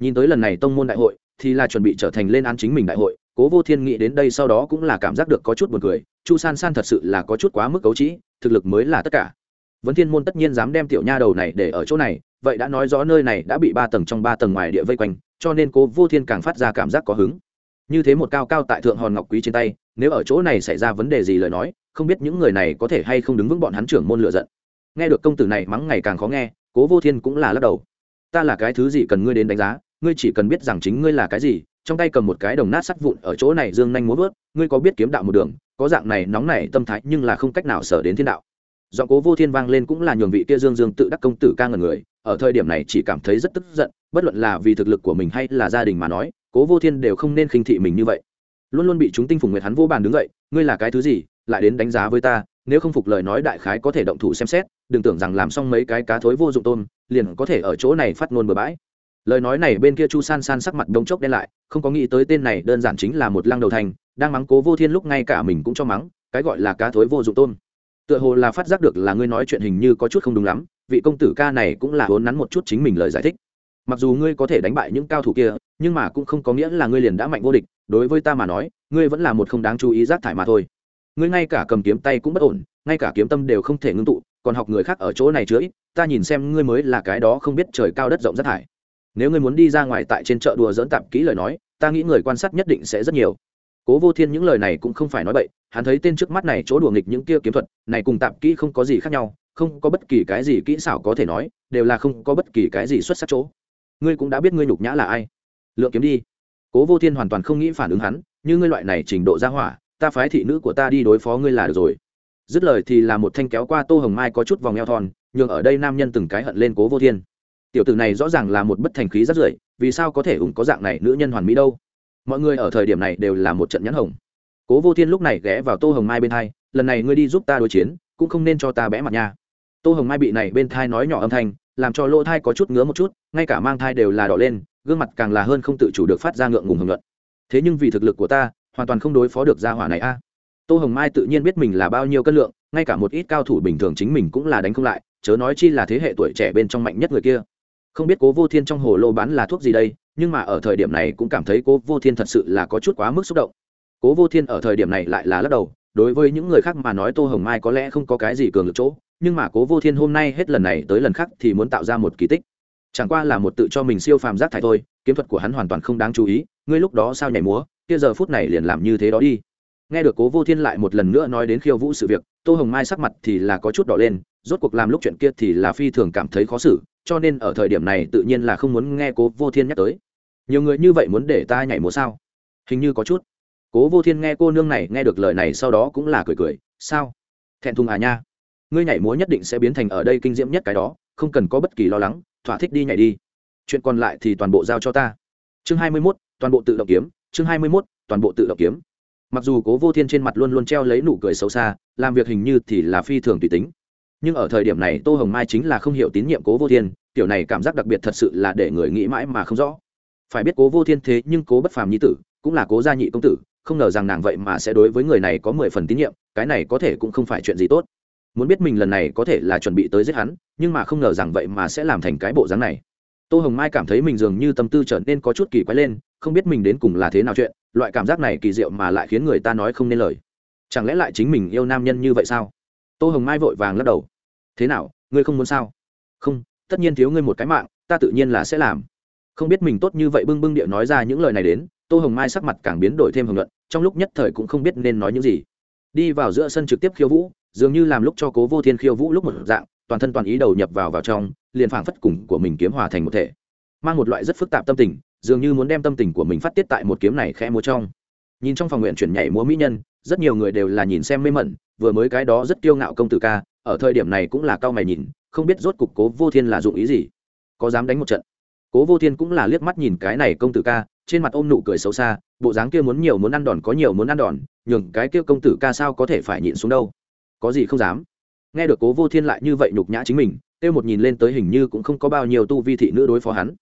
Nhìn tới lần này tông môn đại hội, thì là chuẩn bị trở thành lên án chính mình đại hội cố vô thiên nghĩ đến đây sau đó cũng là cảm giác được có chút buồn cười, chu san san thật sự là có chút quá mức cấu trĩ, thực lực mới là tất cả. Vấn thiên môn tất nhiên dám đem tiểu nha đầu này để ở chỗ này, vậy đã nói rõ nơi này đã bị ba tầng trong ba tầng ngoài địa vây quanh, cho nên cố vô thiên càng phát ra cảm giác có hứng. Như thế một cao cao tại thượng hòn ngọc quý trên tay, nếu ở chỗ này xảy ra vấn đề gì lời nói, không biết những người này có thể hay không đứng vững bọn hắn trưởng môn lựa giận. Nghe được công tử này mắng ngày càng khó nghe, cố vô thiên cũng là lắc đầu. Ta là cái thứ gì cần ngươi đến đánh giá, ngươi chỉ cần biết rằng chính ngươi là cái gì trong tay cầm một cái đồng nát sắt vụn ở chỗ này dương nhanh muốn vớt, ngươi có biết kiếm đạo một đường, có dạng này nóng này tâm thái nhưng là không cách nào sở đến thiên đạo. Giọng cố vô thiên vang lên cũng là nhường vị kia dương dương tự đắc công tử ca ngần người, ở thời điểm này chỉ cảm thấy rất tức giận, bất luận là vì thực lực của mình hay là gia đình mà nói, cố vô thiên đều không nên khinh thị mình như vậy. Luôn luôn bị chúng tinh phùng nguyệt hắn vô bàn đứng dậy, ngươi là cái thứ gì, lại đến đánh giá với ta, nếu không phục lời nói đại khái có thể động thủ xem xét, đừng tưởng rằng làm xong mấy cái cá thối vô dụng tôn liền có thể ở chỗ này phát ngôn bừa bãi lời nói này bên kia chu san san sắc mặt đông chốc đen lại, không có nghĩ tới tên này đơn giản chính là một lăng đầu thành, đang mắng cố vô thiên lúc ngay cả mình cũng cho mắng, cái gọi là cá thối vô dụng tôn tựa hồ là phát giác được là ngươi nói chuyện hình như có chút không đúng lắm, vị công tử ca này cũng là hốn nắn một chút chính mình lời giải thích. Mặc dù ngươi có thể đánh bại những cao thủ kia, nhưng mà cũng không có nghĩa là ngươi liền đã mạnh vô địch, đối với ta mà nói, ngươi vẫn là một không đáng chú ý rác thải mà thôi. Ngươi ngay cả cầm kiếm tay cũng bất ổn, ngay cả kiếm tâm đều không thể ngưng tụ, còn học người khác ở chỗ này chứa ít, ta nhìn xem ngươi mới là cái đó không biết trời cao đất rộng rác thải nếu ngươi muốn đi ra ngoài tại trên chợ đùa dỡn tạp kỹ lời nói, ta nghĩ người quan sát nhất định sẽ rất nhiều. Cố vô thiên những lời này cũng không phải nói bậy, hắn thấy tên trước mắt này chỗ đùa nghịch những kia kiếm thuật, này cùng tạp kỹ không có gì khác nhau, không có bất kỳ cái gì kỹ xảo có thể nói, đều là không có bất kỳ cái gì xuất sắc chỗ. Ngươi cũng đã biết ngươi nhục nhã là ai. Lượng kiếm đi. Cố vô thiên hoàn toàn không nghĩ phản ứng hắn, như ngươi loại này trình độ ra hỏa, ta phái thị nữ của ta đi đối phó ngươi là được rồi. Dứt lời thì là một thanh kéo qua tô hồng mai có chút vòng eo thon, nhường ở đây nam nhân từng cái hận lên cố vô thiên tiểu tử này rõ ràng là một bất thành khí rất rưởi, vì sao có thể ủng có dạng này nữ nhân hoàn mỹ đâu? Mọi người ở thời điểm này đều là một trận nhãn hồng. Cố vô thiên lúc này ghé vào tô hồng mai bên thai, lần này ngươi đi giúp ta đối chiến, cũng không nên cho ta bẽ mặt nha. Tô hồng mai bị này bên thai nói nhỏ âm thanh, làm cho lỗ thai có chút ngứa một chút, ngay cả mang thai đều là đỏ lên, gương mặt càng là hơn không tự chủ được phát ra ngượng ngùng hưởng luận. Thế nhưng vì thực lực của ta, hoàn toàn không đối phó được gia hỏa này a. Tô hồng mai tự nhiên biết mình là bao nhiêu cân lượng, ngay cả một ít cao thủ bình thường chính mình cũng là đánh không lại, chớ nói chi là thế hệ tuổi trẻ bên trong mạnh nhất người kia không biết cố vô thiên trong hồ lô bán là thuốc gì đây, nhưng mà ở thời điểm này cũng cảm thấy cố vô thiên thật sự là có chút quá mức xúc động. Cố vô thiên ở thời điểm này lại là lắc đầu, đối với những người khác mà nói tô hồng mai có lẽ không có cái gì cường lực chỗ, nhưng mà cố vô thiên hôm nay hết lần này tới lần khác thì muốn tạo ra một kỳ tích. Chẳng qua là một tự cho mình siêu phàm giác thải thôi, kiếm thuật của hắn hoàn toàn không đáng chú ý, ngươi lúc đó sao nhảy múa, kia giờ phút này liền làm như thế đó đi. Nghe được cố vô thiên lại một lần nữa nói đến khiêu vũ sự việc, tô hồng mai sắc mặt thì là có chút đỏ lên, rốt cuộc làm lúc chuyện kia thì là phi thường cảm thấy khó xử cho nên ở thời điểm này tự nhiên là không muốn nghe cố vô thiên nhắc tới. Nhiều người như vậy muốn để ta nhảy múa sao? Hình như có chút. Cố vô thiên nghe cô nương này nghe được lời này sau đó cũng là cười cười. Sao? Thẹn thùng à nha. Ngươi nhảy múa nhất định sẽ biến thành ở đây kinh diễm nhất cái đó, không cần có bất kỳ lo lắng, thỏa thích đi nhảy đi. Chuyện còn lại thì toàn bộ giao cho ta. Chương hai mươi mốt, toàn bộ tự động kiếm. Chương hai mươi mốt, toàn bộ tự động kiếm. Mặc dù cố vô thiên trên mặt luôn luôn treo lấy nụ cười xấu xa, làm việc hình như thì là phi thường tùy tính nhưng ở thời điểm này tô hồng mai chính là không hiểu tín nhiệm cố vô thiên kiểu này cảm giác đặc biệt thật sự là để người nghĩ mãi mà không rõ. Phải biết cố vô thiên thế nhưng cố bất phàm nhi tử, cũng là cố gia nhị công tử, không ngờ rằng nàng vậy mà sẽ đối với người này có mười phần tín nhiệm, cái này có thể cũng không phải chuyện gì tốt. Muốn biết mình lần này có thể là chuẩn bị tới giết hắn, nhưng mà không ngờ rằng vậy mà sẽ làm thành cái bộ dáng này. Tô hồng mai cảm thấy mình dường như tâm tư trở nên có chút kỳ quái lên, không biết mình đến cùng là thế nào chuyện, loại cảm giác này kỳ diệu mà lại khiến người ta nói không nên lời. Chẳng lẽ lại chính mình yêu nam nhân như vậy sao? Tô hồng mai vội vàng lắc đầu thế nào, ngươi không muốn sao? Không, tất nhiên thiếu ngươi một cái mạng, ta tự nhiên là sẽ làm. Không biết mình tốt như vậy bưng bưng điệu nói ra những lời này đến, tô hồng mai sắc mặt càng biến đổi thêm hồng luận trong lúc nhất thời cũng không biết nên nói những gì. Đi vào giữa sân trực tiếp khiêu vũ, dường như làm lúc cho cố vô thiên khiêu vũ lúc một dạng, toàn thân toàn ý đầu nhập vào vào trong, liền phảng phất cùng của mình kiếm hòa thành một thể. Mang một loại rất phức tạp tâm tình, dường như muốn đem tâm tình của mình phát tiết tại một kiếm này khẽ múa trong. Nhìn trong phòng nguyện chuyển nhảy múa mỹ nhân, rất nhiều người đều là nhìn xem mê mẩn, vừa mới cái đó rất kiêu ngạo công tử ca ở thời điểm này cũng là cao mày nhìn, không biết rốt cục cố vô thiên là dụng ý gì. Có dám đánh một trận? Cố vô thiên cũng là liếc mắt nhìn cái này công tử ca, trên mặt ôm nụ cười xấu xa, bộ dáng kia muốn nhiều muốn ăn đòn có nhiều muốn ăn đòn, nhường cái kia công tử ca sao có thể phải nhịn xuống đâu? Có gì không dám? Nghe được cố vô thiên lại như vậy nhục nhã chính mình têu một nhìn lên tới hình như cũng không có bao nhiêu tu vi thị nữ đối phó hắn.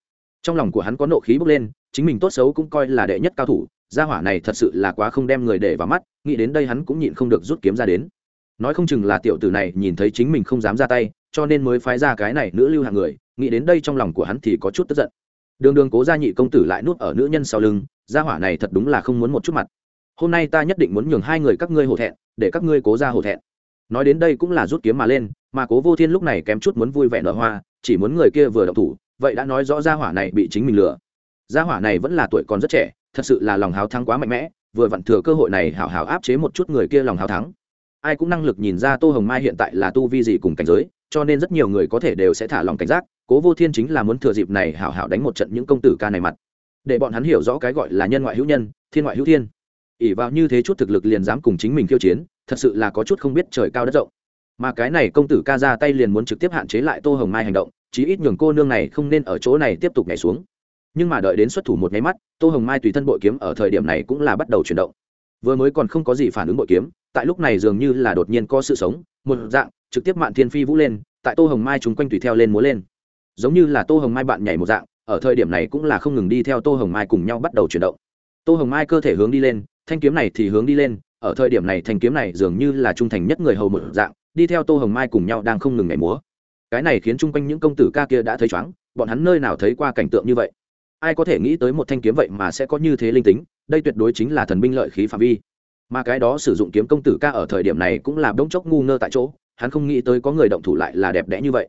Trong lòng của hắn có nộ khí bốc lên, chính mình tốt xấu cũng coi là đệ nhất cao thủ, gia hỏa này thật sự là quá không đem người để vào mắt, nghĩ đến đây hắn cũng nhịn không được rút kiếm ra đến nói không chừng là tiểu tử này nhìn thấy chính mình không dám ra tay, cho nên mới phái ra cái này nữ lưu hạng người, nghĩ đến đây trong lòng của hắn thì có chút tức giận. Đường đường cố gia nhị công tử lại nuốt ở nữ nhân sau lưng, gia hỏa này thật đúng là không muốn một chút mặt. Hôm nay ta nhất định muốn nhường hai người các ngươi hổ thẹn, để các ngươi cố ra hổ thẹn. Nói đến đây cũng là rút kiếm mà lên, mà cố vô thiên lúc này kém chút muốn vui vẻ nở hoa, chỉ muốn người kia vừa động thủ, vậy đã nói rõ gia hỏa này bị chính mình lừa. Gia hỏa này vẫn là tuổi còn rất trẻ, thật sự là lòng háo thắng quá mạnh mẽ, vừa vặn thừa cơ hội này hảo hảo áp chế một chút người kia lòng háo thắng ai cũng năng lực nhìn ra tô hồng mai hiện tại là tu vi gì cùng cảnh giới, cho nên rất nhiều người có thể đều sẽ thả lòng cảnh giác, cố vô thiên chính là muốn thừa dịp này hảo hảo đánh một trận những công tử ca này mặt. Để bọn hắn hiểu rõ cái gọi là nhân ngoại hữu nhân, thiên ngoại hữu thiên. Ỉ vào như thế chút thực lực liền dám cùng chính mình khiêu chiến, thật sự là có chút không biết trời cao đất rộng. Mà cái này công tử ca ra tay liền muốn trực tiếp hạn chế lại tô hồng mai hành động, chí ít nhường cô nương này không nên ở chỗ này tiếp tục nhảy xuống. Nhưng mà đợi đến xuất thủ một nháy mắt, tô hồng mai tùy thân bội kiếm ở thời điểm này cũng là bắt đầu chuyển động vừa mới còn không có gì phản ứng bội kiếm, tại lúc này dường như là đột nhiên có sự sống, một dạng, trực tiếp mạn thiên phi vũ lên, tại tô hồng mai chúng quanh tùy theo lên múa lên. Giống như là tô hồng mai bạn nhảy một dạng, ở thời điểm này cũng là không ngừng đi theo tô hồng mai cùng nhau bắt đầu chuyển động. Tô hồng mai cơ thể hướng đi lên, thanh kiếm này thì hướng đi lên, ở thời điểm này thanh kiếm này dường như là trung thành nhất người hầu một dạng, đi theo tô hồng mai cùng nhau đang không ngừng nhảy múa. Cái này khiến chung quanh những công tử ca kia đã thấy chóng bọn hắn nơi nào thấy qua cảnh tượng như vậy? Ai có thể nghĩ tới một thanh kiếm vậy mà sẽ có như thế linh tính, đây tuyệt đối chính là thần binh lợi khí phạm vi. Mà cái đó sử dụng kiếm công tử ca ở thời điểm này cũng là đống chốc ngu ngơ tại chỗ, hắn không nghĩ tới có người động thủ lại là đẹp đẽ như vậy.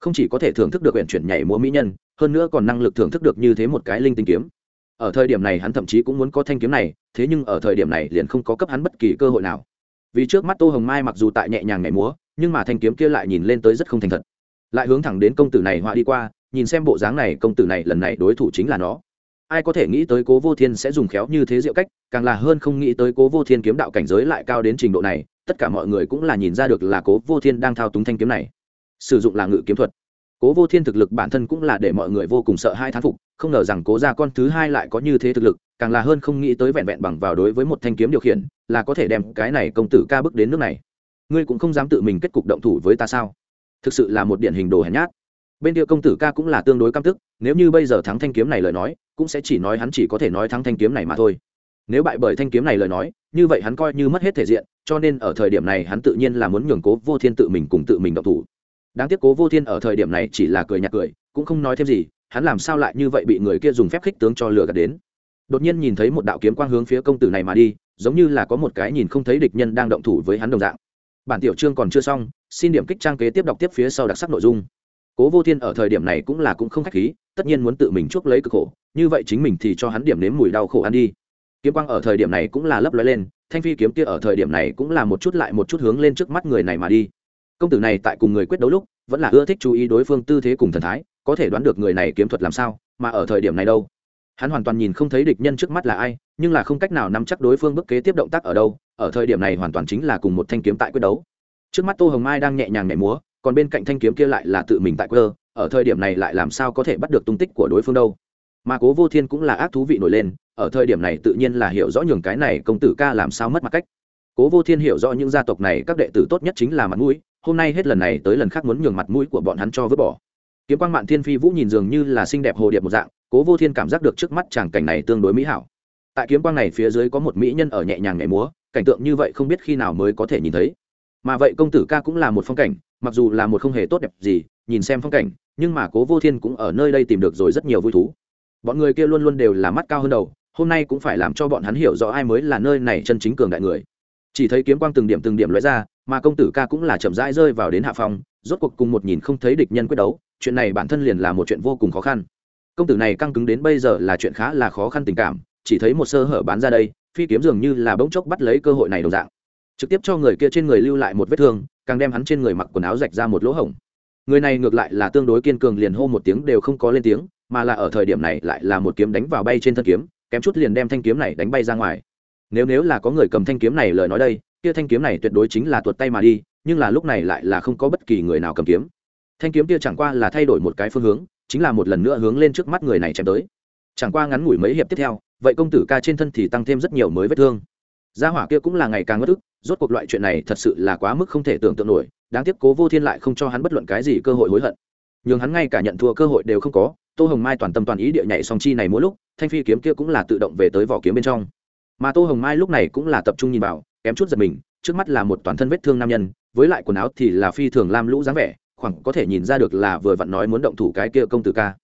Không chỉ có thể thưởng thức được huyện chuyển nhảy múa mỹ nhân, hơn nữa còn năng lực thưởng thức được như thế một cái linh tinh kiếm. Ở thời điểm này hắn thậm chí cũng muốn có thanh kiếm này, thế nhưng ở thời điểm này liền không có cấp hắn bất kỳ cơ hội nào. Vì trước mắt tô hồng mai mặc dù tại nhẹ nhàng nhảy múa, nhưng mà thanh kiếm kia lại nhìn lên tới rất không thành thật. Lại hướng thẳng đến công tử này họa đi qua nhìn xem bộ dáng này, công tử này lần này đối thủ chính là nó. Ai có thể nghĩ tới cố vô thiên sẽ dùng khéo như thế diệu cách, càng là hơn không nghĩ tới cố vô thiên kiếm đạo cảnh giới lại cao đến trình độ này, tất cả mọi người cũng là nhìn ra được là cố vô thiên đang thao túng thanh kiếm này. Sử dụng là ngự kiếm thuật. Cố vô thiên thực lực bản thân cũng là để mọi người vô cùng sợ hai thán phục, không ngờ rằng cố ra con thứ hai lại có như thế thực lực, càng là hơn không nghĩ tới vẹn vẹn bằng vào đối với một thanh kiếm điều khiển, là có thể đem cái này công tử ca bước đến nước này. Ngươi cũng không dám tự mình kết cục động thủ với ta sao? Thực sự là một điển hình đồ hèn nhát bên kia công tử ca cũng là tương đối căm tức, nếu như bây giờ thắng thanh kiếm này lời nói, cũng sẽ chỉ nói hắn chỉ có thể nói thắng thanh kiếm này mà thôi. Nếu bại bởi thanh kiếm này lời nói, như vậy hắn coi như mất hết thể diện, cho nên ở thời điểm này hắn tự nhiên là muốn nhường cố vô thiên tự mình cùng tự mình động thủ. Đáng tiếc cố vô thiên ở thời điểm này chỉ là cười nhạt cười, cũng không nói thêm gì, hắn làm sao lại như vậy bị người kia dùng phép khích tướng cho lừa gạt đến. Đột nhiên nhìn thấy một đạo kiếm quang hướng phía công tử này mà đi, giống như là có một cái nhìn không thấy địch nhân đang động thủ với hắn đồng dạng. Bản tiểu chương còn chưa xong, xin điểm kích trang kế tiếp đọc tiếp phía sau đặc sắc nội dung cố vô thiên ở thời điểm này cũng là cũng không khách khí, tất nhiên muốn tự mình chuốc lấy cực khổ, như vậy chính mình thì cho hắn điểm nếm mùi đau khổ ăn đi. Kiếm quang ở thời điểm này cũng là lấp lóe lên, thanh phi kiếm kia ở thời điểm này cũng là một chút lại một chút hướng lên trước mắt người này mà đi. Công tử này tại cùng người quyết đấu lúc, vẫn là ưa thích chú ý đối phương tư thế cùng thần thái, có thể đoán được người này kiếm thuật làm sao, mà ở thời điểm này đâu? Hắn hoàn toàn nhìn không thấy địch nhân trước mắt là ai, nhưng là không cách nào nắm chắc đối phương bước kế tiếp động tác ở đâu, ở thời điểm này hoàn toàn chính là cùng một thanh kiếm tại quyết đấu. Trước mắt tô hồng mai đang nhẹ nhàng nhảy múa còn bên cạnh thanh kiếm kia lại là tự mình tại quê ở thời điểm này lại làm sao có thể bắt được tung tích của đối phương đâu. Mà cố vô thiên cũng là ác thú vị nổi lên, ở thời điểm này tự nhiên là hiểu rõ nhường cái này công tử ca làm sao mất mặt cách. Cố vô thiên hiểu rõ những gia tộc này các đệ tử tốt nhất chính là mặt mũi, hôm nay hết lần này tới lần khác muốn nhường mặt mũi của bọn hắn cho vứt bỏ. Kiếm quang mạn thiên phi vũ nhìn dường như là xinh đẹp hồ điệp một dạng, cố vô thiên cảm giác được trước mắt chàng cảnh này tương đối mỹ hảo. Tại kiếm quang này phía dưới có một mỹ nhân ở nhẹ nhàng nhảy múa, cảnh tượng như vậy không biết khi nào mới có thể nhìn thấy. Mà vậy công tử ca cũng là một phong cảnh mặc dù là một không hề tốt đẹp gì, nhìn xem phong cảnh, nhưng mà cố vô thiên cũng ở nơi đây tìm được rồi rất nhiều vui thú. Bọn người kia luôn luôn đều là mắt cao hơn đầu, hôm nay cũng phải làm cho bọn hắn hiểu rõ ai mới là nơi này chân chính cường đại người. Chỉ thấy kiếm quang từng điểm từng điểm lóe ra, mà công tử ca cũng là chậm rãi rơi vào đến hạ phong, rốt cuộc cùng một nhìn không thấy địch nhân quyết đấu, chuyện này bản thân liền là một chuyện vô cùng khó khăn. Công tử này căng cứng đến bây giờ là chuyện khá là khó khăn tình cảm, chỉ thấy một sơ hở bán ra đây, phi kiếm dường như là bỗng chốc bắt lấy cơ hội này đồng dạng trực tiếp cho người kia trên người lưu lại một vết thương, càng đem hắn trên người mặc quần áo rạch ra một lỗ hổng. Người này ngược lại là tương đối kiên cường liền hô một tiếng đều không có lên tiếng, mà là ở thời điểm này lại là một kiếm đánh vào bay trên thân kiếm, kém chút liền đem thanh kiếm này đánh bay ra ngoài. Nếu nếu là có người cầm thanh kiếm này lời nói đây, kia thanh kiếm này tuyệt đối chính là tuột tay mà đi, nhưng là lúc này lại là không có bất kỳ người nào cầm kiếm. Thanh kiếm kia chẳng qua là thay đổi một cái phương hướng, chính là một lần nữa hướng lên trước mắt người này chém tới. Chẳng qua ngắn ngủi mấy hiệp tiếp theo, vậy công tử ca trên thân thì tăng thêm rất nhiều mới vết thương. Gia hỏa kia cũng là ngày càng ngất ức rốt cuộc loại chuyện này thật sự là quá mức không thể tưởng tượng nổi, đáng tiếc cố vô thiên lại không cho hắn bất luận cái gì cơ hội hối hận. Nhưng hắn ngay cả nhận thua cơ hội đều không có, tô hồng mai toàn tâm toàn ý địa nhảy song chi này mỗi lúc, thanh phi kiếm kia cũng là tự động về tới vỏ kiếm bên trong. Mà tô hồng mai lúc này cũng là tập trung nhìn vào, kém chút giật mình, trước mắt là một toàn thân vết thương nam nhân, với lại quần áo thì là phi thường lam lũ dáng vẻ, khoảng có thể nhìn ra được là vừa vặn nói muốn động thủ cái kia công tử ca.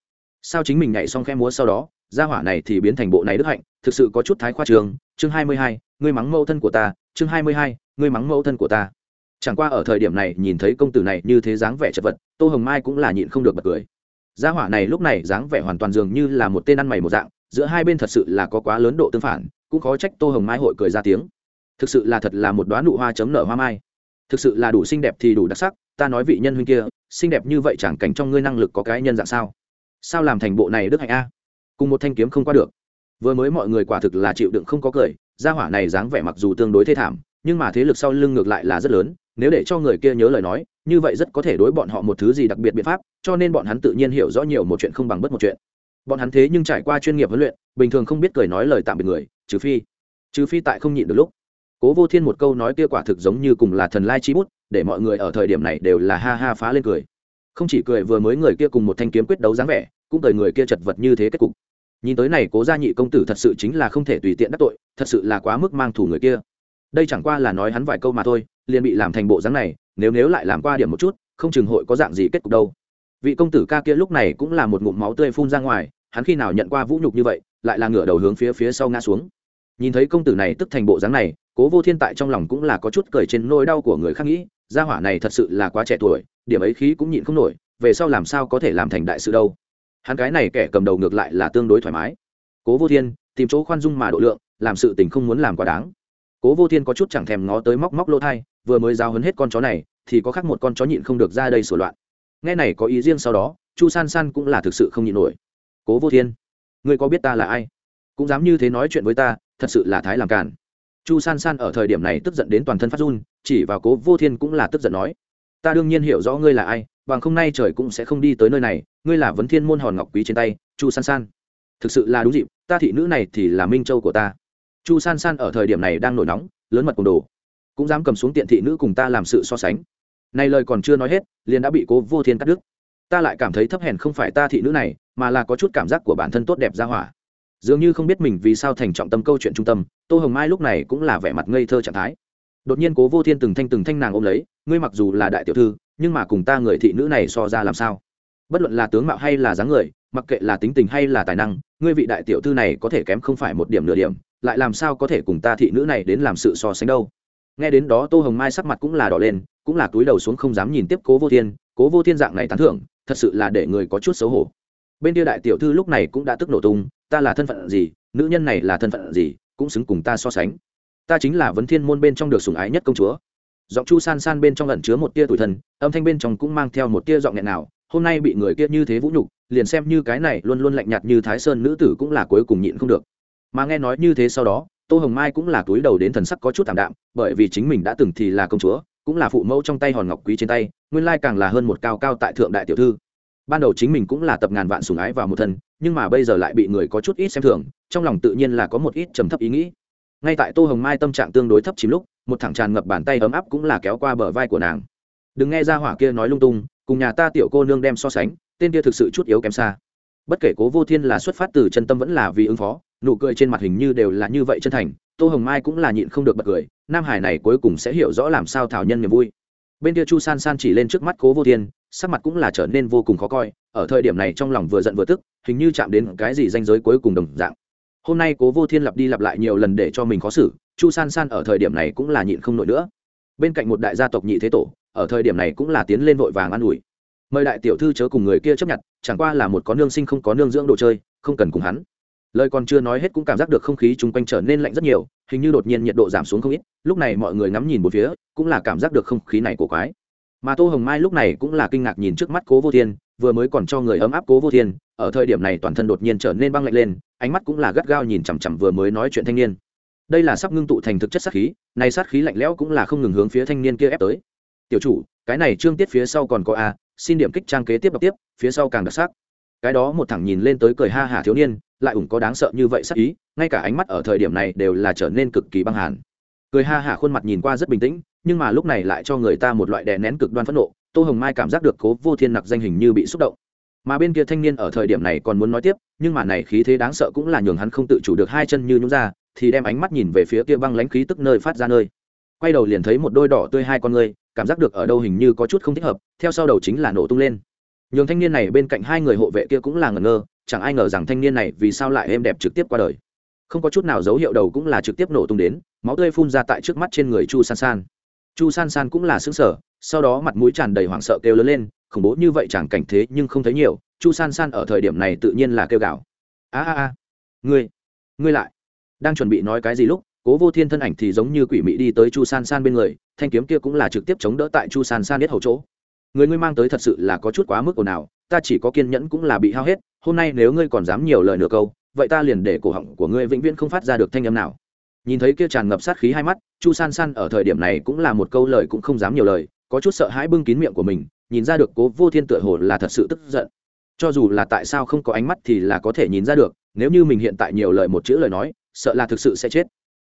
Sao chính mình nhảy xong khe múa sau đó, gia hỏa này thì biến thành bộ này đức hạnh, thực sự có chút thái khoa trường chương hai mươi hai, ngươi mắng mẫu thân của ta, chương hai mươi hai, ngươi mắng mẫu thân của ta. Chẳng qua ở thời điểm này, nhìn thấy công tử này như thế dáng vẻ chật vật, tô hồng mai cũng là nhịn không được bật cười. Gia hỏa này lúc này dáng vẻ hoàn toàn dường như là một tên ăn mày một dạng, giữa hai bên thật sự là có quá lớn độ tương phản, cũng khó trách tô hồng mai hội cười ra tiếng. Thực sự là thật là một đoá nụ hoa chấm nở hoa mai. Thực sự là đủ xinh đẹp thì đủ đặc sắc, ta nói vị nhân huynh kia, xinh đẹp như vậy chẳng cảnh trong ngươi năng lực có cái nhân dạng sao? Sao làm thành bộ này đức hạnh a? Cùng một thanh kiếm không qua được vừa mới mọi người quả thực là chịu đựng không có cười, gia hỏa này dáng vẻ mặc dù tương đối thê thảm, nhưng mà thế lực sau lưng ngược lại là rất lớn, nếu để cho người kia nhớ lời nói, như vậy rất có thể đối bọn họ một thứ gì đặc biệt biện pháp, cho nên bọn hắn tự nhiên hiểu rõ nhiều một chuyện không bằng bất một chuyện. Bọn hắn thế nhưng trải qua chuyên nghiệp huấn luyện, bình thường không biết cười nói lời tạm biệt người, trừ phi trừ phi tại không nhịn được lúc. Cố vô thiên một câu nói kia quả thực giống như cùng là thần lai chi bút, để mọi người ở thời điểm này đều là ha ha phá lên cười. Không chỉ cười vừa mới người kia cùng một thanh kiếm quyết đấu dáng vẻ, cũng cười người kia chật vật như thế kết cục nhìn tới này cố gia nhị công tử thật sự chính là không thể tùy tiện đắc tội, thật sự là quá mức mang thủ người kia. Đây chẳng qua là nói hắn vài câu mà thôi, liền bị làm thành bộ dáng này, nếu nếu lại làm qua điểm một chút, không chừng hội có dạng gì kết cục đâu. Vị công tử ca kia lúc này cũng là một ngụm máu tươi phun ra ngoài, hắn khi nào nhận qua vũ nhục như vậy, lại là ngửa đầu hướng phía phía sau ngã xuống. Nhìn thấy công tử này tức thành bộ dáng này, cố vô thiên tại trong lòng cũng là có chút cười trên nỗi đau của người khác nghĩ, gia hỏa này thật sự là quá trẻ tuổi, điểm ấy khí cũng nhịn không nổi, về sau làm sao có thể làm thành đại sự đâu hắn cái này kẻ cầm đầu ngược lại là tương đối thoải mái. Cố vô thiên, tìm chỗ khoan dung mà độ lượng, làm sự tình không muốn làm quá đáng. Cố vô thiên có chút chẳng thèm ngó tới móc móc lỗ thai, vừa mới giao hấn hết con chó này, thì có khác một con chó nhịn không được ra đây sửa loạn. Nghe này có ý riêng sau đó, chu san san cũng là thực sự không nhịn nổi. Cố vô thiên, ngươi có biết ta là ai? Cũng dám như thế nói chuyện với ta, thật sự là thái làm cản chu san san ở thời điểm này tức giận đến toàn thân phát run, chỉ vào cố vô thiên cũng là tức giận nói, ta đương nhiên hiểu rõ ngươi là ai bằng không nay trời cũng sẽ không đi tới nơi này, ngươi là vấn thiên môn hòn ngọc quý trên tay, chu san san. Thực sự là đúng dịp, ta thị nữ này thì là minh châu của ta. Chu san san ở thời điểm này đang nổi nóng, lớn mật cùng đồ. Cũng dám cầm xuống tiện thị nữ cùng ta làm sự so sánh. Này lời còn chưa nói hết, liền đã bị cố vô thiên cắt đứt. Ta lại cảm thấy thấp hèn không phải ta thị nữ này, mà là có chút cảm giác của bản thân tốt đẹp ra hỏa. Dường như không biết mình vì sao thành trọng tâm câu chuyện trung tâm, tô hồng mai lúc này cũng là vẻ mặt ngây thơ trạng thái. Đột nhiên cố vô thiên từng thanh từng thanh nàng ôm lấy, ngươi mặc dù là đại tiểu thư nhưng mà cùng ta người thị nữ này so ra làm sao? Bất luận là tướng mạo hay là dáng người, mặc kệ là tính tình hay là tài năng, ngươi vị đại tiểu thư này có thể kém không phải một điểm nửa điểm, lại làm sao có thể cùng ta thị nữ này đến làm sự so sánh đâu? Nghe đến đó tô hồng mai sắc mặt cũng là đỏ lên, cũng là túi đầu xuống không dám nhìn tiếp cố vô thiên, cố vô thiên dạng này tán thưởng, thật sự là để người có chút xấu hổ. Bên kia đại tiểu thư lúc này cũng đã tức nổ tung, ta là thân phận gì, nữ nhân này là thân phận gì, cũng xứng cùng ta so sánh. Ta chính là vấn thiên môn bên trong được sủng ái nhất công chúa giọng chu san san bên trong lẩn chứa một tia tuổi thân, âm thanh bên trong cũng mang theo một tia giọng nghẹn nào, hôm nay bị người kia như thế vũ nhục, liền xem như cái này luôn luôn lạnh nhạt như thái sơn nữ tử cũng là cuối cùng nhịn không được. Mà nghe nói như thế sau đó, tô hồng mai cũng là túi đầu đến thần sắc có chút thảm đạm, bởi vì chính mình đã từng thì là công chúa, cũng là phụ mẫu trong tay hòn ngọc quý trên tay, nguyên lai càng là hơn một cao cao tại thượng đại tiểu thư. Ban đầu chính mình cũng là tập ngàn vạn sủng ái vào một thân, nhưng mà bây giờ lại bị người có chút ít xem thường, trong lòng tự nhiên là có một ít trầm thấp ý nghĩ. Ngay tại tô hồng mai tâm trạng tương đối thấp chìm lúc một thẳng tràn ngập bàn tay ấm áp cũng là kéo qua bờ vai của nàng. Đừng nghe ra hỏa kia nói lung tung, cùng nhà ta tiểu cô nương đem so sánh, tên kia thực sự chút yếu kém xa. Bất kể cố vô thiên là xuất phát từ chân tâm vẫn là vì ứng phó, nụ cười trên mặt hình như đều là như vậy chân thành, tô hồng mai cũng là nhịn không được bật cười, nam hải này cuối cùng sẽ hiểu rõ làm sao thảo nhân niềm vui. Bên kia chu san san chỉ lên trước mắt cố vô thiên, sắc mặt cũng là trở nên vô cùng khó coi, ở thời điểm này trong lòng vừa giận vừa tức, hình như chạm đến cái gì danh giới cuối cùng đồng dạng. Hôm nay cố vô thiên lặp đi lặp lại nhiều lần để cho mình khó xử chu san san ở thời điểm này cũng là nhịn không nổi nữa. Bên cạnh một đại gia tộc nhị thế tổ, ở thời điểm này cũng là tiến lên vội vàng an ủi. Mời đại tiểu thư chớ cùng người kia chấp nhận, chẳng qua là một có nương sinh không có nương dưỡng đồ chơi, không cần cùng hắn. Lời còn chưa nói hết cũng cảm giác được không khí chung quanh trở nên lạnh rất nhiều, hình như đột nhiên nhiệt độ giảm xuống không ít, lúc này mọi người ngắm nhìn một phía, cũng là cảm giác được không khí này của quái. Mà tô hồng mai lúc này cũng là kinh ngạc nhìn trước mắt cố vô thiên, vừa mới còn cho người ấm áp cố vô thiên, ở thời điểm này toàn thân đột nhiên trở nên băng lạnh lên, ánh mắt cũng là gắt gao nhìn chằm chằm vừa mới nói chuyện thanh niên đây là sắp ngưng tụ thành thực chất sát khí này sát khí lạnh lẽo cũng là không ngừng hướng phía thanh niên kia ép tới. Tiểu chủ, cái này trương tiết phía sau còn có a, xin điểm kích trang kế tiếp đọc tiếp, phía sau càng đặc sắc. Cái đó một thằng nhìn lên tới cười ha hả thiếu niên, lại ủng có đáng sợ như vậy sắc ý, ngay cả ánh mắt ở thời điểm này đều là trở nên cực kỳ băng hàn. Cười ha hả khuôn mặt nhìn qua rất bình tĩnh, nhưng mà lúc này lại cho người ta một loại đè nén cực đoan phẫn nộ, tô hồng mai cảm giác được cố vô thiên nặc danh hình như bị xúc động. Mà bên kia thanh niên ở thời điểm này còn muốn nói tiếp, nhưng mà này khí thế đáng sợ cũng là nhường hắn không tự chủ được hai chân như nhún ra thì đem ánh mắt nhìn về phía kia băng lãnh khí tức nơi phát ra nơi. Quay đầu liền thấy một đôi đỏ tươi hai con người cảm giác được ở đâu hình như có chút không thích hợp, theo sau đầu chính là nổ tung lên. Nhường thanh niên này bên cạnh hai người hộ vệ kia cũng là ngẩn ngơ, chẳng ai ngờ rằng thanh niên này vì sao lại êm đẹp trực tiếp qua đời. Không có chút nào dấu hiệu đầu cũng là trực tiếp nổ tung đến, máu tươi phun ra tại trước mắt trên người chu san san. Chu san san cũng là xứng sở sau đó mặt mũi tràn đầy hoảng sợ kêu lớn lên, khủng bố như vậy chẳng cảnh thế nhưng không thấy nhiều, chu san san ở thời điểm này tự nhiên là kêu gào. A a a, ngươi ngươi lại đang chuẩn bị nói cái gì lúc, cố vô thiên thân ảnh thì giống như quỷ mị đi tới chu san san bên người, thanh kiếm kia cũng là trực tiếp chống đỡ tại chu san san biết hầu chỗ. Người ngươi mang tới thật sự là có chút quá mức ồn ào, ta chỉ có kiên nhẫn cũng là bị hao hết, hôm nay nếu ngươi còn dám nhiều lời nửa câu, vậy ta liền để cổ họng của ngươi vĩnh viễn không phát ra được thanh âm nào. Nhìn thấy kia tràn ngập sát khí hai mắt, chu san san ở thời điểm này cũng là một câu lời cũng không dám nhiều lời, có chút sợ hãi bưng kín miệng của mình, nhìn ra được cố vô thiên tựa hồ là thật sự tức giận. Cho dù là tại sao không có ánh mắt thì là có thể nhìn ra được, nếu như mình hiện tại nhiều lời một chữ lời nói sợ là thực sự sẽ chết.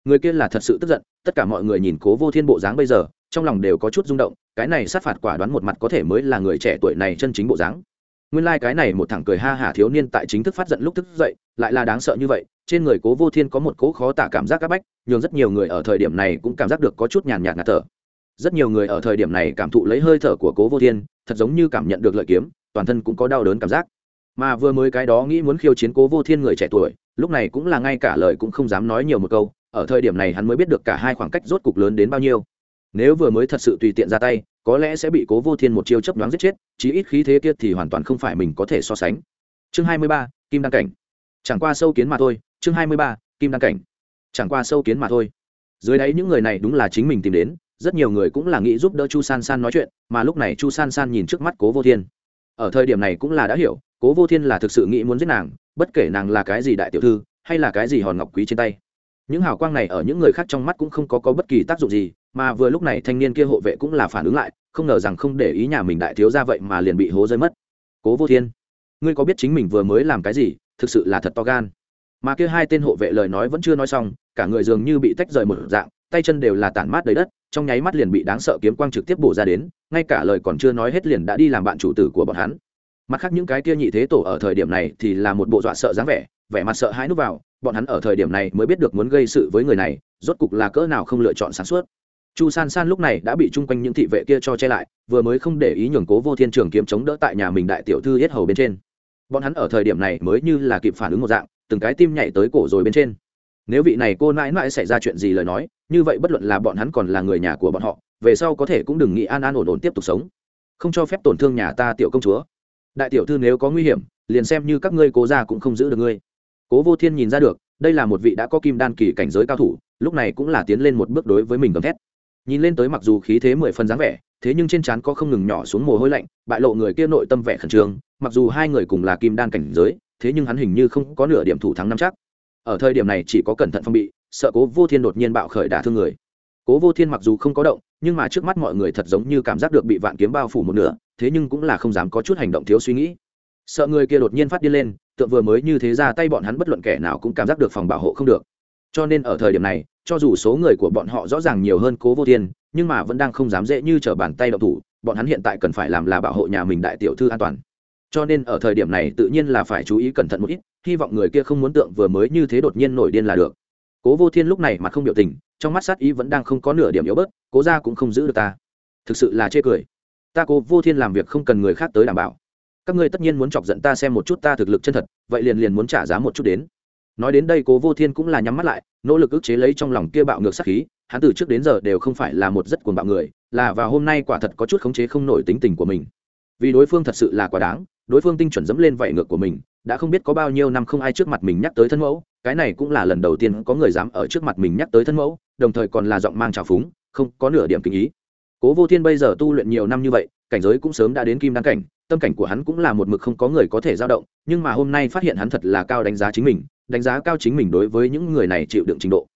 Người kia là thật sự tức giận, tất cả mọi người nhìn cố vô thiên bộ dáng bây giờ, trong lòng đều có chút rung động, cái này sát phạt quả đoán một mặt có thể mới là người trẻ tuổi này chân chính bộ dáng. Nguyên lai、like、cái này một thằng cười ha hả thiếu niên tại chính thức phát giận lúc thức dậy, lại là đáng sợ như vậy, trên người cố vô thiên có một cố khó tả cảm giác áp bách, nhường rất nhiều người ở thời điểm này cũng cảm giác được có chút nhàn nhạt ngạt thở. Rất nhiều người ở thời điểm này cảm thụ lấy hơi thở của cố vô thiên, thật giống như cảm nhận được lợi kiếm, toàn thân cũng có đau đớn cảm giác. Mà vừa mới cái đó nghĩ muốn khiêu chiến cố vô thiên người trẻ tuổi lúc này cũng là ngay cả lời cũng không dám nói nhiều một câu, ở thời điểm này hắn mới biết được cả hai khoảng cách rốt cục lớn đến bao nhiêu. Nếu vừa mới thật sự tùy tiện ra tay, có lẽ sẽ bị cố vô thiên một chiêu chấp đoán giết chết, chí ít khí thế kia thì hoàn toàn không phải mình có thể so sánh. Chương hai mươi ba, kim đăng cảnh. Chẳng qua sâu kiến mà thôi, chương hai mươi ba, kim đăng cảnh. Chẳng qua sâu kiến mà thôi. Dưới đáy những người này đúng là chính mình tìm đến, rất nhiều người cũng là nghĩ giúp đỡ chu san san nói chuyện, mà lúc này chu san san nhìn trước mắt cố vô thiên. Ở thời điểm này cũng là đã hiểu, cố vô thiên là thực sự nghĩ muốn giết nàng bất kể nàng là cái gì đại tiểu thư hay là cái gì hòn ngọc quý trên tay. Những hào quang này ở những người khác trong mắt cũng không có, có bất kỳ tác dụng gì mà vừa lúc này thanh niên kia hộ vệ cũng là phản ứng lại không ngờ rằng không để ý nhà mình đại thiếu ra vậy mà liền bị hố rơi mất. Cố vô thiên ngươi có biết chính mình vừa mới làm cái gì thực sự là thật to gan. Mà kia hai tên hộ vệ lời nói vẫn chưa nói xong cả người dường như bị tách rời một dạng tay chân đều là tản mát đầy đất trong nháy mắt liền bị đáng sợ kiếm quang trực tiếp bổ ra đến ngay cả lời còn chưa nói hết liền đã đi làm bạn chủ tử của bọn hắn mặt khác những cái kia nhị thế tổ ở thời điểm này thì là một bộ dọa sợ dáng vẻ vẻ mặt sợ hãi núp vào, bọn hắn ở thời điểm này mới biết được muốn gây sự với người này, rốt cục là cỡ nào không lựa chọn sáng suốt. Chu san san lúc này đã bị chung quanh những thị vệ kia cho che lại, vừa mới không để ý nhường cố vô thiên trường kiếm chống đỡ tại nhà mình đại tiểu thư yết hầu bên trên. Bọn hắn ở thời điểm này mới như là kịp phản ứng một dạng, từng cái tim nhảy tới cổ rồi bên trên. Nếu vị này cô mãi mãi xảy ra chuyện gì lời nói, như vậy bất luận là bọn hắn còn là người nhà của bọn họ, về sau có thể cũng đừng nghĩ an an ổn ổn tiếp tục sống. Không cho phép tổn thương nhà ta tiểu công chúa đại tiểu thư nếu có nguy hiểm, liền xem như các ngươi cố ra cũng không giữ được ngươi. Cố vô thiên nhìn ra được, đây là một vị đã có kim đan kỳ cảnh giới cao thủ, lúc này cũng là tiến lên một bước đối với mình gầm thét. Nhìn lên tới mặc dù khí thế mười phần dáng vẻ, thế nhưng trên trán có không ngừng nhỏ xuống mồ hôi lạnh, bại lộ người kia nội tâm vẻ khẩn trương, mặc dù hai người cùng là kim đan cảnh giới, thế nhưng hắn hình như không có nửa điểm thủ thắng năm chắc. Ở thời điểm này chỉ có cẩn thận phong bị, sợ cố vô thiên đột nhiên bạo khởi đả thương người. Cố vô thiên mặc dù không có động, nhưng mà trước mắt mọi người thật giống như cảm giác được bị vạn kiếm bao phủ một nửa thế nhưng cũng là không dám có chút hành động thiếu suy nghĩ. Sợ người kia đột nhiên phát điên lên, tượng vừa mới như thế ra tay bọn hắn bất luận kẻ nào cũng cảm giác được phòng bảo hộ không được. Cho nên ở thời điểm này, cho dù số người của bọn họ rõ ràng nhiều hơn cố vô thiên, nhưng mà vẫn đang không dám dễ như t r ở bàn tay đậu thủ, bọn hắn hiện tại cần phải làm là bảo hộ nhà mình đại tiểu thư an toàn. Cho nên ở thời điểm này tự nhiên là phải chú ý cẩn thận một ít, hy vọng người kia không muốn tượng vừa mới như thế đột nhiên nổi điên là được. Cố vô thiên lúc này mặt không biểu tình, trong mắt sát ý vẫn đang không có nửa điểm yếu bớt, cố ra cũng không giữ được ta. Thực sự là chê cười ta cố vô thiên làm việc không cần người khác tới đảm bảo. Các ngươi tất nhiên muốn chọc giận ta xem một chút ta thực lực chân thật, vậy liền liền muốn trả giá một chút đến. Nói đến đây cố vô thiên cũng là nhắm mắt lại, nỗ lực ức chế lấy trong lòng kia bạo ngược sát khí, hắn từ trước đến giờ đều không phải là một rất cuồng bạo người, là và hôm nay quả thật có chút khống chế không nổi tính tình của mình. Vì đối phương thật sự là quá đáng, đối phương tinh chuẩn dẫm lên vảy ngược của mình, đã không biết có bao nhiêu năm không ai trước mặt mình nhắc tới thân mẫu, cái này cũng là lần đầu tiên có người dám ở trước mặt mình nhắc tới thân mẫu, đồng thời còn là giọng mang trào phúng, không có nửa điểm kinh ý cố vô thiên bây giờ tu luyện nhiều năm như vậy, cảnh giới cũng sớm đã đến kim đan cảnh, tâm cảnh của hắn cũng là một mực không có người có thể dao động, nhưng mà hôm nay phát hiện hắn thật là cao đánh giá chính mình, đánh giá cao chính mình đối với những người này chịu đựng trình độ.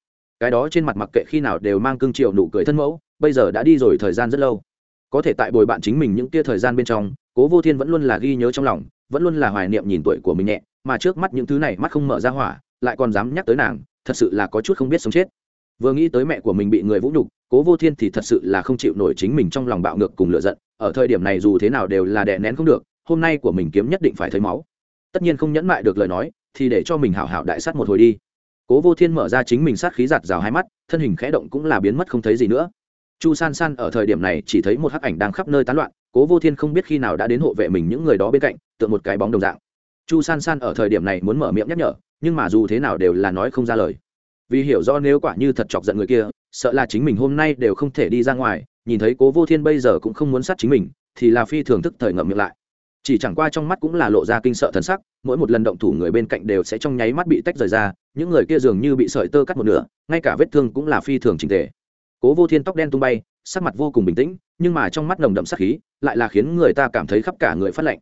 Cái đó trên mặt mặc kệ khi nào đều mang cương triệu nụ cười thân mẫu, bây giờ đã đi rồi thời gian rất lâu. Có thể tại bồi bạn chính mình những kia thời gian bên trong, cố vô thiên vẫn luôn là ghi nhớ trong lòng, vẫn luôn là hoài niệm nhìn tuổi của mình nhẹ, mà trước mắt những thứ này mắt không mở ra hỏa, lại còn dám nhắc tới nàng, thật sự là có chút không biết sống chết. Vừa nghĩ tới mẹ của mình bị người vũ nhục cố vô thiên thì thật sự là không chịu nổi chính mình trong lòng bạo ngược cùng lựa giận, ở thời điểm này dù thế nào đều là đè nén không được, hôm nay của mình kiếm nhất định phải thấy máu. Tất nhiên không nhẫn mại được lời nói, thì để cho mình hảo hảo đại sát một hồi đi. Cố vô thiên mở ra chính mình sát khí giạt rào hai mắt, thân hình khẽ động cũng là biến mất không thấy gì nữa. Chu san san ở thời điểm này chỉ thấy một hắc ảnh đang khắp nơi tán loạn, cố vô thiên không biết khi nào đã đến hộ vệ mình những người đó bên cạnh, tựa một cái bóng đồng dạng. Chu san san ở thời điểm này muốn mở miệng nhắc nhở, nhưng mà dù thế nào đều là nói không ra lời. Vì hiểu rõ nếu quả như thật chọc giận người kia sợ là chính mình hôm nay đều không thể đi ra ngoài, nhìn thấy cố vô thiên bây giờ cũng không muốn sát chính mình, thì là phi thường thức thời ngậm miệng lại. Chỉ chẳng qua trong mắt cũng là lộ ra kinh sợ thần sắc, mỗi một lần động thủ người bên cạnh đều sẽ trong nháy mắt bị tách rời ra, những người kia dường như bị sợi tơ cắt một nửa, ngay cả vết thương cũng là phi thường trình tề. Cố vô thiên tóc đen tung bay, sắc mặt vô cùng bình tĩnh, nhưng mà trong mắt nồng đậm sắc khí, lại là khiến người ta cảm thấy khắp cả người phát lạnh.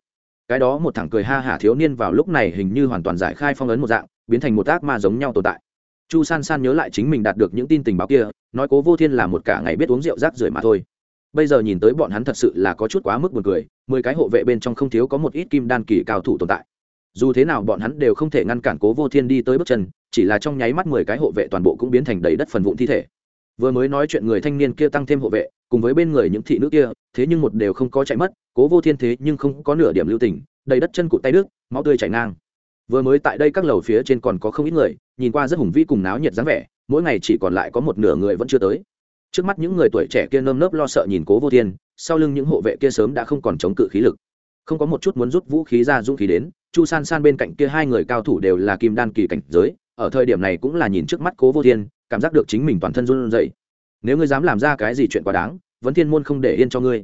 Cái đó một thẳng cười ha hả thiếu niên vào lúc này hình như hoàn toàn giải khai phong ấn một dạng, biến thành một ác ma giống nhau tồn tại chu san san nhớ lại chính mình đạt được những tin tình báo kia, nói cố vô thiên là một cả ngày biết uống rượu rác rưởi mà thôi. Bây giờ nhìn tới bọn hắn thật sự là có chút quá mức buồn cười, mười cái hộ vệ bên trong không thiếu có một ít kim đan kỳ cao thủ tồn tại. Dù thế nào bọn hắn đều không thể ngăn cản cố vô thiên đi tới bước chân, chỉ là trong nháy mắt mười cái hộ vệ toàn bộ cũng biến thành đầy đất phần vụn thi thể. Vừa mới nói chuyện người thanh niên kia tăng thêm hộ vệ, cùng với bên người những thị nữ kia, thế nhưng một đều không có chạy mất, cố vô thiên thế nhưng không có nửa điểm lưu tình, đầy đất chân cụt tay đức máu tươi chảy ngang vừa mới tại đây các lầu phía trên còn có không ít người, nhìn qua rất hùng vĩ cùng náo nhiệt dáng vẻ, mỗi ngày chỉ còn lại có một nửa người vẫn chưa tới. Trước mắt những người tuổi trẻ kia nơm nớp lo sợ nhìn cố vô thiên, sau lưng những hộ vệ kia sớm đã không còn chống cự khí lực. Không có một chút muốn rút vũ khí ra dũng khí đến, chu san san bên cạnh kia hai người cao thủ đều là kim đan kỳ cảnh giới, ở thời điểm này cũng là nhìn trước mắt cố vô thiên, cảm giác được chính mình toàn thân run rẩy. Nếu ngươi dám làm ra cái gì chuyện quá đáng, vấn thiên môn không để yên cho ngươi.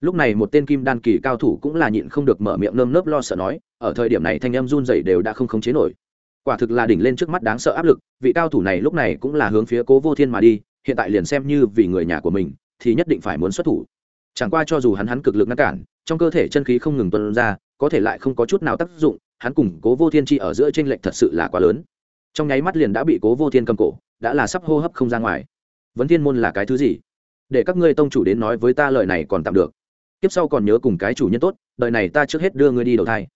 Lúc này một tên kim đan kỳ cao thủ cũng là nhịn không được mở miệng nơm nớp lo sợ nói ở thời điểm này thanh em run rẩy đều đã không khống chế nổi. Quả thực là đỉnh lên trước mắt đáng sợ áp lực, vị cao thủ này lúc này cũng là hướng phía cố vô thiên mà đi, hiện tại liền xem như vì người nhà của mình, thì nhất định phải muốn xuất thủ. Chẳng qua cho dù hắn hắn cực lực ngăn cản, trong cơ thể chân khí không ngừng tuân ra, có thể lại không có chút nào tác dụng, hắn cùng cố vô thiên chi ở giữa tranh lệch thật sự là quá lớn. Trong nháy mắt liền đã bị cố vô thiên cầm cổ, đã là sắp hô hấp không ra ngoài. Vấn thiên môn là cái thứ gì? Để các ngươi tông chủ đến nói với ta lời này còn tạm được. Tiếp sau còn nhớ cùng cái chủ nhân tốt, đời này ta trước hết đưa ngươi đi đầu thai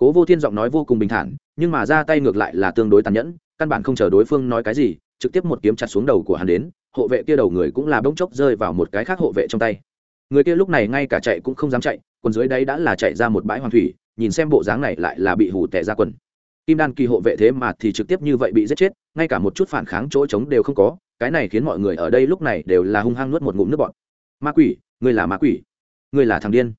cố vô thiên giọng nói vô cùng bình thản, nhưng mà ra tay ngược lại là tương đối tàn nhẫn, căn bản không chờ đối phương nói cái gì, trực tiếp một kiếm chặt xuống đầu của hắn đến, hộ vệ kia đầu người cũng là bỗng chốc rơi vào một cái khác hộ vệ trong tay. Người kia lúc này ngay cả chạy cũng không dám chạy, quần dưới đấy đã là chạy ra một bãi hoàng thủy, nhìn xem bộ dáng này lại là bị hủ tẻ ra quần. Kim đan kỳ hộ vệ thế mà thì trực tiếp như vậy bị giết chết, ngay cả một chút phản kháng chỗ trống đều không có, cái này khiến mọi người ở đây lúc này đều là hung hăng nuốt một ngụm nước bọt. Ma quỷ người là ma quỷ người là thằng điên.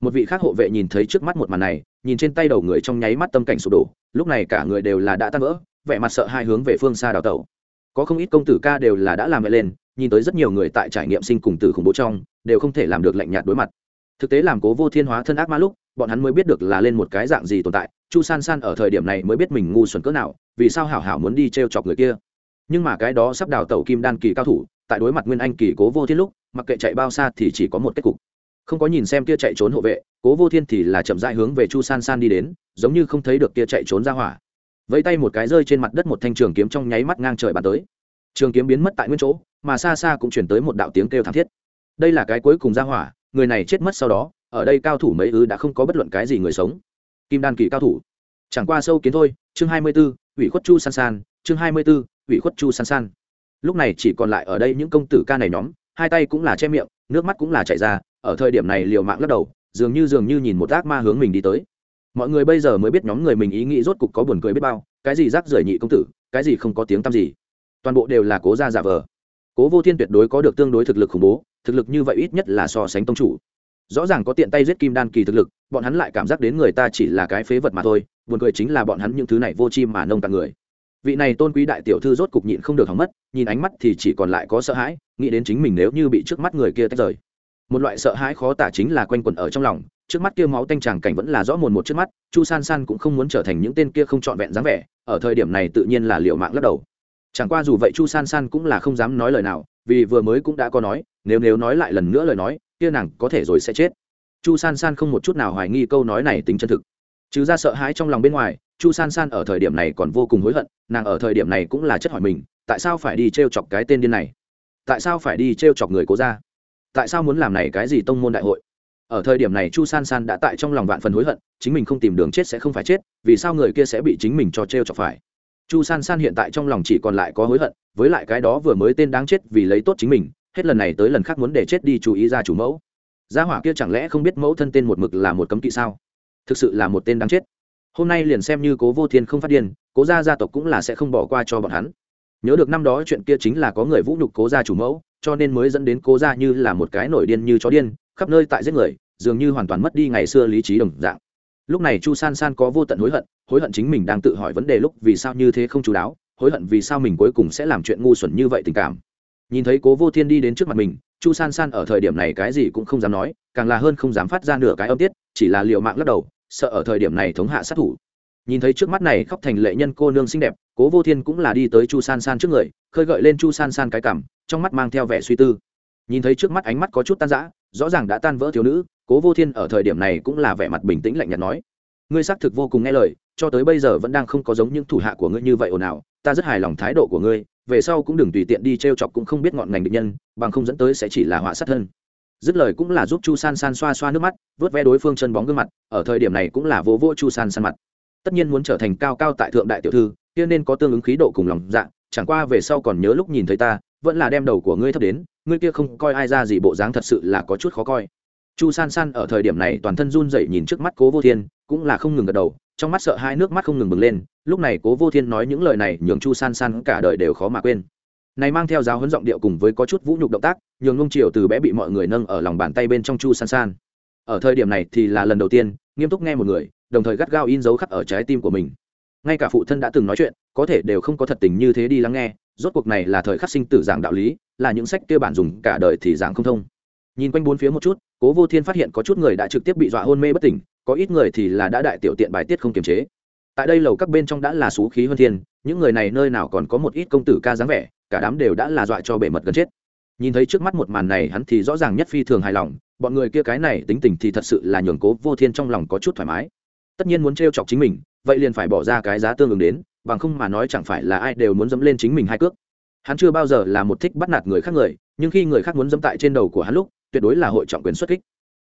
Một vị khác hộ vệ nhìn thấy trước mắt một màn này nhìn trên tay đầu người trong nháy mắt tâm cảnh sụp đổ, lúc này cả người đều là đã tan vỡ, vẻ mặt sợ hai hướng về phương xa đào tẩu. Có không ít công tử ca đều là đã làm vậy lên, nhìn tới rất nhiều người tại trải nghiệm sinh cùng tử khủng bố trong, đều không thể làm được lạnh nhạt đối mặt. Thực tế làm cố vô thiên hóa thân ác ma lúc, bọn hắn mới biết được là lên một cái dạng gì tồn tại, chu san san ở thời điểm này mới biết mình ngu xuẩn cỡ nào, vì sao hảo hảo muốn đi t r e o chọc người kia. Nhưng mà cái đó sắp đào tẩu kim đan kỳ cao thủ, tại đối mặt nguyên anh kỳ cố vô thiên lúc, mặc kệ chạy bao xa thì chỉ có một kết cục không có nhìn xem kia chạy trốn hộ vệ, cố vô thiên thì là chậm dại hướng về chu san san đi đến, giống như không thấy được kia chạy trốn ra hỏa. Vẫy tay một cái rơi trên mặt đất một thanh trường kiếm trong nháy mắt ngang trời bàn tới. Trường kiếm biến mất tại nguyên chỗ, mà xa xa cũng chuyển tới một đạo tiếng kêu thảm thiết. Đây là cái cuối cùng ra hỏa, người này chết mất sau đó, ở đây cao thủ mấy ư đã không có bất luận cái gì người sống. Kim đan kỳ cao thủ. Chẳng qua sâu kiến thôi, chương hai mươi b ố ủy khuất chu san san, chương hai mươi b ố ủy khuất chu san san. Lúc này chỉ còn lại ở đây những công tử ca này nhóm, hai tay cũng là che miệng nước mắt cũng là chảy ra, ở thời điểm này liều mạng lắc đầu, dường như dường như nhìn một ác ma hướng mình đi tới. Mọi người bây giờ mới biết nhóm người mình ý nghĩ rốt cục có buồn cười biết bao, cái gì rác rưởi nhị công tử, cái gì không có tiếng tăm gì. Toàn bộ đều là cố gia giả vờ. Cố vô thiên tuyệt đối có được tương đối thực lực khủng bố, thực lực như vậy ít nhất là so sánh tông chủ. Rõ ràng có tiện tay giết kim đan kỳ thực lực, bọn hắn lại cảm giác đến người ta chỉ là cái phế vật mà thôi, buồn cười chính là bọn hắn những thứ này vô chi mà nông tặng người vị này tôn quý đại tiểu thư rốt cục nhịn không được hỏng mất, nhìn ánh mắt thì chỉ còn lại có sợ hãi, nghĩ đến chính mình nếu như bị trước mắt người kia tách rời. Một loại sợ hãi khó tả chính là quanh quẩn ở trong lòng, trước mắt kia máu tanh tràng cảnh vẫn là rõ mồn một trước mắt, chu san san cũng không muốn trở thành những tên kia không trọn vẹn dáng vẻ, ở thời điểm này tự nhiên là liệu mạng lắc đầu. Chẳng qua dù vậy chu san san cũng là không dám nói lời nào, vì vừa mới cũng đã có nói, nếu nếu nói lại lần nữa lời nói, kia nàng có thể rồi sẽ chết. Chu san san không một chút nào hoài nghi câu nói này tính chân thực chứ ra sợ hãi trong lòng bên ngoài, chu san san ở thời điểm này còn vô cùng hối hận, nàng ở thời điểm này cũng là chất hỏi mình, tại sao phải đi t r e o chọc cái tên điên này? Tại sao phải đi t r e o chọc người cố ra tại sao muốn làm này cái gì tông môn đại hội? Ở thời điểm này chu san san đã tại trong lòng vạn phần hối hận, chính mình không tìm đường chết sẽ không phải chết, vì sao người kia sẽ bị chính mình cho t r e o chọc phải? Chu san san hiện tại trong lòng chỉ còn lại có hối hận, với lại cái đó vừa mới tên đáng chết vì lấy tốt chính mình, hết lần này tới lần khác muốn để chết đi chú ý ra chủ mẫu. Gia hỏa kia chẳng lẽ không biết mẫu thân tên một mực là một cấm kỵ sao? Thực sự là một tên đáng chết. Hôm nay liền xem như cố vô thiên không phát điên, cố gia gia tộc cũng là sẽ không bỏ qua cho bọn hắn. Nhớ được năm đó chuyện kia chính là có người vũ nhục cố gia chủ mẫu, cho nên mới dẫn đến cố gia như là một cái nổi điên như chó điên, khắp nơi tại giết người, dường như hoàn toàn mất đi ngày xưa lý trí đồng dạng. Lúc này chu san san có vô tận hối hận hối hận chính mình đang tự hỏi vấn đề lúc vì sao như thế không chú đáo, hối hận vì sao mình cuối cùng sẽ làm chuyện ngu xuẩn như vậy tình cảm. Nhìn thấy cố vô thiên đi đến trước mặt mình, chu san san ở thời điểm này cái gì cũng không dám nói, càng là hơn không dám phát ra nửa cái âm tiết, chỉ là liệu mạng lắc đầu sợ ở thời điểm này thống hạ sát thủ nhìn thấy trước mắt này khóc thành lệ nhân cô nương xinh đẹp, cố vô thiên cũng là đi tới chu san san trước người, khơi gợi lên chu san san cái cảm, trong mắt mang theo vẻ suy tư nhìn thấy trước mắt ánh mắt có chút tan rã, rõ ràng đã tan vỡ thiếu nữ, cố vô thiên ở thời điểm này cũng là vẻ mặt bình tĩnh lạnh nhạt nói, ngươi xác thực vô cùng nghe lời, cho tới bây giờ vẫn đang không có giống những thủ hạ của ngươi như vậy ồn ào, ta rất hài lòng thái độ của ngươi, về sau cũng đừng tùy tiện đi t r e o chọc cũng không biết ngọn ngành định nhân, bằng không dẫn tới sẽ chỉ là họa sát hơn dứt lời cũng là giúp chu san san xoa xoa nước mắt, vớt ve đối phương chân bóng gương mặt, ở thời điểm này cũng là vô vô chu san san mặt. Tất nhiên muốn trở thành cao cao tại thượng đại tiểu thư, kia nên có tương ứng khí độ cùng lòng dạ chẳng qua về sau còn nhớ lúc nhìn thấy ta, vẫn là đem đầu của ngươi thấp đến, ngươi kia không coi ai ra gì bộ dáng thật sự là có chút khó coi. Chu san san ở thời điểm này toàn thân run rẩy nhìn trước mắt cố vô thiên, cũng là không ngừng gật đầu, trong mắt sợ hai nước mắt không ngừng bừng lên, lúc này cố vô thiên nói những lời này nhường chu san san cả đời đều khó mà quên này mang theo giáo huấn giọng điệu cùng với có chút vũ nhục động tác, nhường ngông triều từ bé bị mọi người nâng ở lòng bàn tay bên trong chu san san. Ở thời điểm này thì là lần đầu tiên, nghiêm túc nghe một người, đồng thời gắt gao in dấu khắc ở trái tim của mình. Ngay cả phụ thân đã từng nói chuyện, có thể đều không có thật tình như thế đi lắng nghe, rốt cuộc này là thời khắc sinh tử giảng đạo lý, là những sách kia bản dùng cả đời thì giảng không thông. Nhìn quanh bốn phía một chút, cố vô thiên phát hiện có chút người đã trực tiếp bị dọa hôn mê bất tỉnh, có ít người thì là đã đại tiểu tiện bài tiết không kiềm chế. Tại đây lầu các bên trong đã là xú khí hơn thiên, những người này nơi nào còn có một ít công tử ca dáng vẻ cả đám đều đã là dọa cho bể mật gần chết. Nhìn thấy trước mắt một màn này, hắn thì rõ ràng nhất phi thường hài lòng, bọn người kia cái này tính tình thì thật sự là nhường cố vô thiên trong lòng có chút thoải mái. Tất nhiên muốn t chọc chính mình, vậy liền phải bỏ ra cái giá tương ứng đến, bằng không mà nói chẳng phải là ai đều muốn dẫm lên chính mình hai cước. Hắn chưa bao giờ là một thích bắt nạt người khác người, nhưng khi người khác muốn dẫm tại trên đầu của hắn lúc, tuyệt đối là hội trọng quyền xuất kích.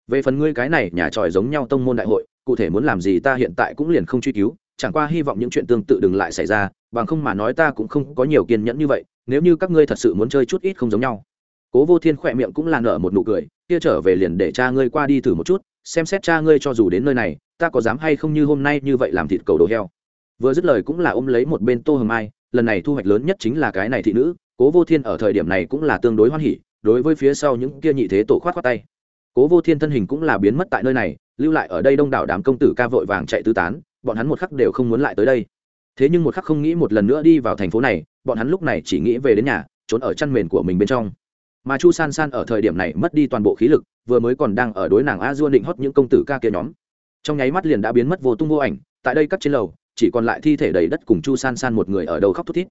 Về phần ngươi cái này, nhà tròi giống nhau tông môn đại hội, cụ thể muốn làm gì ta hiện tại cũng liền không truy cứu chẳng qua hy vọng những chuyện tương tự đừng lại xảy ra, bằng không mà nói ta cũng không có nhiều kiên nhẫn như vậy, nếu như các ngươi thật sự muốn chơi chút ít không giống nhau. Cố vô thiên khỏe miệng cũng là nở một nụ cười, kia trở về liền để cha ngươi qua đi thử một chút, xem xét cha ngươi cho dù đến nơi này, ta có dám hay không như hôm nay như vậy làm thịt cầu đồ heo. Vừa dứt lời cũng là ôm lấy một bên tô hầm ai lần này thu hoạch lớn nhất chính là cái này thị nữ, cố vô thiên ở thời điểm này cũng là tương đối hoan hỉ, đối với phía sau những kia nhị thế tổ khoát khoát tay. Cố vô thiên thân hình cũng là biến mất tại nơi này, lưu lại ở đây đông đảo đám công tử ca vội vàng chạy tứ tán bọn hắn một khắc đều không muốn lại tới đây. Thế nhưng một khắc không nghĩ một lần nữa đi vào thành phố này, bọn hắn lúc này chỉ nghĩ về đến nhà, trốn ở chăn mền của mình bên trong. Mà chu san san ở thời điểm này mất đi toàn bộ khí lực, vừa mới còn đang ở đối nàng a dua định hót những công tử ca kia nhóm. Trong nháy mắt liền đã biến mất vô tung vô ảnh, tại đây cắt trên lầu, chỉ còn lại thi thể đầy đất cùng chu san san một người ở đầu khóc thút thít.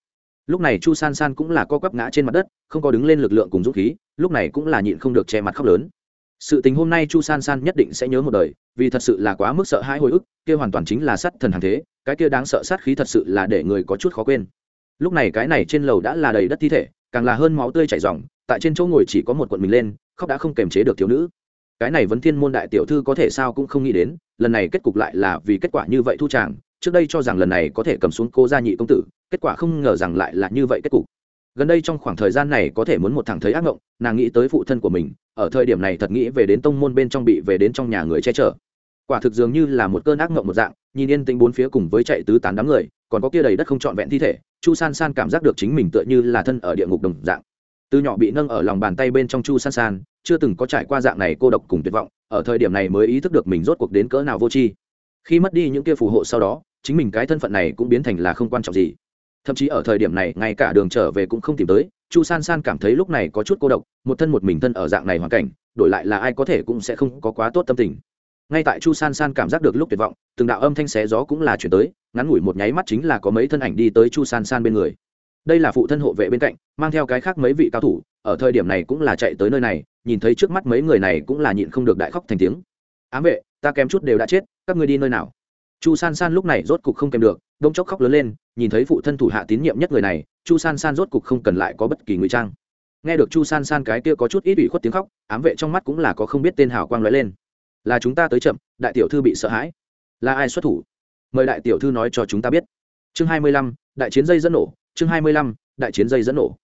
Lúc này chu san san cũng là co quắp ngã trên mặt đất, không có đứng lên lực lượng cùng dũng khí, lúc này cũng là nhịn không được che mặt khóc lớn sự tình hôm nay chu san san nhất định sẽ nhớ một đời, vì thật sự là quá mức sợ hãi hồi ức, kia hoàn toàn chính là sát thần hàng thế, cái kia đáng sợ sát khí thật sự là để người có chút khó quên. Lúc này cái này trên lầu đã là đầy đất thi thể, càng là hơn máu tươi chảy ròng, tại trên chỗ ngồi chỉ có một quận mình lên, khóc đã không kềm chế được thiếu nữ. Cái này vấn thiên môn đại tiểu thư có thể sao cũng không nghĩ đến, lần này kết cục lại là vì kết quả như vậy thu tràng, trước đây cho rằng lần này có thể cầm xuống cô gia nhị công tử, kết quả không ngờ rằng lại là như vậy kết cục gần đây trong khoảng thời gian này có thể muốn một thằng thấy ác ngộng, nàng nghĩ tới phụ thân của mình ở thời điểm này thật nghĩ về đến tông môn bên trong bị về đến trong nhà người che chở. Quả thực dường như là một cơn ác ngộng một dạng nhìn yên tĩnh bốn phía cùng với chạy tứ tán đám người còn có kia đầy đất không trọn vẹn thi thể chu san san cảm giác được chính mình tựa như là thân ở địa ngục đồng dạng. Từ nhỏ bị nâng ở lòng bàn tay bên trong chu san san chưa từng có trải qua dạng này cô độc cùng tuyệt vọng ở thời điểm này mới ý thức được mình rốt cuộc đến cỡ nào vô tri. Khi mất đi những kia phù hộ sau đó chính mình cái thân phận này cũng biến thành là không quan trọng gì thậm chí ở thời điểm này, ngay cả đường trở về cũng không tìm tới, chu san san cảm thấy lúc này có chút cô độc, một thân một mình thân ở dạng này hoàn cảnh, đổi lại là ai có thể cũng sẽ không có quá tốt tâm tình. Ngay tại chu san san cảm giác được lúc tuyệt vọng, từng đạo âm thanh xé gió cũng là chuyển tới, ngắn ngủi một nháy mắt chính là có mấy thân ảnh đi tới chu san san bên người. Đây là phụ thân hộ vệ bên cạnh, mang theo cái khác mấy vị cao thủ, ở thời điểm này cũng là chạy tới nơi này, nhìn thấy trước mắt mấy người này cũng là nhịn không được đại khóc thành tiếng. Ám vệ, ta kém chút đều đã chết, các ngươi đi nơi nào? Chu san san lúc này rốt cục không kèm được, đông chốc khóc lớn lên nhìn thấy phụ thân thủ hạ tín nhiệm nhất người này, chu san san rốt cục không cần lại có bất kỳ ngụy trang. Nghe được chu san san cái kia có chút ít ủy khuất tiếng khóc, ám vệ trong mắt cũng là có không biết tên hào quang lóe lên. Là chúng ta tới chậm, đại tiểu thư bị sợ hãi. Là ai xuất thủ? Mời đại tiểu thư nói cho chúng ta biết. Chương hai mươi lăm, đại chiến dây dẫn nổ, chương hai mươi lăm, đại chiến dây dẫn nổ.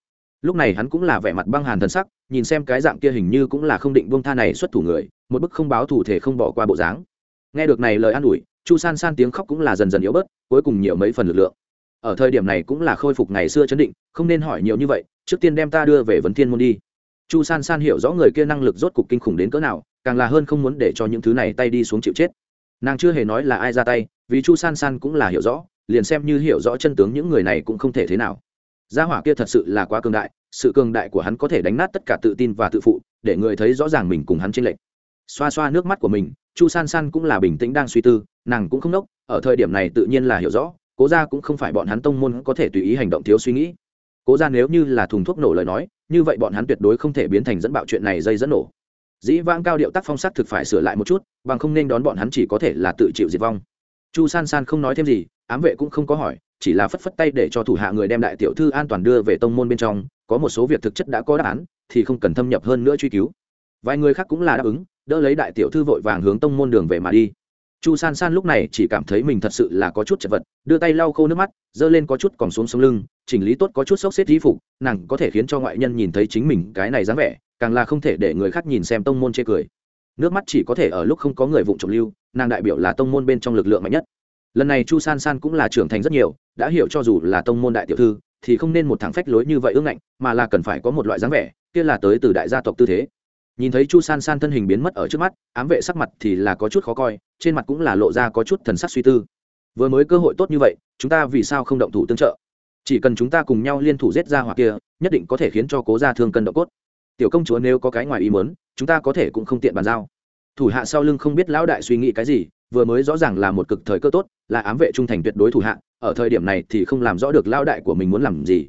Lúc này hắn cũng là vẻ mặt băng hàn thần sắc, nhìn xem cái dạng kia hình như cũng là không định buông tha này xuất thủ người, một bức không báo thủ thể không bỏ qua bộ dáng. Nghe được này lời an ủi, chu san san tiếng khóc cũng là dần dần yếu bớt, cuối cùng nhiều mấy phần lực lượng ở thời điểm này cũng là khôi phục ngày xưa chấn định, không nên hỏi nhiều như vậy, trước tiên đem ta đưa về vấn thiên môn đi. Chu san san hiểu rõ người kia năng lực rốt cục kinh khủng đến cỡ nào, càng là hơn không muốn để cho những thứ này tay đi xuống chịu chết. Nàng chưa hề nói là ai ra tay, vì chu san san cũng là hiểu rõ, liền xem như hiểu rõ chân tướng những người này cũng không thể thế nào. Gia hỏa kia thật sự là quá cường đại, sự cường đại của hắn có thể đánh nát tất cả tự tin và tự phụ, để người thấy rõ ràng mình cùng hắn chênh lệch. Xoa xoa nước mắt của mình, chu san san cũng là bình tĩnh đang suy tư, nàng cũng không nốc, ở thời điểm này tự nhiên là hiểu rõ cố ra cũng không phải bọn hắn tông môn có thể tùy ý hành động thiếu suy nghĩ. cố ra nếu như là thùng thuốc nổ lời nói, như vậy bọn hắn tuyệt đối không thể biến thành dẫn bạo chuyện này dây dẫn nổ. dĩ vãng cao điệu tác phong sắc thực phải sửa lại một chút, bằng không nên đón bọn hắn chỉ có thể là tự chịu diệt vong. chu san san không nói thêm gì, ám vệ cũng không có hỏi, chỉ là phất phất tay để cho thủ hạ người đem đại tiểu thư an toàn đưa về tông môn bên trong, có một số việc thực chất đã có đáp án, thì không cần thâm nhập hơn nữa truy cứu. vài người khác cũng là đáp ứng, đỡ lấy đại tiểu thư vội vàng hướng tông môn đường về mà đi chu san san lúc này chỉ cảm thấy mình thật sự là có chút chật vật, đưa tay lau khô nước mắt, giơ lên có chút còn xuống sống lưng, chỉnh lý tốt có chút sốc xếp di phục, nàng có thể khiến cho ngoại nhân nhìn thấy chính mình cái này dáng vẻ, càng là không thể để người khác nhìn xem tông môn chê cười. Nước mắt chỉ có thể ở lúc không có người vụng trộm lưu, nàng đại biểu là tông môn bên trong lực lượng mạnh nhất. Lần này chu san san cũng là trưởng thành rất nhiều, đã hiểu cho dù là tông môn đại tiểu thư, thì không nên một thằng phách lối như vậy ương ngạnh, mà là cần phải có một loại dáng vẻ, kia là tới từ đại gia tộc tư thế nhìn thấy chu san san thân hình biến mất ở trước mắt, ám vệ sắc mặt thì là có chút khó coi, trên mặt cũng là lộ ra có chút thần sắc suy tư. Vừa mới cơ hội tốt như vậy, chúng ta vì sao không động thủ tương trợ? Chỉ cần chúng ta cùng nhau liên thủ giết ra hoặc kia, nhất định có thể khiến cho cố gia thương cân độ cốt. Tiểu công chúa nếu có cái ngoài ý muốn, chúng ta có thể cũng không tiện bàn giao. Thủ hạ sau lưng không biết lão đại suy nghĩ cái gì, vừa mới rõ ràng là một cực thời cơ tốt, là ám vệ trung thành tuyệt đối thủ hạ, ở thời điểm này thì không làm rõ được lão đại của mình muốn làm gì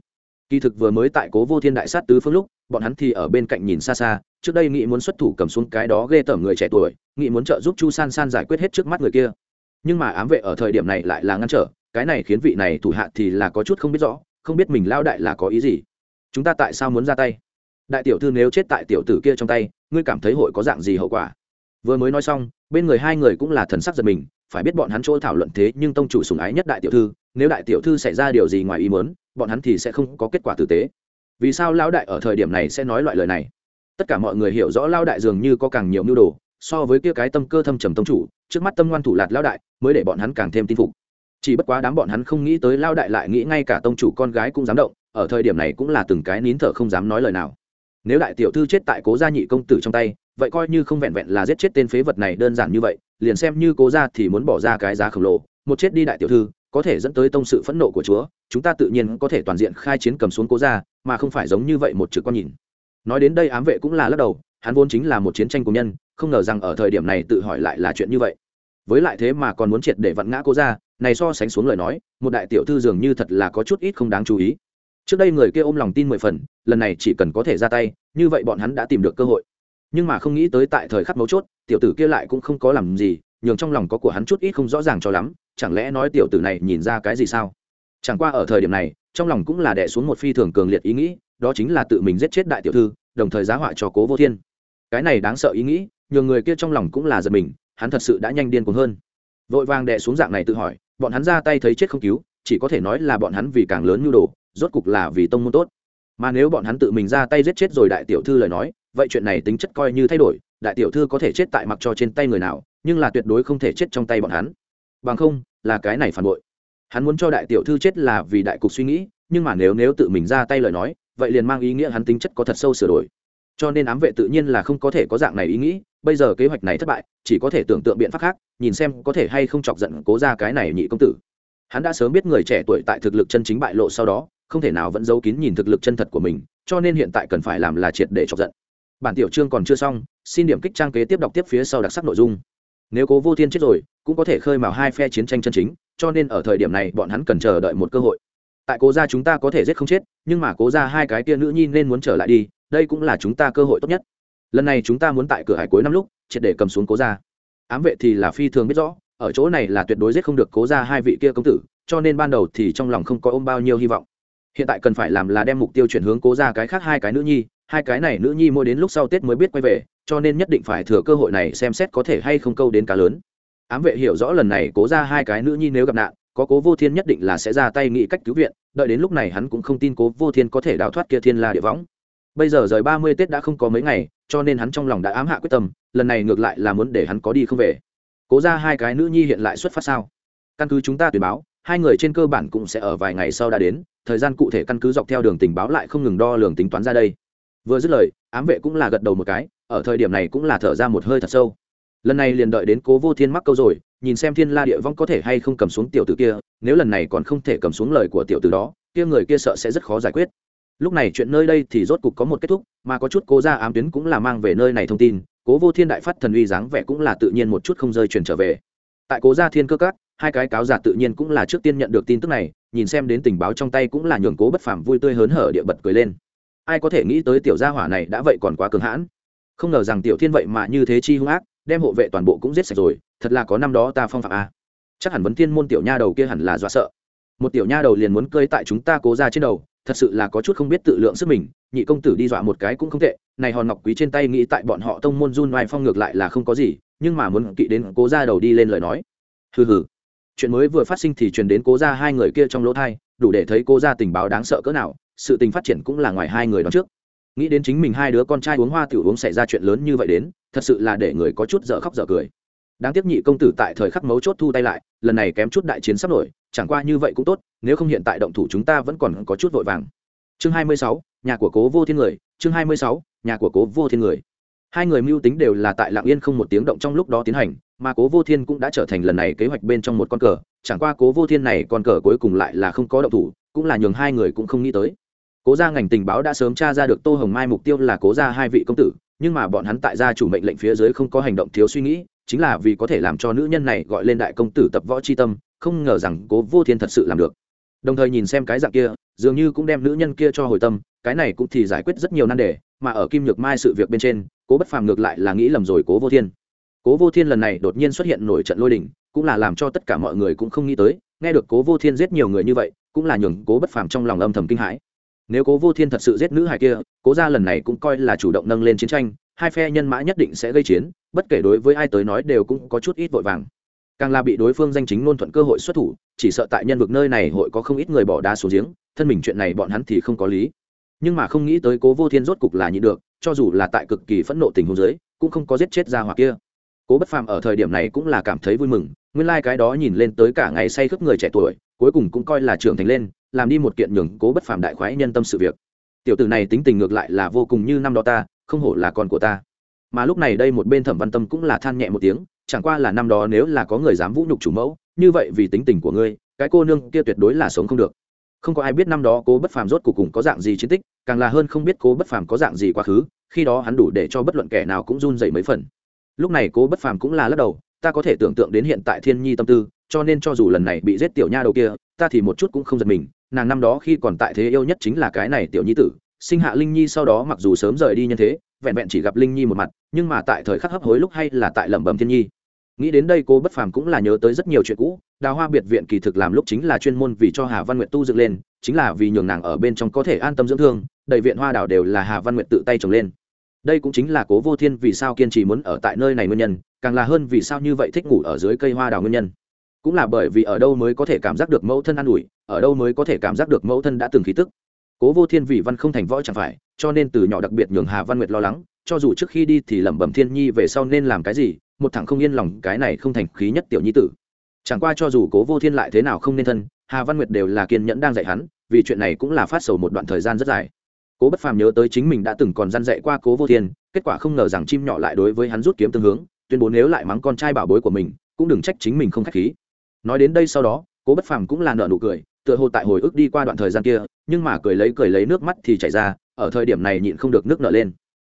kỳ thực vừa mới tại cố vô thiên đại sát tứ phương lúc, bọn hắn thì ở bên cạnh nhìn xa xa, trước đây nghĩ muốn xuất thủ cầm xuống cái đó ghê tởm người trẻ tuổi, nghĩ muốn trợ giúp chu san san giải quyết hết trước mắt người kia. Nhưng mà ám vệ ở thời điểm này lại là ngăn trở, cái này khiến vị này thủ hạ thì là có chút không biết rõ, không biết mình lao đại là có ý gì. Chúng ta tại sao muốn ra tay? Đại tiểu thư nếu chết tại tiểu tử kia trong tay, ngươi cảm thấy hội có dạng gì hậu quả? Vừa mới nói xong, bên người hai người cũng là thần sắc giật mình, phải biết bọn hắn chỗ thảo luận thế nhưng tông chủ sùng ái nhất đại tiểu thư, nếu đại tiểu thư xảy ra điều gì ngoài ý muốn bọn hắn thì sẽ không có kết quả tử tế. Vì sao lão đại ở thời điểm này sẽ nói loại lời này? Tất cả mọi người hiểu rõ lão đại dường như có càng nhiều mưu đồ, so với kia cái tâm cơ thâm trầm tông chủ, trước mắt tâm ngoan thủ lạt lão đại, mới để bọn hắn càng thêm tin phục. Chỉ bất quá đám bọn hắn không nghĩ tới lão đại lại nghĩ ngay cả tông chủ con gái cũng dám động, ở thời điểm này cũng là từng cái nín thở không dám nói lời nào. Nếu đại tiểu thư chết tại cố gia nhị công tử trong tay, vậy coi như không vẹn vẹn là giết chết tên phế vật này đơn giản như vậy, liền xem như cố gia thì muốn bỏ ra cái giá khổng lồ, một chết đi đại tiểu thư có thể dẫn tới tông sự phẫn nộ của chúa, chúng ta tự nhiên có thể toàn diện khai chiến cầm xuống cố ra mà không phải giống như vậy một trực con nhìn. Nói đến đây ám vệ cũng là lắc đầu, hắn vốn chính là một chiến tranh công nhân, không ngờ rằng ở thời điểm này tự hỏi lại là chuyện như vậy. Với lại thế mà còn muốn triệt để vặn ngã cố ra này so sánh xuống lời nói, một đại tiểu thư dường như thật là có chút ít không đáng chú ý. Trước đây người kia ôm lòng tin mười phần, lần này chỉ cần có thể ra tay, như vậy bọn hắn đã tìm được cơ hội. Nhưng mà không nghĩ tới tại thời khắc mấu chốt, tiểu tử kia lại cũng không có làm gì, nhường trong lòng có của hắn chút ít không rõ ràng cho lắm chẳng lẽ nói tiểu tử này nhìn ra cái gì sao? Chẳng qua ở thời điểm này, trong lòng cũng là đẻ xuống một phi thường cường liệt ý nghĩ, đó chính là tự mình giết chết đại tiểu thư, đồng thời giá họa cho cố vô thiên. Cái này đáng sợ ý nghĩ nhiều người kia trong lòng cũng là giật mình, hắn thật sự đã nhanh điên cuồng hơn. Vội vàng đẻ xuống dạng này tự hỏi, bọn hắn ra tay thấy chết không cứu, chỉ có thể nói là bọn hắn vì càng lớn nhu đồ, rốt cục là vì tông môn tốt. Mà nếu bọn hắn tự mình ra tay giết chết rồi đại tiểu thư lời nói, vậy chuyện này tính chất coi như thay đổi, đại tiểu thư có thể chết tại mặc cho trên tay người nào, nhưng là tuyệt đối không thể chết trong tay bọn hắn bằng không, là cái này phản bội. Hắn muốn cho đại tiểu thư chết là vì đại cục suy nghĩ, nhưng mà nếu nếu tự mình ra tay lời nói, vậy liền mang ý nghĩa hắn tính chất có thật sâu sửa đổi. Cho nên ám vệ tự nhiên là không có thể có dạng này ý nghĩ, bây giờ kế hoạch này thất bại, chỉ có thể tưởng tượng biện pháp khác, nhìn xem có thể hay không chọc giận cố ra cái này nhị công tử. Hắn đã sớm biết người trẻ tuổi tại thực lực chân chính bại lộ sau đó, không thể nào vẫn giấu kín nhìn thực lực chân thật của mình, cho nên hiện tại cần phải làm là triệt để chọc giận. Bản tiểu chương còn chưa xong, xin điểm kích trang kế tiếp đọc tiếp phía sau đặc sắc nội dung nếu cố vô thiên chết rồi, cũng có thể khơi mào hai phe chiến tranh chân chính, cho nên ở thời điểm này bọn hắn cần chờ đợi một cơ hội. Tại cố gia chúng ta có thể giết không chết, nhưng mà cố gia hai cái kia nữ nhi nên muốn trở lại đi, đây cũng là chúng ta cơ hội tốt nhất. Lần này chúng ta muốn tại cửa hải cuối năm lúc, triệt để cầm xuống cố gia. Ám vệ thì là phi thường biết rõ, ở chỗ này là tuyệt đối giết không được cố ra hai vị kia công tử, cho nên ban đầu thì trong lòng không có ôm bao nhiêu hy vọng. Hiện tại cần phải làm là đem mục tiêu chuyển hướng cố ra cái khác hai cái nữ nhi, hai cái này nữ nhi mỗi đến lúc sau tết mới biết quay về cho nên nhất định phải thừa cơ hội này xem xét có thể hay không câu đến cá lớn. Ám vệ hiểu rõ lần này cố ra hai cái nữ nhi nếu gặp nạn, có cố vô thiên nhất định là sẽ ra tay nghĩ cách cứu viện, đợi đến lúc này hắn cũng không tin cố vô thiên có thể đào thoát kia thiên la địa võng. Bây giờ rời ba mươi tết đã không có mấy ngày, cho nên hắn trong lòng đã ám hạ quyết tâm, lần này ngược lại là muốn để hắn có đi không về. Cố ra hai cái nữ nhi hiện lại xuất phát sao? Căn cứ chúng ta tuyển báo, hai người trên cơ bản cũng sẽ ở vài ngày sau đã đến, thời gian cụ thể căn cứ dọc theo đường tình báo lại không ngừng đo lường tính toán ra đây vừa dứt lời, ám vệ cũng là gật đầu một cái, ở thời điểm này cũng là thở ra một hơi thật sâu. Lần này liền đợi đến cố vô thiên mắc câu rồi, nhìn xem thiên la địa vong có thể hay không cầm xuống tiểu tử kia, nếu lần này còn không thể cầm xuống lời của tiểu tử đó, kia người kia sợ sẽ rất khó giải quyết. Lúc này chuyện nơi đây thì rốt cục có một kết thúc, mà có chút cố ra ám tuyến cũng là mang về nơi này thông tin, cố vô thiên đại phát thần uy dáng vẻ cũng là tự nhiên một chút không rơi truyền trở về. Tại cố gia thiên cơ cát hai cái cáo giả tự nhiên cũng là trước tiên nhận được tin tức này, nhìn xem đến tình báo trong tay cũng là nhường cố bất phàm vui tươi hớn hở địa bật cười lên ai có thể nghĩ tới tiểu gia hỏa này đã vậy còn quá cường hãn. Không ngờ rằng tiểu thiên vậy mà như thế chi hung ác, đem hộ vệ toàn bộ cũng giết sạch rồi, thật là có năm đó ta phong phạm a. Chắc hẳn vấn thiên môn tiểu nha đầu kia hẳn là dọa sợ. Một tiểu nha đầu liền muốn cơi tại chúng ta cố ra trên đầu, thật sự là có chút không biết tự lượng sức mình, nhị công tử đi dọa một cái cũng không tệ, này hòn ngọc quý trên tay nghĩ tại bọn họ tông môn run ngoài phong ngược lại là không có gì, nhưng mà muốn kỵ đến cố ra đầu đi lên lời nói. Hừ hừ. Chuyện mới vừa phát sinh thì truyền đến cố ra hai người kia trong lỗ thai, đủ để thấy cố ra tình báo đáng sợ cỡ nào sự tình phát triển cũng là ngoài hai người đó trước. Nghĩ đến chính mình hai đứa con trai uống hoa tiểu uống xảy ra chuyện lớn như vậy đến thật sự là để người có chút dở khóc dở cười. Đáng tiếc nhị công tử tại thời khắc mấu chốt thu tay lại lần này kém chút đại chiến sắp nổi chẳng qua như vậy cũng tốt nếu không hiện tại động thủ chúng ta vẫn còn có chút vội vàng. Chương 26, nhà của cố vô thiên người chương 26, nhà của cố vô thiên người. Hai người mưu tính đều là tại lạng yên không một tiếng động trong lúc đó tiến hành mà cố vô thiên cũng đã trở thành lần này kế hoạch bên trong một con cờ chẳng qua cố vô thiên này con cờ cuối cùng lại là không có động thủ cũng là nhường hai người cũng không nghĩ tới cố gia ngành tình báo đã sớm tra ra được tô hồng mai mục tiêu là cố gia hai vị công tử, nhưng mà bọn hắn tại gia chủ mệnh lệnh phía dưới không có hành động thiếu suy nghĩ, chính là vì có thể làm cho nữ nhân này gọi lên đại công tử tập võ c h i tâm, không ngờ rằng cố vô thiên thật sự làm được. Đồng thời nhìn xem cái dạng kia, dường như cũng đem nữ nhân kia cho hồi tâm, cái này cũng thì giải quyết rất nhiều nan đề, mà ở kim nhược mai sự việc bên trên, cố bất phàm ngược lại là nghĩ lầm rồi cố vô thiên. Cố vô thiên lần này đột nhiên xuất hiện nổi trận lôi đình, cũng là làm cho tất cả mọi người cũng không nghĩ tới, nghe được cố vô thiên giết nhiều người như vậy, cũng là nhường cố bất phàm trong lòng âm thầm kinh hãi nếu cố vô thiên thật sự giết nữ hải kia, cố ra lần này cũng coi là chủ động nâng lên chiến tranh, hai phe nhân mã nhất định sẽ gây chiến, bất kể đối với ai tới nói đều cũng có chút ít vội vàng. Càng là bị đối phương danh chính ngôn thuận cơ hội xuất thủ, chỉ sợ tại nhân vực nơi này hội có không ít người bỏ đá xuống giếng, thân mình chuyện này bọn hắn thì không có lý. Nhưng mà không nghĩ tới cố vô thiên rốt cục là nhịn được, cho dù là tại cực kỳ phẫn nộ tình huống dưới, cũng không có giết chết ra hoặc kia. Cố bất phàm ở thời điểm này cũng là cảm thấy vui mừng, nguyên lai、like、cái đó nhìn lên tới cả ngày say khướp người trẻ tuổi, cuối cùng cũng coi là trưởng thành lên làm đi một kiện nhường cố bất phàm đại khoái nhân tâm sự việc. Tiểu tử này tính tình ngược lại là vô cùng như năm đó ta, không hổ là con của ta. Mà lúc này đây một bên thẩm văn tâm cũng là than nhẹ một tiếng, chẳng qua là năm đó nếu là có người dám vũ nhục chủ mẫu, như vậy vì tính tình của ngươi, cái cô nương kia tuyệt đối là sống không được. Không có ai biết năm đó cố bất phàm rốt cuộc cùng có dạng gì chiến tích, càng là hơn không biết cố bất phàm có dạng gì quá khứ, khi đó hắn đủ để cho bất luận kẻ nào cũng run dậy mấy phần. Lúc này cố bất phàm cũng là lắc đầu, ta có thể tưởng tượng đến hiện tại thiên nhi tâm tư, cho nên cho dù lần này bị giết tiểu nha đầu kia, ta thì một chút cũng không giật mình nàng năm đó khi còn tại thế yêu nhất chính là cái này tiểu nhi tử, sinh hạ linh nhi sau đó mặc dù sớm rời đi nhân thế, vẹn vẹn chỉ gặp linh nhi một mặt, nhưng mà tại thời khắc hấp hối lúc hay là tại lẩm bẩm thiên nhi. Nghĩ đến đây cô bất phàm cũng là nhớ tới rất nhiều chuyện cũ, đào hoa biệt viện kỳ thực làm lúc chính là chuyên môn vì cho hà văn nguyện tu dựng lên, chính là vì nhường nàng ở bên trong có thể an tâm dưỡng thương, đầy viện hoa đào đều là hà văn nguyện tự tay trồng lên. Đây cũng chính là cố vô thiên vì sao kiên trì muốn ở tại nơi này nguyên nhân, càng là hơn vì sao như vậy thích ngủ ở dưới cây hoa đào nguyên nhân cũng là bởi vì ở đâu mới có thể cảm giác được mẫu thân an ủi, ở đâu mới có thể cảm giác được mẫu thân đã từng khí tức. Cố vô thiên vì văn không thành võ chẳng phải, cho nên từ nhỏ đặc biệt nhường hà văn nguyệt lo lắng, cho dù trước khi đi thì lẩm bẩm thiên nhi về sau nên làm cái gì, một thằng không yên lòng, cái này không thành khí nhất tiểu nhi tử. Chẳng qua cho dù cố vô thiên lại thế nào không nên thân, hà văn nguyệt đều là kiên nhẫn đang dạy hắn, vì chuyện này cũng là phát sầu một đoạn thời gian rất dài. Cố bất phàm nhớ tới chính mình đã từng còn gian dạy qua cố vô thiên, kết quả không ngờ rằng chim nhỏ lại đối với hắn rút kiếm tương hướng, tuyên bố nếu lại mắng con trai bảo bối của mình, cũng đừng trách chính mình không k h á c h khí nói đến đây sau đó, cố bất phàm cũng là nợ nụ cười, tựa hồ tại hồi ức đi qua đoạn thời gian kia, nhưng mà cười lấy cười lấy nước mắt thì chảy ra, ở thời điểm này nhịn không được nước nợ lên.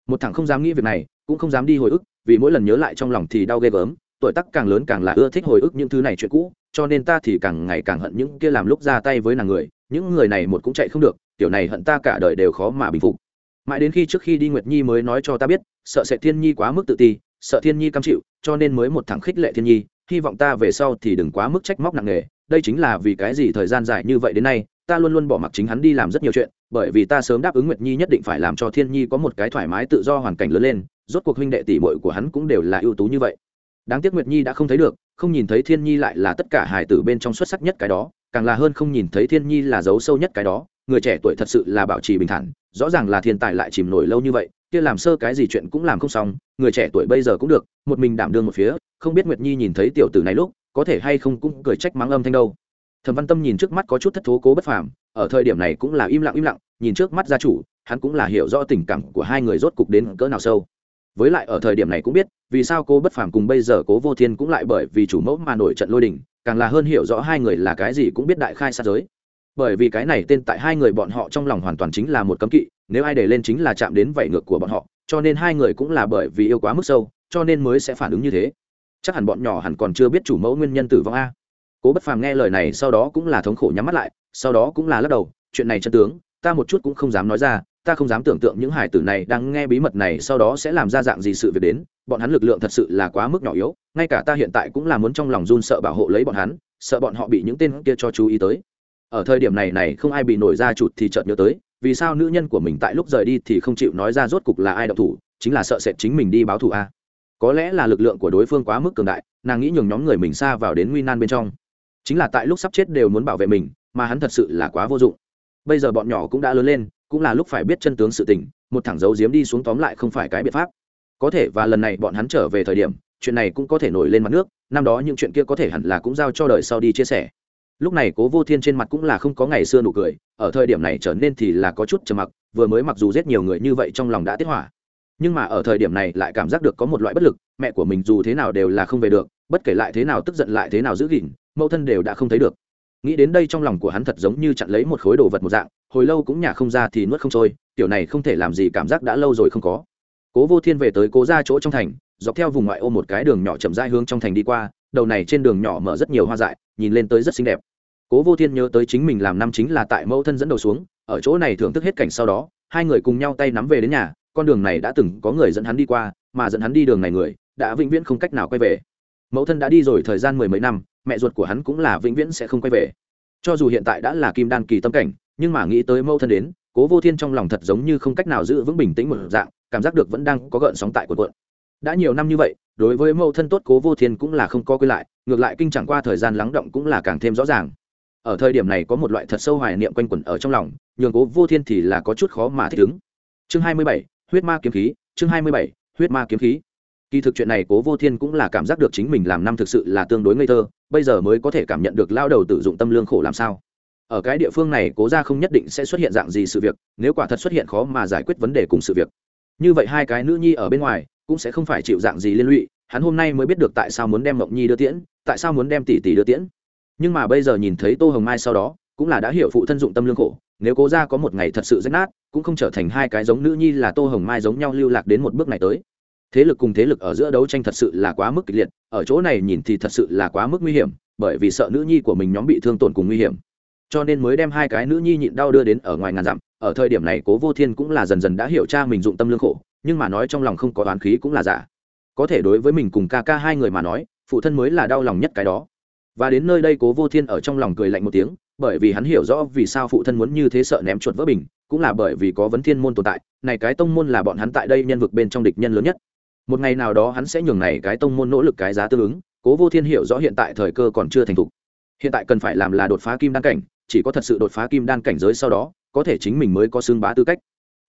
Một thằng không dám nghĩ việc này, cũng không dám đi hồi ức, vì mỗi lần nhớ lại trong lòng thì đau ghê gớm, tuổi tác càng lớn càng là ưa thích hồi ức những thứ này chuyện cũ, cho nên ta thì càng ngày càng hận những kia làm lúc ra tay với nàng người, những người này một cũng chạy không được kiểu này hận ta cả đời đều khó mà bình phục. Mãi đến khi trước khi đi nguyệt nhi mới nói cho ta biết, sợ sẽ thiên nhi quá mức tự ti, sợ thiên nhi cam chịu, cho nên mới một thằng khích lệ thiên nhi hy vọng ta về sau thì đừng quá mức trách móc nặng nề, đây chính là vì cái gì thời gian dài như vậy đến nay, ta luôn luôn bỏ mặc chính hắn đi làm rất nhiều chuyện, bởi vì ta sớm đáp ứng nguyệt nhi nhất định phải làm cho thiên nhi có một cái thoải mái tự do hoàn cảnh lớn lên, rốt cuộc huynh đệ tỷ muội của hắn cũng đều là ưu tú như vậy. Đáng tiếc nguyệt nhi đã không thấy được, không nhìn thấy thiên nhi lại là tất cả hài tử bên trong xuất sắc nhất cái đó, càng là hơn không nhìn thấy thiên nhi là dấu sâu nhất cái đó, người trẻ tuổi thật sự là bảo trì bình thản rõ ràng là thiên tài lại chìm nổi lâu như vậy, kia làm sơ cái gì chuyện cũng làm không xong, người trẻ tuổi bây giờ cũng được, một mình đảm đương một phía, không biết nguyệt nhi nhìn thấy tiểu tử này lúc, có thể hay không cũng cười trách mắng âm thanh đâu. Thẩm văn tâm nhìn trước mắt có chút thất thố cố bất phàm, ở thời điểm này cũng là im lặng im lặng, nhìn trước mắt gia chủ, hắn cũng là hiểu rõ tình cảm của hai người rốt cục đến cỡ nào sâu. Với lại ở thời điểm này cũng biết, vì sao cô bất phàm cùng bây giờ cố vô thiên cũng lại bởi vì chủ mẫu mà nổi trận lôi đình, càng là hơn hiểu rõ hai người là cái gì cũng biết đại khai sát giới bởi vì cái này tên tại hai người bọn họ trong lòng hoàn toàn chính là một cấm kỵ, nếu ai để lên chính là chạm đến vảy ngược của bọn họ, cho nên hai người cũng là bởi vì yêu quá mức sâu, cho nên mới sẽ phản ứng như thế. Chắc hẳn bọn nhỏ hẳn còn chưa biết chủ mẫu nguyên nhân tử vong a. Cố bất phàm nghe lời này sau đó cũng là thống khổ nhắm mắt lại, sau đó cũng là lắc đầu, chuyện này chân tướng, ta một chút cũng không dám nói ra, ta không dám tưởng tượng những hải tử này đang nghe bí mật này sau đó sẽ làm ra dạng gì sự việc đến, bọn hắn lực lượng thật sự là quá mức nhỏ yếu, ngay cả ta hiện tại cũng là muốn trong lòng run sợ bảo hộ lấy bọn hắn, sợ bọn họ bị những tên kia cho chú ý tới ở thời điểm này này không ai bị nổi ra chụt thì chợt nhớ tới, vì sao nữ nhân của mình tại lúc rời đi thì không chịu nói ra rốt cục là ai đậu thủ, chính là sợ sệt chính mình đi báo thù a. Có lẽ là lực lượng của đối phương quá mức cường đại, nàng nghĩ nhường nhóm người mình xa vào đến nguy nan bên trong. Chính là tại lúc sắp chết đều muốn bảo vệ mình, mà hắn thật sự là quá vô dụng. Bây giờ bọn nhỏ cũng đã lớn lên, cũng là lúc phải biết chân tướng sự tình, một thẳng dấu diếm đi xuống tóm lại không phải cái biện pháp. Có thể và lần này bọn hắn trở về thời điểm, chuyện này cũng có thể nổi lên mặt nước, năm đó những chuyện kia có thể hẳn là cũng giao cho đời sau đi chia sẻ lúc này cố vô thiên trên mặt cũng là không có ngày xưa nụ cười, ở thời điểm này trở nên thì là có chút trầm mặc, vừa mới mặc dù giết nhiều người như vậy trong lòng đã tiết hỏa. Nhưng mà ở thời điểm này lại cảm giác được có một loại bất lực, mẹ của mình dù thế nào đều là không về được, bất kể lại thế nào tức giận lại thế nào giữ gìn, mẫu thân đều đã không thấy được. Nghĩ đến đây trong lòng của hắn thật giống như chặn lấy một khối đồ vật một dạng, hồi lâu cũng nhả không ra thì nuốt không trôi, tiểu này không thể làm gì cảm giác đã lâu rồi không có. Cố vô thiên về tới cố ra chỗ trong thành, dọc theo vùng ngoại ô một cái đường nhỏ chậm rãi hướng trong thành đi qua, đầu này trên đường nhỏ mở rất nhiều hoa dại, nhìn lên tới rất xinh đẹp cố vô thiên nhớ tới chính mình làm năm chính là tại mẫu thân dẫn đầu xuống, ở chỗ này thưởng thức hết cảnh sau đó, hai người cùng nhau tay nắm về đến nhà, con đường này đã từng có người dẫn hắn đi qua, mà dẫn hắn đi đường này người, đã vĩnh viễn không cách nào quay về. Mẫu thân đã đi rồi thời gian mười mấy năm, mẹ ruột của hắn cũng là vĩnh viễn sẽ không quay về. Cho dù hiện tại đã là kim đan kỳ tâm cảnh, nhưng mà nghĩ tới mẫu thân đến, cố vô thiên trong lòng thật giống như không cách nào giữ vững bình tĩnh một dạng, cảm giác được vẫn đang có gợn sóng tại của quận đã nhiều năm như vậy, đối với mẫu thân tốt cố vô thiên cũng là không có quay lại, ngược lại kinh chẳng qua thời gian lắng động cũng là càng thêm rõ ràng ở thời điểm này có một loại thật sâu hoài niệm quanh quẩn ở trong lòng, nhường cố vô thiên thì là có chút khó mà thích ứng. Chương hai mươi bảy, huyết ma kiếm khí, chương hai mươi bảy, huyết ma kiếm khí. Kỳ thực chuyện này cố vô thiên cũng là cảm giác được chính mình làm năm thực sự là tương đối ngây thơ, bây giờ mới có thể cảm nhận được lao đầu tự dụng tâm lương khổ làm sao. Ở cái địa phương này cố ra không nhất định sẽ xuất hiện dạng gì sự việc, nếu quả thật xuất hiện khó mà giải quyết vấn đề cùng sự việc. Như vậy hai cái nữ nhi ở bên ngoài cũng sẽ không phải chịu dạng gì liên lụy, hắn hôm nay mới biết được tại sao muốn đem mộng nhi đưa tiễn, tại sao muốn đem tỷ tỷ đưa tiễn nhưng mà bây giờ nhìn thấy tô hồng mai sau đó, cũng là đã hiểu phụ thân dụng tâm lương khổ, nếu cố ra có một ngày thật sự rách nát, cũng không trở thành hai cái giống nữ nhi là tô hồng mai giống nhau lưu lạc đến một bước này tới. Thế lực cùng thế lực ở giữa đấu tranh thật sự là quá mức kịch liệt, ở chỗ này nhìn thì thật sự là quá mức nguy hiểm, bởi vì sợ nữ nhi của mình nhóm bị thương tổn cùng nguy hiểm. Cho nên mới đem hai cái nữ nhi nhịn đau đưa đến ở ngoài ngàn dặm, ở thời điểm này cố vô thiên cũng là dần dần đã hiểu cha mình dụng tâm lương khổ, nhưng mà nói trong lòng không có oán khí cũng là giả. Có thể đối với mình cùng ca ca hai người mà nói, phụ thân mới là đau lòng nhất cái đó và đến nơi đây cố vô thiên ở trong lòng cười lạnh một tiếng, bởi vì hắn hiểu rõ vì sao phụ thân muốn như thế sợ ném chuột vỡ bình, cũng là bởi vì có vấn thiên môn tồn tại, này cái tông môn là bọn hắn tại đây nhân vực bên trong địch nhân lớn nhất. Một ngày nào đó hắn sẽ nhường này cái tông môn nỗ lực cái giá tương ứng, cố vô thiên hiểu rõ hiện tại thời cơ còn chưa thành thục. Hiện tại cần phải làm là đột phá kim đan cảnh, chỉ có thật sự đột phá kim đan cảnh giới sau đó, có thể chính mình mới có xương bá tư cách.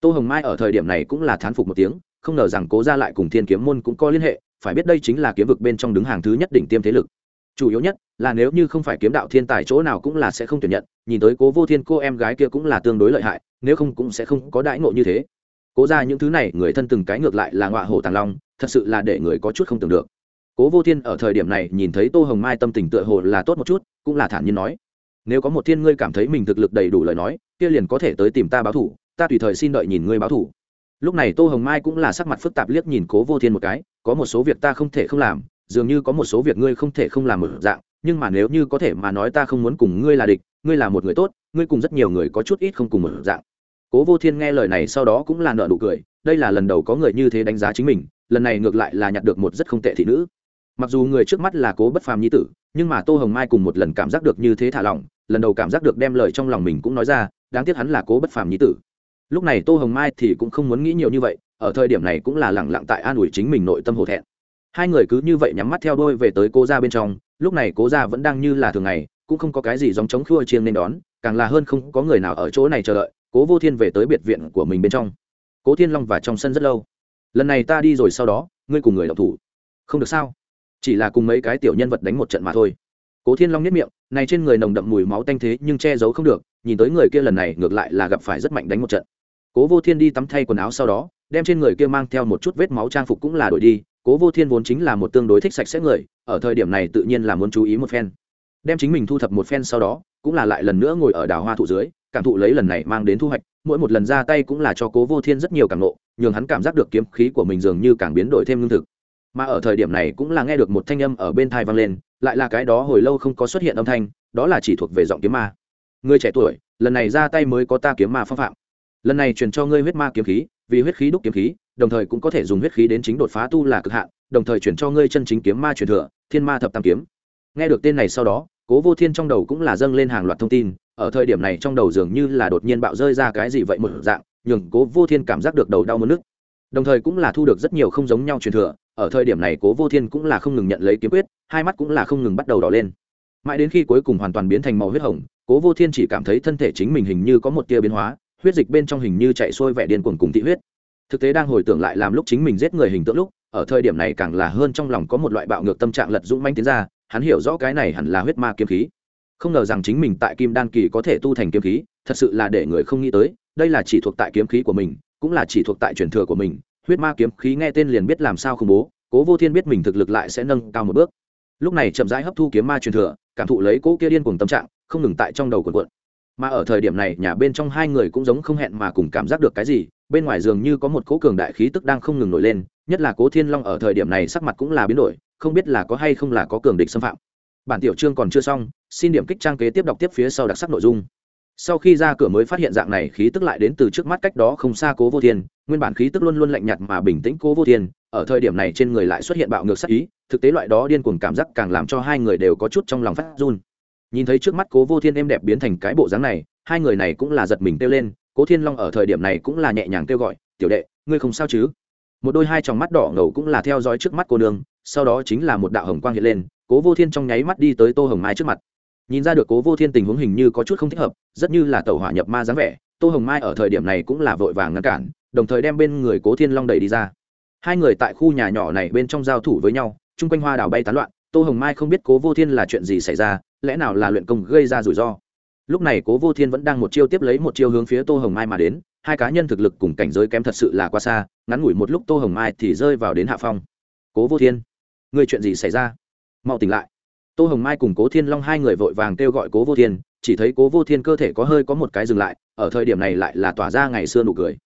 Tô hồng mai ở thời điểm này cũng là thán phục một tiếng, không ngờ rằng cố ra lại cùng thiên kiếm môn cũng có liên hệ, phải biết đây chính là kiếm vực bên trong đứng hàng thứ nhất đỉnh tiêm thế lực chủ yếu nhất là nếu như không phải kiếm đạo thiên tài chỗ nào cũng là sẽ không tuyển nhận, nhìn tới cố vô thiên cô em gái kia cũng là tương đối lợi hại, nếu không cũng sẽ không có đãi ngộ như thế. Cố ra những thứ này, người thân từng cái ngược lại là ngọa hồ tàng long, thật sự là để người có chút không tưởng được. Cố vô thiên ở thời điểm này nhìn thấy tô hồng mai tâm tình tựa hồ là tốt một chút, cũng là thản nhiên nói, nếu có một thiên ngươi cảm thấy mình thực lực đầy đủ lời nói, kia liền có thể tới tìm ta báo thủ, ta tùy thời xin đợi nhìn ngươi báo thủ. Lúc này tô hồng mai cũng là sắc mặt phức tạp liếc nhìn cố vô thiên một cái, có một số việc ta không thể không làm dường như có một số việc ngươi không thể không làm một dạng, nhưng mà nếu như có thể mà nói ta không muốn cùng ngươi là địch, ngươi là một người tốt, ngươi cùng rất nhiều người có chút ít không cùng một dạng. Cố vô thiên nghe lời này sau đó cũng là nợ nụ cười, đây là lần đầu có người như thế đánh giá chính mình, lần này ngược lại là nhặt được một rất không tệ thị nữ. Mặc dù người trước mắt là cố bất phàm nhi tử, nhưng mà tô hồng mai cùng một lần cảm giác được như thế thả lỏng, lần đầu cảm giác được đem lời trong lòng mình cũng nói ra, đáng tiếc hắn là cố bất phàm nhi tử. Lúc này tô hồng mai thì cũng không muốn nghĩ nhiều như vậy, ở thời điểm này cũng là lẳng lặng tại an ủi chính mình nội tâm hổ thẹn hai người cứ như vậy nhắm mắt theo đôi về tới cố gia bên trong, lúc này cố gia vẫn đang như là thường ngày, cũng không có cái gì dòng chống khua chiêng nên đón, càng là hơn không có người nào ở chỗ này chờ đợi, cố vô thiên về tới biệt viện của mình bên trong. Cố thiên long và trong sân rất lâu. Lần này ta đi rồi sau đó, ngươi cùng người đọc thủ. Không được sao? Chỉ là cùng mấy cái tiểu nhân vật đánh một trận mà thôi. Cố thiên long nhất miệng, này trên người nồng đậm mùi máu tanh thế nhưng che giấu không được, nhìn tới người kia lần này ngược lại là gặp phải rất mạnh đánh một trận. Cố vô thiên đi tắm thay quần áo sau đó, đem trên người kia mang theo một chút vết máu trang phục cũng là đổi đi cố vô thiên vốn chính là một tương đối thích sạch sẽ người, ở thời điểm này tự nhiên là muốn chú ý một phen. Đem chính mình thu thập một phen sau đó, cũng là lại lần nữa ngồi ở đào hoa thụ dưới, cảm thụ lấy lần này mang đến thu hoạch, mỗi một lần ra tay cũng là cho cố vô thiên rất nhiều cảm nộ, nhường hắn cảm giác được kiếm khí của mình dường như càng biến đổi thêm lương thực. Mà ở thời điểm này cũng là nghe được một thanh âm ở bên thai vang lên, lại là cái đó hồi lâu không có xuất hiện âm thanh, đó là chỉ thuộc về giọng kiếm ma. Người trẻ tuổi, lần này ra tay mới có ta kiếm ma phong phạm. Lần này truyền cho ngươi huyết ma kiếm khí, vì huyết khí đúc kiếm khí đồng thời cũng có thể dùng huyết khí đến chính đột phá tu là cực hạn, đồng thời chuyển cho ngươi chân chính kiếm ma truyền thừa, thiên ma thập tam kiếm. Nghe được tên này sau đó, cố vô thiên trong đầu cũng là dâng lên hàng loạt thông tin, ở thời điểm này trong đầu dường như là đột nhiên bạo rơi ra cái gì vậy một dạng, nhường cố vô thiên cảm giác được đầu đau mất nước. Đồng thời cũng là thu được rất nhiều không giống nhau truyền thừa, ở thời điểm này cố vô thiên cũng là không ngừng nhận lấy kiếm quyết, hai mắt cũng là không ngừng bắt đầu đỏ lên. Mãi đến khi cuối cùng hoàn toàn biến thành màu huyết hồng, cố vô thiên chỉ cảm thấy thân thể chính mình hình như có một tia biến hóa, huyết dịch bên trong hình như chạy xuôi vẻ điên cuồng cùng thị huyết thực tế đang hồi tưởng lại làm lúc chính mình giết người hình tượng lúc, ở thời điểm này càng là hơn trong lòng có một loại bạo ngược tâm trạng lật dũng manh tiến ra, hắn hiểu rõ cái này hẳn là huyết ma kiếm khí. Không ngờ rằng chính mình tại kim đan kỳ có thể tu thành kiếm khí, thật sự là để người không nghĩ tới, đây là chỉ thuộc tại kiếm khí của mình, cũng là chỉ thuộc tại truyền thừa của mình. Huyết ma kiếm khí nghe tên liền biết làm sao khủng bố, cố vô thiên biết mình thực lực lại sẽ nâng cao một bước. Lúc này chậm rãi hấp thu kiếm ma truyền thừa, cảm thụ lấy cỗ kia điên cùng tâm trạng, không ngừng tại trong đầu quần quận mà ở thời điểm này, nhà bên trong hai người cũng giống không hẹn mà cùng cảm giác được cái gì, bên ngoài dường như có một cỗ cường đại khí tức đang không ngừng nổi lên, nhất là cố thiên long ở thời điểm này sắc mặt cũng là biến đổi, không biết là có hay không là có cường địch xâm phạm. Bản tiểu chương còn chưa xong, xin điểm kích trang kế tiếp đọc tiếp phía sau đặc sắc nội dung. Sau khi ra cửa mới phát hiện dạng này khí tức lại đến từ trước mắt cách đó không xa cố vô thiên, nguyên bản khí tức luôn luôn lạnh nhạt mà bình tĩnh cố vô thiên, ở thời điểm này trên người lại xuất hiện bạo ngược sắc ý, thực tế loại đó điên cuồng cảm giác càng làm cho hai người đều có chút trong lòng phát run nhìn thấy trước mắt cố vô thiên êm đẹp biến thành cái bộ dáng này, hai người này cũng là giật mình kêu lên, cố thiên long ở thời điểm này cũng là nhẹ nhàng kêu gọi, tiểu đệ, ngươi không sao chứ? Một đôi hai tròng mắt đỏ ngầu cũng là theo dõi trước mắt cô nương, sau đó chính là một đạo hồng quang hiện lên, cố vô thiên trong nháy mắt đi tới tô hồng mai trước mặt. Nhìn ra được cố vô thiên tình huống hình như có chút không thích hợp, rất như là tàu hỏa nhập ma dáng vẻ, tô hồng mai ở thời điểm này cũng là vội vàng ngăn cản, đồng thời đem bên người cố thiên long đẩy đi ra. Hai người tại khu nhà nhỏ này bên trong giao thủ với nhau, chung quanh hoa đào bay tán loạn, tô hồng mai không biết cố vô thiên là chuyện gì xảy ra lẽ nào là luyện công gây ra rủi ro? Lúc này cố vô thiên vẫn đang một chiêu tiếp lấy một chiêu hướng phía tô hồng mai mà đến, hai cá nhân thực lực cùng cảnh giới kém thật sự là quá xa, ngắn ngủi một lúc tô hồng mai thì rơi vào đến hạ phong. Cố vô thiên người chuyện gì xảy ra? Mau tỉnh lại. Tô hồng mai cùng cố thiên long hai người vội vàng kêu gọi cố vô thiên, chỉ thấy cố vô thiên cơ thể có hơi có một cái dừng lại, ở thời điểm này lại là tỏa ra ngày xưa nụ cười.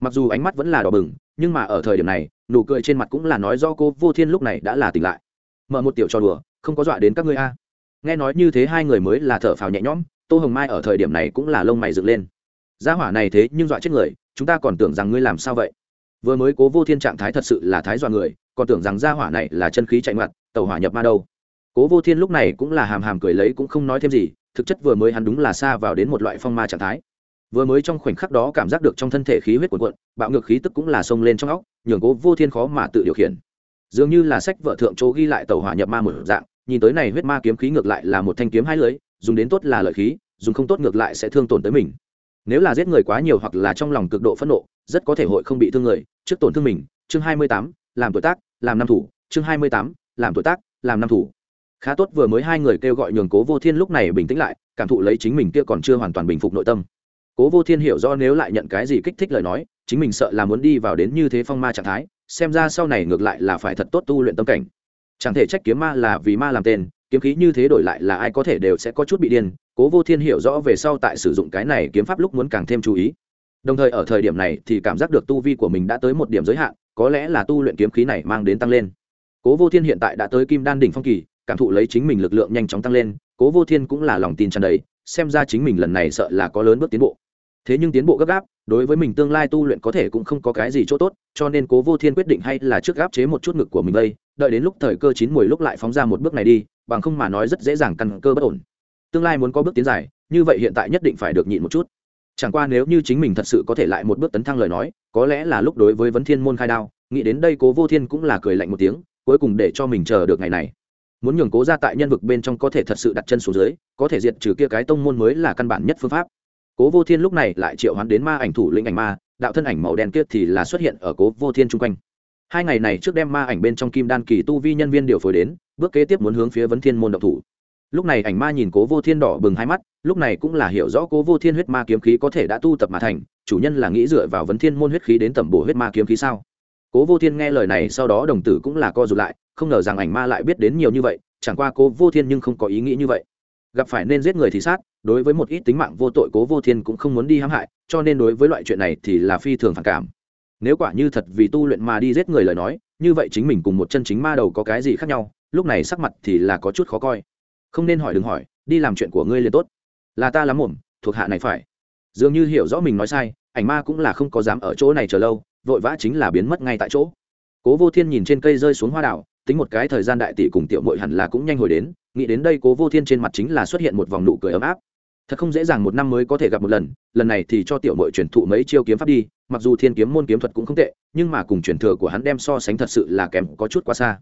Mặc dù ánh mắt vẫn là đỏ bừng, nhưng mà ở thời điểm này, nụ cười trên mặt cũng là nói do cô vô thiên lúc này đã là tỉnh lại. Mở một tiểu trò đùa, không có dọa đến các ngươi a nghe nói như thế hai người mới là thở phào nhẹ nhõm, tô hồng mai ở thời điểm này cũng là lông mày dựng lên. Gia hỏa này thế nhưng dọa chết người, chúng ta còn tưởng rằng ngươi làm sao vậy? Vừa mới cố vô thiên trạng thái thật sự là thái dọa người, còn tưởng rằng gia hỏa này là chân khí chạy mặt tàu hỏa nhập ma đâu. Cố vô thiên lúc này cũng là hàm hàm cười lấy cũng không nói thêm gì, thực chất vừa mới hắn đúng là xa vào đến một loại phong ma trạng thái. Vừa mới trong khoảnh khắc đó cảm giác được trong thân thể khí huyết cuộn cuộn, bạo ngược khí tức cũng là xông lên trong óc, nhường cố vô thiên khó mà tự điều khiển. Dường như là sách vợ thượng chỗ ghi lại tàu hỏa nhập ma một dạng nhìn tới này huyết ma kiếm khí ngược lại là một thanh kiếm hai lưỡi dùng đến tốt là lợi khí, dùng không tốt ngược lại sẽ thương tổn tới mình. Nếu là giết người quá nhiều hoặc là trong lòng cực độ phẫn nộ, rất có thể hội không bị thương người, trước tổn thương mình, chương hai mươi tám, làm tuổi tác, làm năm thủ, chương hai mươi tám, làm tuổi tác, làm năm thủ. Khá tốt vừa mới hai người kêu gọi nhường cố vô thiên lúc này bình tĩnh lại, cảm thụ lấy chính mình kia còn chưa hoàn toàn bình phục nội tâm. Cố vô thiên hiểu do nếu lại nhận cái gì kích thích lời nói, chính mình sợ là muốn đi vào đến như thế phong ma trạng thái, xem ra sau này ngược lại là phải thật tốt tu luyện tâm cảnh chẳng thể trách kiếm ma là vì ma làm tên, kiếm khí như thế đổi lại là ai có thể đều sẽ có chút bị điên. Cố vô thiên hiểu rõ về sau tại sử dụng cái này kiếm pháp lúc muốn càng thêm chú ý. Đồng thời ở thời điểm này thì cảm giác được tu vi của mình đã tới một điểm giới hạn, có lẽ là tu luyện kiếm khí này mang đến tăng lên. Cố vô thiên hiện tại đã tới kim đan đỉnh phong kỳ, cảm thụ lấy chính mình lực lượng nhanh chóng tăng lên, cố vô thiên cũng là lòng tin tràn đầy, xem ra chính mình lần này sợ là có lớn bước tiến bộ thế nhưng tiến bộ gấp gáp, đối với mình tương lai tu luyện có thể cũng không có cái gì chỗ tốt, cho nên cố vô thiên quyết định hay là trước gáp chế một chút ngực của mình đây, đợi đến lúc thời cơ chín mùi lúc lại phóng ra một bước này đi, bằng không mà nói rất dễ dàng căn cơ bất ổn. Tương lai muốn có bước tiến dài, như vậy hiện tại nhất định phải được nhịn một chút. Chẳng qua nếu như chính mình thật sự có thể lại một bước tấn thăng lời nói, có lẽ là lúc đối với vấn thiên môn khai đao, nghĩ đến đây cố vô thiên cũng là cười lạnh một tiếng, cuối cùng để cho mình chờ được ngày này. Muốn nhường cố ra tại nhân vực bên trong có thể thật sự đặt chân xuống dưới, có thể diệt trừ kia cái tông môn mới là căn bản nhất phương pháp cố vô thiên lúc này lại triệu hoán đến ma ảnh thủ lĩnh ảnh ma, đạo thân ảnh màu đen kia thì là xuất hiện ở cố vô thiên chung quanh. Hai ngày này trước đem ma ảnh bên trong kim đan kỳ tu vi nhân viên điều phối đến, bước kế tiếp muốn hướng phía vấn thiên môn độc thủ. Lúc này ảnh ma nhìn cố vô thiên đỏ bừng hai mắt, lúc này cũng là hiểu rõ cố vô thiên huyết ma kiếm khí có thể đã tu tập mà thành, chủ nhân là nghĩ dựa vào vấn thiên môn huyết khí đến tẩm bổ huyết ma kiếm khí sao? Cố vô thiên nghe lời này sau đó đồng tử cũng là co rụt lại, không ngờ rằng ảnh ma lại biết đến nhiều như vậy, chẳng qua cố vô thiên nhưng không có ý nghĩ như vậy gặp phải nên giết người thì sát, đối với một ít tính mạng vô tội cố vô thiên cũng không muốn đi hãm hại, cho nên đối với loại chuyện này thì là phi thường phản cảm. Nếu quả như thật vì tu luyện mà đi giết người lời nói, như vậy chính mình cùng một chân chính ma đầu có cái gì khác nhau, lúc này sắc mặt thì là có chút khó coi. Không nên hỏi đừng hỏi, đi làm chuyện của ngươi liền tốt. Là ta lắm mồm, thuộc hạ này phải. Dường như hiểu rõ mình nói sai, ảnh ma cũng là không có dám ở chỗ này chờ lâu, vội vã chính là biến mất ngay tại chỗ. Cố vô thiên nhìn trên cây rơi xuống hoa đảo, tính một cái thời gian đại tỷ cùng tiểu mội hẳn là cũng nhanh hồi đến nghĩ đến đây cố vô thiên trên mặt chính là xuất hiện một vòng nụ cười ấm áp. Thật không dễ dàng một năm mới có thể gặp một lần lần này thì cho tiểu mội truyền thụ mấy chiêu kiếm pháp đi, mặc dù thiên kiếm môn kiếm thuật cũng không tệ, nhưng mà cùng truyền thừa của hắn đem so sánh thật sự là kém có chút quá xa.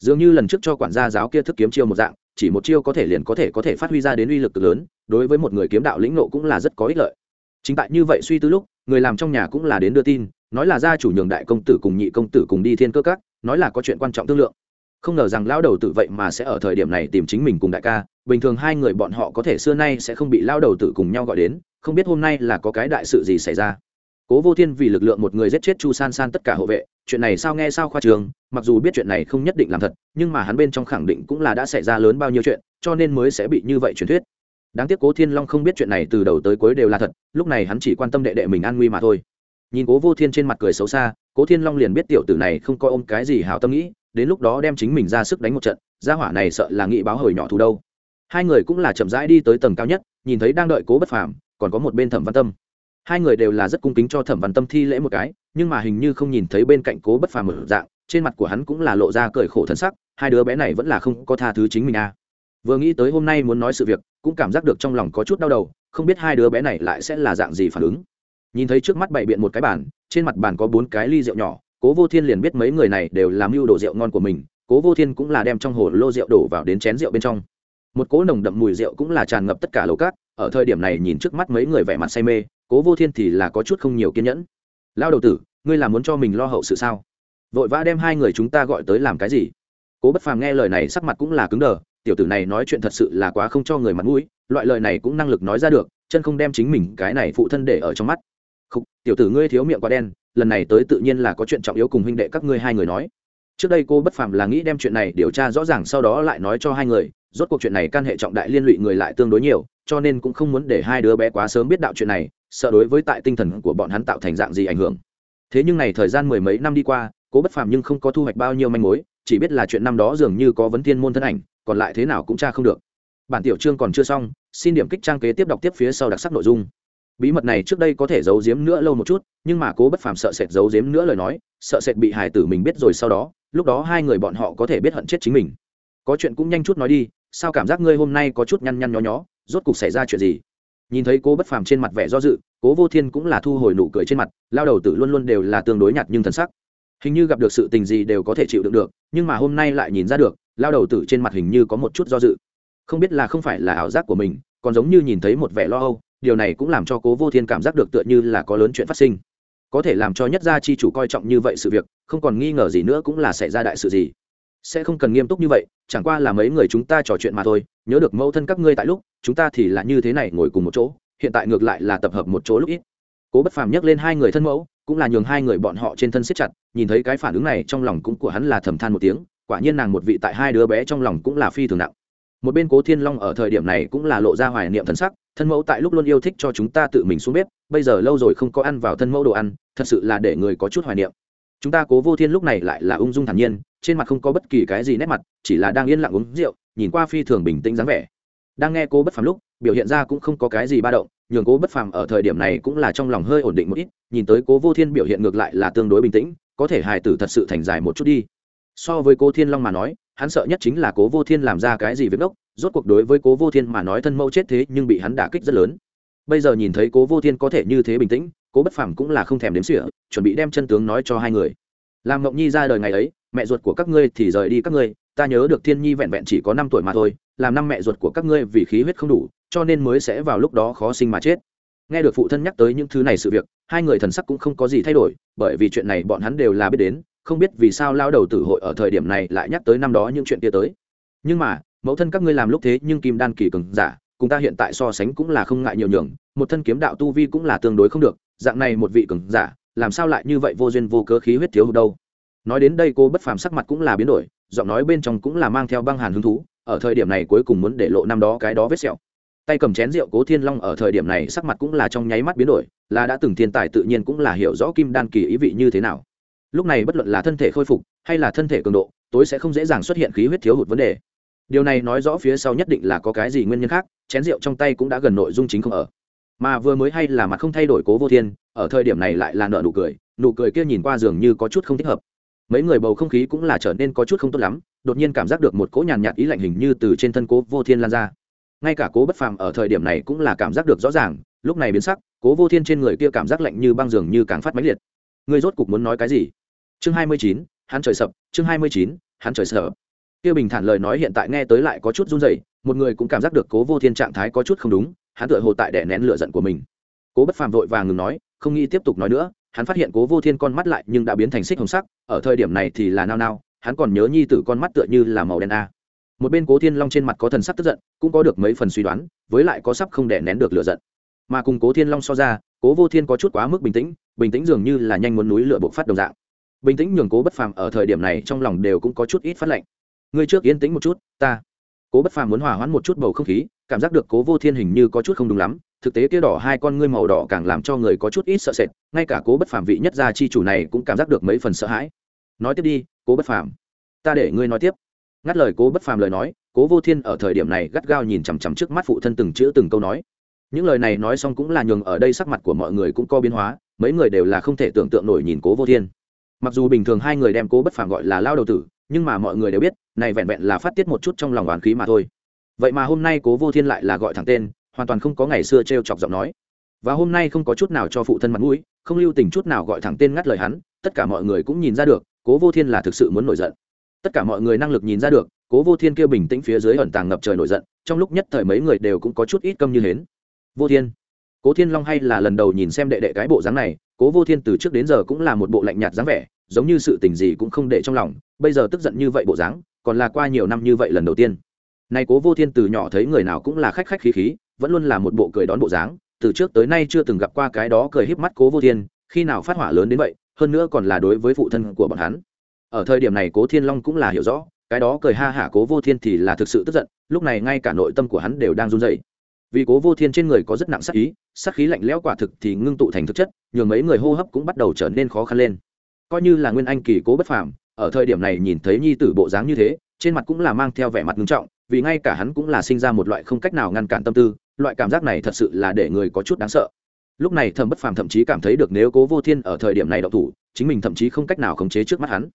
Dường như lần trước cho quản gia giáo kia thức kiếm chiêu một dạng, chỉ một chiêu có thể liền có thể có thể phát huy ra đến uy lực cực lớn, đối với một người kiếm đạo lĩnh nộ cũng là rất có ích lợi. Chính tại như vậy suy tư lúc, người làm trong nhà cũng là đến đưa tin, nói là gia chủ nhường đại công tử cùng nhị công tử cùng đi thiên cơ các, nói là có chuyện quan trọng thương lượng không ngờ rằng lão đầu tử vậy mà sẽ ở thời điểm này tìm chính mình cùng đại ca, bình thường hai người bọn họ có thể xưa nay sẽ không bị lão đầu tử cùng nhau gọi đến, không biết hôm nay là có cái đại sự gì xảy ra. Cố vô thiên vì lực lượng một người giết chết chu san san tất cả hộ vệ, chuyện này sao nghe sao khoa trường, mặc dù biết chuyện này không nhất định làm thật, nhưng mà hắn bên trong khẳng định cũng là đã xảy ra lớn bao nhiêu chuyện, cho nên mới sẽ bị như vậy truyền thuyết. Đáng tiếc cố thiên long không biết chuyện này từ đầu tới cuối đều là thật, lúc này hắn chỉ quan tâm đệ đệ mình an nguy mà thôi. Nhìn cố vô thiên trên mặt cười xấu xa, cố thiên long liền biết tiểu tử này không coi ôm cái gì hảo tâm nghĩ đến lúc đó đem chính mình ra sức đánh một trận, gia hỏa này sợ là nghị báo hồi nhỏ thù đâu. Hai người cũng là chậm rãi đi tới tầng cao nhất, nhìn thấy đang đợi cố bất phàm, còn có một bên thẩm văn tâm. Hai người đều là rất cung kính cho thẩm văn tâm thi lễ một cái, nhưng mà hình như không nhìn thấy bên cạnh cố bất phàm mở dạng, trên mặt của hắn cũng là lộ ra cười khổ thân sắc, hai đứa bé này vẫn là không có tha thứ chính mình à. vừa nghĩ tới hôm nay muốn nói sự việc, cũng cảm giác được trong lòng có chút đau đầu, không biết hai đứa bé này lại sẽ là dạng gì phản ứng. Nhìn thấy trước mắt bày biện một cái bàn, trên mặt bàn có bốn cái ly rượu nhỏ cố vô thiên liền biết mấy người này đều làm mưu đồ rượu ngon của mình cố vô thiên cũng là đem trong hồ lô rượu đổ vào đến chén rượu bên trong. Một cỗ nồng đậm mùi rượu cũng là tràn ngập tất cả lầu cát ở thời điểm này nhìn trước mắt mấy người vẻ mặt say mê cố vô thiên thì là có chút không nhiều kiên nhẫn. Lao đầu tử ngươi là muốn cho mình lo hậu sự sao? Vội vã đem hai người chúng ta gọi tới làm cái gì? Cố bất phàm nghe lời này sắc mặt cũng là cứng đờ tiểu tử này nói chuyện thật sự là quá không cho người mặt mũi loại lời này cũng năng lực nói ra được chân không đem chính mình cái này phụ thân để ở trong mắt. Khúc, tiểu tử ngươi thiếu miệng quá đen lần này tới tự nhiên là có chuyện trọng yếu cùng huynh đệ các ngươi hai người nói. Trước đây cô bất phàm là nghĩ đem chuyện này điều tra rõ ràng, sau đó lại nói cho hai người, rốt cuộc chuyện này can hệ trọng đại liên lụy người lại tương đối nhiều, cho nên cũng không muốn để hai đứa bé quá sớm biết đạo chuyện này, sợ đối với tại tinh thần của bọn hắn tạo thành dạng gì ảnh hưởng. Thế nhưng này thời gian mười mấy năm đi qua cố bất phàm nhưng không có thu hoạch bao nhiêu manh mối, chỉ biết là chuyện năm đó dường như có vấn thiên môn thân ảnh, còn lại thế nào cũng tra không được. Bản tiểu chương còn chưa xong, xin điểm kích trang kế tiếp đọc tiếp phía sau đặc sắc nội dung bí mật này trước đây có thể giấu giếm nữa lâu một chút, nhưng mà cố bất phàm sợ sệt giấu giếm nữa lời nói, sợ sệt bị hải tử mình biết rồi sau đó, lúc đó hai người bọn họ có thể biết hận chết chính mình. Có chuyện cũng nhanh chút nói đi, sao cảm giác ngươi hôm nay có chút nhăn nhăn nhó nhó, rốt cục xảy ra chuyện gì? Nhìn thấy cố bất phàm trên mặt vẻ do dự, cố vô thiên cũng là thu hồi nụ cười trên mặt, lao đầu tử luôn luôn đều là tương đối nhạt nhưng thần sắc. Hình như gặp được sự tình gì đều có thể chịu đựng được, nhưng mà hôm nay lại nhìn ra được, lao đầu tử trên mặt hình như có một chút do dự. Không biết là không phải là ảo giác của mình, còn giống như nhìn thấy một vẻ lo âu điều này cũng làm cho cố vô thiên cảm giác được tựa như là có lớn chuyện phát sinh. Có thể làm cho nhất gia chi chủ coi trọng như vậy sự việc, không còn nghi ngờ gì nữa cũng là xảy ra đại sự gì. Sẽ không cần nghiêm túc như vậy, chẳng qua là mấy người chúng ta trò chuyện mà thôi, nhớ được mẫu thân các ngươi tại lúc, chúng ta thì là như thế này ngồi cùng một chỗ, hiện tại ngược lại là tập hợp một chỗ lúc ít. Cố bất phàm nhắc lên hai người thân mẫu, cũng là nhường hai người bọn họ trên thân siết chặt, nhìn thấy cái phản ứng này trong lòng cũng của hắn là thầm than một tiếng, quả nhiên nàng một vị tại hai đứa bé trong lòng cũng là phi thường nặng. Một bên cố thiên long ở thời điểm này cũng là lộ ra hoài niệm thân sắc thân mẫu tại lúc luôn yêu thích cho chúng ta tự mình xuống bếp, bây giờ lâu rồi không có ăn vào thân mẫu đồ ăn, thật sự là để người có chút hoài niệm. Chúng ta cố vô thiên lúc này lại là ung dung thản nhiên, trên mặt không có bất kỳ cái gì nét mặt, chỉ là đang yên lặng uống rượu, nhìn qua phi thường bình tĩnh dáng vẻ. Đang nghe cô bất phàm lúc, biểu hiện ra cũng không có cái gì ba động, nhường cố bất phàm ở thời điểm này cũng là trong lòng hơi ổn định một ít, nhìn tới cố vô thiên biểu hiện ngược lại là tương đối bình tĩnh, có thể hài tử thật sự thành dài một chút đi. So với cố thiên long mà nói, hắn sợ nhất chính là cố vô thiên làm ra cái gì việc đốc rốt cuộc đối với cố vô thiên mà nói thân mẫu chết thế nhưng bị hắn đả kích rất lớn. Bây giờ nhìn thấy cố vô thiên có thể như thế bình tĩnh, cố bất phàm cũng là không thèm đếm sỉa chuẩn bị đem chân tướng nói cho hai người. Làm ngộng nhi ra đời ngày ấy, mẹ ruột của các ngươi thì rời đi các ngươi, ta nhớ được thiên nhi vẹn vẹn chỉ có năm tuổi mà thôi, làm năm mẹ ruột của các ngươi vì khí huyết không đủ, cho nên mới sẽ vào lúc đó khó sinh mà chết. Nghe được phụ thân nhắc tới những thứ này sự việc, hai người thần sắc cũng không có gì thay đổi, bởi vì chuyện này bọn hắn đều là biết đến, không biết vì sao lao đầu tử hội ở thời điểm này lại nhắc tới năm đó những chuyện kia tới. Nhưng mà mẫu thân các ngươi làm lúc thế nhưng kim đan kỳ cường giả, cùng ta hiện tại so sánh cũng là không ngại nhiều nhường, một thân kiếm đạo tu vi cũng là tương đối không được, dạng này một vị cường giả, làm sao lại như vậy vô duyên vô cớ khí huyết thiếu hụt đâu? Nói đến đây cô bất phàm sắc mặt cũng là biến đổi, giọng nói bên trong cũng là mang theo băng hàn hứng thú, ở thời điểm này cuối cùng muốn để lộ năm đó cái đó vết sẹo. Tay cầm chén rượu cố thiên long ở thời điểm này sắc mặt cũng là trong nháy mắt biến đổi, là đã từng thiên tài tự nhiên cũng là hiểu rõ kim đan kỳ ý vị như thế nào. Lúc này bất luận là thân thể khôi phục, hay là thân thể cường độ, tối sẽ không dễ dàng xuất hiện khí huyết thiếu hụt vấn đề điều này nói rõ phía sau nhất định là có cái gì nguyên nhân khác, chén rượu trong tay cũng đã gần nội dung chính không ở. Mà vừa mới hay là mặt không thay đổi cố vô thiên, ở thời điểm này lại là nợ nụ cười nụ cười kia nhìn qua dường như có chút không thích hợp. Mấy người bầu không khí cũng là trở nên có chút không tốt lắm, đột nhiên cảm giác được một cỗ nhàn nhạt ý lạnh hình như từ trên thân cố vô thiên lan ra. Ngay cả cố bất phàm ở thời điểm này cũng là cảm giác được rõ ràng, lúc này biến sắc, cố vô thiên trên người kia cảm giác lạnh như băng dường như càng phát mãnh liệt. Người rốt cục muốn nói cái gì? Chương hai mươi chín, hắn trời sập chương hai mươi chín, hắn trời sập kia bình thản lời nói hiện tại nghe tới lại có chút run rẩy, một người cũng cảm giác được cố vô thiên trạng thái có chút không đúng, hắn tựa hồ tại đè nén lửa giận của mình. Cố bất phàm vội vàng ngừng nói, không nghĩ tiếp tục nói nữa, hắn phát hiện cố vô thiên con mắt lại nhưng đã biến thành xích hồng sắc, ở thời điểm này thì là nao nao, hắn còn nhớ nhi tử con mắt tựa như là màu đen a. Một bên cố thiên long trên mặt có thần sắc tức giận, cũng có được mấy phần suy đoán, với lại có sắp không đè nén được lửa giận. Mà cùng cố thiên long so ra, cố vô thiên có chút quá mức bình tĩnh bình tĩnh dường như là nhanh muốn núi lửa bộc phát đồng dạng. Bình tĩnh nhường cố bất phàm ở thời điểm này trong lòng đều cũng có chút ít phát lạnh ngươi trước yên tĩnh một chút, ta. Cố bất phàm muốn hòa hoãn một chút bầu không khí, cảm giác được cố vô thiên hình như có chút không đúng lắm, thực tế kia đỏ hai con ngươi màu đỏ càng làm cho người có chút ít sợ sệt, ngay cả cố bất phàm vị nhất gia chi chủ này cũng cảm giác được mấy phần sợ hãi. Nói tiếp đi, cố bất phàm, ta để ngươi nói tiếp. Ngắt lời cố bất phàm lời nói, cố vô thiên ở thời điểm này gắt gao nhìn chằm chằm trước mắt phụ thân từng chữ từng câu nói. Những lời này nói xong cũng là nhường ở đây sắc mặt của mọi người cũng có biến hóa, mấy người đều là không thể tưởng tượng nổi nhìn cố vô thiên. Mặc dù bình thường hai người đem cố bất phàm gọi là lao đầu tử nhưng mà mọi người đều biết, này vẹn vẹn là phát tiết một chút trong lòng oán khí mà thôi. Vậy mà hôm nay cố vô thiên lại là gọi thẳng tên, hoàn toàn không có ngày xưa t r e o chọc giọng nói. Và hôm nay không có chút nào cho phụ thân mặt mũi, không lưu tình chút nào gọi thẳng tên ngắt lời hắn, tất cả mọi người cũng nhìn ra được, cố vô thiên là thực sự muốn nổi giận. Tất cả mọi người năng lực nhìn ra được, cố vô thiên kêu bình tĩnh phía dưới ẩn tàng ngập trời nổi giận, trong lúc nhất thời mấy người đều cũng có chút ít câm như hến. Vô thiên, cố thiên long hay là lần đầu nhìn xem đệ đệ cái bộ dáng này, cố vô thiên từ trước đến giờ cũng là một bộ lạnh nhạt dáng vẻ giống như sự tình gì cũng không để trong lòng, bây giờ tức giận như vậy bộ dáng, còn là qua nhiều năm như vậy lần đầu tiên. Nay cố vô thiên từ nhỏ thấy người nào cũng là khách khách khí khí, vẫn luôn là một bộ cười đón bộ dáng, từ trước tới nay chưa từng gặp qua cái đó cười híp mắt cố vô thiên, khi nào phát hỏa lớn đến vậy, hơn nữa còn là đối với phụ thân của bọn hắn. Ở thời điểm này cố thiên long cũng là hiểu rõ, cái đó cười ha hả cố vô thiên thì là thực sự tức giận, lúc này ngay cả nội tâm của hắn đều đang run dậy vì cố vô thiên trên người có rất nặng sắc ý sắc khí lạnh lẽo quả thực thì ngưng tụ thành thực chất, nhường mấy người hô hấp cũng bắt đầu trở nên khó khăn lên coi như là nguyên anh kỳ cố bất phàm, ở thời điểm này nhìn thấy nhi tử bộ dáng như thế, trên mặt cũng là mang theo vẻ mặt nghiêm trọng, vì ngay cả hắn cũng là sinh ra một loại không cách nào ngăn cản tâm tư, loại cảm giác này thật sự là để người có chút đáng sợ. Lúc này thẩm bất phàm thậm chí cảm thấy được nếu cố vô thiên ở thời điểm này đậu thủ, chính mình thậm chí không cách nào khống chế trước mắt hắn.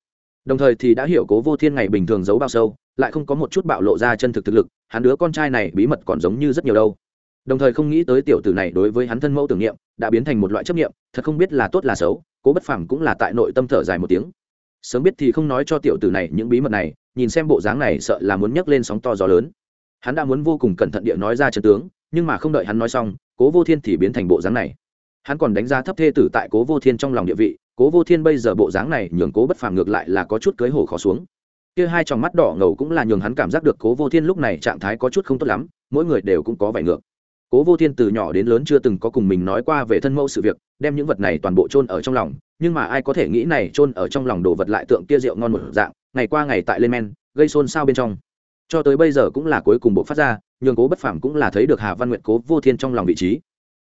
Đồng thời thì đã hiểu cố vô thiên ngày bình thường giấu bao sâu, lại không có một chút bạo lộ ra chân thực thực lực, hắn đứa con trai này bí mật còn giống như rất nhiều đâu. Đồng thời không nghĩ tới tiểu tử này đối với hắn thân mẫu tưởng niệm, đã biến thành một loại chấp niệm, thật không biết là tốt là xấu cố bất phàm cũng là tại nội tâm thở dài một tiếng. Sớm biết thì không nói cho tiểu tử này những bí mật này, nhìn xem bộ dáng này sợ là muốn nhấc lên sóng to gió lớn. Hắn đã muốn vô cùng cẩn thận địa nói ra chân tướng, nhưng mà không đợi hắn nói xong, cố vô thiên thì biến thành bộ dáng này. Hắn còn đánh giá thấp thê tử tại cố vô thiên trong lòng địa vị, cố vô thiên bây giờ bộ dáng này nhường cố bất phàm ngược lại là có chút cưới hổ khó xuống. Kia hai tròng mắt đỏ ngầu cũng là nhường hắn cảm giác được cố vô thiên lúc này trạng thái có chút không tốt lắm, mỗi người đều cũng có vài ngược cố vô thiên từ nhỏ đến lớn chưa từng có cùng mình nói qua về thân mẫu sự việc, đem những vật này toàn bộ chôn ở trong lòng, nhưng mà ai có thể nghĩ này chôn ở trong lòng đồ vật lại tượng kia rượu ngon một dạng, ngày qua ngày tại lên men, gây xôn xao bên trong. Cho tới bây giờ cũng là cuối cùng bộ phát ra, nhường cố bất phàm cũng là thấy được hà văn nguyệt cố vô thiên trong lòng vị trí.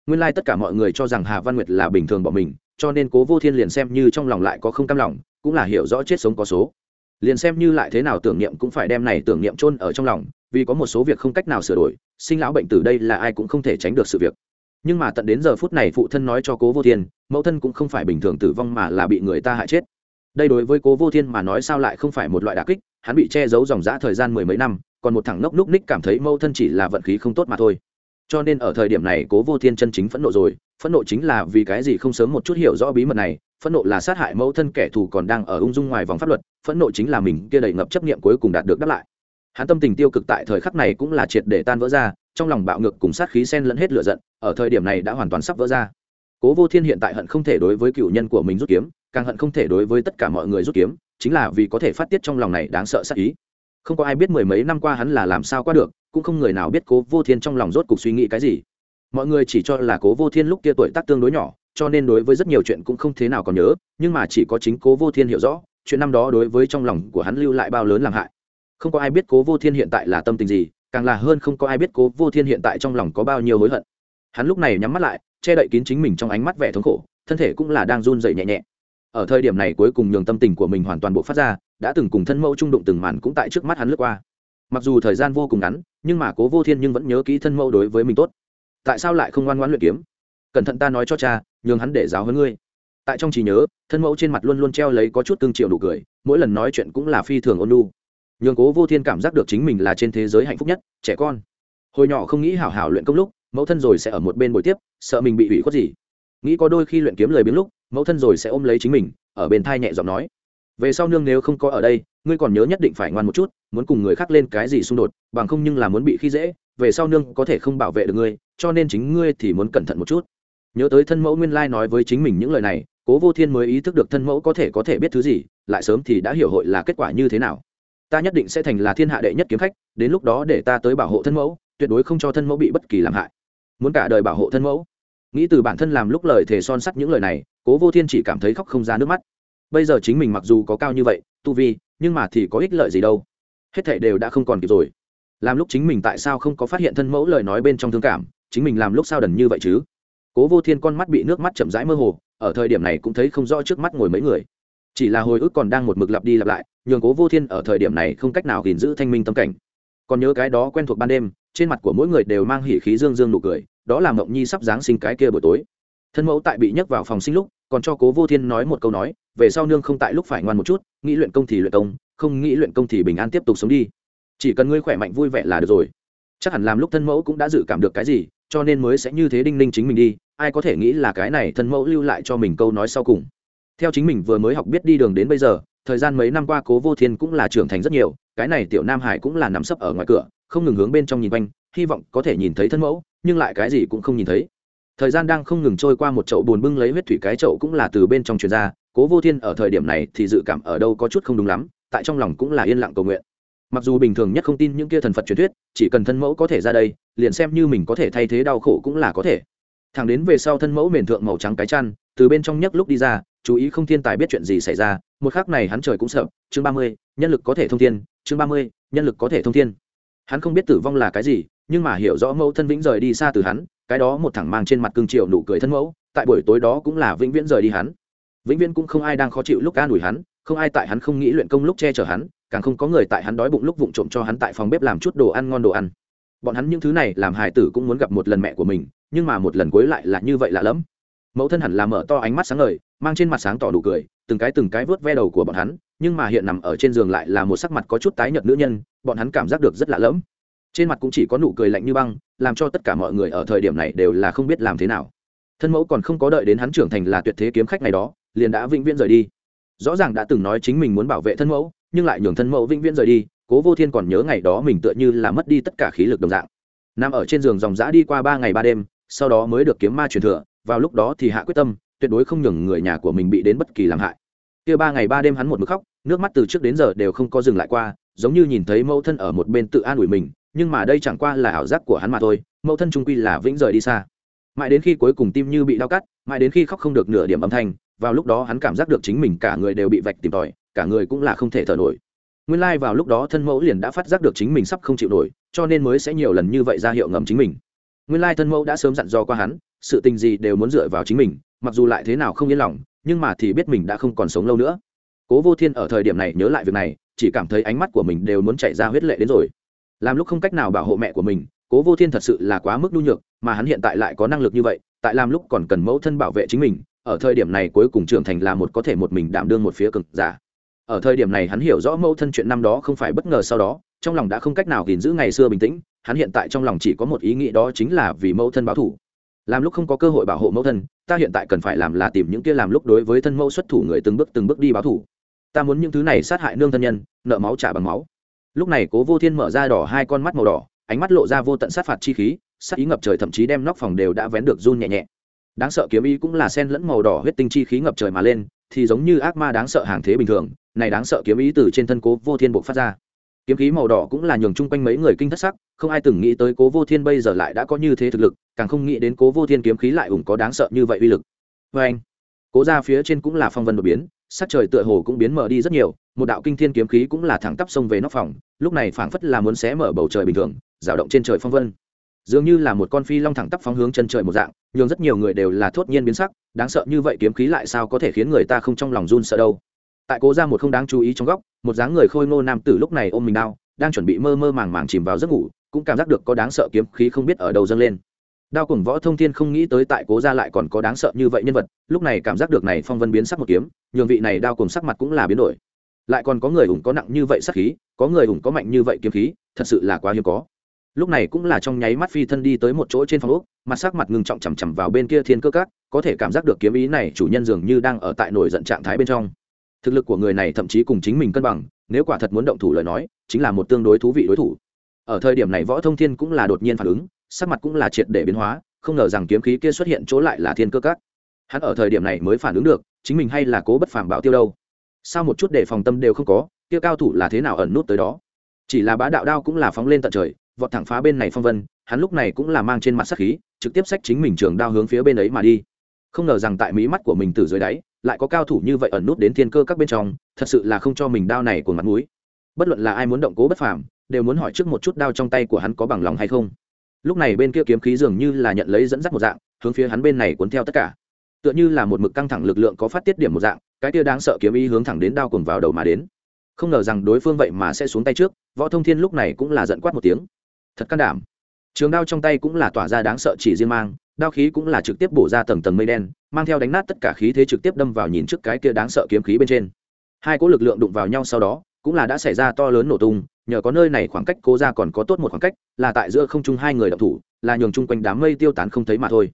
Nguyên lai tất cả mọi người cho rằng hà văn nguyệt là bình thường bỏ mình, cho nên cố vô thiên liền xem như trong lòng lại có không cam lòng, cũng là hiểu rõ chết sống có số. Liền xem như lại thế nào tưởng niệm cũng phải đem này tưởng niệm chôn ở trong lòng vì có một số việc không cách nào sửa đổi, sinh lão bệnh tử đây là ai cũng không thể tránh được sự việc. Nhưng mà tận đến giờ phút này phụ thân nói cho cố vô thiên, mẫu thân cũng không phải bình thường tử vong mà là bị người ta hại chết. Đây đối với cố vô thiên mà nói sao lại không phải một loại đà kích, hắn bị che giấu dòng dã thời gian mười mấy năm, còn một thằng ngốc núc ních cảm thấy mẫu thân chỉ là vận khí không tốt mà thôi. Cho nên ở thời điểm này cố vô thiên chân chính phẫn nộ rồi, phẫn nộ chính là vì cái gì không sớm một chút hiểu rõ bí mật này, phẫn nộ là sát hại mẫu thân kẻ thù còn đang ở ung dung ngoài vòng pháp luật, phẫn nộ chính là mình kia đầy ngập chấp nghiệm cuối cùng đạt được đáp lại hắn tâm tình tiêu cực tại thời khắc này cũng là triệt để tan vỡ ra, trong lòng bạo ngược cùng sát khí sen lẫn hết lửa giận, ở thời điểm này đã hoàn toàn sắp vỡ ra. Cố vô thiên hiện tại hận không thể đối với cựu nhân của mình rút kiếm, càng hận không thể đối với tất cả mọi người rút kiếm, chính là vì có thể phát tiết trong lòng này đáng sợ sát ý. Không có ai biết mười mấy năm qua hắn là làm sao qua được, cũng không người nào biết cố vô thiên trong lòng rốt cuộc suy nghĩ cái gì. Mọi người chỉ cho là cố vô thiên lúc kia tuổi tác tương đối nhỏ, cho nên đối với rất nhiều chuyện cũng không thế nào còn nhớ, nhưng mà chỉ có chính cố vô thiên hiểu rõ, chuyện năm đó đối với trong lòng của hắn lưu lại bao lớn làm hại không có ai biết cố vô thiên hiện tại là tâm tình gì, càng là hơn không có ai biết cố vô thiên hiện tại trong lòng có bao nhiêu hối hận. Hắn lúc này nhắm mắt lại, che đậy kín chính mình trong ánh mắt vẻ thống khổ, thân thể cũng là đang run dậy nhẹ nhẹ. Ở thời điểm này cuối cùng nhường tâm tình của mình hoàn toàn bộ phát ra, đã từng cùng thân mẫu trung đụng từng màn cũng tại trước mắt hắn lướt qua. Mặc dù thời gian vô cùng ngắn, nhưng mà cố vô thiên nhưng vẫn nhớ kỹ thân mẫu đối với mình tốt. Tại sao lại không ngoan ngoãn luyện kiếm? Cẩn thận ta nói cho cha, nhường hắn để giáo hơn ngươi. Tại trong trí nhớ, thân mẫu trên mặt luôn luôn treo lấy có chút tương triệu đủ cười, mỗi lần nói chuyện cũng là phi thường ôn lu nhường cố vô thiên cảm giác được chính mình là trên thế giới hạnh phúc nhất, trẻ con. Hồi nhỏ không nghĩ hảo hảo luyện công lúc, mẫu thân rồi sẽ ở một bên buổi tiếp, sợ mình bị hủy khuất gì. Nghĩ có đôi khi luyện kiếm lời biếng lúc, mẫu thân rồi sẽ ôm lấy chính mình, ở bên thai nhẹ giọng nói. Về sau nương nếu không có ở đây, ngươi còn nhớ nhất định phải ngoan một chút, muốn cùng người khác lên cái gì xung đột, bằng không nhưng là muốn bị khi dễ, về sau nương có thể không bảo vệ được ngươi, cho nên chính ngươi thì muốn cẩn thận một chút. Nhớ tới thân mẫu nguyên lai nói với chính mình những lời này, cố vô thiên mới ý thức được thân mẫu có thể có thể biết thứ gì, lại sớm thì đã hiểu hội là kết quả như thế nào ta nhất định sẽ thành là thiên hạ đệ nhất kiếm khách, đến lúc đó để ta tới bảo hộ thân mẫu, tuyệt đối không cho thân mẫu bị bất kỳ làm hại. Muốn cả đời bảo hộ thân mẫu. Nghĩ từ bản thân làm lúc lời thề son sắt những lời này, cố vô thiên chỉ cảm thấy khóc không ra nước mắt. Bây giờ chính mình mặc dù có cao như vậy, tu vi, nhưng mà thì có ích lợi gì đâu. Hết thệ đều đã không còn kịp rồi. Làm lúc chính mình tại sao không có phát hiện thân mẫu lời nói bên trong thương cảm, chính mình làm lúc sao đần như vậy chứ? Cố vô thiên con mắt bị nước mắt chậm rãi mơ hồ, ở thời điểm này cũng thấy không rõ trước mắt ngồi mấy người. Chỉ là hồi ức còn đang một mực lặp đi lặp lại nhường cố vô thiên ở thời điểm này không cách nào gìn giữ thanh minh tâm cảnh. Còn nhớ cái đó quen thuộc ban đêm, trên mặt của mỗi người đều mang hỉ khí dương dương nụ cười, đó là mộng nhi sắp giáng sinh cái kia buổi tối. Thân mẫu tại bị nhấc vào phòng sinh lúc, còn cho cố vô thiên nói một câu nói, về sau nương không tại lúc phải ngoan một chút, nghĩ luyện công thì luyện công, không nghĩ luyện công thì bình an tiếp tục sống đi. Chỉ cần ngươi khỏe mạnh vui vẻ là được rồi. Chắc hẳn làm lúc thân mẫu cũng đã dự cảm được cái gì, cho nên mới sẽ như thế đinh ninh chính mình đi, ai có thể nghĩ là cái này thân mẫu lưu lại cho mình câu nói sau cùng. Theo chính mình vừa mới học biết đi đường đến bây giờ thời gian mấy năm qua cố vô thiên cũng là trưởng thành rất nhiều, cái này tiểu nam hải cũng là nằm sấp ở ngoài cửa, không ngừng hướng bên trong nhìn quanh, hy vọng có thể nhìn thấy thân mẫu, nhưng lại cái gì cũng không nhìn thấy. Thời gian đang không ngừng trôi qua một chậu bùn bưng lấy huyết thủy cái chậu cũng là từ bên trong truyền ra, cố vô thiên ở thời điểm này thì dự cảm ở đâu có chút không đúng lắm, tại trong lòng cũng là yên lặng cầu nguyện. Mặc dù bình thường nhất không tin những kia thần phật truyền thuyết, chỉ cần thân mẫu có thể ra đây, liền xem như mình có thể thay thế đau khổ cũng là có thể. Thằng đến về sau thân mẫu mền thượng màu trắng cái chăn, từ bên trong nhấc lúc đi ra chú ý không thiên tài biết chuyện gì xảy ra, một khắc này hắn trời cũng sợ, chương ba mươi, nhân lực có thể thông thiên, chương ba mươi, nhân lực có thể thông thiên. Hắn không biết tử vong là cái gì, nhưng mà hiểu rõ mẫu thân vĩnh rời đi xa từ hắn, cái đó một thẳng mang trên mặt cương triều nụ cười thân mẫu, tại buổi tối đó cũng là vĩnh viễn rời đi hắn. Vĩnh viễn cũng không ai đang khó chịu lúc an ủi hắn, không ai tại hắn không nghĩ luyện công lúc che chở hắn, càng không có người tại hắn đói bụng lúc vụng trộm cho hắn tại phòng bếp làm chút đồ ăn ngon đồ ăn. Bọn hắn những thứ này làm hài tử cũng muốn gặp một lần mẹ của mình, nhưng mà một lần cuối lại là như vậy lạ lẫm. Mẫu thân hẳn là mở to ánh mắt sáng ngời mang trên mặt sáng tỏ đủ cười, từng cái từng cái vớt ve đầu của bọn hắn, nhưng mà hiện nằm ở trên giường lại là một sắc mặt có chút tái nhợt nữ nhân, bọn hắn cảm giác được rất lạ lẫm. Trên mặt cũng chỉ có nụ cười lạnh như băng, làm cho tất cả mọi người ở thời điểm này đều là không biết làm thế nào. Thân mẫu còn không có đợi đến hắn trưởng thành là tuyệt thế kiếm khách này đó, liền đã vĩnh viễn rời đi. Rõ ràng đã từng nói chính mình muốn bảo vệ thân mẫu, nhưng lại nhường thân mẫu vĩnh viễn rời đi, cố vô thiên còn nhớ ngày đó mình tựa như là mất đi tất cả khí lực đồng dạng. Nằm ở trên giường dòng dã đi qua ba ngày ba đêm, sau đó mới được kiếm ma truyền thừa, vào lúc đó thì hạ quyết tâm tuyệt đối không nhường người nhà của mình bị đến bất kỳ làm hại. Kia ba ngày ba đêm hắn một mực khóc, nước mắt từ trước đến giờ đều không có dừng lại qua, giống như nhìn thấy mẫu thân ở một bên tự an ủi mình, nhưng mà đây chẳng qua là ảo giác của hắn mà thôi, mẫu thân trung quy là vĩnh rời đi xa. Mãi đến khi cuối cùng tim như bị đau cắt, mãi đến khi khóc không được nửa điểm âm thanh, vào lúc đó hắn cảm giác được chính mình cả người đều bị vạch tìm tòi, cả người cũng là không thể thở nổi. Nguyên lai、like、vào lúc đó thân mẫu liền đã phát giác được chính mình sắp không chịu nổi, cho nên mới sẽ nhiều lần như vậy ra hiệu ngầm chính mình. Nguyên lai、like、thân mẫu đã sớm dặn dò qua hắn, sự tình gì đều muốn dựa vào chính mình mặc dù lại thế nào không yên lòng, nhưng mà thì biết mình đã không còn sống lâu nữa. Cố vô thiên ở thời điểm này nhớ lại việc này, chỉ cảm thấy ánh mắt của mình đều muốn chạy ra huyết lệ đến rồi. Làm lúc không cách nào bảo hộ mẹ của mình, cố vô thiên thật sự là quá mức nhu nhược, mà hắn hiện tại lại có năng lực như vậy, tại làm lúc còn cần mẫu thân bảo vệ chính mình, ở thời điểm này cuối cùng trưởng thành là một có thể một mình đảm đương một phía cực giả. Ở thời điểm này hắn hiểu rõ mẫu thân chuyện năm đó không phải bất ngờ sau đó, trong lòng đã không cách nào gìn giữ ngày xưa bình tĩnh, hắn hiện tại trong lòng chỉ có một ý nghĩ đó chính là vì mẫu thân báo thủ làm lúc không có cơ hội bảo hộ mẫu thân, ta hiện tại cần phải làm là tìm những kia làm lúc đối với thân mẫu xuất thủ người từng bước từng bước đi báo thủ. Ta muốn những thứ này sát hại nương thân nhân, nợ máu trả bằng máu. Lúc này cố vô thiên mở ra đỏ hai con mắt màu đỏ, ánh mắt lộ ra vô tận sát phạt chi khí, sát ý ngập trời thậm chí đem nóc phòng đều đã vén được run nhẹ nhẹ. Đáng sợ kiếm ý cũng là sen lẫn màu đỏ huyết tinh chi khí ngập trời mà lên, thì giống như ác ma đáng sợ hàng thế bình thường, này đáng sợ kiếm ý từ trên thân cố vô thiên buộc phát ra kiếm khí màu đỏ cũng là nhường chung quanh mấy người kinh thất sắc, không ai từng nghĩ tới cố vô thiên bây giờ lại đã có như thế thực lực, càng không nghĩ đến cố vô thiên kiếm khí lại ủng có đáng sợ như vậy uy lực. Vê anh, cố ra phía trên cũng là phong vân đột biến, sắc trời tựa hồ cũng biến mở đi rất nhiều, một đạo kinh thiên kiếm khí cũng là thẳng tắp sông về nóc phòng, lúc này phảng phất là muốn xé mở bầu trời bình thường rào động trên trời phong vân. Dường như là một con phi long thẳng tắp phóng hướng chân trời một dạng, nhường rất nhiều người đều là thốt nhiên biến sắc, đáng sợ như vậy kiếm khí lại sao có thể khiến người ta không trong lòng run sợ đâu tại cố ra một không đáng chú ý trong góc, một dáng người khôi ngô nam tử lúc này ôm mình đao, đang chuẩn bị mơ mơ màng màng chìm vào giấc ngủ, cũng cảm giác được có đáng sợ kiếm khí không biết ở đâu dâng lên. Đao cùng võ thông thiên không nghĩ tới tại cố ra lại còn có đáng sợ như vậy nhân vật, lúc này cảm giác được này phong vân biến sắc một kiếm, nhường vị này đao cùng sắc mặt cũng là biến đổi. Lại còn có người ủng có nặng như vậy sắc khí, có người ủng có mạnh như vậy kiếm khí, thật sự là quá hiếm có. Lúc này cũng là trong nháy mắt phi thân đi tới một chỗ trên phòng úc mặt sắc mặt ngừng trọng chằm chằm vào bên kia thiên cơ cát có thể cảm giác được kiếm ý này chủ nhân dường như đang ở tại nổi giận trạng thái bên trong thực lực của người này thậm chí cùng chính mình cân bằng, nếu quả thật muốn động thủ lời nói, chính là một tương đối thú vị đối thủ. Ở thời điểm này võ thông thiên cũng là đột nhiên phản ứng, sắc mặt cũng là triệt để biến hóa, không ngờ rằng kiếm khí kia xuất hiện chỗ lại là thiên cơ cát hắn ở thời điểm này mới phản ứng được, chính mình hay là cố bất phàm bảo tiêu đâu. Sao một chút để phòng tâm đều không có, kia cao thủ là thế nào ẩn nút tới đó? Chỉ là bá đạo đao cũng là phóng lên tận trời, vọt thẳng phá bên này phong vân, hắn lúc này cũng là mang trên mặt sắc khí, trực tiếp xách chính mình trường đao hướng phía bên ấy mà đi. Không ngờ rằng tại mí mắt của mình từ dưới đáy lại có cao thủ như vậy ẩn nút đến thiên cơ các bên trong, thật sự là không cho mình đao này của mặt mũi. Bất luận là ai muốn động cố bất phàm, đều muốn hỏi trước một chút đao trong tay của hắn có bằng lòng hay không. Lúc này bên kia kiếm khí dường như là nhận lấy dẫn dắt một dạng, hướng phía hắn bên này cuốn theo tất cả. Tựa như là một mực căng thẳng lực lượng có phát tiết điểm một dạng, cái kia đáng sợ kiếm ý hướng thẳng đến đao cùng vào đầu mà đến. Không ngờ rằng đối phương vậy mà sẽ xuống tay trước, võ thông thiên lúc này cũng là giận quát một tiếng. Thật can đảm. Trường đao trong tay cũng là tỏa ra đáng sợ chỉ riêng mang, đao khí cũng là trực tiếp bổ ra tầng tầng mây đen mang theo đánh nát tất cả khí thế trực tiếp đâm vào nhìn trước cái kia đáng sợ kiếm khí bên trên. Hai cỗ lực lượng đụng vào nhau sau đó, cũng là đã xảy ra to lớn nổ tung, nhờ có nơi này khoảng cách cố ra còn có tốt một khoảng cách, là tại giữa không trung hai người động thủ, là nhường chung quanh đám mây tiêu tán không thấy mà thôi.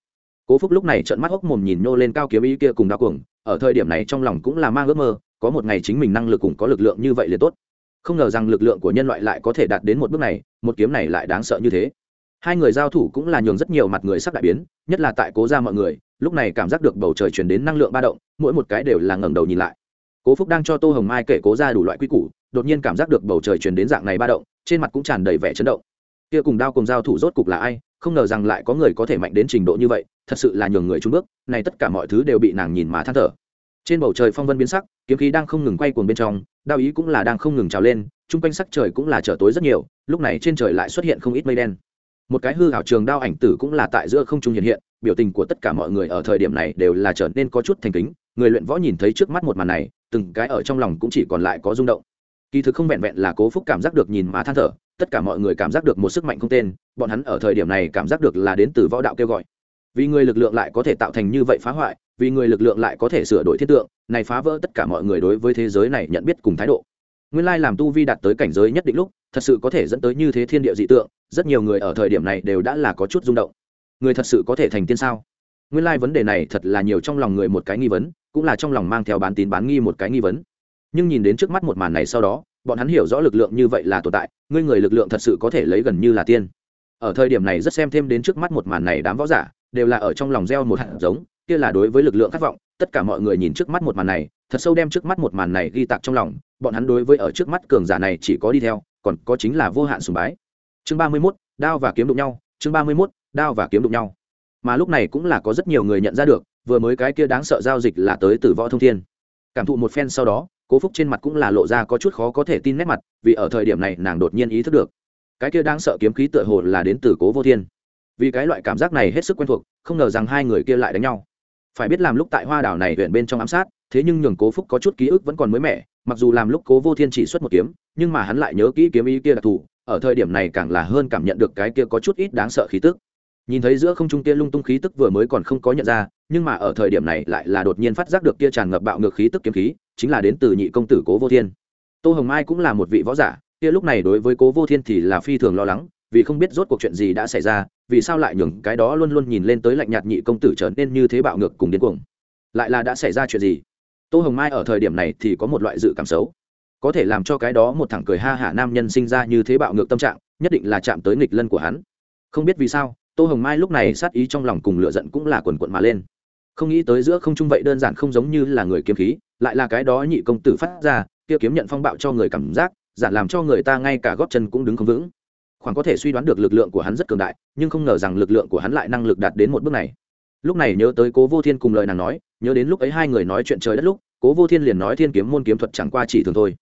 Cố phúc lúc này trợn mắt hốc mồm nhìn nhô lên cao kiếm ý kia cùng đao cuồng, ở thời điểm này trong lòng cũng là mang ước mơ, có một ngày chính mình năng lực cùng có lực lượng như vậy liền tốt. Không ngờ rằng lực lượng của nhân loại lại có thể đạt đến một bước này, một kiếm này lại đáng sợ như thế. Hai người giao thủ cũng là nhường rất nhiều mặt người sắc đại biến, nhất là tại cố ra mọi người lúc này cảm giác được bầu trời chuyển đến năng lượng ba động, mỗi một cái đều là ngẩng đầu nhìn lại. Cố phúc đang cho tô hồng mai kể cố ra đủ loại quy củ, đột nhiên cảm giác được bầu trời chuyển đến dạng này ba động, trên mặt cũng tràn đầy vẻ chấn động. Kia cùng đao cùng giao thủ rốt cục là ai? Không ngờ rằng lại có người có thể mạnh đến trình độ như vậy, thật sự là nhường người trung bước, này tất cả mọi thứ đều bị nàng nhìn mà than thở. Trên bầu trời phong vân biến sắc, kiếm khí đang không ngừng quay cuồng bên trong, đao ý cũng là đang không ngừng trào lên, chung quanh sắc trời cũng là trở tối rất nhiều, lúc này trên trời lại xuất hiện không ít mây đen một cái hư hảo trường đao ảnh tử cũng là tại giữa không trung hiện hiện, biểu tình của tất cả mọi người ở thời điểm này đều là trở nên có chút thành kính, người luyện võ nhìn thấy trước mắt một màn này, từng cái ở trong lòng cũng chỉ còn lại có rung động. Kỳ thực không vẹn vẹn là cố phúc cảm giác được nhìn mà than thở, tất cả mọi người cảm giác được một sức mạnh không tên, bọn hắn ở thời điểm này cảm giác được là đến từ võ đạo kêu gọi. Vì người lực lượng lại có thể tạo thành như vậy phá hoại, vì người lực lượng lại có thể sửa đổi thiết tượng, này phá vỡ tất cả mọi người đối với thế giới này nhận biết cùng thái độ nguyên lai làm tu vi đạt tới cảnh giới nhất định lúc, thật sự có thể dẫn tới như thế thiên địa dị tượng, rất nhiều người ở thời điểm này đều đã là có chút rung động. Người thật sự có thể thành tiên sao? Nguyên lai vấn đề này thật là nhiều trong lòng người một cái nghi vấn, cũng là trong lòng mang theo bán tín bán nghi một cái nghi vấn. Nhưng nhìn đến trước mắt một màn này sau đó, bọn hắn hiểu rõ lực lượng như vậy là tồn tại, ngươi người lực lượng thật sự có thể lấy gần như là tiên. Ở thời điểm này rất xem thêm đến trước mắt một màn này đám võ giả, đều là ở trong lòng gieo một hạt giống, kia là đối với lực lượng khát vọng, tất cả mọi người nhìn trước mắt một màn này thật sâu đem trước mắt một màn này ghi tạc trong lòng, bọn hắn đối với ở trước mắt cường giả này chỉ có đi theo, còn có chính là vô hạn sùng bái. Chương ba mươi mốt, đao và kiếm đụng nhau, chương ba mươi mốt, đao và kiếm đụng nhau. Mà lúc này cũng là có rất nhiều người nhận ra được, vừa mới cái kia đáng sợ giao dịch là tới từ võ thông thiên. Cảm thụ một phen sau đó, cố phúc trên mặt cũng là lộ ra có chút khó có thể tin nét mặt, vì ở thời điểm này nàng đột nhiên ý thức được, cái kia đáng sợ kiếm khí tựa hồ là đến từ cố vô thiên. Vì cái loại cảm giác này hết sức quen thuộc, không ngờ rằng hai người kia lại đánh nhau. Phải biết làm lúc tại hoa đảo này huyện bên trong ám sát thế nhưng nhường cố phúc có chút ký ức vẫn còn mới mẻ, mặc dù làm lúc cố vô thiên chỉ xuất một kiếm, nhưng mà hắn lại nhớ kỹ kiếm ý kia đặc thù, ở thời điểm này càng là hơn cảm nhận được cái kia có chút ít đáng sợ khí tức. Nhìn thấy giữa không trung kia lung tung khí tức vừa mới còn không có nhận ra, nhưng mà ở thời điểm này lại là đột nhiên phát giác được kia tràn ngập bạo ngược khí tức kiếm khí, chính là đến từ nhị công tử cố vô thiên. Tô hồng mai cũng là một vị võ giả, kia lúc này đối với cố vô thiên thì là phi thường lo lắng, vì không biết rốt cuộc chuyện gì đã xảy ra, vì sao lại nhường cái đó luôn luôn nhìn lên tới lạnh nhạt nhị công tử trở nên như thế bạo ngược cùng điên cuồng. Lại là đã xảy ra chuyện gì? Tô hồng mai ở thời điểm này thì có một loại dự cảm xấu. Có thể làm cho cái đó một thằng cười ha hả nam nhân sinh ra như thế bạo ngược tâm trạng, nhất định là chạm tới nghịch lân của hắn. Không biết vì sao, tô hồng mai lúc này sát ý trong lòng cùng lựa giận cũng là quần quận mà lên. Không nghĩ tới giữa không trung vậy đơn giản không giống như là người kiếm khí, lại là cái đó nhị công tử phát ra, kia kiếm nhận phong bạo cho người cảm giác, giản làm cho người ta ngay cả gót chân cũng đứng không vững. Khoảng có thể suy đoán được lực lượng của hắn rất cường đại, nhưng không ngờ rằng lực lượng của hắn lại năng lực đạt đến một bước này. Lúc này nhớ tới cố vô thiên cùng lời nàng nói nhớ đến lúc ấy hai người nói chuyện trời đất lúc, cố vô thiên liền nói thiên kiếm môn kiếm thuật chẳng qua chỉ thường thôi.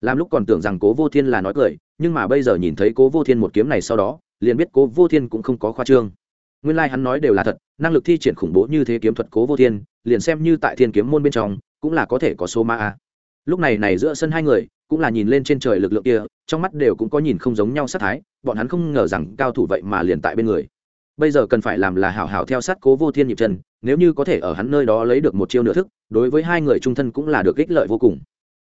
Làm lúc còn tưởng rằng cố vô thiên là nói cười, nhưng mà bây giờ nhìn thấy cố vô thiên một kiếm này sau đó, liền biết cố vô thiên cũng không có khoa trương. Nguyên lai、like、hắn nói đều là thật, năng lực thi triển khủng bố như thế kiếm thuật cố vô thiên, liền xem như tại thiên kiếm môn bên trong, cũng là có thể có số ma a. Lúc này này giữa sân hai người, cũng là nhìn lên trên trời lực lượng kia, trong mắt đều cũng có nhìn không giống nhau sát thái, bọn hắn không ngờ rằng cao thủ vậy mà liền tại bên người. Bây giờ cần phải làm là hảo hảo theo sát cố vô thiên nhịp chân nếu như có thể ở hắn nơi đó lấy được một chiêu nửa thức, đối với hai người trung thân cũng là được ích lợi vô cùng.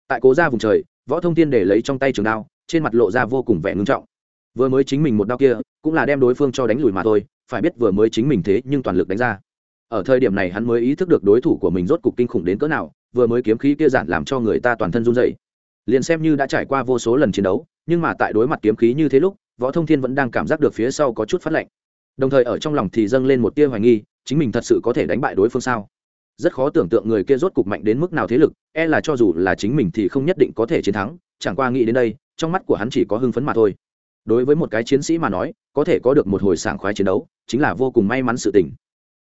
Tại cố ra vùng trời, võ thông thiên để lấy trong tay trường đao, trên mặt lộ ra vô cùng vẻ ngưng trọng. Vừa mới chính mình một đao kia, cũng là đem đối phương cho đánh lùi mà thôi, phải biết vừa mới chính mình thế nhưng toàn lực đánh ra. Ở thời điểm này hắn mới ý thức được đối thủ của mình rốt cục kinh khủng đến cỡ nào, vừa mới kiếm khí kia giản làm cho người ta toàn thân run dậy liền xem như đã trải qua vô số lần chiến đấu, nhưng mà tại đối mặt kiếm khí như thế lúc, võ thông thiên vẫn đang cảm giác được phía sau có chút phát lạnh đồng thời ở trong lòng thì dâng lên một tia hoài nghi, chính mình thật sự có thể đánh bại đối phương sao? Rất khó tưởng tượng người kia rốt cục mạnh đến mức nào thế lực e là cho dù là chính mình thì không nhất định có thể chiến thắng, chẳng qua nghĩ đến đây, trong mắt của hắn chỉ có hưng phấn mà thôi. Đối với một cái chiến sĩ mà nói, có thể có được một hồi sảng khoái chiến đấu, chính là vô cùng may mắn sự tình.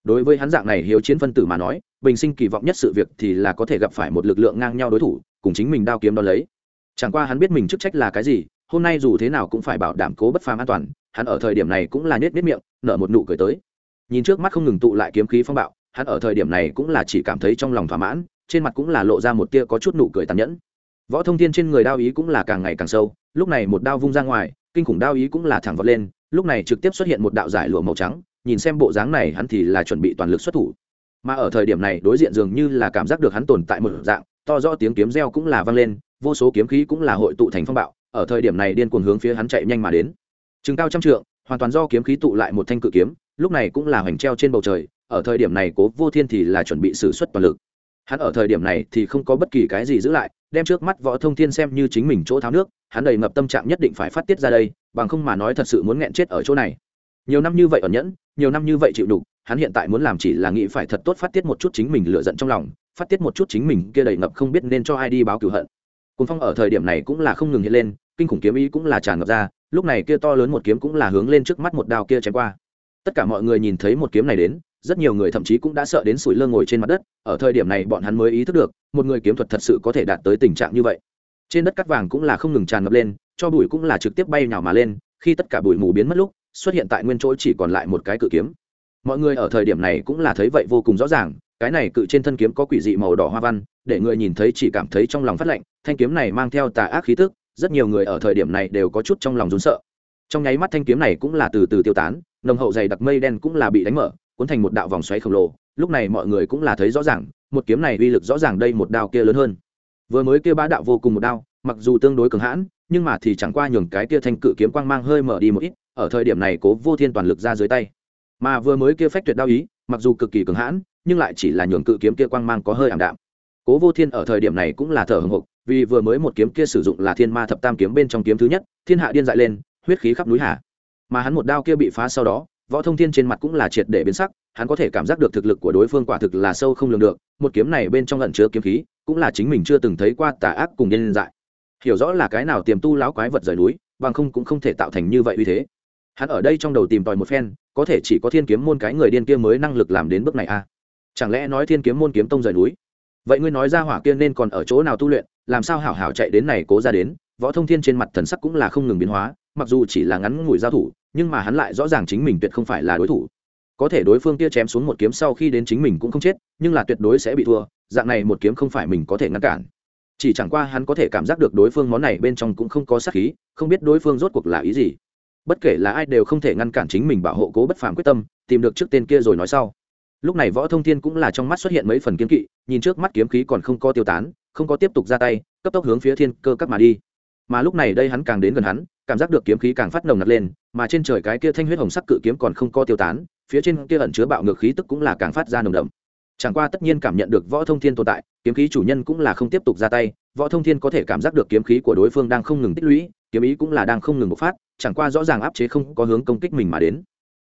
Đối với hắn dạng này hiếu chiến phân tử mà nói, bình sinh kỳ vọng nhất sự việc thì là có thể gặp phải một lực lượng ngang nhau đối thủ, cùng chính mình đao kiếm đo lấy. Chẳng qua hắn biết mình chức trách là cái gì, hôm nay dù thế nào cũng phải bảo đảm cố bất phàm an toàn hắn ở thời điểm này cũng là nết nết miệng, nở một nụ cười tới. Nhìn trước mắt không ngừng tụ lại kiếm khí phong bạo, hắn ở thời điểm này cũng là chỉ cảm thấy trong lòng thỏa mãn, trên mặt cũng là lộ ra một tia có chút nụ cười tàn nhẫn. Võ thông thiên trên người đao ý cũng là càng ngày càng sâu, lúc này một đao vung ra ngoài, kinh khủng đao ý cũng là thẳng vọt lên, lúc này trực tiếp xuất hiện một đạo giải lụa màu trắng, nhìn xem bộ dáng này hắn thì là chuẩn bị toàn lực xuất thủ. Mà ở thời điểm này đối diện dường như là cảm giác được hắn tồn tại một dạng, to rõ tiếng kiếm reo cũng là vang lên, vô số kiếm khí cũng là hội tụ thành phong bạo, ở thời điểm này điên cuồng hướng phía hắn chạy nhanh mà đến chừng cao trăm trượng, hoàn toàn do kiếm khí tụ lại một thanh cự kiếm, lúc này cũng là hoành treo trên bầu trời, ở thời điểm này cố vô thiên thì là chuẩn bị xử suất toàn lực. Hắn ở thời điểm này thì không có bất kỳ cái gì giữ lại, đem trước mắt võ thông thiên xem như chính mình chỗ tháo nước, hắn đầy ngập tâm trạng nhất định phải phát tiết ra đây, bằng không mà nói thật sự muốn nghẹn chết ở chỗ này. Nhiều năm như vậy ẩn nhẫn, nhiều năm như vậy chịu đục, hắn hiện tại muốn làm chỉ là nghĩ phải thật tốt phát tiết một chút chính mình lựa giận trong lòng, phát tiết một chút chính mình kia đầy ngập không biết nên cho ai đi báo cửu hận cùng phong ở thời điểm này cũng là không ngừng hiện lên, kinh khủng kiếm ý cũng là tràn ngập ra, lúc này kia to lớn một kiếm cũng là hướng lên trước mắt một đao kia chém qua. Tất cả mọi người nhìn thấy một kiếm này đến, rất nhiều người thậm chí cũng đã sợ đến sủi lơ ngồi trên mặt đất, ở thời điểm này bọn hắn mới ý thức được, một người kiếm thuật thật sự có thể đạt tới tình trạng như vậy. Trên đất cắt vàng cũng là không ngừng tràn ngập lên, cho bụi cũng là trực tiếp bay nhào mà lên, khi tất cả bụi mù biến mất lúc, xuất hiện tại nguyên chỗ chỉ còn lại một cái cự kiếm. Mọi người ở thời điểm này cũng là thấy vậy vô cùng rõ ràng cái này cự trên thân kiếm có quỷ dị màu đỏ hoa văn, để người nhìn thấy chỉ cảm thấy trong lòng phát lạnh. Thanh kiếm này mang theo tà ác khí tức, rất nhiều người ở thời điểm này đều có chút trong lòng rún sợ. Trong nháy mắt thanh kiếm này cũng là từ từ tiêu tán, nồng hậu dày đặc mây đen cũng là bị đánh mở, cuốn thành một đạo vòng xoáy khổng lồ. Lúc này mọi người cũng là thấy rõ ràng, một kiếm này uy lực rõ ràng đây một đao kia lớn hơn. Vừa mới kia bá đạo vô cùng một đao, mặc dù tương đối cường hãn, nhưng mà thì chẳng qua nhường cái kia thanh cự kiếm quang mang hơi mở đi một ít, ở thời điểm này cố vô thiên toàn lực ra dưới tay. Mà vừa mới kia phách tuyệt đao ý, mặc dù cực kỳ cường hãn nhưng lại chỉ là nhường cự kiếm kia quang mang có hơi ảm đạm. Cố vô thiên ở thời điểm này cũng là thở hồng hộc, vì vừa mới một kiếm kia sử dụng là thiên ma thập tam kiếm bên trong kiếm thứ nhất, thiên hạ điên dại lên, huyết khí khắp núi hà. Mà hắn một đao kia bị phá sau đó, võ thông thiên trên mặt cũng là triệt để biến sắc, hắn có thể cảm giác được thực lực của đối phương quả thực là sâu không lường được, một kiếm này bên trong lẩn chứa kiếm khí, cũng là chính mình chưa từng thấy qua tà ác cùng điên dại. Hiểu rõ là cái nào tiềm tu láo quái vật rời núi, bằng không cũng không thể tạo thành như vậy uy thế. Hắn ở đây trong đầu tìm tòi một phen, có thể chỉ có thiên kiếm môn cái người điên kia mới năng lực làm đến bước này à? Chẳng lẽ nói thiên kiếm môn kiếm tông rời núi? Vậy ngươi nói ra hỏa kia nên còn ở chỗ nào tu luyện, làm sao hảo hảo chạy đến này cố ra đến, võ thông thiên trên mặt thần sắc cũng là không ngừng biến hóa, mặc dù chỉ là ngắn ngủi giao thủ, nhưng mà hắn lại rõ ràng chính mình tuyệt không phải là đối thủ. Có thể đối phương kia chém xuống một kiếm sau khi đến chính mình cũng không chết, nhưng là tuyệt đối sẽ bị thua, dạng này một kiếm không phải mình có thể ngăn cản. Chỉ chẳng qua hắn có thể cảm giác được đối phương món này bên trong cũng không có sát khí, không biết đối phương rốt cuộc là ý gì. Bất kể là ai đều không thể ngăn cản chính mình bảo hộ cố bất phàm quyết tâm, tìm được trước tên kia rồi nói sau lúc này võ thông thiên cũng là trong mắt xuất hiện mấy phần kiếm kỵ, nhìn trước mắt kiếm khí còn không có tiêu tán, không có tiếp tục ra tay, cấp tốc hướng phía thiên cơ các mà đi. Mà lúc này đây hắn càng đến gần hắn, cảm giác được kiếm khí càng phát nồng nặc lên, mà trên trời cái kia thanh huyết hồng sắc cự kiếm còn không có tiêu tán, phía trên kia ẩn chứa bạo ngược khí tức cũng là càng phát ra nồng đậm. Chẳng qua tất nhiên cảm nhận được võ thông thiên tồn tại, kiếm khí chủ nhân cũng là không tiếp tục ra tay, võ thông thiên có thể cảm giác được kiếm khí của đối phương đang không ngừng tích lũy, kiếm ý cũng là đang không ngừng bộc phát, chẳng qua rõ ràng áp chế không có hướng công kích mình mà đến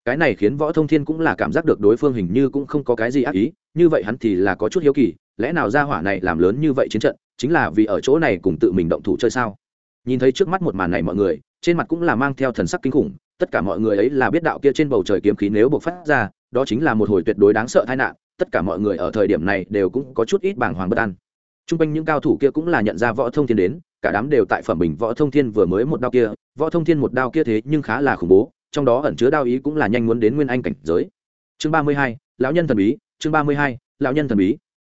cái này khiến võ thông thiên cũng là cảm giác được đối phương hình như cũng không có cái gì ác ý, như vậy hắn thì là có chút hiếu kỳ, lẽ nào ra hỏa này làm lớn như vậy chiến trận, chính là vì ở chỗ này cùng tự mình động thủ chơi sao? Nhìn thấy trước mắt một màn này mọi người, trên mặt cũng là mang theo thần sắc kinh khủng, tất cả mọi người ấy là biết đạo kia trên bầu trời kiếm khí nếu bộc phát ra, đó chính là một hồi tuyệt đối đáng sợ tai nạn, tất cả mọi người ở thời điểm này đều cũng có chút ít bàng hoàng bất an. T r u n g quanh những cao thủ kia cũng là nhận ra võ thông thiên đến, cả đám đều tại phẩm bình võ thông thiên vừa mới một đao kia, võ thông thiên một đao kia thế nhưng khá là khủng bố trong đó ẩn chứa đao ý cũng là nhanh muốn đến nguyên anh cảnh giới. Chương ba mươi hai, lão nhân thần bí, chương ba mươi hai, lão nhân thần bí.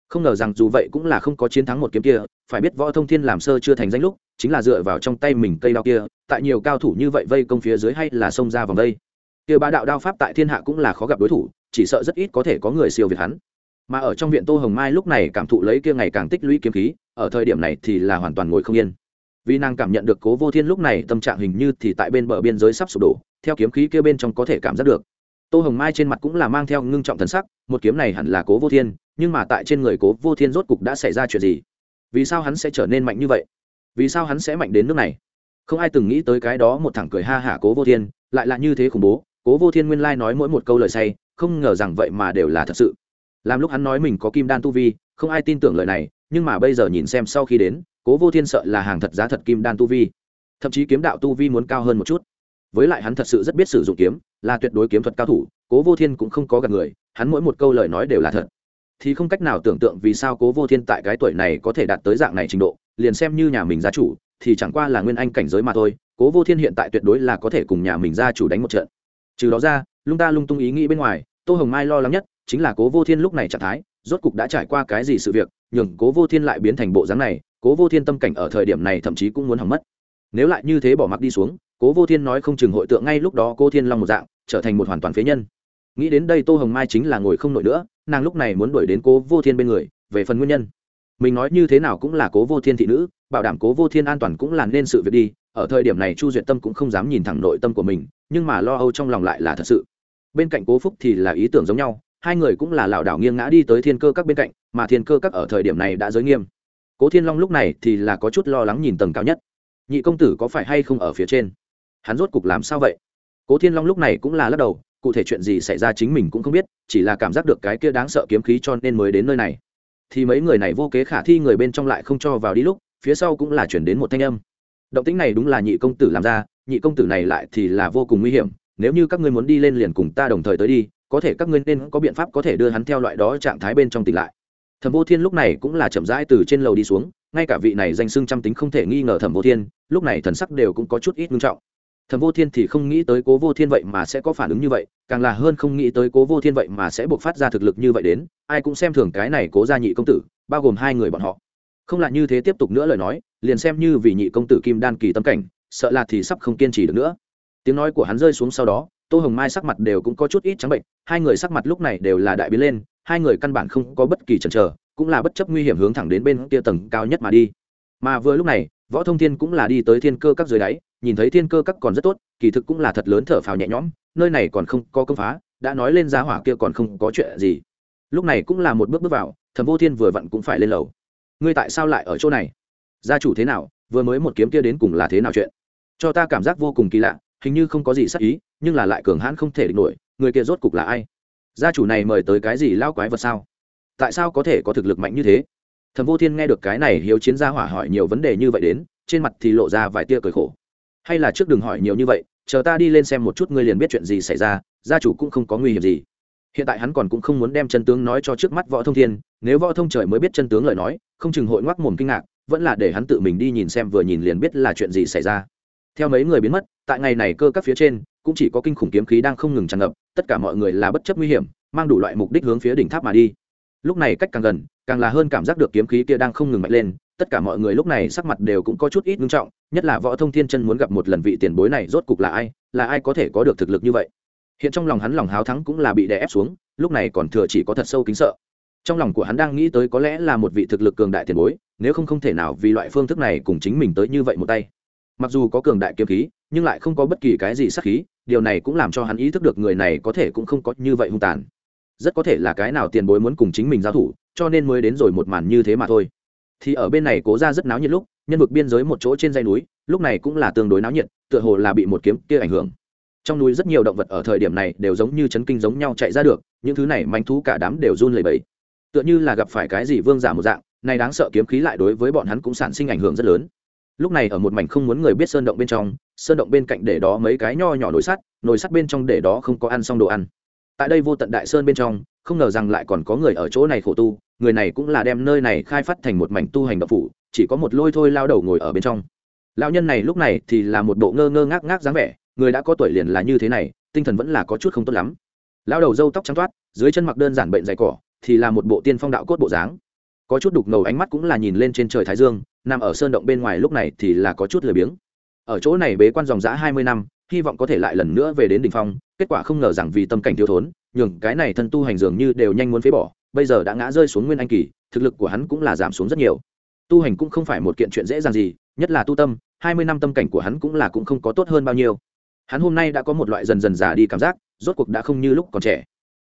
Không ngờ rằng dù vậy cũng là không có chiến thắng một kiếm kia, phải biết võ thông thiên làm sơ chưa thành danh lúc, chính là dựa vào trong tay mình cây đao kia, tại nhiều cao thủ như vậy vây công phía dưới hay là xông ra vòng đây. Kia ba đạo đao pháp tại thiên hạ cũng là khó gặp đối thủ, chỉ sợ rất ít có thể có người siêu việt hắn. Mà ở trong viện tô hồng mai lúc này cảm thụ lấy kia ngày càng tích lũy kiếm khí, ở thời điểm này thì là hoàn toàn ngồi không yên. Vì nàng cảm nhận được cố vô thiên lúc này tâm trạng hình như thì tại bên bờ biên giới sắp sụp đổ theo kiếm khí kia bên trong có thể cảm giác được. Tô hồng mai trên mặt cũng là mang theo ngưng trọng thần sắc, một kiếm này hẳn là cố vô thiên, nhưng mà tại trên người cố vô thiên rốt cục đã xảy ra chuyện gì? Vì sao hắn sẽ trở nên mạnh như vậy? Vì sao hắn sẽ mạnh đến nước này? Không ai từng nghĩ tới cái đó một thằng cười ha hả cố vô thiên, lại là như thế khủng bố. Cố vô thiên nguyên lai nói mỗi một câu lời say, không ngờ rằng vậy mà đều là thật sự. Làm lúc hắn nói mình có kim đan tu vi, không ai tin tưởng lời này, nhưng mà bây giờ nhìn xem sau khi đến, cố vô thiên sợ là hàng thật giá thật kim đan tu vi. Thậm chí kiếm đạo tu vi muốn cao hơn một chút với lại hắn thật sự rất biết sử dụng kiếm, là tuyệt đối kiếm thuật cao thủ, cố vô thiên cũng không có gặp người, hắn mỗi một câu lời nói đều là thật. Thì không cách nào tưởng tượng vì sao cố vô thiên tại cái tuổi này có thể đạt tới dạng này trình độ, liền xem như nhà mình gia chủ, thì chẳng qua là nguyên anh cảnh giới mà thôi, cố vô thiên hiện tại tuyệt đối là có thể cùng nhà mình gia chủ đánh một trận. Trừ đó ra, lung ta lung tung ý nghĩ bên ngoài, tô hồng mai lo lắng nhất chính là cố vô thiên lúc này trạng thái, rốt cục đã trải qua cái gì sự việc, nhường cố vô thiên lại biến thành bộ dáng này, cố vô thiên tâm cảnh ở thời điểm này thậm chí cũng muốn hỏng mất. Nếu lại như thế bỏ mặc đi xuống cố vô thiên nói không chừng hội tượng ngay lúc đó cô thiên long một dạng, trở thành một hoàn toàn phế nhân. Nghĩ đến đây tô hồng mai chính là ngồi không nổi nữa, nàng lúc này muốn đuổi đến cố vô thiên bên người, về phần nguyên nhân. Mình nói như thế nào cũng là cố vô thiên thị nữ, bảo đảm cố vô thiên an toàn cũng là nên sự việc đi, ở thời điểm này chu duyệt tâm cũng không dám nhìn thẳng nội tâm của mình, nhưng mà lo âu trong lòng lại là thật sự. Bên cạnh cố phúc thì là ý tưởng giống nhau, hai người cũng là lảo đảo nghiêng ngã đi tới thiên cơ các bên cạnh, mà thiên cơ các ở thời điểm này đã giới nghiêm. Cố thiên long lúc này thì là có chút lo lắng nhìn tầng cao nhất. Nhị công tử có phải hay không ở phía trên? Hắn rốt cục làm sao vậy? Cố thiên long lúc này cũng là lắc đầu, cụ thể chuyện gì xảy ra chính mình cũng không biết, chỉ là cảm giác được cái kia đáng sợ kiếm khí cho nên mới đến nơi này. Thì mấy người này vô kế khả thi người bên trong lại không cho vào đi lúc, phía sau cũng là chuyển đến một thanh âm. Động tính này đúng là nhị công tử làm ra, nhị công tử này lại thì là vô cùng nguy hiểm, nếu như các ngươi muốn đi lên liền cùng ta đồng thời tới đi, có thể các ngươi nên có biện pháp có thể đưa hắn theo loại đó trạng thái bên trong tỉnh lại. Thẩm vô thiên lúc này cũng là chậm rãi từ trên lầu đi xuống, ngay cả vị này danh xưng trăm tính không thể nghi ngờ thẩm vô thiên, lúc này thần sắc đều cũng có chút ít nghiêm trọng thẩm vô thiên thì không nghĩ tới cố vô thiên vậy mà sẽ có phản ứng như vậy, càng là hơn không nghĩ tới cố vô thiên vậy mà sẽ buộc phát ra thực lực như vậy đến, ai cũng xem thường cái này cố gia nhị công tử, bao gồm hai người bọn họ. Không là như thế tiếp tục nữa lời nói, liền xem như vì nhị công tử kim đan kỳ tâm cảnh, sợ là thì sắp không kiên trì được nữa. Tiếng nói của hắn rơi xuống sau đó, tô hồng mai sắc mặt đều cũng có chút ít trắng bệnh, hai người sắc mặt lúc này đều là đại biến lên, hai người căn bản không có bất kỳ chần chờ, cũng là bất chấp nguy hiểm hướng thẳng đến bên kia tầng cao nhất mà đi. Mà vừa lúc này võ thông thiên cũng là đi tới thiên cơ các dưới đáy, nhìn thấy thiên cơ các còn rất tốt, kỳ thực cũng là thật lớn thở phào nhẹ nhõm, nơi này còn không có công phá, đã nói lên giá hỏa kia còn không có chuyện gì. Lúc này cũng là một bước bước vào thẩm vô thiên vừa vặn cũng phải lên lầu. Ngươi tại sao lại ở chỗ này? Gia chủ thế nào, vừa mới một kiếm kia đến cùng là thế nào chuyện? Cho ta cảm giác vô cùng kỳ lạ, hình như không có gì sắc ý, nhưng là lại cường hãn không thể địch nổi, người kia rốt cục là ai? Gia chủ này mời tới cái gì lao quái vật sao? Tại sao có thể có thực lực mạnh như thế? Thẩm vô thiên nghe được cái này hiếu chiến gia hỏa hỏi nhiều vấn đề như vậy đến, trên mặt thì lộ ra vài tia cười khổ. Hay là trước đừng hỏi nhiều như vậy, chờ ta đi lên xem một chút ngươi liền biết chuyện gì xảy ra, gia chủ cũng không có nguy hiểm gì. Hiện tại hắn còn cũng không muốn đem chân tướng nói cho trước mắt võ thông thiên, nếu võ thông trời mới biết chân tướng lời nói, không chừng hội ngoác mồm kinh ngạc, vẫn là để hắn tự mình đi nhìn xem vừa nhìn liền biết là chuyện gì xảy ra. Theo mấy người biến mất, tại ngày này cơ các phía trên, cũng chỉ có kinh khủng kiếm khí đang không ngừng tràn ngập, tất cả mọi người là bất chấp nguy hiểm, mang đủ loại mục đích hướng phía đỉnh tháp mà đi lúc này cách càng gần, càng là hơn cảm giác được kiếm khí kia đang không ngừng mạnh lên, tất cả mọi người lúc này sắc mặt đều cũng có chút ít ngưng trọng, nhất là võ thông thiên chân muốn gặp một lần vị tiền bối này rốt cục là ai là ai có thể có được thực lực như vậy. Hiện trong lòng hắn lòng háo thắng cũng là bị đè ép xuống, lúc này còn thừa chỉ có thật sâu kính sợ. Trong lòng của hắn đang nghĩ tới có lẽ là một vị thực lực cường đại tiền bối, nếu không không thể nào vì loại phương thức này cùng chính mình tới như vậy một tay. Mặc dù có cường đại kiếm khí, nhưng lại không có bất kỳ cái gì sắc khí, điều này cũng làm cho hắn ý thức được người này có thể cũng không có như vậy hung tàn rất có thể là cái nào tiền bối muốn cùng chính mình giao thủ, cho nên mới đến rồi một màn như thế mà thôi. Thì ở bên này cố ra rất náo nhiệt lúc, nhân vực biên giới một chỗ trên dây núi, lúc này cũng là tương đối náo nhiệt, tựa hồ là bị một kiếm kia ảnh hưởng. Trong núi rất nhiều động vật ở thời điểm này đều giống như chấn kinh giống nhau chạy ra được, những thứ này manh thú cả đám đều run lẩy bẩy. Tựa như là gặp phải cái gì vương giả một dạng, này đáng sợ kiếm khí lại đối với bọn hắn cũng sản sinh ảnh hưởng rất lớn. Lúc này ở một mảnh không muốn người biết sơn động bên trong, sơn động bên cạnh để đó mấy cái nho nhỏ nồi sắt nồi sắt bên trong để đó không có ăn xong đồ ăn tại đây vô tận đại sơn bên trong, không ngờ rằng lại còn có người ở chỗ này khổ tu, người này cũng là đem nơi này khai phát thành một mảnh tu hành độc phủ, chỉ có một lôi thôi lao đầu ngồi ở bên trong. Lão nhân này lúc này thì là một bộ ngơ ngơ ngác ngác dáng vẻ, người đã có tuổi liền là như thế này, tinh thần vẫn là có chút không tốt lắm. Lao đầu râu tóc trắng toát, dưới chân mặc đơn giản bệnh dày cỏ, thì là một bộ tiên phong đạo cốt bộ dáng. Có chút đục ngầu ánh mắt cũng là nhìn lên trên trời thái dương, nằm ở sơn động bên ngoài lúc này thì là có chút lười biếng. Ở chỗ này bế quan dòng giã hai mươi năm hy vọng có thể lại lần nữa về đến đỉnh phong, kết quả không ngờ rằng vì tâm cảnh thiếu thốn, nhường cái này thân tu hành dường như đều nhanh muốn phế bỏ, bây giờ đã ngã rơi xuống nguyên anh kỳ, thực lực của hắn cũng là giảm xuống rất nhiều. Tu hành cũng không phải một kiện chuyện dễ dàng gì, nhất là tu tâm, hai mươi năm tâm cảnh của hắn cũng là cũng không có tốt hơn bao nhiêu. Hắn hôm nay đã có một loại dần dần già đi cảm giác, rốt cuộc đã không như lúc còn trẻ.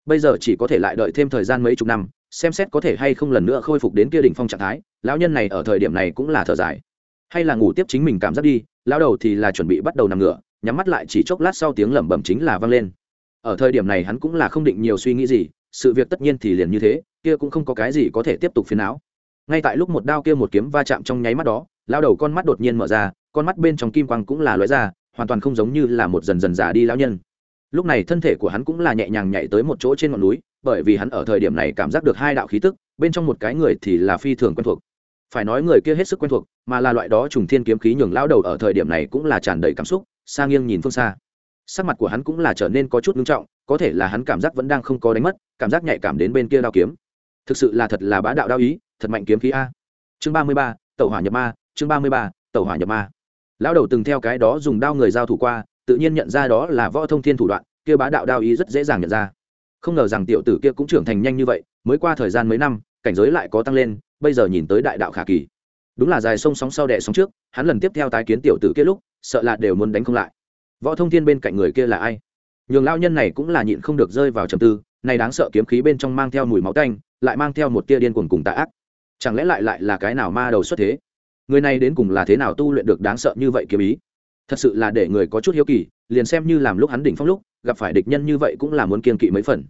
Bây giờ chỉ có thể lại đợi thêm thời gian mấy chục năm, xem xét có thể hay không lần nữa khôi phục đến kia đỉnh phong trạng thái, lão nhân này ở thời điểm này cũng là thở dài. Hay là ngủ tiếp chính mình cảm giác đi, lão đầu thì là chuẩn bị bắt đầu nằm ngửa nhắm mắt lại chỉ chốc lát sau tiếng lẩm bẩm chính là vang lên. Ở thời điểm này hắn cũng là không định nhiều suy nghĩ gì, sự việc tất nhiên thì liền như thế, kia cũng không có cái gì có thể tiếp tục phiền não. Ngay tại lúc một đao kia một kiếm va chạm trong nháy mắt đó, lão đầu con mắt đột nhiên mở ra, con mắt bên trong kim quang cũng là lóe ra, hoàn toàn không giống như là một dần dần già đi lão nhân. Lúc này thân thể của hắn cũng là nhẹ nhàng nhảy tới một chỗ trên ngọn núi, bởi vì hắn ở thời điểm này cảm giác được hai đạo khí tức, bên trong một cái người thì là phi thường quen thuộc. Phải nói người kia hết sức quen thuộc, mà là loại đó trùng thiên kiếm khí nhường lao đầu ở thời điểm này cũng là tràn đầy cảm xúc xa nghiêng nhìn phương xa. Sắc mặt của hắn cũng là trở nên có chút ngưng trọng, có thể là hắn cảm giác vẫn đang không có đánh mất, cảm giác nhạy cảm đến bên kia đao kiếm. Thực sự là thật là bá đạo đao ý, thật mạnh kiếm khí a. Chương ba mươi ba tàu hỏa nhập ma, chương ba mươi ba tàu hỏa nhập ma. Lão đầu từng theo cái đó dùng đao người giao thủ qua, tự nhiên nhận ra đó là võ thông thiên thủ đoạn, kia bá đạo đao ý rất dễ dàng nhận ra. Không ngờ rằng tiểu tử kia cũng trưởng thành nhanh như vậy, mới qua thời gian mấy năm, cảnh giới lại có tăng lên, bây giờ nhìn tới đại đạo khả kỳ. Đúng là dài sông sóng sau đẻ sóng trước, hắn lần tiếp theo tái kiến tiểu tử kia lúc sợ là đều muốn đánh không lại. Võ thông thiên bên cạnh người kia là ai? Nhường lao nhân này cũng là nhịn không được rơi vào trầm tư, này đáng sợ kiếm khí bên trong mang theo mùi máu tanh, lại mang theo một tia điên cuồng cùng tà ác. Chẳng lẽ lại lại là cái nào ma đầu xuất thế? Người này đến cùng là thế nào tu luyện được đáng sợ như vậy kiếm ý? Thật sự là để người có chút hiếu kỳ, liền xem như làm lúc hắn đỉnh phong lúc, gặp phải địch nhân như vậy cũng là muốn kiên kỵ mấy phần.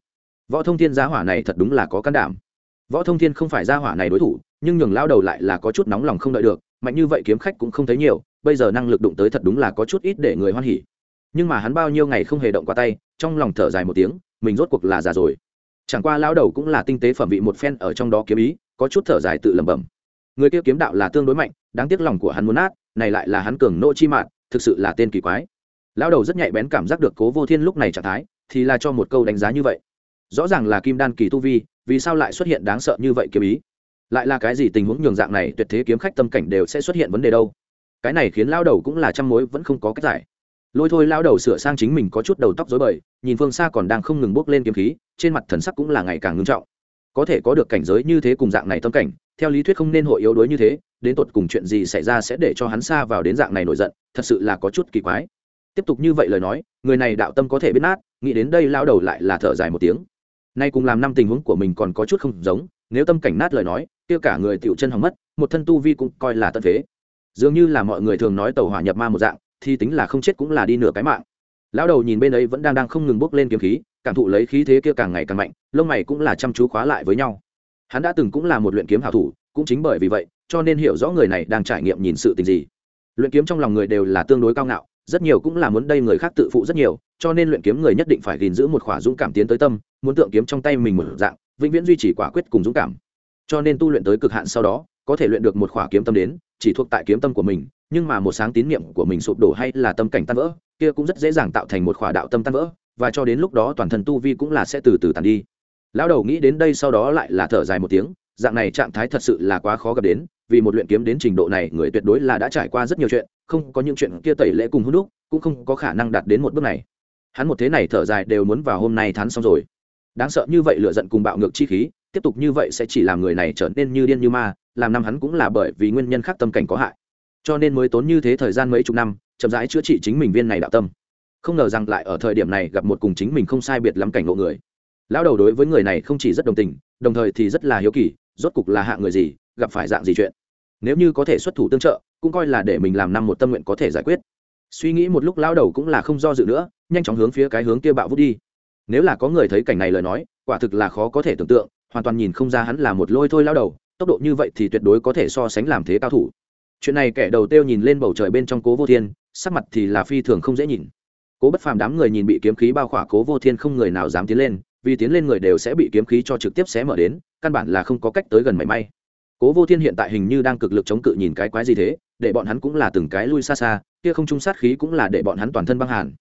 Võ thông thiên gia hỏa này thật đúng là có can đảm. Võ thông thiên không phải gia hỏa này đối thủ, nhưng nhường lao đầu lại là có chút nóng lòng không đợi được, mạnh như vậy kiếm khách cũng không thấy nhiều bây giờ năng lực đụng tới thật đúng là có chút ít để người hoan hỉ. Nhưng mà hắn bao nhiêu ngày không hề động qua tay, trong lòng thở dài một tiếng, mình rốt cuộc là già rồi. Chẳng qua lao đầu cũng là tinh tế phẩm vị một phen ở trong đó kiếm ý, có chút thở dài tự lẩm bẩm. Người kia kiếm đạo là tương đối mạnh, đáng tiếc lòng của hắn muốn nát, này lại là hắn cường nô chi mạn, thực sự là tên kỳ quái. Lão đầu rất nhạy bén cảm giác được cố vô thiên lúc này trạng thái, thì là cho một câu đánh giá như vậy. Rõ ràng là kim đan kỳ tu vi, vì sao lại xuất hiện đáng sợ như vậy kiếm ý? Lại là cái gì tình huống nhường dạng này tuyệt thế kiếm khách tâm cảnh đều sẽ xuất hiện vấn đề đâu? Cái này khiến lao đầu cũng là trăm mối, vẫn không có cách giải. Lôi thôi lao đầu sửa sang chính mình có chút đầu tóc dối bời, nhìn phương xa còn đang không ngừng bốc lên kiếm khí, trên mặt thần sắc cũng là ngày càng ngưng trọng. Có thể có được cảnh giới như thế cùng dạng này tâm cảnh, theo lý thuyết không nên hội yếu đuối như thế, đến tột cùng chuyện gì xảy ra sẽ để cho hắn xa vào đến dạng này nổi giận, thật sự là có chút kỳ quái. Tiếp tục như vậy lời nói, người này đạo tâm có thể biết nát, nghĩ đến đây lao đầu lại là thở dài một tiếng. Nay cùng làm năm tình huống của mình còn có chút không giống, nếu tâm cảnh nát lời nói, kia cả người tiểu chân hỏng mất, một thân tu vi cũng coi là tận phế dường như là mọi người thường nói tàu hỏa nhập ma một dạng, thì tính là không chết cũng là đi nửa cái mạng. Lão đầu nhìn bên ấy vẫn đang đang không ngừng bốc lên kiếm khí, cảm thụ lấy khí thế kia càng ngày càng mạnh, lông mày cũng là chăm chú khóa lại với nhau. Hắn đã từng cũng là một luyện kiếm hảo thủ, cũng chính bởi vì vậy, cho nên hiểu rõ người này đang trải nghiệm nhìn sự tình gì. Luyện kiếm trong lòng người đều là tương đối cao ngạo, rất nhiều cũng là muốn đây người khác tự phụ rất nhiều, cho nên luyện kiếm người nhất định phải gìn giữ một khỏa dũng cảm tiến tới tâm, muốn tượng kiếm trong tay mình một dạng, vĩnh viễn duy trì quả quyết cùng dũng cảm. Cho nên tu luyện tới cực hạn sau đó, có thể luyện được một khỏa kiếm tâm đến chỉ thuộc tại kiếm tâm của mình, nhưng mà một sáng tín niệm của mình sụp đổ hay là tâm cảnh tan vỡ, kia cũng rất dễ dàng tạo thành một khỏa đạo tâm tan vỡ, và cho đến lúc đó toàn thân tu vi cũng là sẽ từ từ tàn đi. Lão đầu nghĩ đến đây sau đó lại là thở dài một tiếng, dạng này trạng thái thật sự là quá khó gặp đến, vì một luyện kiếm đến trình độ này người tuyệt đối là đã trải qua rất nhiều chuyện, không có những chuyện kia tẩy lễ cùng hút đúc, cũng không có khả năng đạt đến một bước này. Hắn một thế này thở dài đều muốn vào hôm nay thắn xong rồi. Đáng sợ như vậy lựa giận cùng bạo ngược chi khí, tiếp tục như vậy sẽ chỉ làm người này trở nên như điên như ma làm năm hắn cũng là bởi vì nguyên nhân khác tâm cảnh có hại. Cho nên mới tốn như thế thời gian mấy chục năm, chậm rãi chữa trị chính mình viên này đạo tâm. Không ngờ rằng lại ở thời điểm này gặp một cùng chính mình không sai biệt lắm cảnh ngộ người. Lão đầu đối với người này không chỉ rất đồng tình, đồng thời thì rất là hiếu kỳ, rốt cục là hạ người gì, gặp phải dạng gì chuyện. Nếu như có thể xuất thủ tương trợ, cũng coi là để mình làm năm một tâm nguyện có thể giải quyết. Suy nghĩ một lúc lão đầu cũng là không do dự nữa, nhanh chóng hướng phía cái hướng kia bạo vút đi. Nếu là có người thấy cảnh này lời nói, quả thực là khó có thể tưởng tượng, hoàn toàn nhìn không ra hắn là một lôi thôi lao đầu tốc độ như vậy thì tuyệt đối có thể so sánh làm thế cao thủ. Chuyện này kẻ đầu tiêu nhìn lên bầu trời bên trong cố vô thiên, sắc mặt thì là phi thường không dễ nhìn. Cố bất phàm đám người nhìn bị kiếm khí bao khỏa cố vô thiên không người nào dám tiến lên, vì tiến lên người đều sẽ bị kiếm khí cho trực tiếp xé mở đến, căn bản là không có cách tới gần mảy may. Cố vô thiên hiện tại hình như đang cực lực chống cự nhìn cái quái gì thế, để bọn hắn cũng là từng cái lui xa xa, kia không trung sát khí cũng là để bọn hắn toàn thân băng hàn.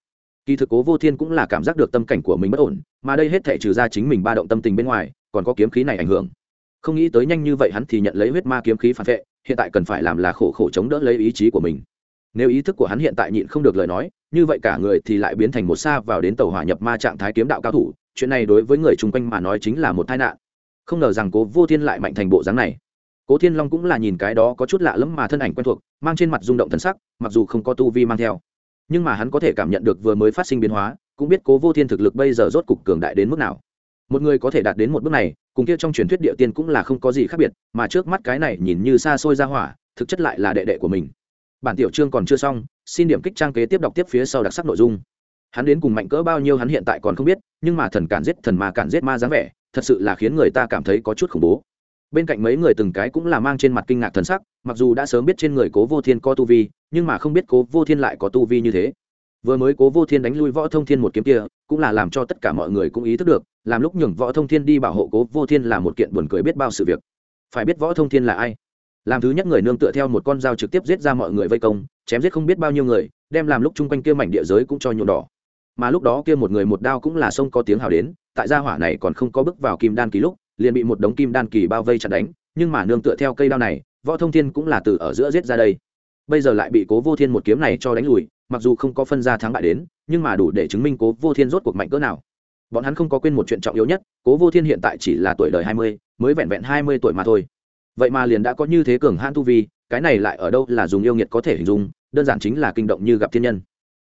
Kỳ thực cố vô thiên cũng là cảm giác được tâm cảnh của mình bất ổn, mà đây hết thể trừ ra chính mình ba động tâm tình bên ngoài, còn có kiếm khí này ảnh hưởng không nghĩ tới nhanh như vậy hắn thì nhận lấy huyết ma kiếm khí phản vệ, hiện tại cần phải làm là khổ khổ chống đỡ lấy ý chí của mình. Nếu ý thức của hắn hiện tại nhịn không được lời nói, như vậy cả người thì lại biến thành một xa vào đến tàu hỏa nhập ma trạng thái kiếm đạo cao thủ, chuyện này đối với người chung quanh mà nói chính là một tai nạn. Không ngờ rằng cố vô thiên lại mạnh thành bộ dáng này. Cố thiên long cũng là nhìn cái đó có chút lạ lẫm mà thân ảnh quen thuộc, mang trên mặt rung động thần sắc, mặc dù không có tu vi mang theo. Nhưng mà hắn có thể cảm nhận được vừa mới phát sinh biến hóa, cũng biết cố vô thiên thực lực bây giờ rốt cục cường đại đến mức nào. Một người có thể đạt đến một bước này cùng kia trong truyền thuyết địa tiên cũng là không có gì khác biệt, mà trước mắt cái này nhìn như xa xôi ra hỏa, thực chất lại là đệ đệ của mình. Bản tiểu chương còn chưa xong, xin điểm kích trang kế tiếp đọc tiếp phía sau đặc sắc nội dung. Hắn đến cùng mạnh cỡ bao nhiêu hắn hiện tại còn không biết, nhưng mà thần cản giết thần ma cản giết ma dáng vẻ, thật sự là khiến người ta cảm thấy có chút khủng bố. Bên cạnh mấy người từng cái cũng là mang trên mặt kinh ngạc thần sắc, mặc dù đã sớm biết trên người cố vô thiên có tu vi, nhưng mà không biết cố vô thiên lại có tu vi như thế vừa mới cố vô thiên đánh lui võ thông thiên một kiếm kia, cũng là làm cho tất cả mọi người cũng ý thức được, làm lúc nhường võ thông thiên đi bảo hộ cố vô thiên là một kiện buồn cười biết bao sự việc. Phải biết võ thông thiên là ai? Làm thứ nhất người nương tựa theo một con dao trực tiếp giết ra mọi người vây công, chém giết không biết bao nhiêu người, đem làm lúc chung quanh kia mảnh địa giới cũng cho nhuộm đỏ. Mà lúc đó kia một người một đao cũng là sông có tiếng hào đến, tại gia hỏa này còn không có bước vào kim đan kỳ lúc, liền bị một đống kim đan kỳ bao vây chặt đánh, nhưng mà nương tựa theo cây đao này, võ thông thiên cũng là từ ở giữa giết ra đây. Bây giờ lại bị cố vô thiên một kiếm này cho đánh lùi mặc dù không có phân ra thắng bại đến, nhưng mà đủ để chứng minh cố vô thiên rốt cuộc mạnh cỡ nào. Bọn hắn không có quên một chuyện trọng yếu nhất, cố vô thiên hiện tại chỉ là tuổi đời hai mươi, mới vẹn vẹn hai mươi tuổi mà thôi. Vậy mà liền đã có như thế cường hãn tu vi, cái này lại ở đâu là dùng yêu nghiệt có thể hình dung, đơn giản chính là kinh động như gặp thiên nhân.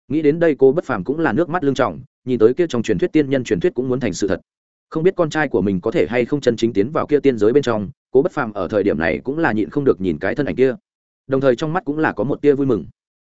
Nghĩ đến đây cô bất phàm cũng là nước mắt lương trọng nhìn tới kia trong truyền thuyết tiên nhân truyền thuyết cũng muốn thành sự thật. Không biết con trai của mình có thể hay không chân chính tiến vào kia tiên giới bên trong, cố bất phàm ở thời điểm này cũng là nhịn không được nhìn cái thân ảnh kia. Đồng thời trong mắt cũng là có một tia vui mừng.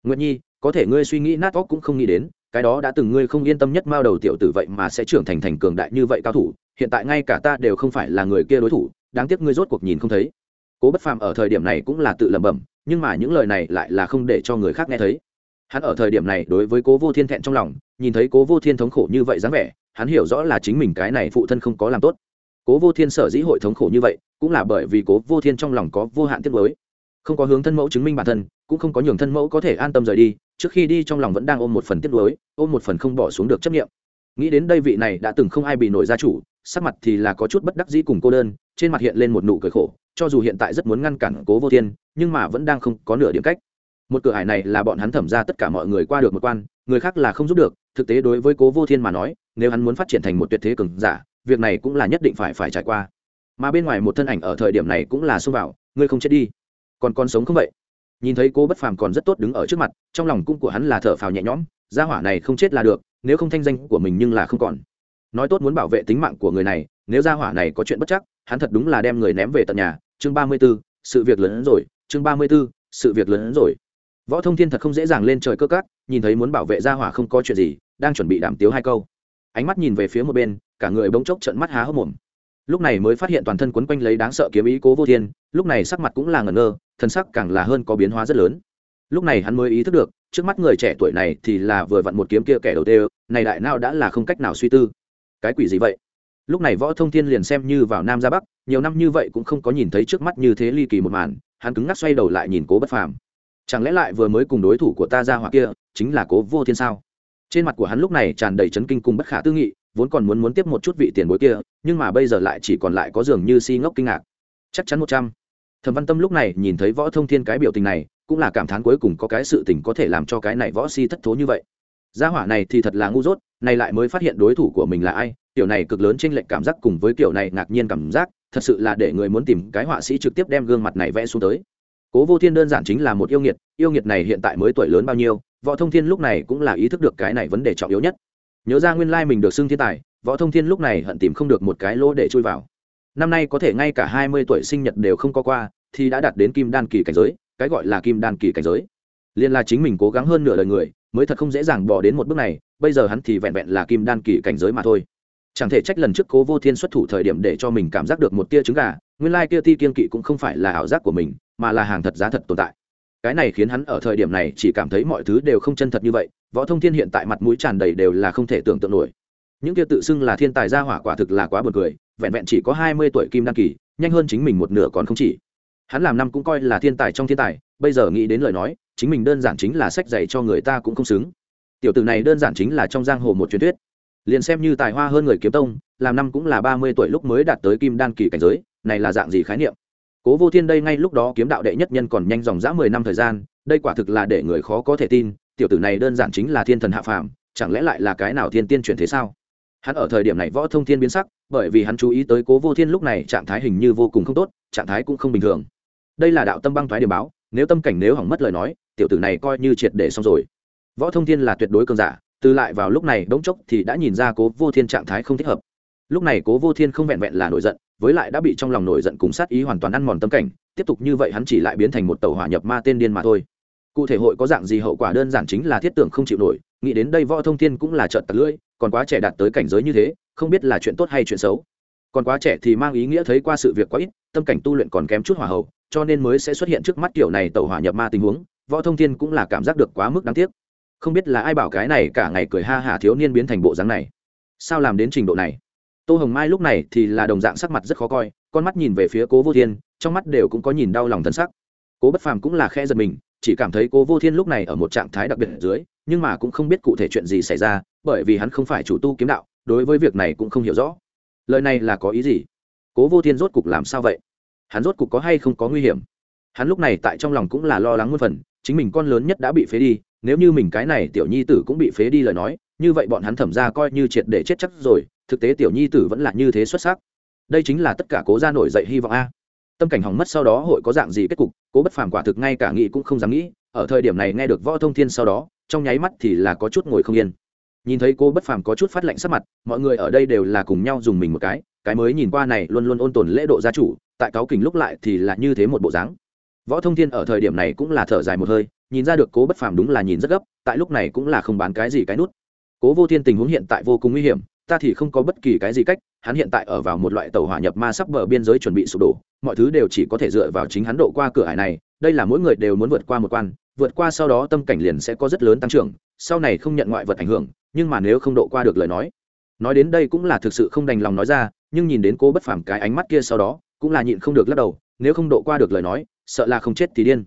Nguyện nhi có thể ngươi suy nghĩ nát óc cũng không nghĩ đến, cái đó đã từng ngươi không yên tâm nhất mao đầu tiểu tử vậy mà sẽ trưởng thành thành cường đại như vậy cao thủ, hiện tại ngay cả ta đều không phải là người kia đối thủ, đáng tiếc ngươi rốt cuộc nhìn không thấy. Cố bất phàm ở thời điểm này cũng là tự lẩm bẩm, nhưng mà những lời này lại là không để cho người khác nghe thấy. Hắn ở thời điểm này đối với cố vô thiên thẹn trong lòng, nhìn thấy cố vô thiên thống khổ như vậy dáng vẻ, hắn hiểu rõ là chính mình cái này phụ thân không có làm tốt. Cố vô thiên sở dĩ hội thống khổ như vậy, cũng là bởi vì cố vô thiên trong lòng có vô hạn tiết mới không có hướng thân mẫu chứng minh bản thân, cũng không có nhường thân mẫu có thể an tâm rời đi trước khi đi trong lòng vẫn đang ôm một phần tiết nối ôm một phần không bỏ xuống được chấp nghiệm nghĩ đến đây vị này đã từng không ai bị nổi gia chủ, sắc mặt thì là có chút bất đắc dĩ cùng cô đơn, trên mặt hiện lên một nụ cười khổ, cho dù hiện tại rất muốn ngăn cản cố vô thiên, nhưng mà vẫn đang không có nửa điểm cách. Một cửa hải này là bọn hắn thẩm ra tất cả mọi người qua được một quan, người khác là không giúp được, thực tế đối với cố vô thiên mà nói, nếu hắn muốn phát triển thành một tuyệt thế cường giả, việc này cũng là nhất định phải phải trải qua. Mà bên ngoài một thân ảnh ở thời điểm này cũng là xông vào, ngươi không chết đi, còn con sống không vậy? Nhìn thấy cô bất phàm còn rất tốt đứng ở trước mặt, trong lòng cung của hắn là thở phào nhẹ nhõm, gia hỏa này không chết là được, nếu không thanh danh của mình nhưng là không còn. Nói tốt muốn bảo vệ tính mạng của người này, nếu gia hỏa này có chuyện bất chắc, hắn thật đúng là đem người ném về tận nhà. Chương ba mươi b ố sự việc lớn hơn rồi, chương ba mươi b ố sự việc lớn hơn rồi. Võ thông thiên thật không dễ dàng lên trời cơ cát nhìn thấy muốn bảo vệ gia hỏa không có chuyện gì, đang chuẩn bị đảm tiếu hai câu. Ánh mắt nhìn về phía một bên, cả người bỗng chốc trận mắt há hốc mồm lúc này mới phát hiện toàn thân quấn quanh lấy đáng sợ kiếm ý cố vô thiên, lúc này sắc mặt cũng là ngẩn ngơ, thân sắc càng là hơn có biến hóa rất lớn. Lúc này hắn mới ý thức được, trước mắt người trẻ tuổi này thì là vừa vặn một kiếm kia kẻ đầu tiên, này đại nào đã là không cách nào suy tư. Cái quỷ gì vậy? Lúc này võ thông thiên liền xem như vào nam ra bắc, nhiều năm như vậy cũng không có nhìn thấy trước mắt như thế ly kỳ một màn, hắn cứng ngắc xoay đầu lại nhìn cố bất phàm. Chẳng lẽ lại vừa mới cùng đối thủ của ta ra hoặc kia, chính là cố vô thiên sao? Trên mặt của hắn lúc này tràn đầy chấn kinh cùng bất khả tư nghị vốn còn muốn muốn tiếp một chút vị tiền bối kia, nhưng mà bây giờ lại chỉ còn lại có dường như si ngốc kinh ngạc. Chắc chắn một trăm. Thẩm văn tâm lúc này nhìn thấy võ thông thiên cái biểu tình này, cũng là cảm thán cuối cùng có cái sự tình có thể làm cho cái này võ si thất thố như vậy. Gia hỏa này thì thật là ngu dốt, này lại mới phát hiện đối thủ của mình là ai kiểu này cực lớn trên lệnh cảm giác cùng với kiểu này ngạc nhiên cảm giác, thật sự là để người muốn tìm cái họa sĩ trực tiếp đem gương mặt này vẽ xuống tới. Cố vô thiên đơn giản chính là một yêu nghiệt yêu nghiệt này hiện tại mới tuổi lớn bao nhiêu, võ thông thiên lúc này cũng là ý thức được cái này vấn đề trọng yếu nhất nhớ ra nguyên lai mình được xưng thiên tài, võ thông thiên lúc này hận tìm không được một cái lỗ để chui vào. Năm nay có thể ngay cả hai mươi tuổi sinh nhật đều không có qua, thì đã đạt đến kim đan kỳ cảnh giới, cái gọi là kim đan kỳ cảnh giới. Liên là chính mình cố gắng hơn nửa đời người, mới thật không dễ dàng bỏ đến một bước này, bây giờ hắn thì vẹn vẹn là kim đan kỳ cảnh giới mà thôi. Chẳng thể trách lần trước cố vô thiên xuất thủ thời điểm để cho mình cảm giác được một tia trứng gà, nguyên lai kia ti kiên kỵ cũng không phải là ảo giác của mình, mà là hàng thật giá thật tồn tại cái này khiến hắn ở thời điểm này chỉ cảm thấy mọi thứ đều không chân thật như vậy, võ thông thiên hiện tại mặt mũi tràn đầy đều là không thể tưởng tượng nổi. Những kia tự xưng là thiên tài gia hỏa quả thực là quá buồn cười, vẹn vẹn chỉ có hai mươi tuổi kim đan kỳ, nhanh hơn chính mình một nửa còn không chỉ. Hắn làm năm cũng coi là thiên tài trong thiên tài, bây giờ nghĩ đến lời nói, chính mình đơn giản chính là sách dạy cho người ta cũng không xứng. Tiểu tử này đơn giản chính là trong giang hồ một truyền thuyết. Liền xem như tài hoa hơn người kiếm tông, làm năm cũng là ba mươi tuổi lúc mới đạt tới kim đan kỳ cảnh giới, này là dạng gì khái niệm? Cố vô thiên đây ngay lúc đó kiếm đạo đệ nhất nhân còn nhanh dòng dã mười năm thời gian, đây quả thực là để người khó có thể tin, tiểu tử này đơn giản chính là thiên thần hạ phàm, chẳng lẽ lại là cái nào thiên tiên chuyển thế sao? Hắn ở thời điểm này võ thông thiên biến sắc, bởi vì hắn chú ý tới cố vô thiên lúc này trạng thái hình như vô cùng không tốt, trạng thái cũng không bình thường. Đây là đạo tâm băng thoái điểm báo, nếu tâm cảnh nếu hỏng mất lời nói, tiểu tử này coi như triệt để xong rồi. Võ thông thiên là tuyệt đối cơn giả, từ lại vào lúc này bỗng chốc thì đã nhìn ra cố vô thiên trạng thái không thích hợp lúc này cố vô thiên không vẹn vẹn là nổi giận, với lại đã bị trong lòng nổi giận cùng sát ý hoàn toàn ăn mòn tâm cảnh, tiếp tục như vậy hắn chỉ lại biến thành một tàu hỏa nhập ma tên điên mà thôi. Cụ thể hội có dạng gì hậu quả đơn giản chính là thiết tưởng không chịu nổi, nghĩ đến đây võ thông thiên cũng là trợn tật lưỡi, còn quá trẻ đạt tới cảnh giới như thế, không biết là chuyện tốt hay chuyện xấu. Còn quá trẻ thì mang ý nghĩa thấy qua sự việc quá ít, tâm cảnh tu luyện còn kém chút hỏa hậu, cho nên mới sẽ xuất hiện trước mắt kiểu này tàu hỏa nhập ma tình huống, võ thông thiên cũng là cảm giác được quá mức đáng tiếc. Không biết là ai bảo cái này cả ngày cười ha hả thiếu niên biến thành bộ dáng này. Sao làm đến trình độ này? Tô hồng mai lúc này thì là đồng dạng sắc mặt rất khó coi, con mắt nhìn về phía cố vô thiên, trong mắt đều cũng có nhìn đau lòng thân sắc. Cố bất phàm cũng là khe giật mình, chỉ cảm thấy cố vô thiên lúc này ở một trạng thái đặc biệt ở dưới, nhưng mà cũng không biết cụ thể chuyện gì xảy ra, bởi vì hắn không phải chủ tu kiếm đạo, đối với việc này cũng không hiểu rõ. Lời này là có ý gì? Cố vô thiên rốt cục làm sao vậy? Hắn rốt cục có hay không có nguy hiểm? Hắn lúc này tại trong lòng cũng là lo lắng muôn phần, chính mình con lớn nhất đã bị phế đi, nếu như mình cái này tiểu nhi tử cũng bị phế đi lời nói, như vậy bọn hắn thẩm ra coi như triệt để chết chắc rồi thực tế tiểu nhi tử vẫn là như thế xuất sắc. Đây chính là tất cả cố gia nổi dậy hy vọng a. Tâm cảnh hỏng mất sau đó hội có dạng gì kết cục, cố bất phàm quả thực ngay cả nghĩ cũng không dám nghĩ, ở thời điểm này nghe được võ thông thiên sau đó, trong nháy mắt thì là có chút ngồi không yên. Nhìn thấy cô bất phàm có chút phát lạnh sắc mặt, mọi người ở đây đều là cùng nhau dùng mình một cái cái mới nhìn qua này luôn luôn ôn tồn lễ độ gia chủ, tại cáo kình lúc lại thì là như thế một bộ dáng. Võ thông thiên ở thời điểm này cũng là thở dài một hơi, nhìn ra được cố bất phàm đúng là nhìn rất gấp, tại lúc này cũng là không bán cái gì cái nút. Cố vô thiên tình huống hiện tại vô cùng nguy hiểm ta thì không có bất kỳ cái gì cách, hắn hiện tại ở vào một loại tàu hỏa nhập ma sắp bờ biên giới chuẩn bị sụp đổ, mọi thứ đều chỉ có thể dựa vào chính hắn độ qua cửa hải này, đây là mỗi người đều muốn vượt qua một quan, vượt qua sau đó tâm cảnh liền sẽ có rất lớn tăng trưởng, sau này không nhận ngoại vật ảnh hưởng, nhưng mà nếu không độ qua được lời nói nói đến đây cũng là thực sự không đành lòng nói ra, nhưng nhìn đến cô bất phàm cái ánh mắt kia sau đó, cũng là nhịn không được lắc đầu, nếu không độ qua được lời nói, sợ là không chết thì điên.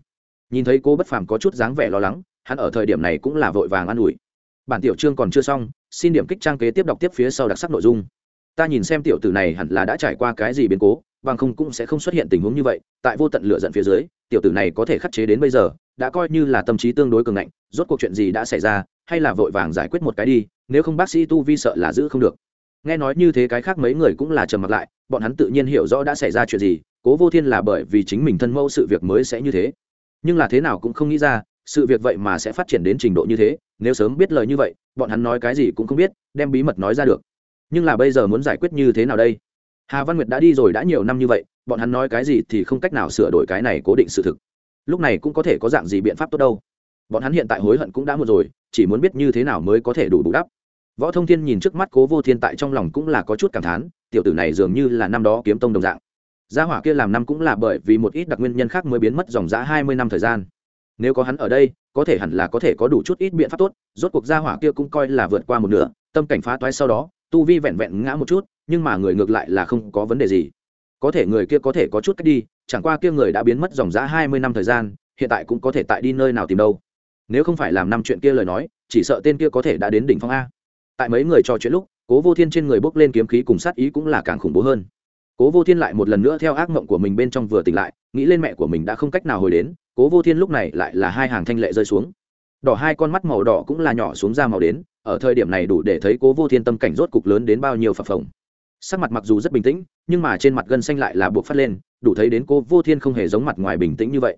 Nhìn thấy cô bất phàm có chút dáng vẻ lo lắng, hắn ở thời điểm này cũng là vội vàng an ủi bản tiểu chương còn chưa xong, xin điểm kích trang kế tiếp đọc tiếp phía sau đặc sắc nội dung. Ta nhìn xem tiểu tử này hẳn là đã trải qua cái gì biến cố, bằng không cũng sẽ không xuất hiện tình huống như vậy. Tại vô tận lửa giận phía dưới, tiểu tử này có thể khắc chế đến bây giờ, đã coi như là tâm trí tương đối cường ngạnh, rốt cuộc chuyện gì đã xảy ra, hay là vội vàng giải quyết một cái đi, nếu không bác sĩ tu vi sợ là giữ không được. Nghe nói như thế cái khác mấy người cũng là trầm mặc lại, bọn hắn tự nhiên hiểu rõ đã xảy ra chuyện gì, cố vô thiên là bởi vì chính mình thân mẫu sự việc mới sẽ như thế. Nhưng là thế nào cũng không nghĩ ra sự việc vậy mà sẽ phát triển đến trình độ như thế, nếu sớm biết lời như vậy, bọn hắn nói cái gì cũng không biết, đem bí mật nói ra được. Nhưng là bây giờ muốn giải quyết như thế nào đây? Hà văn nguyệt đã đi rồi, đã nhiều năm như vậy, bọn hắn nói cái gì thì không cách nào sửa đổi cái này cố định sự thực. Lúc này cũng có thể có dạng gì biện pháp tốt đâu? Bọn hắn hiện tại hối hận cũng đã một rồi, chỉ muốn biết như thế nào mới có thể đủ bù đắp. Võ thông thiên nhìn trước mắt cố vô thiên tại trong lòng cũng là có chút cảm thán, tiểu tử này dường như là năm đó kiếm tông đồng dạng. Gia hỏa kia làm năm cũng là bởi vì một ít đặc nguyên nhân khác mới biến mất dòng giã hai mươi năm thời gian nếu có hắn ở đây, có thể hẳn là có thể có đủ chút ít biện pháp tốt, rốt cuộc gia hỏa kia cũng coi là vượt qua một nửa, tâm cảnh phá toái sau đó, tu vi vẹn vẹn ngã một chút, nhưng mà người ngược lại là không có vấn đề gì. Có thể người kia có thể có chút cách đi, chẳng qua kia người đã biến mất dòng giã hai mươi năm thời gian, hiện tại cũng có thể tại đi nơi nào tìm đâu. Nếu không phải làm năm chuyện kia lời nói, chỉ sợ tên kia có thể đã đến đỉnh phong a. Tại mấy người trò chuyện lúc, cố vô thiên trên người bốc lên kiếm khí cùng sát ý cũng là càng khủng bố hơn. Cố vô thiên lại một lần nữa theo ác mộng của mình bên trong vừa tỉnh lại, nghĩ lên mẹ của mình đã không cách nào hồi đến cố vô thiên lúc này lại là hai hàng thanh lệ rơi xuống. Đỏ hai con mắt màu đỏ cũng là nhỏ xuống ra màu đến, ở thời điểm này đủ để thấy cố vô thiên tâm cảnh rốt cục lớn đến bao nhiêu phập phồng. Sắc mặt mặc dù rất bình tĩnh, nhưng mà trên mặt gân xanh lại là buộc phát lên, đủ thấy đến cố vô thiên không hề giống mặt ngoài bình tĩnh như vậy.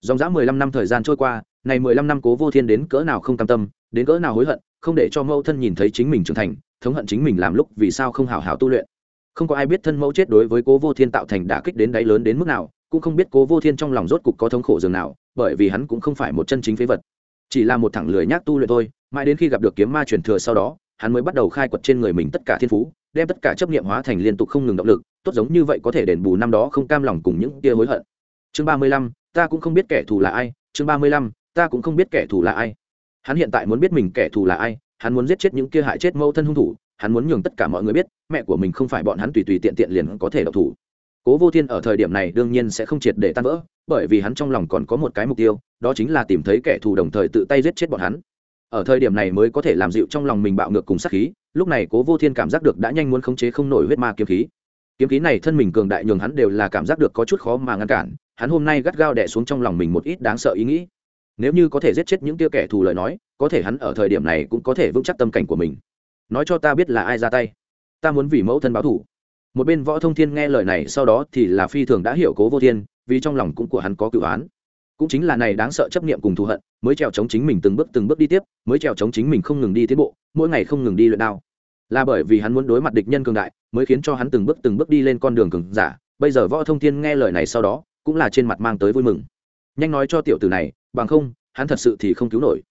Dòng dã mười lăm năm thời gian trôi qua, này mười lăm năm cố vô thiên đến cỡ nào không cam tâm, đến cỡ nào hối hận, không để cho mẫu thân nhìn thấy chính mình trưởng thành, thống hận chính mình làm lúc vì sao không hào hào tu luyện. Không có ai biết thân mẫu chết đối với cố vô thiên tạo thành đả kích đến đáy lớn đến mức nào cũng không biết cố vô thiên trong lòng rốt cục có thống khổ dường nào, bởi vì hắn cũng không phải một chân chính phế vật. Chỉ là một thẳng lười nhác tu luyện thôi, mãi đến khi gặp được kiếm ma truyền thừa sau đó, hắn mới bắt đầu khai quật trên người mình tất cả thiên phú, đem tất cả chấp nghiệm hóa thành liên tục không ngừng động lực, tốt giống như vậy có thể đền bù năm đó không cam lòng cùng những tia hối hận. Chương ba mươi lăm, ta cũng không biết kẻ thù là ai. Chương ba mươi lăm, ta cũng không biết kẻ thù là ai. Hắn hiện tại muốn biết mình kẻ thù là ai, hắn muốn giết chết những kia hại chết mâu thân hung thủ, hắn muốn nhường tất cả mọi người biết, mẹ của mình không phải bọn hắn tùy tùy tiện tiện liền có thể độc thủ cố vô thiên ở thời điểm này đương nhiên sẽ không triệt để tan vỡ, bởi vì hắn trong lòng còn có một cái mục tiêu, đó chính là tìm thấy kẻ thù đồng thời tự tay giết chết bọn hắn. Ở thời điểm này mới có thể làm dịu trong lòng mình bạo ngược cùng sát khí, lúc này cố vô thiên cảm giác được đã nhanh muốn khống chế không nổi huyết ma kiếm khí. Kiếm khí này thân mình cường đại nhường hắn đều là cảm giác được có chút khó mà ngăn cản, hắn hôm nay gắt gao đẻ xuống trong lòng mình một ít đáng sợ ý nghĩ. Nếu như có thể giết chết những tia kẻ thù lời nói, có thể hắn ở thời điểm này cũng có thể vững chắc tâm cảnh của mình. Nói cho ta biết là ai ra tay. Ta muốn vì mẫu thân báo thù một bên võ thông thiên nghe lời này sau đó thì là phi thường đã hiểu cố vô thiên, vì trong lòng cũng của hắn có cựu án cũng chính là này đáng sợ chấp niệm cùng thù hận, mới trèo chống chính mình từng bước từng bước đi tiếp, mới trèo chống chính mình không ngừng đi tiến bộ, mỗi ngày không ngừng đi luyện đao. Là bởi vì hắn muốn đối mặt địch nhân cường đại, mới khiến cho hắn từng bước từng bước đi lên con đường cường giả. Bây giờ võ thông thiên nghe lời này sau đó, cũng là trên mặt mang tới vui mừng. Nhanh nói cho tiểu tử này, bằng không, hắn thật sự thì không cứu nổi.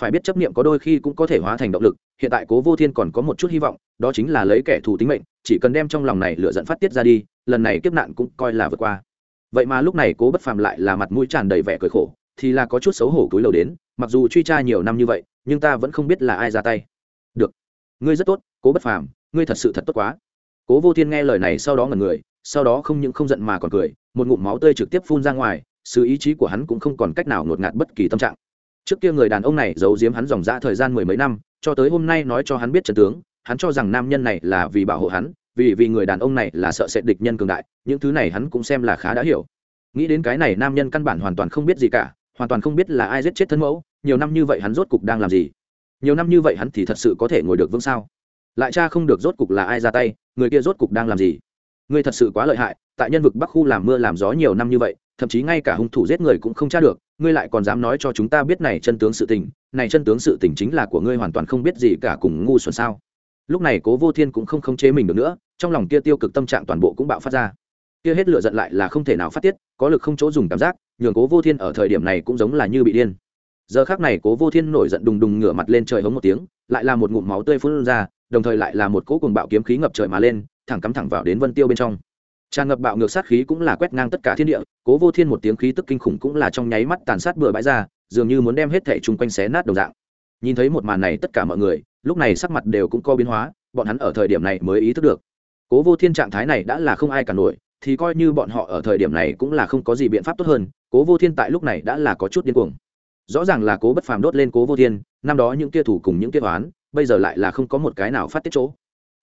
Phải biết chấp niệm có đôi khi cũng có thể hóa thành động lực, hiện tại cố vô thiên còn có một chút hy vọng, đó chính là lấy kẻ thù tính mệnh chỉ cần đem trong lòng này lửa dẫn phát tiết ra đi, lần này kiếp nạn cũng coi là vượt qua. Vậy mà lúc này cố bất phàm lại là mặt mũi tràn đầy vẻ cười khổ, thì là có chút xấu hổ túi lầu đến, mặc dù truy tra nhiều năm như vậy, nhưng ta vẫn không biết là ai ra tay. Được. Ngươi rất tốt, cố bất phàm, ngươi thật sự thật tốt quá. Cố vô thiên nghe lời này sau đó ngẩn người, sau đó không những không giận mà còn cười, một ngụm máu tươi trực tiếp phun ra ngoài, sự ý chí của hắn cũng không còn cách nào ngột ngạt bất kỳ tâm trạng. Trước kia người đàn ông này giấu giếm hắn dòng dã thời gian mười mấy năm, cho tới hôm nay nói cho hắn biết trận tướng hắn cho rằng nam nhân này là vì bảo hộ hắn, vì vì người đàn ông này là sợ sẽ địch nhân cường đại, những thứ này hắn cũng xem là khá đã hiểu. Nghĩ đến cái này, nam nhân căn bản hoàn toàn không biết gì cả, hoàn toàn không biết là ai giết chết thân mẫu, nhiều năm như vậy hắn rốt cục đang làm gì? Nhiều năm như vậy hắn thì thật sự có thể ngồi được vững sao? Lại cha không được rốt cục là ai ra tay, người kia rốt cục đang làm gì? Ngươi thật sự quá lợi hại, tại nhân vực bắc khu làm mưa làm gió nhiều năm như vậy, thậm chí ngay cả hung thủ giết người cũng không tra được, ngươi lại còn dám nói cho chúng ta biết này chân tướng sự tình, này chân tướng sự tình chính là của ngươi hoàn toàn không biết gì cả cùng ngu xuẩn sao? Lúc này cố vô thiên cũng không khống chế mình được nữa, trong lòng kia tiêu cực tâm trạng toàn bộ cũng bạo phát ra. Kia hết lửa giận lại là không thể nào phát tiết, có lực không chỗ dùng cảm giác, nhường cố vô thiên ở thời điểm này cũng giống là như bị điên. Giờ khác này cố vô thiên nổi giận đùng đùng ngửa mặt lên trời hống một tiếng, lại là một ngụm máu tươi phun ra, đồng thời lại là một cỗ cùng bạo kiếm khí ngập trời mà lên, thẳng cắm thẳng vào đến vân tiêu bên trong. Tràn ngập bạo ngược sát khí cũng là quét ngang tất cả thiên địa, cố vô thiên một tiếng khí tức kinh khủng cũng là trong nháy mắt tàn sát bừa bãi ra, dường như muốn đem hết thẻ chung quanh xé nát đồng dạng. Nhìn thấy một màn này tất cả mọi người lúc này sắc mặt đều cũng có biến hóa, bọn hắn ở thời điểm này mới ý thức được. Cố vô thiên trạng thái này đã là không ai cả nổi, thì coi như bọn họ ở thời điểm này cũng là không có gì biện pháp tốt hơn, cố vô thiên tại lúc này đã là có chút điên cuồng. Rõ ràng là cố bất phàm đốt lên cố vô thiên, năm đó những kia thủ cùng những kia toán bây giờ lại là không có một cái nào phát tiết chỗ.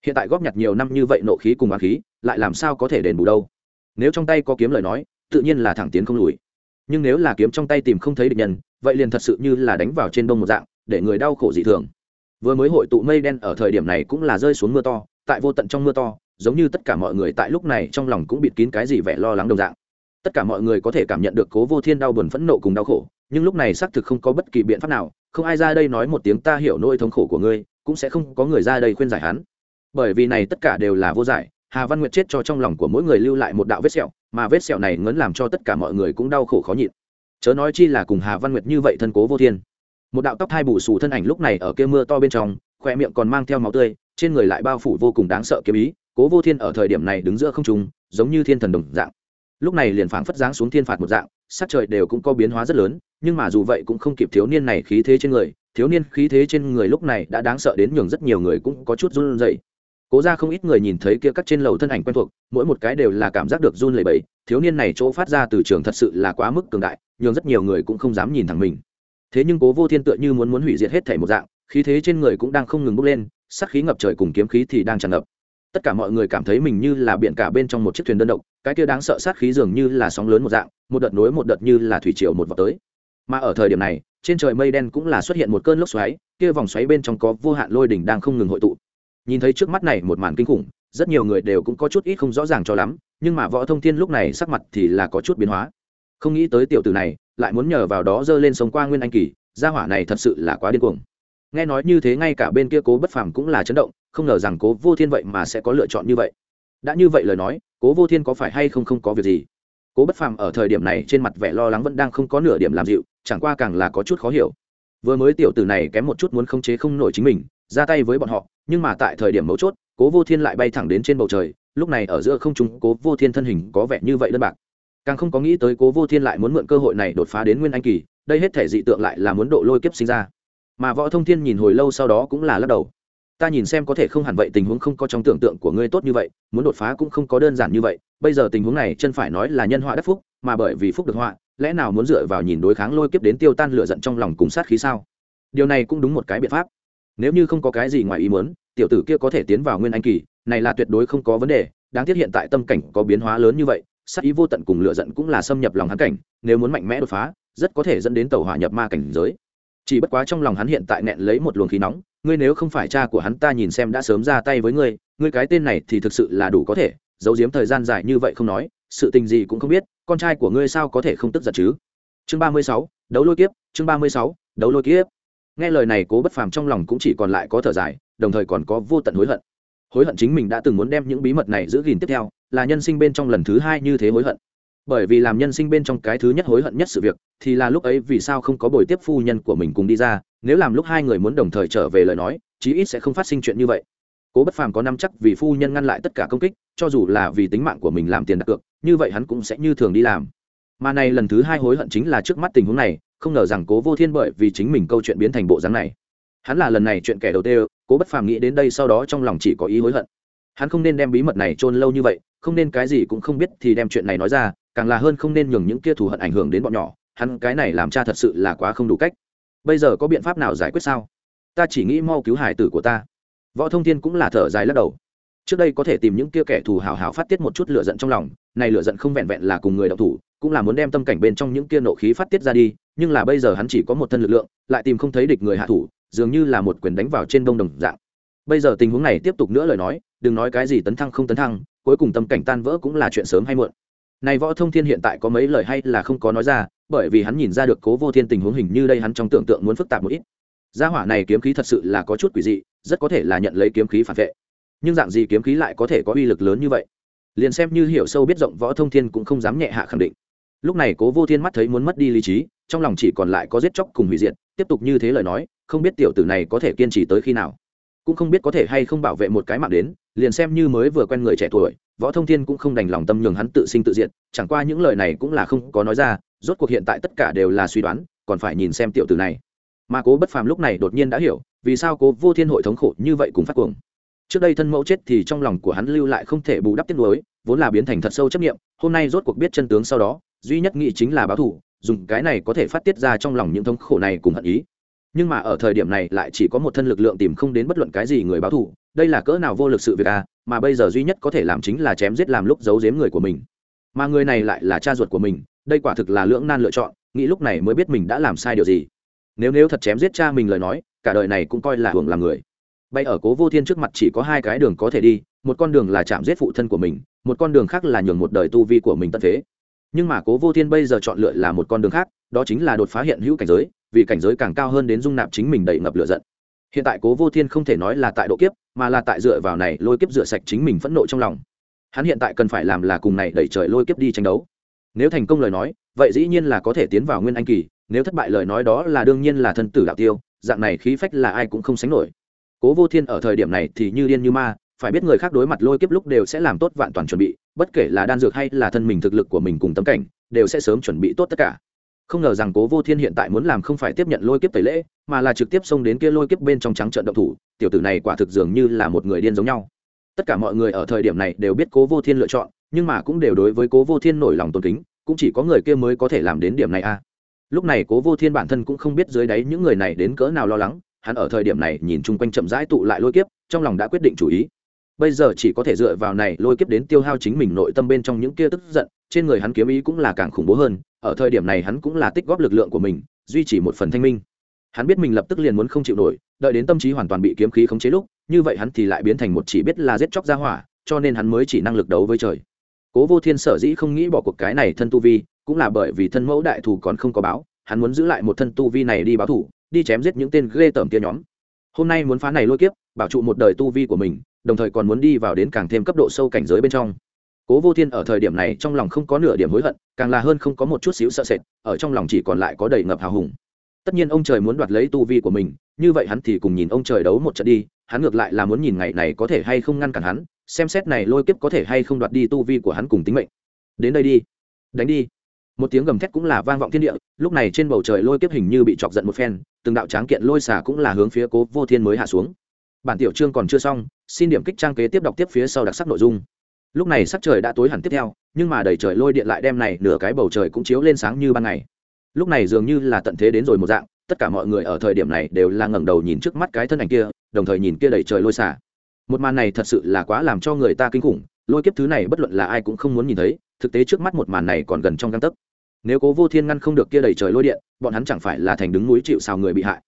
Hiện tại góp nhặt nhiều năm như vậy nộ khí cùng á khí, lại làm sao có thể đền bù đâu? Nếu trong tay có kiếm lời nói, tự nhiên là thẳng tiến không lùi. Nhưng nếu là kiếm trong tay tìm không thấy địch nhân, vậy liền thật sự như là đánh vào trên đông một dạng, để người đau khổ dị thường vừa mới hội tụ mây đen ở thời điểm này cũng là rơi xuống mưa to, tại vô tận trong mưa to, giống như tất cả mọi người tại lúc này trong lòng cũng bịt kín cái gì vẻ lo lắng đồng dạng. Tất cả mọi người có thể cảm nhận được cố vô thiên đau buồn phẫn nộ cùng đau khổ, nhưng lúc này xác thực không có bất kỳ biện pháp nào, không ai ra đây nói một tiếng ta hiểu nỗi thống khổ của ngươi, cũng sẽ không có người ra đây khuyên giải hắn. Bởi vì này tất cả đều là vô giải, hà văn nguyệt chết cho trong lòng của mỗi người lưu lại một đạo vết sẹo, mà vết sẹo này ngấn làm cho tất cả mọi người cũng đau khổ khó nhịn. Chớ nói chi là cùng hà văn nguyệt như vậy thân cố vô thiên một đạo tóc hai bù xù thân ảnh lúc này ở kia mưa to bên trong khoe miệng còn mang theo máu tươi, trên người lại bao phủ vô cùng đáng sợ kiếm ý, cố vô thiên ở thời điểm này đứng giữa không trung, giống như thiên thần đồng dạng. Lúc này liền phảng phất giáng xuống thiên phạt một dạng sát trời đều cũng có biến hóa rất lớn, nhưng mà dù vậy cũng không kịp thiếu niên này khí thế trên người, thiếu niên khí thế trên người lúc này đã đáng sợ đến nhường rất nhiều người cũng có chút run rẩy. Cố ra không ít người nhìn thấy kia cắt trên lầu thân ảnh quen thuộc, mỗi một cái đều là cảm giác được run lẩy bẩy, thiếu niên này chỗ phát ra từ trường thật sự là quá mức cường đại, nhường rất nhiều người cũng không dám nhìn thẳng mình thế nhưng cố vô thiên tựa như muốn muốn hủy diệt hết thể một dạng, khí thế trên người cũng đang không ngừng bốc lên sắc khí ngập trời cùng kiếm khí thì đang tràn ngập. Tất cả mọi người cảm thấy mình như là biển cả bên trong một chiếc thuyền đơn độc, cái kia đáng sợ sát khí dường như là sóng lớn một dạng, một đợt nối một đợt như là thủy triều một vọt tới. Mà ở thời điểm này, trên trời mây đen cũng là xuất hiện một cơn lốc xoáy, kia vòng xoáy bên trong có vô hạn lôi đỉnh đang không ngừng hội tụ. Nhìn thấy trước mắt này một màn kinh khủng, rất nhiều người đều cũng có chút ít không rõ ràng cho lắm, nhưng mà võ thông thiên lúc này sắc mặt thì là có chút biến hóa. Không nghĩ tới tiểu tử này lại muốn nhờ vào đó dơ lên sống qua nguyên anh kỳ, gia hỏa này thật sự là quá điên cuồng. Nghe nói như thế ngay cả bên kia cố bất phàm cũng là chấn động, không ngờ rằng cố vô thiên vậy mà sẽ có lựa chọn như vậy. Đã như vậy lời nói, cố vô thiên có phải hay không không có việc gì? Cố bất phàm ở thời điểm này trên mặt vẻ lo lắng vẫn đang không có nửa điểm làm dịu, chẳng qua càng là có chút khó hiểu. Vừa mới tiểu tử này kém một chút muốn khống chế không nổi chính mình, ra tay với bọn họ, nhưng mà tại thời điểm mấu chốt, cố vô thiên lại bay thẳng đến trên bầu trời, lúc này ở giữa không trung cố vô thiên thân hình có vẻ như vậy đơn bạc càng không có nghĩ tới cố vô thiên lại muốn mượn cơ hội này đột phá đến nguyên anh kỳ, đây hết thể dị tượng lại là muốn độ lôi kiếp sinh ra. Mà võ thông thiên nhìn hồi lâu sau đó cũng là lắc đầu. Ta nhìn xem có thể không hẳn vậy, tình huống không có trong tưởng tượng của ngươi tốt như vậy, muốn đột phá cũng không có đơn giản như vậy, bây giờ tình huống này chân phải nói là nhân họa đắc phúc, mà bởi vì phúc được họa, lẽ nào muốn dựa vào nhìn đối kháng lôi kiếp đến tiêu tan lửa giận trong lòng cùng sát khí sao? Điều này cũng đúng một cái biện pháp. Nếu như không có cái gì ngoài ý muốn, tiểu tử kia có thể tiến vào nguyên anh kỳ, này là tuyệt đối không có vấn đề, đáng tiếc hiện tại tâm cảnh có biến hóa lớn như vậy sát ý vô tận cùng lửa giận cũng là xâm nhập lòng hắn cảnh, nếu muốn mạnh mẽ đột phá, rất có thể dẫn đến tàu hỏa nhập ma cảnh giới. Chỉ bất quá trong lòng hắn hiện tại nẹn lấy một luồng khí nóng, ngươi nếu không phải cha của hắn ta nhìn xem đã sớm ra tay với ngươi ngươi cái tên này thì thực sự là đủ có thể, giấu giếm thời gian dài như vậy không nói, sự tình gì cũng không biết, con trai của ngươi sao có thể không tức giận chứ? Chương ba mươi sáu, đấu lôi kiếp, chương ba mươi sáu, đấu lôi kiếp. Nghe lời này cố bất phàm trong lòng cũng chỉ còn lại có thở dài, đồng thời còn có vô tận hối hận hối hận chính mình đã từng muốn đem những bí mật này giữ gìn tiếp theo, là nhân sinh bên trong lần thứ hai như thế hối hận. Bởi vì làm nhân sinh bên trong cái thứ nhất hối hận nhất sự việc, thì là lúc ấy vì sao không có buổi tiếp phu nhân của mình cùng đi ra, nếu làm lúc hai người muốn đồng thời trở về lời nói, chí ít sẽ không phát sinh chuyện như vậy. Cố bất phàm có năm chắc vì phu nhân ngăn lại tất cả công kích, cho dù là vì tính mạng của mình làm tiền đặt cược, như vậy hắn cũng sẽ như thường đi làm. Mà này lần thứ hai hối hận chính là trước mắt tình huống này, không ngờ rằng cố vô thiên bởi vì chính mình câu chuyện biến thành bộ dáng này hắn là lần này chuyện kẻ đầu tiên cố bất phàm nghĩ đến đây sau đó trong lòng chỉ có ý hối hận. Hắn không nên đem bí mật này trôn lâu như vậy, không nên cái gì cũng không biết thì đem chuyện này nói ra, càng là hơn không nên nhường những kia thù hận ảnh hưởng đến bọn nhỏ, hắn cái này làm cha thật sự là quá không đủ cách. Bây giờ có biện pháp nào giải quyết sao? Ta chỉ nghĩ mau cứu hải tử của ta. Võ thông thiên cũng là thở dài lắc đầu. Trước đây có thể tìm những kia kẻ thù hào hào phát tiết một chút lửa giận trong lòng, này lửa giận không vẹn vẹn là cùng người đọc thủ, cũng là muốn đem tâm cảnh bên trong những kia nộ khí phát tiết ra đi, nhưng là bây giờ hắn chỉ có một thân lực lượng, lại tìm không thấy địch người hạ thủ dường như là một quyền đánh vào trên đông đồng dạng. Bây giờ tình huống này tiếp tục nữa lời nói, đừng nói cái gì tấn thăng không tấn thăng, cuối cùng tâm cảnh tan vỡ cũng là chuyện sớm hay muộn. Này võ thông thiên hiện tại có mấy lời hay là không có nói ra, bởi vì hắn nhìn ra được cố vô thiên tình huống hình như đây hắn trong tưởng tượng muốn phức tạp một ít. Gia hỏa này kiếm khí thật sự là có chút quỷ dị, rất có thể là nhận lấy kiếm khí phản vệ. Nhưng dạng gì kiếm khí lại có thể có uy lực lớn như vậy? Liền xem như hiểu sâu biết rộng võ thông thiên cũng không dám nhẹ hạ khẳng định. Lúc này cố vô thiên mắt thấy muốn mất đi lý trí, trong lòng chỉ còn lại có giết chóc cùng hủy diệt, tiếp tục như thế lời nói không biết tiểu tử này có thể kiên trì tới khi nào. Cũng không biết có thể hay không bảo vệ một cái mạng đến, liền xem như mới vừa quen người trẻ tuổi, võ thông thiên cũng không đành lòng tâm nhường hắn tự sinh tự diệt, chẳng qua những lời này cũng là không có nói ra, rốt cuộc hiện tại tất cả đều là suy đoán, còn phải nhìn xem tiểu tử này. Mà cố bất phàm lúc này đột nhiên đã hiểu, vì sao cố vô thiên hội thống khổ như vậy cùng phát cuồng. Trước đây thân mẫu chết thì trong lòng của hắn lưu lại không thể bù đắp tiết nuối, vốn là biến thành thật sâu chấp nghiệm hôm nay rốt cuộc biết chân tướng sau đó, duy nhất nghĩ chính là báo thù, dùng cái này có thể phát tiết ra trong lòng những thống khổ này cùng hận ý nhưng mà ở thời điểm này lại chỉ có một thân lực lượng tìm không đến bất luận cái gì người báo thù, đây là cỡ nào vô lực sự việc à mà bây giờ duy nhất có thể làm chính là chém giết làm lúc giấu giếm người của mình. Mà người này lại là cha ruột của mình, đây quả thực là lưỡng nan lựa chọn, nghĩ lúc này mới biết mình đã làm sai điều gì. Nếu nếu thật chém giết cha mình lời nói, cả đời này cũng coi là hưởng làm người. Bay ở cố vô thiên trước mặt chỉ có hai cái đường có thể đi, một con đường là chạm giết phụ thân của mình, một con đường khác là nhường một đời tu vi của mình tận thế. Nhưng mà cố vô thiên bây giờ chọn lựa là một con đường khác đó chính là đột phá hiện hữu cảnh giới, vì cảnh giới càng cao hơn đến dung nạp chính mình đầy ngập lửa giận. Hiện tại cố vô thiên không thể nói là tại độ kiếp, mà là tại dựa vào này lôi kiếp rửa sạch chính mình phẫn nộ trong lòng. Hắn hiện tại cần phải làm là cùng này đẩy trời lôi kiếp đi tranh đấu. Nếu thành công lời nói, vậy dĩ nhiên là có thể tiến vào nguyên anh kỳ, nếu thất bại lời nói đó là đương nhiên là thân tử đạo tiêu, dạng này khí phách là ai cũng không sánh nổi. Cố vô thiên ở thời điểm này thì như điên như ma, phải biết người khác đối mặt lôi kiếp lúc đều sẽ làm tốt vạn toàn chuẩn bị, bất kể là đan dược hay là thân mình thực lực của mình cùng tấm cảnh, đều sẽ sớm chuẩn bị tốt tất cả không ngờ rằng cố vô thiên hiện tại muốn làm không phải tiếp nhận lôi kiếp tẩy lễ, mà là trực tiếp xông đến kia lôi kiếp bên trong trắng trận động thủ, tiểu tử này quả thực dường như là một người điên giống nhau. Tất cả mọi người ở thời điểm này đều biết cố vô thiên lựa chọn, nhưng mà cũng đều đối với cố vô thiên nổi lòng tôn kính, cũng chỉ có người kia mới có thể làm đến điểm này a lúc này cố vô thiên bản thân cũng không biết dưới đáy những người này đến cỡ nào lo lắng, hắn ở thời điểm này nhìn chung quanh chậm rãi tụ lại lôi kiếp, trong lòng đã quyết định chủ ý bây giờ chỉ có thể dựa vào này lôi kiếp đến tiêu hao chính mình nội tâm bên trong những kia tức giận, trên người hắn kiếm ý cũng là càng khủng bố hơn, ở thời điểm này hắn cũng là tích góp lực lượng của mình, duy trì một phần thanh minh. Hắn biết mình lập tức liền muốn không chịu nổi, đợi đến tâm trí hoàn toàn bị kiếm khí khống chế lúc, như vậy hắn thì lại biến thành một chỉ biết là giết chóc ra hỏa, cho nên hắn mới chỉ năng lực đấu với trời. Cố vô thiên sở dĩ không nghĩ bỏ cuộc cái này thân tu vi, cũng là bởi vì thân mẫu đại thù còn không có báo, hắn muốn giữ lại một thân tu vi này đi báo thủ đi chém giết những tên ghê tởm kia nhóm. Hôm nay muốn phá này lôi kiếp, bảo trụ một đời tu vi của mình đồng thời còn muốn đi vào đến càng thêm cấp độ sâu cảnh giới bên trong. Cố vô thiên ở thời điểm này trong lòng không có nửa điểm hối hận, càng là hơn không có một chút xíu sợ sệt, ở trong lòng chỉ còn lại có đầy ngập hào hùng. Tất nhiên ông trời muốn đoạt lấy tu vi của mình, như vậy hắn thì cùng nhìn ông trời đấu một trận đi, hắn ngược lại là muốn nhìn ngày này có thể hay không ngăn cản hắn, xem xét này lôi kiếp có thể hay không đoạt đi tu vi của hắn cùng tính mệnh. Đến đây đi. Đánh đi. Một tiếng gầm thét cũng là vang vọng thiên địa, lúc này trên bầu trời lôi kiếp hình như bị chọc giận một phen, từng đạo tráng kiện lôi xả cũng là hướng phía cố vô thiên mới hạ xuống bản tiểu chương còn chưa xong, xin điểm kích trang kế tiếp đọc tiếp phía sau đặc sắc nội dung. Lúc này sắc trời đã tối hẳn tiếp theo, nhưng mà đầy trời lôi điện lại đem này nửa cái bầu trời cũng chiếu lên sáng như ban ngày. Lúc này dường như là tận thế đến rồi một dạng, tất cả mọi người ở thời điểm này đều là ngẩng đầu nhìn trước mắt cái thân ảnh kia, đồng thời nhìn kia đầy trời lôi xả. Một màn này thật sự là quá làm cho người ta kinh khủng, lôi kiếp thứ này bất luận là ai cũng không muốn nhìn thấy, thực tế trước mắt một màn này còn gần trong găng tấc. Nếu cố vô thiên ngăn không được kia đầy trời lôi điện, bọn hắn chẳng phải là thành đứng núi chịu xào người bị hại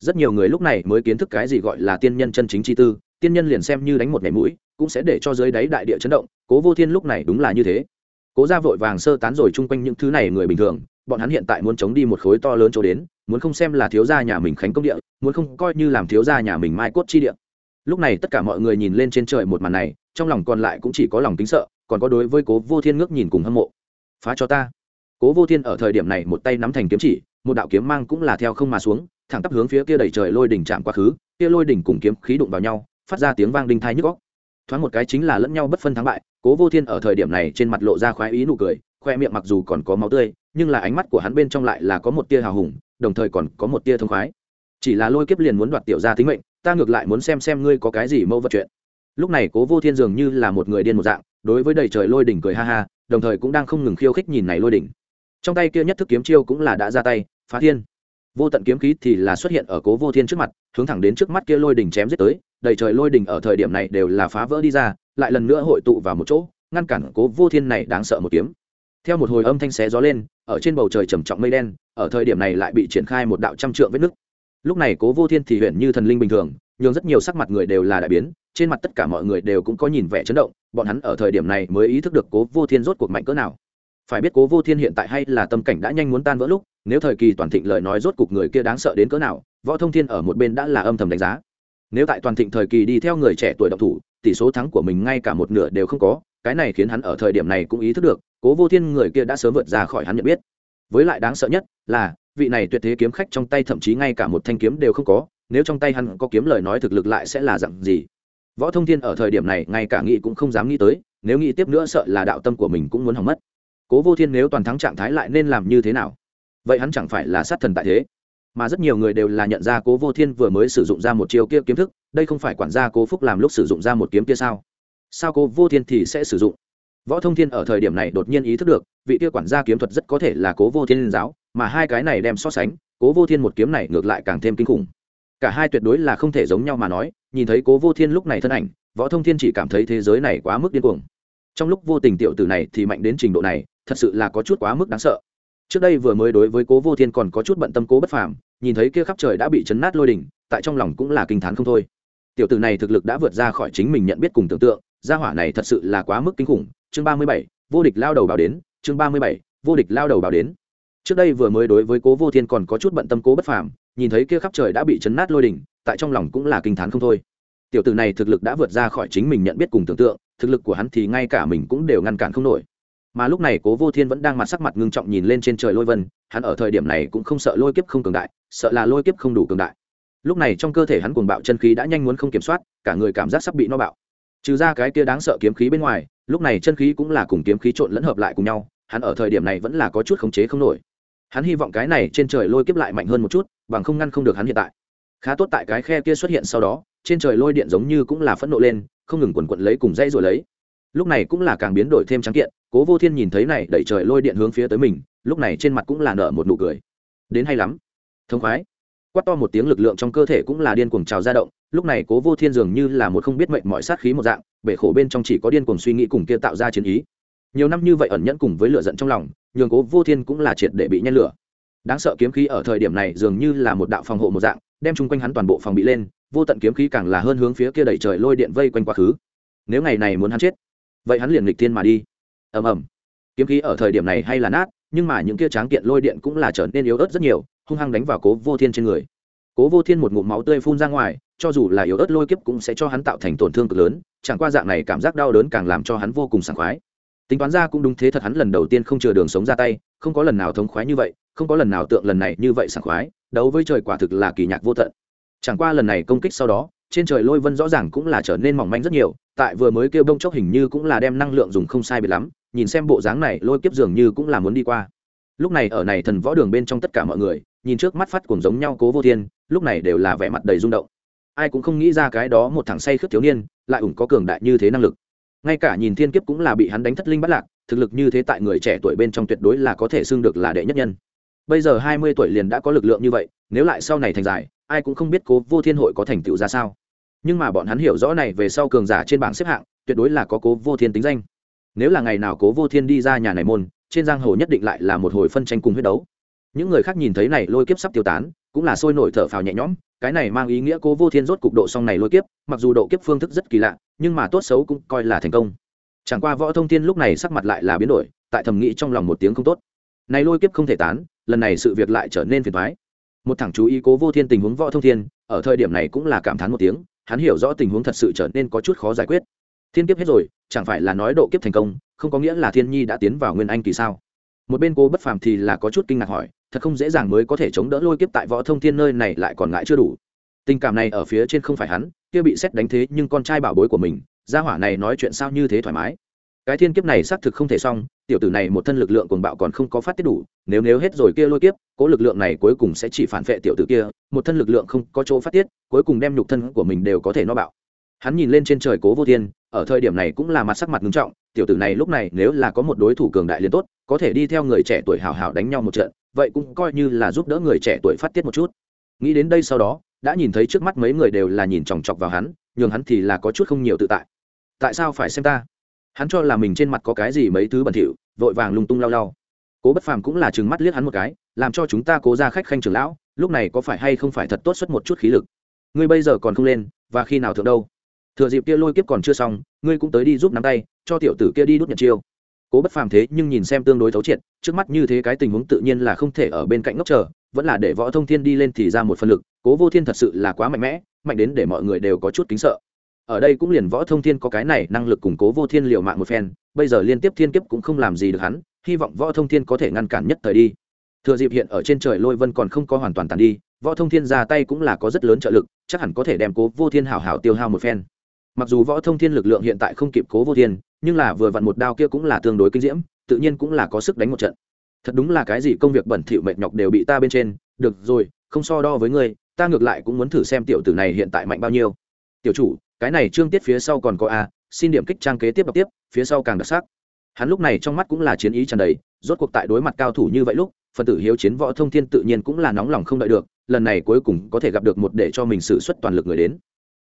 rất nhiều người lúc này mới kiến thức cái gì gọi là tiên nhân chân chính chi tư, tiên nhân liền xem như đánh một ngày mũi, cũng sẽ để cho dưới đáy đại địa chấn động, cố vô thiên lúc này đúng là như thế. Cố ra vội vàng sơ tán rồi chung quanh những thứ này người bình thường, bọn hắn hiện tại muốn chống đi một khối to lớn chỗ đến, muốn không xem là thiếu gia nhà mình khánh công địa, muốn không coi như làm thiếu gia nhà mình mai cốt chi địa. Lúc này tất cả mọi người nhìn lên trên trời một màn này, trong lòng còn lại cũng chỉ có lòng kính sợ, còn có đối với cố vô thiên ngước nhìn cùng hâm mộ. Phá cho ta. Cố vô thiên ở thời điểm này một tay nắm thành kiếm chỉ, một đạo kiếm mang cũng là theo không mà xuống thẳng tắp hướng phía kia đầy trời lôi đỉnh chạm quá khứ, kia lôi đỉnh cùng kiếm khí đụng vào nhau, phát ra tiếng vang đinh thai nhức góc thoáng một cái chính là lẫn nhau bất phân thắng bại, cố vô thiên ở thời điểm này trên mặt lộ ra khoái ý nụ cười, khoe miệng mặc dù còn có máu tươi, nhưng là ánh mắt của hắn bên trong lại là có một tia hào hùng, đồng thời còn có một tia thông khoái. Chỉ là lôi kiếp liền muốn đoạt tiểu ra tính mệnh, ta ngược lại muốn xem xem ngươi có cái gì mâu vật chuyện. Lúc này cố vô thiên dường như là một người điên một dạng, đối với đầy trời lôi đỉnh cười ha ha, đồng thời cũng đang không ngừng khiêu khích nhìn này lôi đỉnh. Trong tay kia nhất thức kiếm chiêu cũng là đã ra tay, phá thiên vô tận kiếm khí thì là xuất hiện ở cố vô thiên trước mặt, hướng thẳng đến trước mắt kia lôi đỉnh chém giết tới, đầy trời lôi đỉnh ở thời điểm này đều là phá vỡ đi ra, lại lần nữa hội tụ vào một chỗ, ngăn cản cố vô thiên này đáng sợ một kiếm. Theo một hồi âm thanh xé gió lên, ở trên bầu trời trầm trọng mây đen, ở thời điểm này lại bị triển khai một đạo trăm trượng vết nứt. Lúc này cố vô thiên thì huyện như thần linh bình thường, nhường rất nhiều sắc mặt người đều là đại biến, trên mặt tất cả mọi người đều cũng có nhìn vẻ chấn động, bọn hắn ở thời điểm này mới ý thức được cố vô thiên rốt cuộc mạnh cỡ nào. Phải biết cố vô thiên hiện tại hay là tâm cảnh đã nhanh muốn tan vỡ lúc nếu thời kỳ toàn thịnh lời nói rốt cục người kia đáng sợ đến cỡ nào, võ thông thiên ở một bên đã là âm thầm đánh giá. Nếu tại toàn thịnh thời kỳ đi theo người trẻ tuổi độc thủ, tỷ số thắng của mình ngay cả một nửa đều không có, cái này khiến hắn ở thời điểm này cũng ý thức được, cố vô thiên người kia đã sớm vượt ra khỏi hắn nhận biết. Với lại đáng sợ nhất là, vị này tuyệt thế kiếm khách trong tay thậm chí ngay cả một thanh kiếm đều không có, nếu trong tay hắn có kiếm lời nói thực lực lại sẽ là dặn gì? Võ thông thiên ở thời điểm này ngay cả nghĩ cũng không dám nghĩ tới, nếu nghĩ tiếp nữa sợ là đạo tâm của mình cũng muốn hỏng mất. Cố vô thiên nếu toàn thắng trạng thái lại nên làm như thế nào? Vậy hắn chẳng phải là sát thần tại thế? Mà rất nhiều người đều là nhận ra cố vô thiên vừa mới sử dụng ra một chiêu kia kiếm thức, đây không phải quản gia cố phúc làm lúc sử dụng ra một kiếm kia sao? Sao cố vô thiên thì sẽ sử dụng? Võ thông thiên ở thời điểm này đột nhiên ý thức được, vị kia quản gia kiếm thuật rất có thể là cố vô thiên giáo, mà hai cái này đem so sánh, cố vô thiên một kiếm này ngược lại càng thêm kinh khủng. Cả hai tuyệt đối là không thể giống nhau mà nói, nhìn thấy cố vô thiên lúc này thân ảnh, võ thông thiên chỉ cảm thấy thế giới này quá mức điên cuồng. Trong lúc vô tình tiểu tử này thì mạnh đến trình độ này, thật sự là có chút quá mức đáng sợ trước đây vừa mới đối với cố vô thiên còn có chút bận tâm cố bất phàm, nhìn thấy kia khắp trời đã bị chấn nát lôi đỉnh, tại trong lòng cũng là kinh t h á n không thôi. Tiểu tử này thực lực đã vượt ra khỏi chính mình nhận biết cùng tưởng tượng, gia hỏa này thật sự là quá mức kinh khủng. Chương ba mươi bảy, vô địch lao đầu báo đến, chương ba mươi bảy, vô địch lao đầu báo đến. Trước đây vừa mới đối với cố vô thiên còn có chút bận tâm cố bất phàm, nhìn thấy kia khắp trời đã bị chấn nát lôi đỉnh, tại trong lòng cũng là kinh t h á n không thôi. Tiểu tử này thực lực đã vượt ra khỏi chính mình nhận biết cùng tưởng tượng, thực lực của hắn thì ngay cả mình cũng đều ngăn cản không nổi mà lúc này cố vô thiên vẫn đang mặt sắc mặt ngưng trọng nhìn lên trên trời lôi vân, hắn ở thời điểm này cũng không sợ lôi kiếp không cường đại, sợ là lôi kiếp không đủ cường đại. Lúc này trong cơ thể hắn cuồng bạo chân khí đã nhanh muốn không kiểm soát, cả người cảm giác sắp bị no bạo. Trừ ra cái kia đáng sợ kiếm khí bên ngoài, lúc này chân khí cũng là cùng kiếm khí trộn lẫn hợp lại cùng nhau, hắn ở thời điểm này vẫn là có chút khống chế không nổi. Hắn hy vọng cái này trên trời lôi kiếp lại mạnh hơn một chút, bằng không ngăn không được hắn hiện tại. Khá tốt tại cái khe kia xuất hiện sau đó, trên trời lôi điện giống như cũng là phẫn nộ lên, không ngừng quần quận lấy cùng dây rồi lấy lúc này cũng là càng biến đổi thêm trắng kiện, cố vô thiên nhìn thấy này, đẩy trời lôi điện hướng phía tới mình, lúc này trên mặt cũng là nở một nụ cười. Đến hay lắm. Thông khoái. Quát to một tiếng lực lượng trong cơ thể cũng là điên cuồng trào ra động, lúc này cố vô thiên dường như là một không biết mệnh mọi sát khí một dạng, bể khổ bên trong chỉ có điên cuồng suy nghĩ cùng kia tạo ra chiến ý. Nhiều năm như vậy ẩn nhẫn cùng với lửa giận trong lòng, nhường cố vô thiên cũng là triệt để bị nhen lửa. Đáng sợ kiếm khí ở thời điểm này dường như là một đạo phòng hộ một dạng, đem chung quanh hắn toàn bộ phòng bị lên, vô tận kiếm khí càng là hơn hướng phía kia đẩy trời lôi điện vây quanh quá khứ. Nếu ngày này muốn hắn chết vậy hắn liền nghịch thiên mà đi. Ầm ầm. Kiếm khí ở thời điểm này hay là nát, nhưng mà những kia tráng kiện lôi điện cũng là trở nên yếu ớt rất nhiều, hung hăng đánh vào cố vô thiên trên người. Cố vô thiên một ngụm máu tươi phun ra ngoài, cho dù là yếu ớt lôi kiếp cũng sẽ cho hắn tạo thành tổn thương cực lớn, chẳng qua dạng này cảm giác đau đớn càng làm cho hắn vô cùng sảng khoái. Tính toán ra cũng đúng thế thật hắn lần đầu tiên không chừa đường sống ra tay, không có lần nào thống khoái như vậy, không có lần nào tượng lần này như vậy sảng khoái, đấu với trời quả thực là kỳ nhạc vô tận. Chẳng qua lần này công kích sau đó, trên trời lôi vân rõ ràng cũng là trở nên mỏng manh rất nhiều tại vừa mới kêu bông chốc hình như cũng là đem năng lượng dùng không sai biệt lắm, nhìn xem bộ dáng này, lôi kiếp dường như cũng là muốn đi qua. Lúc này ở này thần võ đường bên trong tất cả mọi người, nhìn trước mắt phát cùng giống nhau cố vô thiên, lúc này đều là vẻ mặt đầy rung động. Ai cũng không nghĩ ra cái đó một thằng say khướt thiếu niên, lại ủng có cường đại như thế năng lực. Ngay cả nhìn thiên kiếp cũng là bị hắn đánh thất linh bắt lạc, thực lực như thế tại người trẻ tuổi bên trong tuyệt đối là có thể xưng được là đệ nhất nhân. Bây giờ hai mươi tuổi liền đã có lực lượng như vậy, nếu lại sau này thành dài, ai cũng không biết cố vô thiên hội có thành tựu ra sao nhưng mà bọn hắn hiểu rõ này về sau cường giả trên bảng xếp hạng, tuyệt đối là có cố vô thiên tính danh. Nếu là ngày nào cố vô thiên đi ra nhà này môn, trên giang hồ nhất định lại là một hồi phân tranh cùng huyết đấu. Những người khác nhìn thấy này lôi kiếp sắp tiêu tán, cũng là sôi nổi thở phào nhẹ nhõm, cái này mang ý nghĩa cố vô thiên rốt cục độ xong này lôi kiếp, mặc dù độ kiếp phương thức rất kỳ lạ, nhưng mà tốt xấu cũng coi là thành công. Chẳng qua võ thông thiên lúc này sắc mặt lại là biến đổi, tại thầm nghĩ trong lòng một tiếng không tốt. Này lôi kiếp không thể tán, lần này sự việc lại trở nên phiền thoái một thằng chú ý cố vô thiên tình huống võ thông thiên, ở thời điểm này cũng là cảm thán một tiếng hắn hiểu rõ tình huống thật sự trở nên có chút khó giải quyết. Thiên kiếp hết rồi, chẳng phải là nói độ kiếp thành công, không có nghĩa là thiên nhi đã tiến vào nguyên anh kỳ sao? Một bên cô bất phàm thì là có chút kinh ngạc hỏi, thật không dễ dàng mới có thể chống đỡ lôi kiếp tại võ thông thiên nơi này lại còn ngại chưa đủ. Tình cảm này ở phía trên không phải hắn, kia bị xét đánh thế nhưng con trai bảo bối của mình, gia hỏa này nói chuyện sao như thế thoải mái. Cái thiên kiếp này xác thực không thể xong tiểu tử này một thân lực lượng cuồng bạo còn không có phát tiết đủ, nếu nếu hết rồi kia lôi kiếp, cố lực lượng này cuối cùng sẽ chỉ phản vệ tiểu tử kia, một thân lực lượng không có chỗ phát tiết, cuối cùng đem nhục thân của mình đều có thể no bạo. Hắn nhìn lên trên trời cố vô thiên, ở thời điểm này cũng là mặt sắc mặt nghiêm trọng, tiểu tử này lúc này nếu là có một đối thủ cường đại liền tốt, có thể đi theo người trẻ tuổi hào hào đánh nhau một trận, vậy cũng coi như là giúp đỡ người trẻ tuổi phát tiết một chút. Nghĩ đến đây sau đó, đã nhìn thấy trước mắt mấy người đều là nhìn chòng chọc vào hắn, nhường hắn thì là có chút không nhiều tự tại. Tại sao phải xem ta? Hắn cho là mình trên mặt có cái gì mấy thứ bẩn thỉu, vội vàng lung tung lau lau. Cố bất phàm cũng là chừng mắt liếc hắn một cái, làm cho chúng ta cố ra khách khanh trưởng lão, lúc này có phải hay không phải thật tốt xuất một chút khí lực? Ngươi bây giờ còn không lên, và khi nào thượng đâu? Thừa dịp kia lôi kiếp còn chưa xong, ngươi cũng tới đi giúp nắm tay, cho tiểu tử kia đi đút nhật chiêu. Cố bất phàm thế nhưng nhìn xem tương đối thấu triệt, trước mắt như thế cái tình huống tự nhiên là không thể ở bên cạnh ngốc chờ, vẫn là để võ thông thiên đi lên thì ra một phần lực, cố vô thiên thật sự là quá mạnh mẽ, mạnh đến để mọi người đều có chút kính sợ ở đây cũng liền võ thông thiên có cái này năng lực củng cố vô thiên liệu mạng một phen, bây giờ liên tiếp thiên kiếp cũng không làm gì được hắn, hy vọng võ thông thiên có thể ngăn cản nhất thời đi. Thừa dịp hiện ở trên trời lôi vân còn không có hoàn toàn tàn đi, võ thông thiên ra tay cũng là có rất lớn trợ lực, chắc hẳn có thể đem cố vô thiên hảo hảo tiêu hao một phen. Mặc dù võ thông thiên lực lượng hiện tại không kịp cố vô thiên, nhưng là vừa vặn một đao kia cũng là tương đối kinh diễm, tự nhiên cũng là có sức đánh một trận. Thật đúng là cái gì công việc bẩn thỉu mệt nhọc đều bị ta bên trên, được rồi, không so đo với ngươi, ta ngược lại cũng muốn thử xem tiểu tử này hiện tại mạnh bao nhiêu. Tiểu chủ cái này trương tiết phía sau còn có a, xin điểm kích trang kế tiếp đọc tiếp, phía sau càng đặc sắc. Hắn lúc này trong mắt cũng là chiến ý tràn đầy, rốt cuộc tại đối mặt cao thủ như vậy lúc, phần tử hiếu chiến võ thông thiên tự nhiên cũng là nóng lòng không đợi được, lần này cuối cùng có thể gặp được một để cho mình xử suất toàn lực người đến.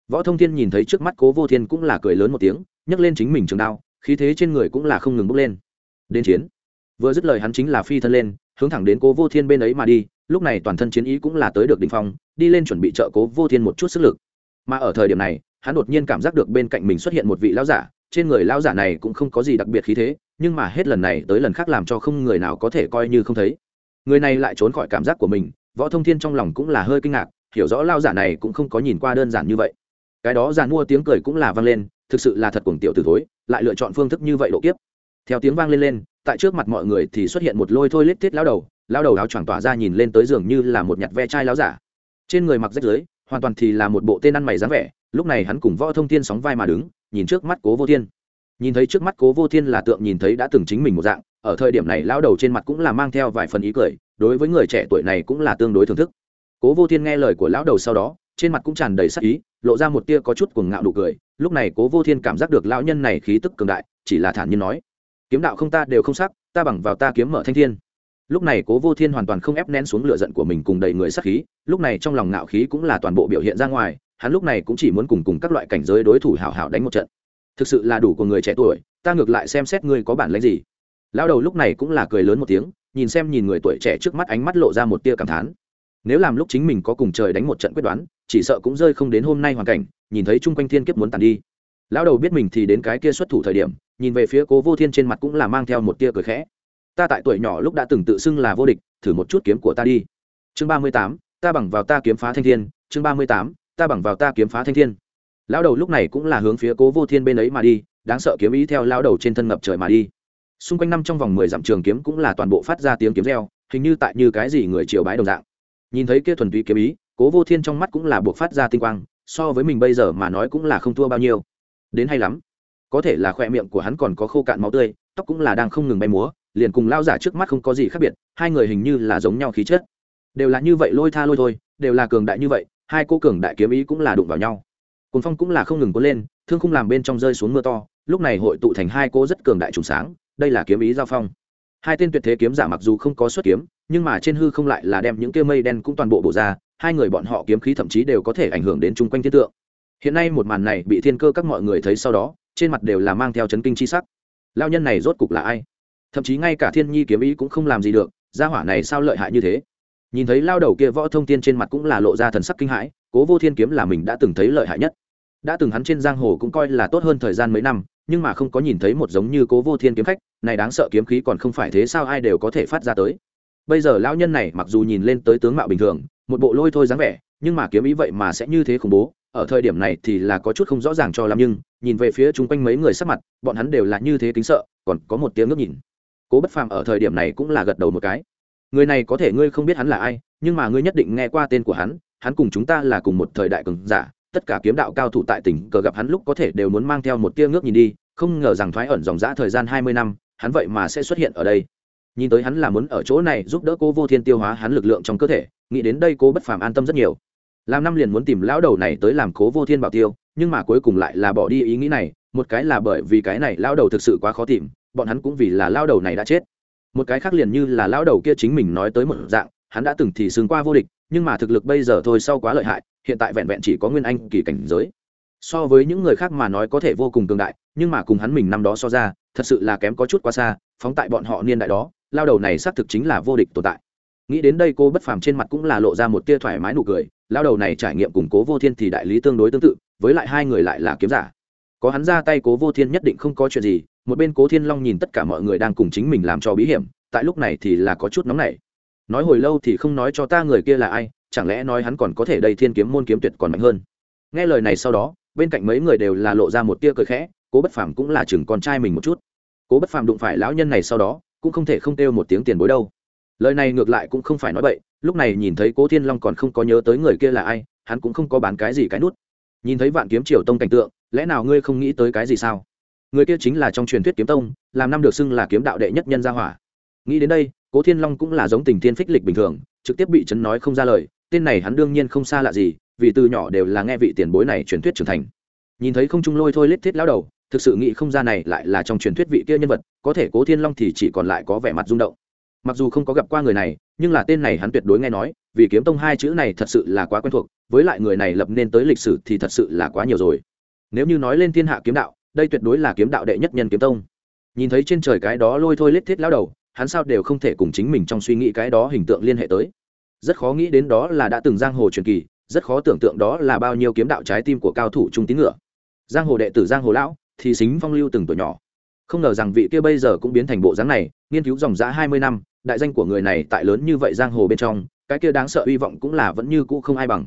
Võ thông thiên nhìn thấy trước mắt cố vô thiên cũng là cười lớn một tiếng, nhấc lên chính mình trường đao, khí thế trên người cũng là không ngừng bốc lên. Đến chiến. Vừa dứt lời hắn chính là phi thân lên, hướng thẳng đến cố vô thiên bên ấy mà đi, lúc này toàn thân chiến ý cũng là tới được đ ỉ n h phong, đi lên chuẩn bị trợ cố vô thiên một chút sức lực. Mà ở thời điểm này hắn đột nhiên cảm giác được bên cạnh mình xuất hiện một vị lão giả, trên người lão giả này cũng không có gì đặc biệt khí thế, nhưng mà hết lần này tới lần khác làm cho không người nào có thể coi như không thấy. Người này lại trốn khỏi cảm giác của mình, võ thông thiên trong lòng cũng là hơi kinh ngạc, hiểu rõ lão giả này cũng không có nhìn qua đơn giản như vậy. Cái đó giàn mua tiếng cười cũng là vang lên, thực sự là thật cuồng tiểu từ thối, lại lựa chọn phương thức như vậy độ kiếp. Theo tiếng vang lên lên, tại trước mặt mọi người thì xuất hiện một lôi thôi lết thiết lão đầu lão đầu áo choàng tỏa ra nhìn lên tới giường như là một nhặt ve chai lão giả. Trên người mặc rách rưới hoàn toàn thì là một bộ tên ăn mày dáng vẻ lúc này hắn cùng võ thông thiên sóng vai mà đứng, nhìn trước mắt cố vô thiên. Nhìn thấy trước mắt cố vô thiên là tượng nhìn thấy đã từng chính mình một dạng, ở thời điểm này lao đầu trên mặt cũng là mang theo vài phần ý cười, đối với người trẻ tuổi này cũng là tương đối thưởng thức. Cố vô thiên nghe lời của lão đầu sau đó, trên mặt cũng tràn đầy sắc ý, lộ ra một tia có chút cuồng ngạo đủ cười. Lúc này cố vô thiên cảm giác được lão nhân này khí tức cường đại, chỉ là thản nhiên nói, kiếm đạo không ta đều không sắc, ta bằng vào ta kiếm mở thanh thiên. Lúc này cố vô thiên hoàn toàn không ép nén xuống lửa giận của mình cùng đầy người sắc khí, lúc này trong lòng ngạo khí cũng là toàn bộ biểu hiện ra ngoài hắn lúc này cũng chỉ muốn cùng cùng các loại cảnh giới đối thủ hảo hảo đánh một trận. Thực sự là đủ của người trẻ tuổi, ta ngược lại xem xét ngươi có bản lãnh gì. Lão đầu lúc này cũng là cười lớn một tiếng, nhìn xem nhìn người tuổi trẻ trước mắt ánh mắt lộ ra một tia cảm thán. Nếu làm lúc chính mình có cùng trời đánh một trận quyết đoán, chỉ sợ cũng rơi không đến hôm nay hoàn cảnh, nhìn thấy chung quanh thiên kiếp muốn tàn đi. Lão đầu biết mình thì đến cái kia xuất thủ thời điểm, nhìn về phía cố vô thiên trên mặt cũng là mang theo một tia cười khẽ. Ta tại tuổi nhỏ lúc đã từng tự xưng là vô địch, thử một chút kiếm của ta đi. Chương ba mươi tám, ta bằng vào ta kiếm phá thanh thiên. Chương ba mươi tám ta bằng vào ta kiếm phá thanh thiên. Lão đầu lúc này cũng là hướng phía cố vô thiên bên ấy mà đi, đáng sợ kiếm ý theo lão đầu trên thân ngập trời mà đi. Xung quanh năm trong vòng mười dặm trường kiếm cũng là toàn bộ phát ra tiếng kiếm reo, hình như tại như cái gì người triều bái đồng dạng. Nhìn thấy kia thuần túy kiếm ý, cố vô thiên trong mắt cũng là buộc phát ra tinh quang, so với mình bây giờ mà nói cũng là không thua bao nhiêu. Đến hay lắm. Có thể là khoe miệng của hắn còn có khô cạn máu tươi, tóc cũng là đang không ngừng bay múa, liền cùng lao giả trước mắt không có gì khác biệt, hai người hình như là giống nhau khí chất. Đều là như vậy lôi tha lôi thôi, đều là cường đại như vậy hai cô cường đại kiếm ý cũng là đụng vào nhau. Cồn phong cũng là không ngừng cuốn lên, thương không làm bên trong rơi xuống mưa to, lúc này hội tụ thành hai cô rất cường đại trùng sáng, đây là kiếm ý giao phong. Hai tên tuyệt thế kiếm giả mặc dù không có xuất kiếm, nhưng mà trên hư không lại là đem những kia mây đen cũng toàn bộ bổ ra, hai người bọn họ kiếm khí thậm chí đều có thể ảnh hưởng đến chung quanh thiên tượng. Hiện nay một màn này bị thiên cơ các mọi người thấy sau đó, trên mặt đều là mang theo chấn kinh chi sắc. Lao nhân này rốt cục là ai? Thậm chí ngay cả thiên nhi kiếm ý cũng không làm gì được, gia hỏa này sao lợi hại như thế? Nhìn thấy lao đầu kia võ thông tiên trên mặt cũng là lộ ra thần sắc kinh hãi, cố vô thiên kiếm là mình đã từng thấy lợi hại nhất. Đã từng hắn trên giang hồ cũng coi là tốt hơn thời gian mấy năm, nhưng mà không có nhìn thấy một giống như cố vô thiên kiếm khách, này đáng sợ kiếm khí còn không phải thế sao ai đều có thể phát ra tới. Bây giờ lão nhân này mặc dù nhìn lên tới tướng mạo bình thường, một bộ lôi thôi dáng vẻ, nhưng mà kiếm ý vậy mà sẽ như thế khủng bố, ở thời điểm này thì là có chút không rõ ràng cho lắm nhưng, nhìn về phía chung quanh mấy người sắc mặt, bọn hắn đều là như thế kính sợ, còn có một tiếng ngước nhìn. Cố bất phàm ở thời điểm này cũng là gật đầu một cái người này có thể ngươi không biết hắn là ai, nhưng mà ngươi nhất định nghe qua tên của hắn hắn cùng chúng ta là cùng một thời đại cường giả, tất cả kiếm đạo cao thủ tại tỉnh cờ gặp hắn lúc có thể đều muốn mang theo một tia ngước nhìn đi, không ngờ rằng thoái ẩn dòng dã thời gian hai mươi năm, hắn vậy mà sẽ xuất hiện ở đây. Nhìn tới hắn là muốn ở chỗ này giúp đỡ cô vô thiên tiêu hóa hắn lực lượng trong cơ thể, nghĩ đến đây cô bất phàm an tâm rất nhiều. Làm năm liền muốn tìm lão đầu này tới làm cố vô thiên bảo tiêu, nhưng mà cuối cùng lại là bỏ đi ý nghĩ này, một cái là bởi vì cái này lão đầu thực sự quá khó tìm, bọn hắn cũng vì là lão đầu này đã chết một cái khác liền như là lão đầu kia chính mình nói tới một dạng, hắn đã từng thì xương qua vô địch, nhưng mà thực lực bây giờ thôi sau quá lợi hại, hiện tại vẹn vẹn chỉ có nguyên anh kỳ cảnh giới. So với những người khác mà nói có thể vô cùng cường đại, nhưng mà cùng hắn mình năm đó so ra, thật sự là kém có chút quá xa, phóng tại bọn họ niên đại đó lao đầu này xác thực chính là vô địch tồn tại. Nghĩ đến đây cô bất phàm trên mặt cũng là lộ ra một tia thoải mái nụ cười lao đầu này trải nghiệm củng cố vô thiên thì đại lý tương đối tương tự, với lại hai người lại là kiếm giả. Có hắn ra tay cố vô thiên nhất định không có chuyện gì một bên cố thiên long nhìn tất cả mọi người đang cùng chính mình làm cho bí hiểm, tại lúc này thì là có chút nóng nảy. Nói hồi lâu thì không nói cho ta người kia là ai, chẳng lẽ nói hắn còn có thể đầy thiên kiếm môn kiếm tuyệt còn mạnh hơn? Nghe lời này sau đó, bên cạnh mấy người đều là lộ ra một tia cười khẽ, cố bất phàm cũng là chừng con trai mình một chút. Cố bất phàm đụng phải lão nhân này sau đó, cũng không thể không kêu một tiếng tiền bối đâu. Lời này ngược lại cũng không phải nói bậy, lúc này nhìn thấy cố thiên long còn không có nhớ tới người kia là ai, hắn cũng không có bán cái gì cái nút. Nhìn thấy vạn kiếm triều tông cảnh tượng, lẽ nào ngươi không nghĩ tới cái gì sao? Người kia chính là trong truyền thuyết kiếm tông, làm năm được xưng là kiếm đạo đệ nhất nhân gia hỏa. Nghĩ đến đây, cố thiên long cũng là giống tình thiên phích lịch bình thường, trực tiếp bị chấn nói không ra lời, tên này hắn đương nhiên không xa lạ gì, vì từ nhỏ đều là nghe vị tiền bối này truyền thuyết trưởng thành. Nhìn thấy không trung lôi thôi lết thiết lão đầu, thực sự nghĩ không ra này lại là trong truyền thuyết vị kia nhân vật, có thể cố thiên long thì chỉ còn lại có vẻ mặt rung động. Mặc dù không có gặp qua người này, nhưng là tên này hắn tuyệt đối nghe nói, vì kiếm tông hai chữ này thật sự là quá quen thuộc, với lại người này lập nên tới lịch sử thì thật sự là quá nhiều rồi. Nếu như nói lên thiên hạ kiếm đạo đây tuyệt đối là kiếm đạo đệ nhất nhân kiếm tông. Nhìn thấy trên trời cái đó lôi thôi lết thiết lão đầu, hắn sao đều không thể cùng chính mình trong suy nghĩ cái đó hình tượng liên hệ tới. Rất khó nghĩ đến đó là đã từng giang hồ truyền kỳ, rất khó tưởng tượng đó là bao nhiêu kiếm đạo trái tim của cao thủ trung tín ngựa. Giang hồ đệ tử, giang hồ lão, thì xính phong lưu từng tuổi nhỏ. Không ngờ rằng vị kia bây giờ cũng biến thành bộ dáng này, nghiên cứu dòng giã hai mươi năm, đại danh của người này tại lớn như vậy giang hồ bên trong, cái kia đáng sợ hy vọng cũng là vẫn như cũ không ai bằng.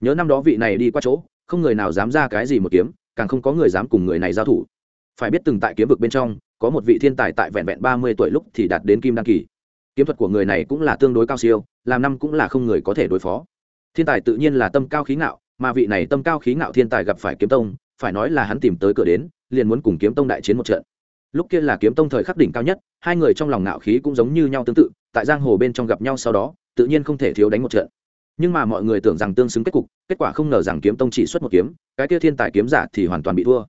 Nhớ năm đó vị này đi qua chỗ, không người nào dám ra cái gì một kiếm càng không có người dám cùng người này giao thủ. Phải biết từng tại kiếm vực bên trong, có một vị thiên tài tại vẹn vẹn ba mươi tuổi lúc thì đạt đến kim đăng kỳ. Kiếm thuật của người này cũng là tương đối cao siêu, làm năm cũng là không người có thể đối phó. Thiên tài tự nhiên là tâm cao khí ngạo, mà vị này tâm cao khí ngạo thiên tài gặp phải kiếm tông, phải nói là hắn tìm tới cửa đến, liền muốn cùng kiếm tông đại chiến một trận. Lúc kia là kiếm tông thời khắc đỉnh cao nhất, hai người trong lòng ngạo khí cũng giống như nhau tương tự, tại giang hồ bên trong gặp nhau sau đó, tự nhiên không thể thiếu đánh một trận nhưng mà mọi người tưởng rằng tương xứng kết cục, kết quả không ngờ rằng kiếm tông chỉ xuất một kiếm, cái kia thiên tài kiếm giả thì hoàn toàn bị thua.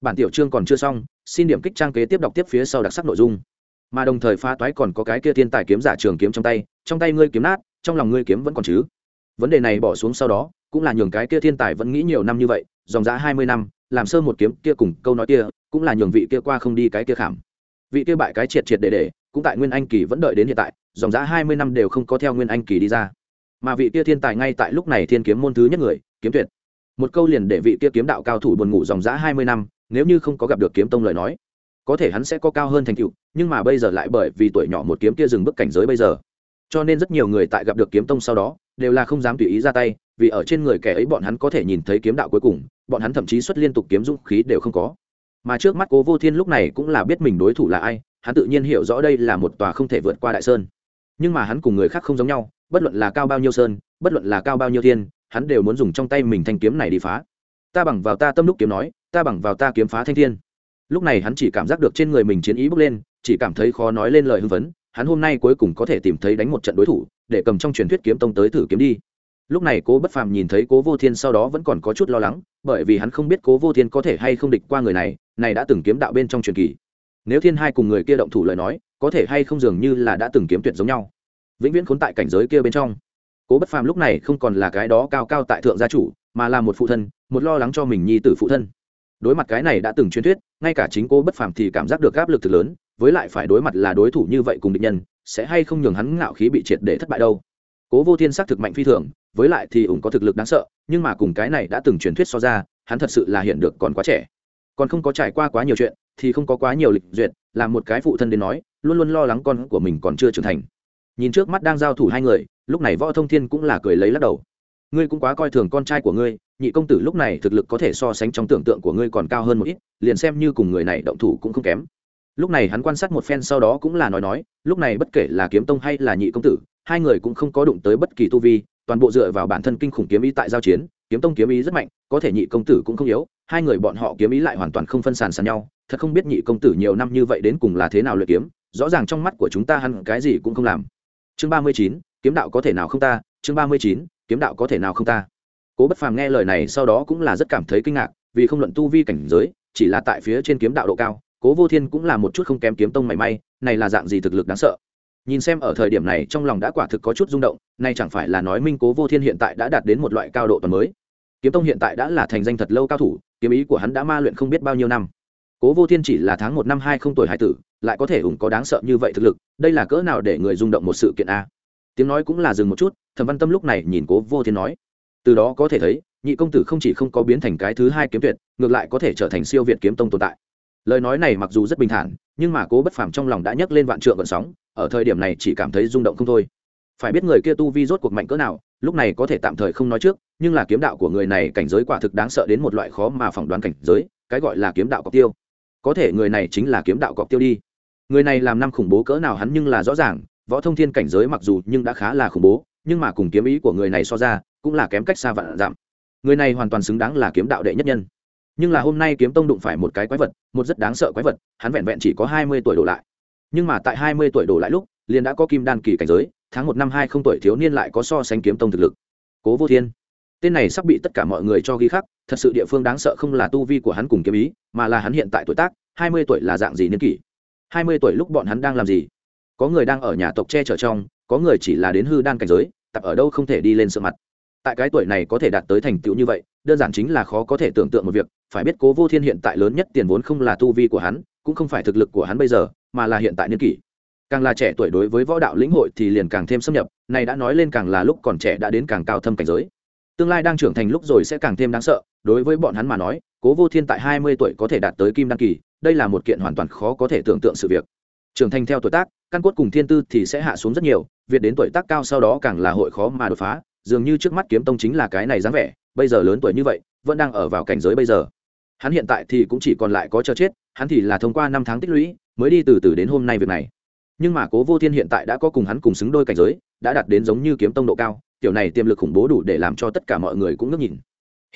Bản tiểu chương còn chưa xong, xin điểm kích trang kế tiếp đọc tiếp phía sau đặc sắc nội dung. Mà đồng thời phá toái còn có cái kia thiên tài kiếm giả trường kiếm trong tay trong tay ngươi kiếm nát, trong lòng ngươi kiếm vẫn còn chứ. Vấn đề này bỏ xuống sau đó, cũng là nhường cái kia thiên tài vẫn nghĩ nhiều năm như vậy, dòng giã hai mươi năm, làm sơ một kiếm kia cùng câu nói kia, cũng là nhường vị kia qua không đi cái kia khảm. Vị kia bại cái triệt triệt để để, cũng tại nguyên anh kỳ vẫn đợi đến hiện tại, dòng giã hai mươi năm đều không có theo nguyên anh kỳ đi ra mà vị kia thiên tài ngay tại lúc này thiên kiếm môn thứ nhất người, kiếm tuyệt. Một câu liền để vị kia kiếm đạo cao thủ buồn ngủ dòng dã hai mươi năm, nếu như không có gặp được kiếm tông lời nói, có thể hắn sẽ có cao hơn thành tựu, nhưng mà bây giờ lại bởi vì tuổi nhỏ một kiếm kia dừng bước cảnh giới bây giờ. Cho nên rất nhiều người tại gặp được kiếm tông sau đó, đều là không dám tùy ý ra tay, vì ở trên người kẻ ấy bọn hắn có thể nhìn thấy kiếm đạo cuối cùng, bọn hắn thậm chí xuất liên tục kiếm dũng khí đều không có. Mà trước mắt cố vô thiên lúc này cũng là biết mình đối thủ là ai, hắn tự nhiên hiểu rõ đây là một tòa không thể vượt qua đại sơn. Nhưng mà hắn cùng người khác không giống nhau bất luận là cao bao nhiêu sơn, bất luận là cao bao nhiêu thiên, hắn đều muốn dùng trong tay mình thanh kiếm này đi phá. Ta bằng vào ta tâm lúc kiếm nói, ta bằng vào ta kiếm phá thanh thiên. Lúc này hắn chỉ cảm giác được trên người mình chiến ý bốc lên, chỉ cảm thấy khó nói lên lời hưng phấn, hắn hôm nay cuối cùng có thể tìm thấy đánh một trận đối thủ, để cầm trong truyền thuyết kiếm tông tới thử kiếm đi. Lúc này cố bất phàm nhìn thấy cố vô thiên sau đó vẫn còn có chút lo lắng, bởi vì hắn không biết cố vô thiên có thể hay không địch qua người này này đã từng kiếm đạo bên trong truyền kỳ. Nếu thiên hai cùng người kia động thủ lời nói, có thể hay không dường như là đã từng kiếm tuyệt giống nhau vĩnh viễn khốn tại cảnh giới kia bên trong. Cố bất phàm lúc này không còn là cái đó cao cao tại thượng gia chủ, mà là một phụ thân, một lo lắng cho mình nhi tử phụ thân. Đối mặt cái này đã từng truyền thuyết, ngay cả chính cô bất phàm thì cảm giác được áp lực thật lớn, với lại phải đối mặt là đối thủ như vậy cùng địch nhân, sẽ hay không nhường hắn ngạo khí bị triệt để thất bại đâu. Cố vô thiên xác thực mạnh phi thường, với lại thì ủng có thực lực đáng sợ, nhưng mà cùng cái này đã từng truyền thuyết so ra, hắn thật sự là hiện được còn quá trẻ. Còn không có trải qua quá nhiều chuyện, thì không có quá nhiều lịch duyệt, làm một cái phụ thân đến nói, luôn luôn lo lắng con của mình còn chưa trưởng thành nhìn trước mắt đang giao thủ hai người, lúc này võ thông thiên cũng là cười lấy lắc đầu. Ngươi cũng quá coi thường con trai của ngươi, nhị công tử lúc này thực lực có thể so sánh trong tưởng tượng của ngươi còn cao hơn một ít, liền xem như cùng người này động thủ cũng không kém. Lúc này hắn quan sát một phen sau đó cũng là nói nói, lúc này bất kể là kiếm tông hay là nhị công tử, hai người cũng không có đụng tới bất kỳ tu vi, toàn bộ dựa vào bản thân kinh khủng kiếm ý tại giao chiến, kiếm tông kiếm ý rất mạnh, có thể nhị công tử cũng không yếu, hai người bọn họ kiếm ý lại hoàn toàn không phân sàn sàn nhau, thật không biết nhị công tử nhiều năm như vậy đến cùng là thế nào luyện kiếm, rõ ràng trong mắt của chúng ta hắn cái gì cũng không làm chương ba mươi chín, kiếm đạo có thể nào không ta? Chương ba mươi chín, kiếm đạo có thể nào không ta? Cố bất phàm nghe lời này sau đó cũng là rất cảm thấy kinh ngạc, vì không luận tu vi cảnh giới, chỉ là tại phía trên kiếm đạo độ cao, cố vô thiên cũng là một chút không kém kiếm tông mảy may, này là dạng gì thực lực đáng sợ? Nhìn xem ở thời điểm này trong lòng đã quả thực có chút rung động, nay chẳng phải là nói minh cố vô thiên hiện tại đã đạt đến một loại cao độ toàn mới. Kiếm tông hiện tại đã là thành danh thật lâu cao thủ, kiếm ý của hắn đã ma luyện không biết bao nhiêu năm cố vô thiên chỉ là tháng một năm hai không tuổi hải tử, lại có thể ủng có đáng sợ như vậy thực lực, đây là cỡ nào để người rung động một sự kiện a? Tiếng nói cũng là dừng một chút, thẩm văn tâm lúc này nhìn cố vô thiên nói. Từ đó có thể thấy, nhị công tử không chỉ không có biến thành cái thứ hai kiếm tuyệt, ngược lại có thể trở thành siêu việt kiếm tông tồn tại. Lời nói này mặc dù rất bình thản, nhưng mà cố bất phàm trong lòng đã nhấc lên vạn trượng vận sóng, ở thời điểm này chỉ cảm thấy rung động không thôi. Phải biết người kia tu vi rốt cuộc mạnh cỡ nào, lúc này có thể tạm thời không nói trước, nhưng là kiếm đạo của người này cảnh giới quả thực đáng sợ đến một loại khó mà phỏng đoán cảnh giới, cái gọi là kiếm đạo cọc tiêu có thể người này chính là kiếm đạo cọc tiêu đi. Người này làm năm khủng bố cỡ nào hắn nhưng là rõ ràng, võ thông thiên cảnh giới mặc dù nhưng đã khá là khủng bố, nhưng mà cùng kiếm ý của người này so ra, cũng là kém cách xa vạn dặm. Người này hoàn toàn xứng đáng là kiếm đạo đệ nhất nhân. Nhưng là hôm nay kiếm tông đụng phải một cái quái vật, một rất đáng sợ quái vật, hắn vẹn vẹn chỉ có hai mươi tuổi đổ lại. Nhưng mà tại hai mươi tuổi đổ lại lúc, liền đã có kim đan kỳ cảnh giới, tháng một năm hai không tuổi thiếu niên lại có so sánh kiếm tông thực lực. Cố vô thiên tên này sắp bị tất cả mọi người cho ghi khắc, thật sự địa phương đáng sợ không là tu vi của hắn cùng kiếm ý, mà là hắn hiện tại tuổi tác, hai mươi tuổi là dạng gì niên kỷ? hai mươi tuổi lúc bọn hắn đang làm gì? Có người đang ở nhà tộc che chở trong, có người chỉ là đến hư đan cảnh giới, tập ở đâu không thể đi lên sợ mặt. Tại cái tuổi này có thể đạt tới thành tựu như vậy, đơn giản chính là khó có thể tưởng tượng một việc, phải biết cố vô thiên hiện tại lớn nhất tiền vốn không là tu vi của hắn, cũng không phải thực lực của hắn bây giờ, mà là hiện tại niên kỷ. Càng là trẻ tuổi đối với võ đạo lĩnh hội thì liền càng thêm xâm nhập này đã nói lên càng là lúc còn trẻ đã đến càng cao thâm cảnh giới tương lai đang trưởng thành lúc rồi sẽ càng thêm đáng sợ, đối với bọn hắn mà nói, cố vô thiên tại hai mươi tuổi có thể đạt tới kim đăng kỳ, đây là một kiện hoàn toàn khó có thể tưởng tượng sự việc. Trưởng thành theo tuổi tác, căn cốt cùng thiên tư thì sẽ hạ xuống rất nhiều việc đến tuổi tác cao sau đó càng là hội khó mà đột phá, dường như trước mắt kiếm tông chính là cái này dáng vẻ, bây giờ lớn tuổi như vậy, vẫn đang ở vào cảnh giới bây giờ. Hắn hiện tại thì cũng chỉ còn lại có chờ chết, hắn thì là thông qua năm tháng tích lũy, mới đi từ từ đến hôm nay việc này. Nhưng mà cố vô thiên hiện tại đã có cùng hắn cùng xứng đôi cảnh giới, đã đạt đến giống như kiếm tông độ cao kiểu này tiềm lực khủng bố đủ để làm cho tất cả mọi người cũng ngước nhìn.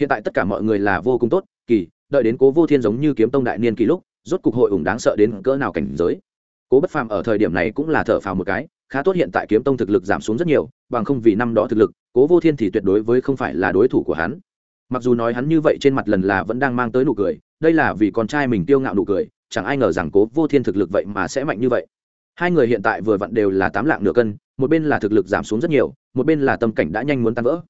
Hiện tại tất cả mọi người là vô cùng tốt, kỳ, đợi đến cố vô thiên giống như kiếm tông đại niên kỳ lúc, rốt cục hội ủng đáng sợ đến cỡ nào cảnh giới. Cố bất phàm ở thời điểm này cũng là thở phào một cái, khá tốt hiện tại kiếm tông thực lực giảm xuống rất nhiều, bằng không vì năm đó thực lực, cố vô thiên thì tuyệt đối với không phải là đối thủ của hắn. Mặc dù nói hắn như vậy trên mặt lần là vẫn đang mang tới nụ cười, đây là vì con trai mình tiêu ngạo nụ cười, chẳng ai ngờ rằng cố vô thiên thực lực vậy mà sẽ mạnh như vậy hai người hiện tại vừa vặn đều là tám lạng nửa cân, một bên là thực lực giảm xuống rất nhiều, một bên là tâm cảnh đã nhanh muốn tan vỡ.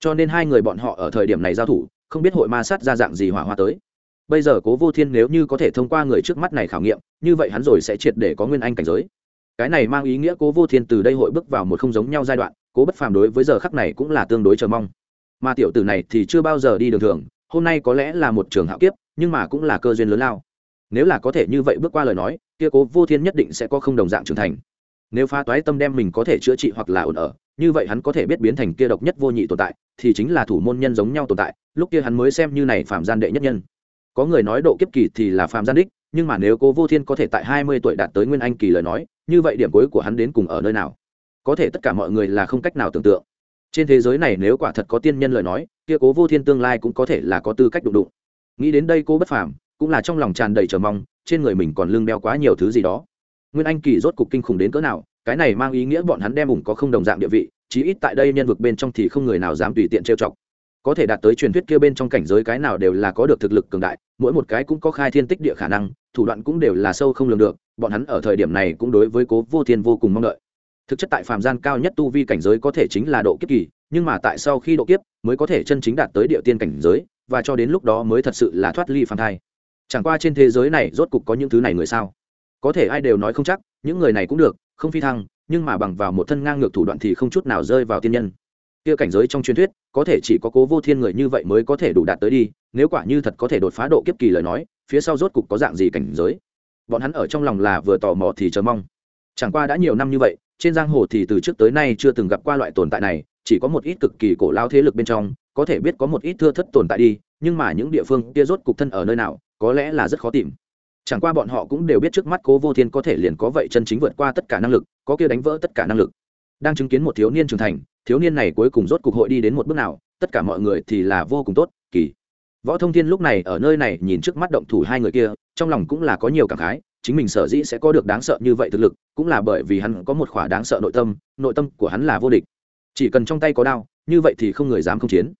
Cho nên hai người bọn họ ở thời điểm này giao thủ, không biết hội ma sát ra dạng gì hỏa hoa tới. Bây giờ cố vô thiên nếu như có thể thông qua người trước mắt này khảo nghiệm, như vậy hắn rồi sẽ triệt để có nguyên anh cảnh giới. Cái này mang ý nghĩa cố vô thiên từ đây hội bước vào một không giống nhau giai đoạn, cố bất phàm đối với giờ khắc này cũng là tương đối chờ mong. Mà tiểu tử này thì chưa bao giờ đi đường thường, hôm nay có lẽ là một trường hạo kiếp, nhưng mà cũng là cơ duyên lớn lao nếu là có thể như vậy bước qua lời nói, kia cố vô thiên nhất định sẽ có không đồng dạng trưởng thành. Nếu phá toái tâm đem mình có thể chữa trị hoặc là ổn ở, như vậy hắn có thể biết biến thành kia độc nhất vô nhị tồn tại, thì chính là thủ môn nhân giống nhau tồn tại, lúc kia hắn mới xem như này phạm gian đệ nhất nhân. Có người nói độ kiếp kỳ thì là phạm gian đích, nhưng mà nếu cố vô thiên có thể tại hai mươi tuổi đạt tới nguyên anh kỳ lời nói, như vậy điểm cuối của hắn đến cùng ở nơi nào? Có thể tất cả mọi người là không cách nào tưởng tượng. Trên thế giới này nếu quả thật có tiên nhân lời nói, kia cố vô thiên tương lai cũng có thể là có tư cách đụng đụng. Nghĩ đến đây cô bất phàm cũng là trong lòng tràn đầy chờ mong, trên người mình còn lương đeo quá nhiều thứ gì đó. Nguyên anh kỳ rốt cục kinh khủng đến cỡ nào, cái này mang ý nghĩa bọn hắn đem ủng có không đồng dạng địa vị, chí ít tại đây nhân vực bên trong thì không người nào dám tùy tiện trêu chọc. Có thể đạt tới truyền thuyết kia bên trong cảnh giới cái nào đều là có được thực lực cường đại, mỗi một cái cũng có khai thiên tích địa khả năng, thủ đoạn cũng đều là sâu không lường được, bọn hắn ở thời điểm này cũng đối với cố vô thiên vô cùng mong đợi. Thực chất tại phàm gian cao nhất tu vi cảnh giới có thể chính là độ kiếp kỳ, nhưng mà tại sau khi độ kiếp, mới có thể chân chính đạt tới địa tiên cảnh giới, và cho đến lúc đó mới thật sự là thoát ly phàm thai chẳng qua trên thế giới này rốt cục có những thứ này người sao? Có thể ai đều nói không chắc, những người này cũng được, không phi thăng, nhưng mà bằng vào một thân ngang ngược thủ đoạn thì không chút nào rơi vào tiên nhân. Kia cảnh giới trong truyền thuyết, có thể chỉ có cố vô thiên người như vậy mới có thể đủ đạt tới đi, nếu quả như thật có thể đột phá độ kiếp kỳ lời nói, phía sau rốt cục có dạng gì cảnh giới? Bọn hắn ở trong lòng là vừa tò mò thì chờ mong. Chẳng qua đã nhiều năm như vậy, trên giang hồ thì từ trước tới nay chưa từng gặp qua loại tồn tại này, chỉ có một ít cực kỳ cổ lao thế lực bên trong, có thể biết có một ít thưa thất tồn tại đi nhưng mà những địa phương kia rốt cục thân ở nơi nào, có lẽ là rất khó tìm. Chẳng qua bọn họ cũng đều biết trước mắt cố vô thiên có thể liền có vậy chân chính vượt qua tất cả năng lực, có kia đánh vỡ tất cả năng lực. Đang chứng kiến một thiếu niên trưởng thành, thiếu niên này cuối cùng rốt cục hội đi đến một bước nào, tất cả mọi người thì là vô cùng tốt, kỳ. Võ thông thiên lúc này ở nơi này nhìn trước mắt động thủ hai người kia, trong lòng cũng là có nhiều cảm khái, chính mình sở dĩ sẽ có được đáng sợ như vậy thực lực, cũng là bởi vì hắn có một khỏa đáng sợ nội tâm nội tâm của hắn là vô địch. Chỉ cần trong tay có đao, như vậy thì không người dám không chiến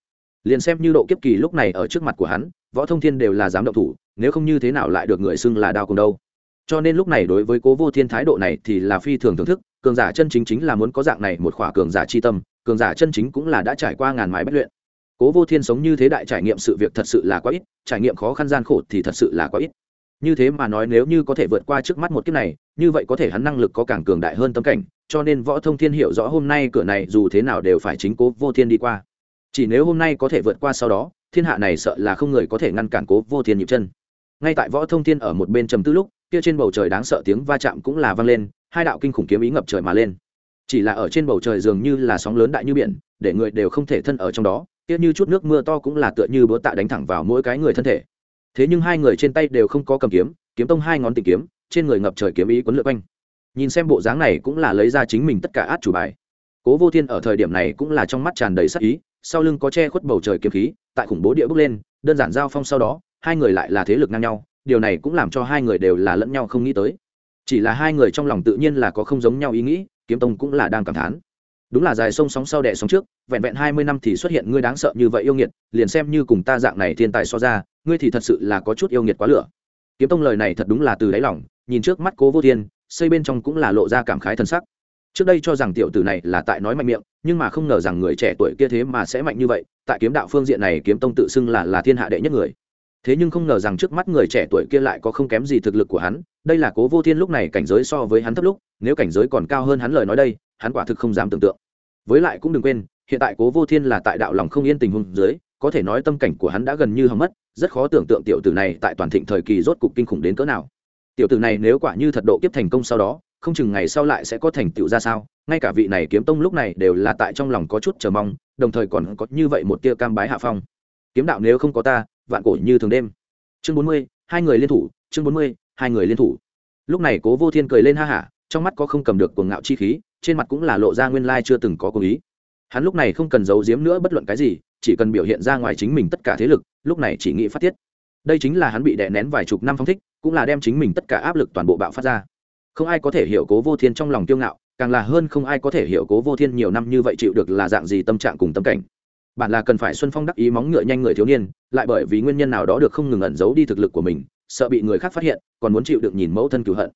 liền xem như độ kiếp kỳ lúc này ở trước mặt của hắn, võ thông thiên đều là dám động thủ, nếu không như thế nào lại được người xưng là đao cùng đâu. Cho nên lúc này đối với cố vô thiên thái độ này thì là phi thường thưởng thức, cường giả chân chính chính là muốn có dạng này một khỏa cường giả chi tâm, cường giả chân chính cũng là đã trải qua ngàn mái bất luyện. Cố vô thiên sống như thế đại trải nghiệm sự việc thật sự là quá ít, trải nghiệm khó khăn gian khổ thì thật sự là quá ít. Như thế mà nói nếu như có thể vượt qua trước mắt một kiếp này, như vậy có thể hắn năng lực có càng cường đại hơn tâm cảnh, cho nên võ thông thiên hiểu rõ hôm nay cửa này dù thế nào đều phải chính cố vô thiên đi qua chỉ nếu hôm nay có thể vượt qua sau đó, thiên hạ này sợ là không người có thể ngăn cản cố vô thiên nhịp chân. Ngay tại võ thông thiên ở một bên trầm tư lúc, kia trên bầu trời đáng sợ tiếng va chạm cũng là vang lên, hai đạo kinh khủng kiếm ý ngập trời mà lên. Chỉ là ở trên bầu trời dường như là sóng lớn đại như biển, để người đều không thể thân ở trong đó, kia như chút nước mưa to cũng là tựa như búa tạ đánh thẳng vào mỗi cái người thân thể. Thế nhưng hai người trên tay đều không có cầm kiếm kiếm tông hai ngón tìm kiếm, trên người ngập trời kiếm ý quấn lượt quanh. Nhìn xem bộ dáng này cũng là lấy ra chính mình tất cả át chủ bài. Cố vô thiên ở thời điểm này cũng là trong mắt tràn đầy sắc ý sau lưng có che khuất bầu trời kiếm khí, tại khủng bố địa bước lên, đơn giản giao phong sau đó, hai người lại là thế lực ngang nhau, điều này cũng làm cho hai người đều là lẫn nhau không nghĩ tới. Chỉ là hai người trong lòng tự nhiên là có không giống nhau ý nghĩ, kiếm tông cũng là đang cảm thán. Đúng là dài sông sóng sau đẻ sóng trước, vẹn vẹn hai mươi năm thì xuất hiện ngươi đáng sợ như vậy yêu nghiệt, liền xem như cùng ta dạng này thiên tài so ra, ngươi thì thật sự là có chút yêu nghiệt quá lửa. Kiếm tông lời này thật đúng là từ đáy lòng, nhìn trước mắt cố vô thiên, xây bên trong cũng là lộ ra cảm khái thân sắc trước đây cho rằng tiểu tử này là tại nói mạnh miệng, nhưng mà không ngờ rằng người trẻ tuổi kia thế mà sẽ mạnh như vậy, tại kiếm đạo phương diện này kiếm tông tự xưng là là thiên hạ đệ nhất người. Thế nhưng không ngờ rằng trước mắt người trẻ tuổi kia lại có không kém gì thực lực của hắn, đây là cố vô thiên lúc này cảnh giới so với hắn thấp lúc, nếu cảnh giới còn cao hơn hắn lời nói đây, hắn quả thực không dám tưởng tượng. Với lại cũng đừng quên, hiện tại cố vô thiên là tại đạo lòng không yên tình huống dưới, có thể nói tâm cảnh của hắn đã gần như hầm mất, rất khó tưởng tượng tiểu tử này tại toàn thịnh thời kỳ rốt cục kinh khủng đến cỡ nào. Tiểu tử này nếu quả như thật độ kiếp thành công sau đó không chừng ngày sau lại sẽ có thành tựu ra sao, ngay cả vị này kiếm tông lúc này đều là tại trong lòng có chút chờ mong, đồng thời còn có như vậy một tia cam bái hạ phong. Kiếm đạo nếu không có ta, vạn cổ như thường đêm. Chương bốn mươi, hai người liên thủ, chương bốn mươi, hai người liên thủ. Lúc này cố vô thiên cười lên ha hả, trong mắt có không cầm được cuồng ngạo chi khí, trên mặt cũng là lộ ra nguyên lai chưa từng có cố ý. Hắn lúc này không cần giấu giếm nữa bất luận cái gì, chỉ cần biểu hiện ra ngoài chính mình tất cả thế lực, lúc này chỉ nghĩ phát tiết. Đây chính là hắn bị đè nén vài chục năm phong thích, cũng là đem chính mình tất cả áp lực toàn bộ bạo phát ra không ai có thể hiểu cố vô thiên trong lòng kiêu ngạo, càng là hơn không ai có thể hiểu cố vô thiên nhiều năm như vậy chịu được là dạng gì tâm trạng cùng tâm cảnh. Bản là cần phải xuân phong đắc ý móng ngựa nhanh người thiếu niên, lại bởi vì nguyên nhân nào đó được không ngừng ẩn giấu đi thực lực của mình, sợ bị người khác phát hiện, còn muốn chịu được nhìn mẫu thân cửu hận.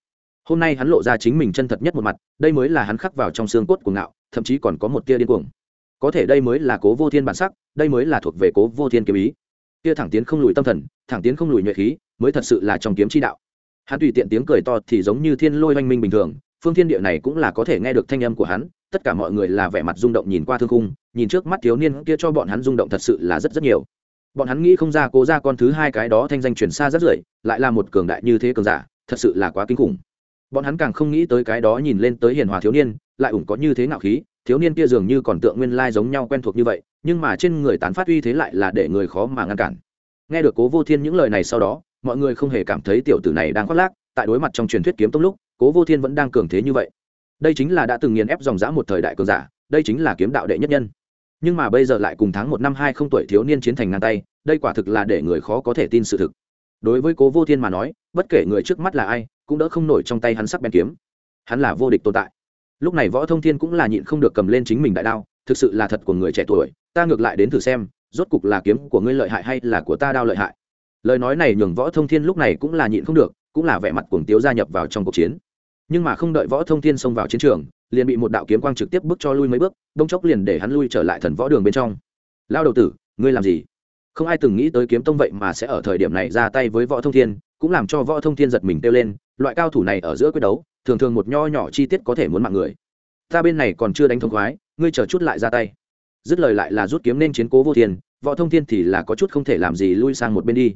Hôm nay hắn lộ ra chính mình chân thật nhất một mặt, đây mới là hắn khắc vào trong xương cốt của ngạo, thậm chí còn có một tia điên cuồng. Có thể đây mới là cố vô thiên bản sắc, đây mới là thuộc về cố vô thiên kiếm ý. Tia thẳng tiến không lùi tâm thần, thẳng tiến không lùi nhuệ khí, mới thật sự là trong kiếm chi đạo hắn tùy tiện tiếng cười to thì giống như thiên lôi oanh minh bình thường, phương thiên địa này cũng là có thể nghe được thanh âm của hắn, tất cả mọi người là vẻ mặt rung động nhìn qua thương cung nhìn trước mắt thiếu niên kia cho bọn hắn rung động thật sự là rất rất nhiều. Bọn hắn nghĩ không ra cố ra con thứ hai cái đó thanh danh truyền xa rất rưỡi lại là một cường đại như thế cường giả, thật sự là quá kinh khủng. Bọn hắn càng không nghĩ tới cái đó nhìn lên tới hiền hòa thiếu niên, lại ủng có như thế ngạo khí, thiếu niên kia dường như còn tượng nguyên lai giống nhau quen thuộc như vậy, nhưng mà trên người tán phát uy thế lại là để người khó mà ngăn cản. Nghe được cố vô thiên những lời này sau đó mọi người không hề cảm thấy tiểu tử này đang khoác lác, tại đối mặt trong truyền thuyết kiếm tông lúc, cố vô thiên vẫn đang cường thế như vậy. Đây chính là đã từng nghiền ép dòng dã một thời đại cường giả, đây chính là kiếm đạo đệ nhất nhân. Nhưng mà bây giờ lại cùng tháng một năm hai không tuổi thiếu niên chiến thành ngang tay, đây quả thực là để người khó có thể tin sự thực. Đối với cố vô thiên mà nói, bất kể người trước mắt là ai, cũng đỡ không nổi trong tay hắn sắc bén kiếm. Hắn là vô địch tồn tại. Lúc này võ thông thiên cũng là nhịn không được cầm lên chính mình đại đao, thực sự là thật của người trẻ tuổi, ta ngược lại đến thử xem, rốt cục là kiếm của ngươi lợi hại hay là của ta đao lợi hại lời nói này nhường võ thông thiên lúc này cũng là nhịn không được, cũng là vẻ mặt cuồng tiếu gia nhập vào trong cuộc chiến. Nhưng mà không đợi võ thông thiên xông vào chiến trường, liền bị một đạo kiếm quang trực tiếp bước cho lui mấy bước đông chốc liền để hắn lui trở lại thần võ đường bên trong. Lao đầu tử, ngươi làm gì? Không ai từng nghĩ tới kiếm tông vậy mà sẽ ở thời điểm này ra tay với võ thông thiên, cũng làm cho võ thông thiên giật mình kêu lên, loại cao thủ này ở giữa quyết đấu, thường thường một nho nhỏ chi tiết có thể muốn mạng người. Ta bên này còn chưa đánh thông khoái, ngươi chờ chút lại ra tay. Dứt lời lại là rút kiếm nên chiến cố vô thiên, võ thông thiên thì là có chút không thể làm gì lui sang một bên đi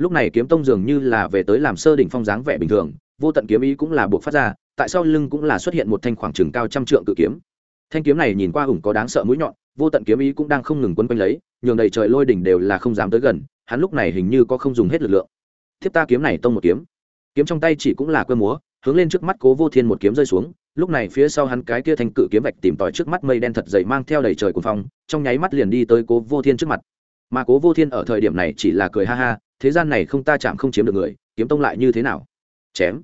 lúc này kiếm tông dường như là về tới làm sơ đỉnh phong dáng vẻ bình thường, vô tận kiếm ý cũng là buộc phát ra, tại sau lưng cũng là xuất hiện một thanh khoảng trừng cao trăm trượng cự kiếm. Thanh kiếm này nhìn qua hùng có đáng sợ mũi nhọn, vô tận kiếm ý cũng đang không ngừng quấn quanh lấy, nhường đầy trời lôi đỉnh đều là không dám tới gần, hắn lúc này hình như có không dùng hết lực lượng. Thiếp ta kiếm này tông một kiếm. Kiếm trong tay chỉ cũng là cơ múa, hướng lên trước mắt cố vô thiên một kiếm rơi xuống, lúc này phía sau hắn cái kia thanh cự kiếm vạch tìm tòi trước mắt mây đen thật dày mang theo đầy trời cuồng phong, trong nháy mắt liền đi tới cố vô thiên trước mặt. Mà cố vô thiên ở thời điểm này chỉ là cười ha ha thế gian này không ta chạm không chiếm được người, kiếm tông lại như thế nào? Chém.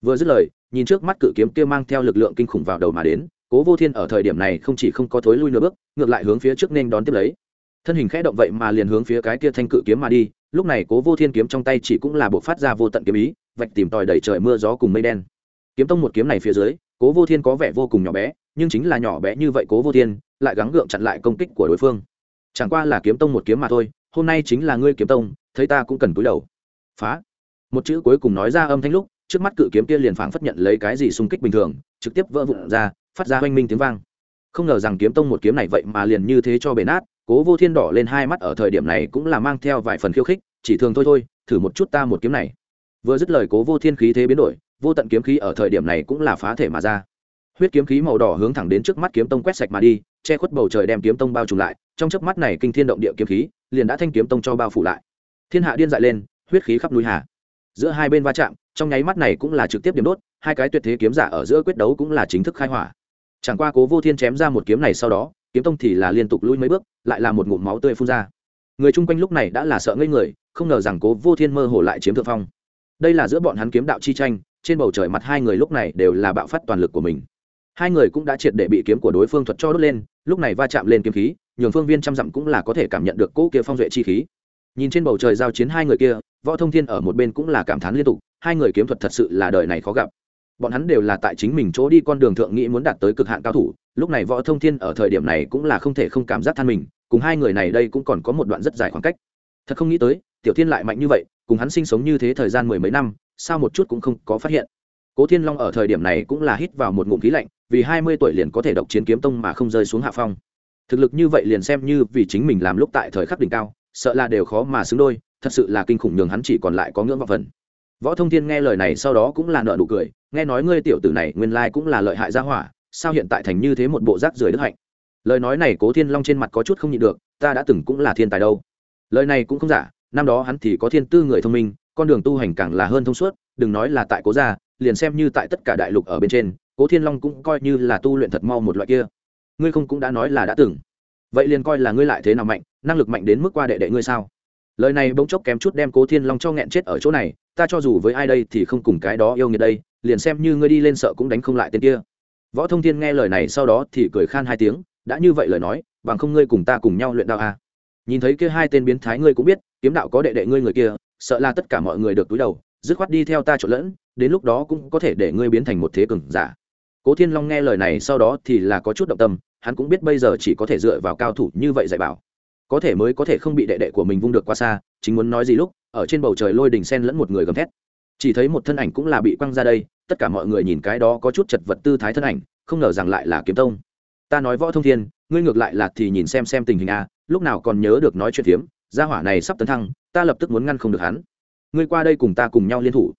Vừa dứt lời, nhìn trước mắt cự kiếm kia mang theo lực lượng kinh khủng vào đầu mà đến, cố vô thiên ở thời điểm này không chỉ không có thối lui nửa bước, ngược lại hướng phía trước nên đón tiếp lấy. Thân hình khẽ động vậy mà liền hướng phía cái kia thanh cự kiếm mà đi, lúc này cố vô thiên kiếm trong tay chỉ cũng là buộc phát ra vô tận kiếm ý, vạch tìm tòi đầy trời mưa gió cùng mây đen. Kiếm tông một kiếm này phía dưới, cố vô thiên có vẻ vô cùng nhỏ bé, nhưng chính là nhỏ bé như vậy cố vô thiên lại gắng gượng chặn lại công kích của đối phương. Chẳng qua là kiếm tông một kiếm mà thôi, hôm nay chính là ngươi kiếm tông thấy ta cũng cần túi đầu. Phá. Một chữ cuối cùng nói ra âm thanh lúc, trước mắt cự kiếm kia liền phảng phất nhận lấy cái gì xung kích bình thường, trực tiếp vỡ vụn ra, phát ra oanh minh tiếng vang. Không ngờ rằng kiếm tông một kiếm này vậy mà liền như thế cho bể nát, cố vô thiên đỏ lên hai mắt ở thời điểm này cũng là mang theo vài phần khiêu khích, chỉ thường thôi thôi, thử một chút ta một kiếm này. Vừa dứt lời cố vô thiên khí thế biến đổi, vô tận kiếm khí ở thời điểm này cũng là phá thể mà ra. Huyết kiếm khí màu đỏ hướng thẳng đến trước mắt kiếm tông quét sạch mà đi, che khuất bầu trời đem kiếm tông bao trùm lại, trong chớp mắt này kinh thiên động địa kiếm khí, liền đã thanh kiếm tông cho bao phủ lại thiên hạ điên dại lên, huyết khí khắp núi hà. Giữa hai bên va chạm, trong nháy mắt này cũng là trực tiếp điểm đốt, hai cái tuyệt thế kiếm giả ở giữa quyết đấu cũng là chính thức khai hỏa. Chẳng qua cố vô thiên chém ra một kiếm này sau đó, kiếm tông thì là liên tục lui mấy bước, lại là một ngụm máu tươi phun ra. Người chung quanh lúc này đã là sợ ngây người, không ngờ rằng cố vô thiên mơ hồ lại chiếm thượng phong. Đây là giữa bọn hắn kiếm đạo chi tranh, trên bầu trời mặt hai người lúc này đều là bạo phát toàn lực của mình. Hai người cũng đã triệt để bị kiếm của đối phương thuật cho đốt lên, lúc này va chạm lên kiếm khí, nhường phương viên trăm dặm cũng là có thể cảm nhận được cỗ kia phong duệ chi khí nhìn trên bầu trời giao chiến hai người kia, võ thông thiên ở một bên cũng là cảm thán liên tục, hai người kiếm thuật thật sự là đời này khó gặp. Bọn hắn đều là tại chính mình chỗ đi con đường thượng nghĩ muốn đạt tới cực hạn cao thủ, lúc này võ thông thiên ở thời điểm này cũng là không thể không cảm giác than mình, cùng hai người này đây cũng còn có một đoạn rất dài khoảng cách. Thật không nghĩ tới, tiểu thiên lại mạnh như vậy, cùng hắn sinh sống như thế thời gian mười mấy năm, sao một chút cũng không có phát hiện. Cố thiên long ở thời điểm này cũng là hít vào một ngụm khí lạnh, vì hai mươi tuổi liền có thể độc chiến kiếm tông mà không rơi xuống hạ phong. Thực lực như vậy liền xem như vì chính mình làm lúc tại thời khắc đỉnh cao sợ là đều khó mà xứng đôi, thật sự là kinh khủng nhường hắn chỉ còn lại có ngưỡng và phần. Võ thông thiên nghe lời này sau đó cũng là nợ nụ cười, nghe nói ngươi tiểu tử này nguyên lai cũng là lợi hại gia hỏa, sao hiện tại thành như thế một bộ rác rưởi đức hạnh? Lời nói này cố thiên long trên mặt có chút không nhịn được, ta đã từng cũng là thiên tài đâu. Lời này cũng không giả, năm đó hắn thì có thiên tư người thông minh, con đường tu hành càng là hơn thông suốt, đừng nói là tại cố gia, liền xem như tại tất cả đại lục ở bên trên, cố thiên long cũng coi như là tu luyện thật mau một loại kia. Ngươi không cũng đã nói là đã từng vậy liền coi là ngươi lại thế nào mạnh, năng lực mạnh đến mức qua đệ đệ ngươi sao? Lời này bỗng chốc kém chút đem cố thiên long cho nghẹn chết ở chỗ này, ta cho dù với ai đây thì không cùng cái đó yêu nghiệt đây, liền xem như ngươi đi lên sợ cũng đánh không lại tên kia. Võ thông thiên nghe lời này sau đó thì cười khan hai tiếng, đã như vậy lời nói, bằng không ngươi cùng ta cùng nhau luyện đạo à. nhìn thấy kia hai tên biến thái ngươi cũng biết, kiếm đạo có đệ đệ ngươi người kia, sợ là tất cả mọi người được túi đầu, dứt khoát đi theo ta trộn lẫn, đến lúc đó cũng có thể để ngươi biến thành một thế cường giả. Cố thiên long nghe lời này sau đó thì là có chút động tâm hắn cũng biết bây giờ chỉ có thể dựa vào cao thủ như vậy dạy bảo. Có thể mới có thể không bị đệ đệ của mình vung được qua xa, chính muốn nói gì lúc, ở trên bầu trời lôi đình sen lẫn một người gầm thét. Chỉ thấy một thân ảnh cũng là bị quăng ra đây, tất cả mọi người nhìn cái đó có chút chật vật tư thái thân ảnh, không ngờ rằng lại là kiếm tông. Ta nói võ thông thiên, ngươi ngược lại là thì nhìn xem xem tình hình a, lúc nào còn nhớ được nói chuyện phiếm, gia hỏa này sắp tấn thăng, ta lập tức muốn ngăn không được hắn. Ngươi qua đây cùng ta cùng nhau liên thủ.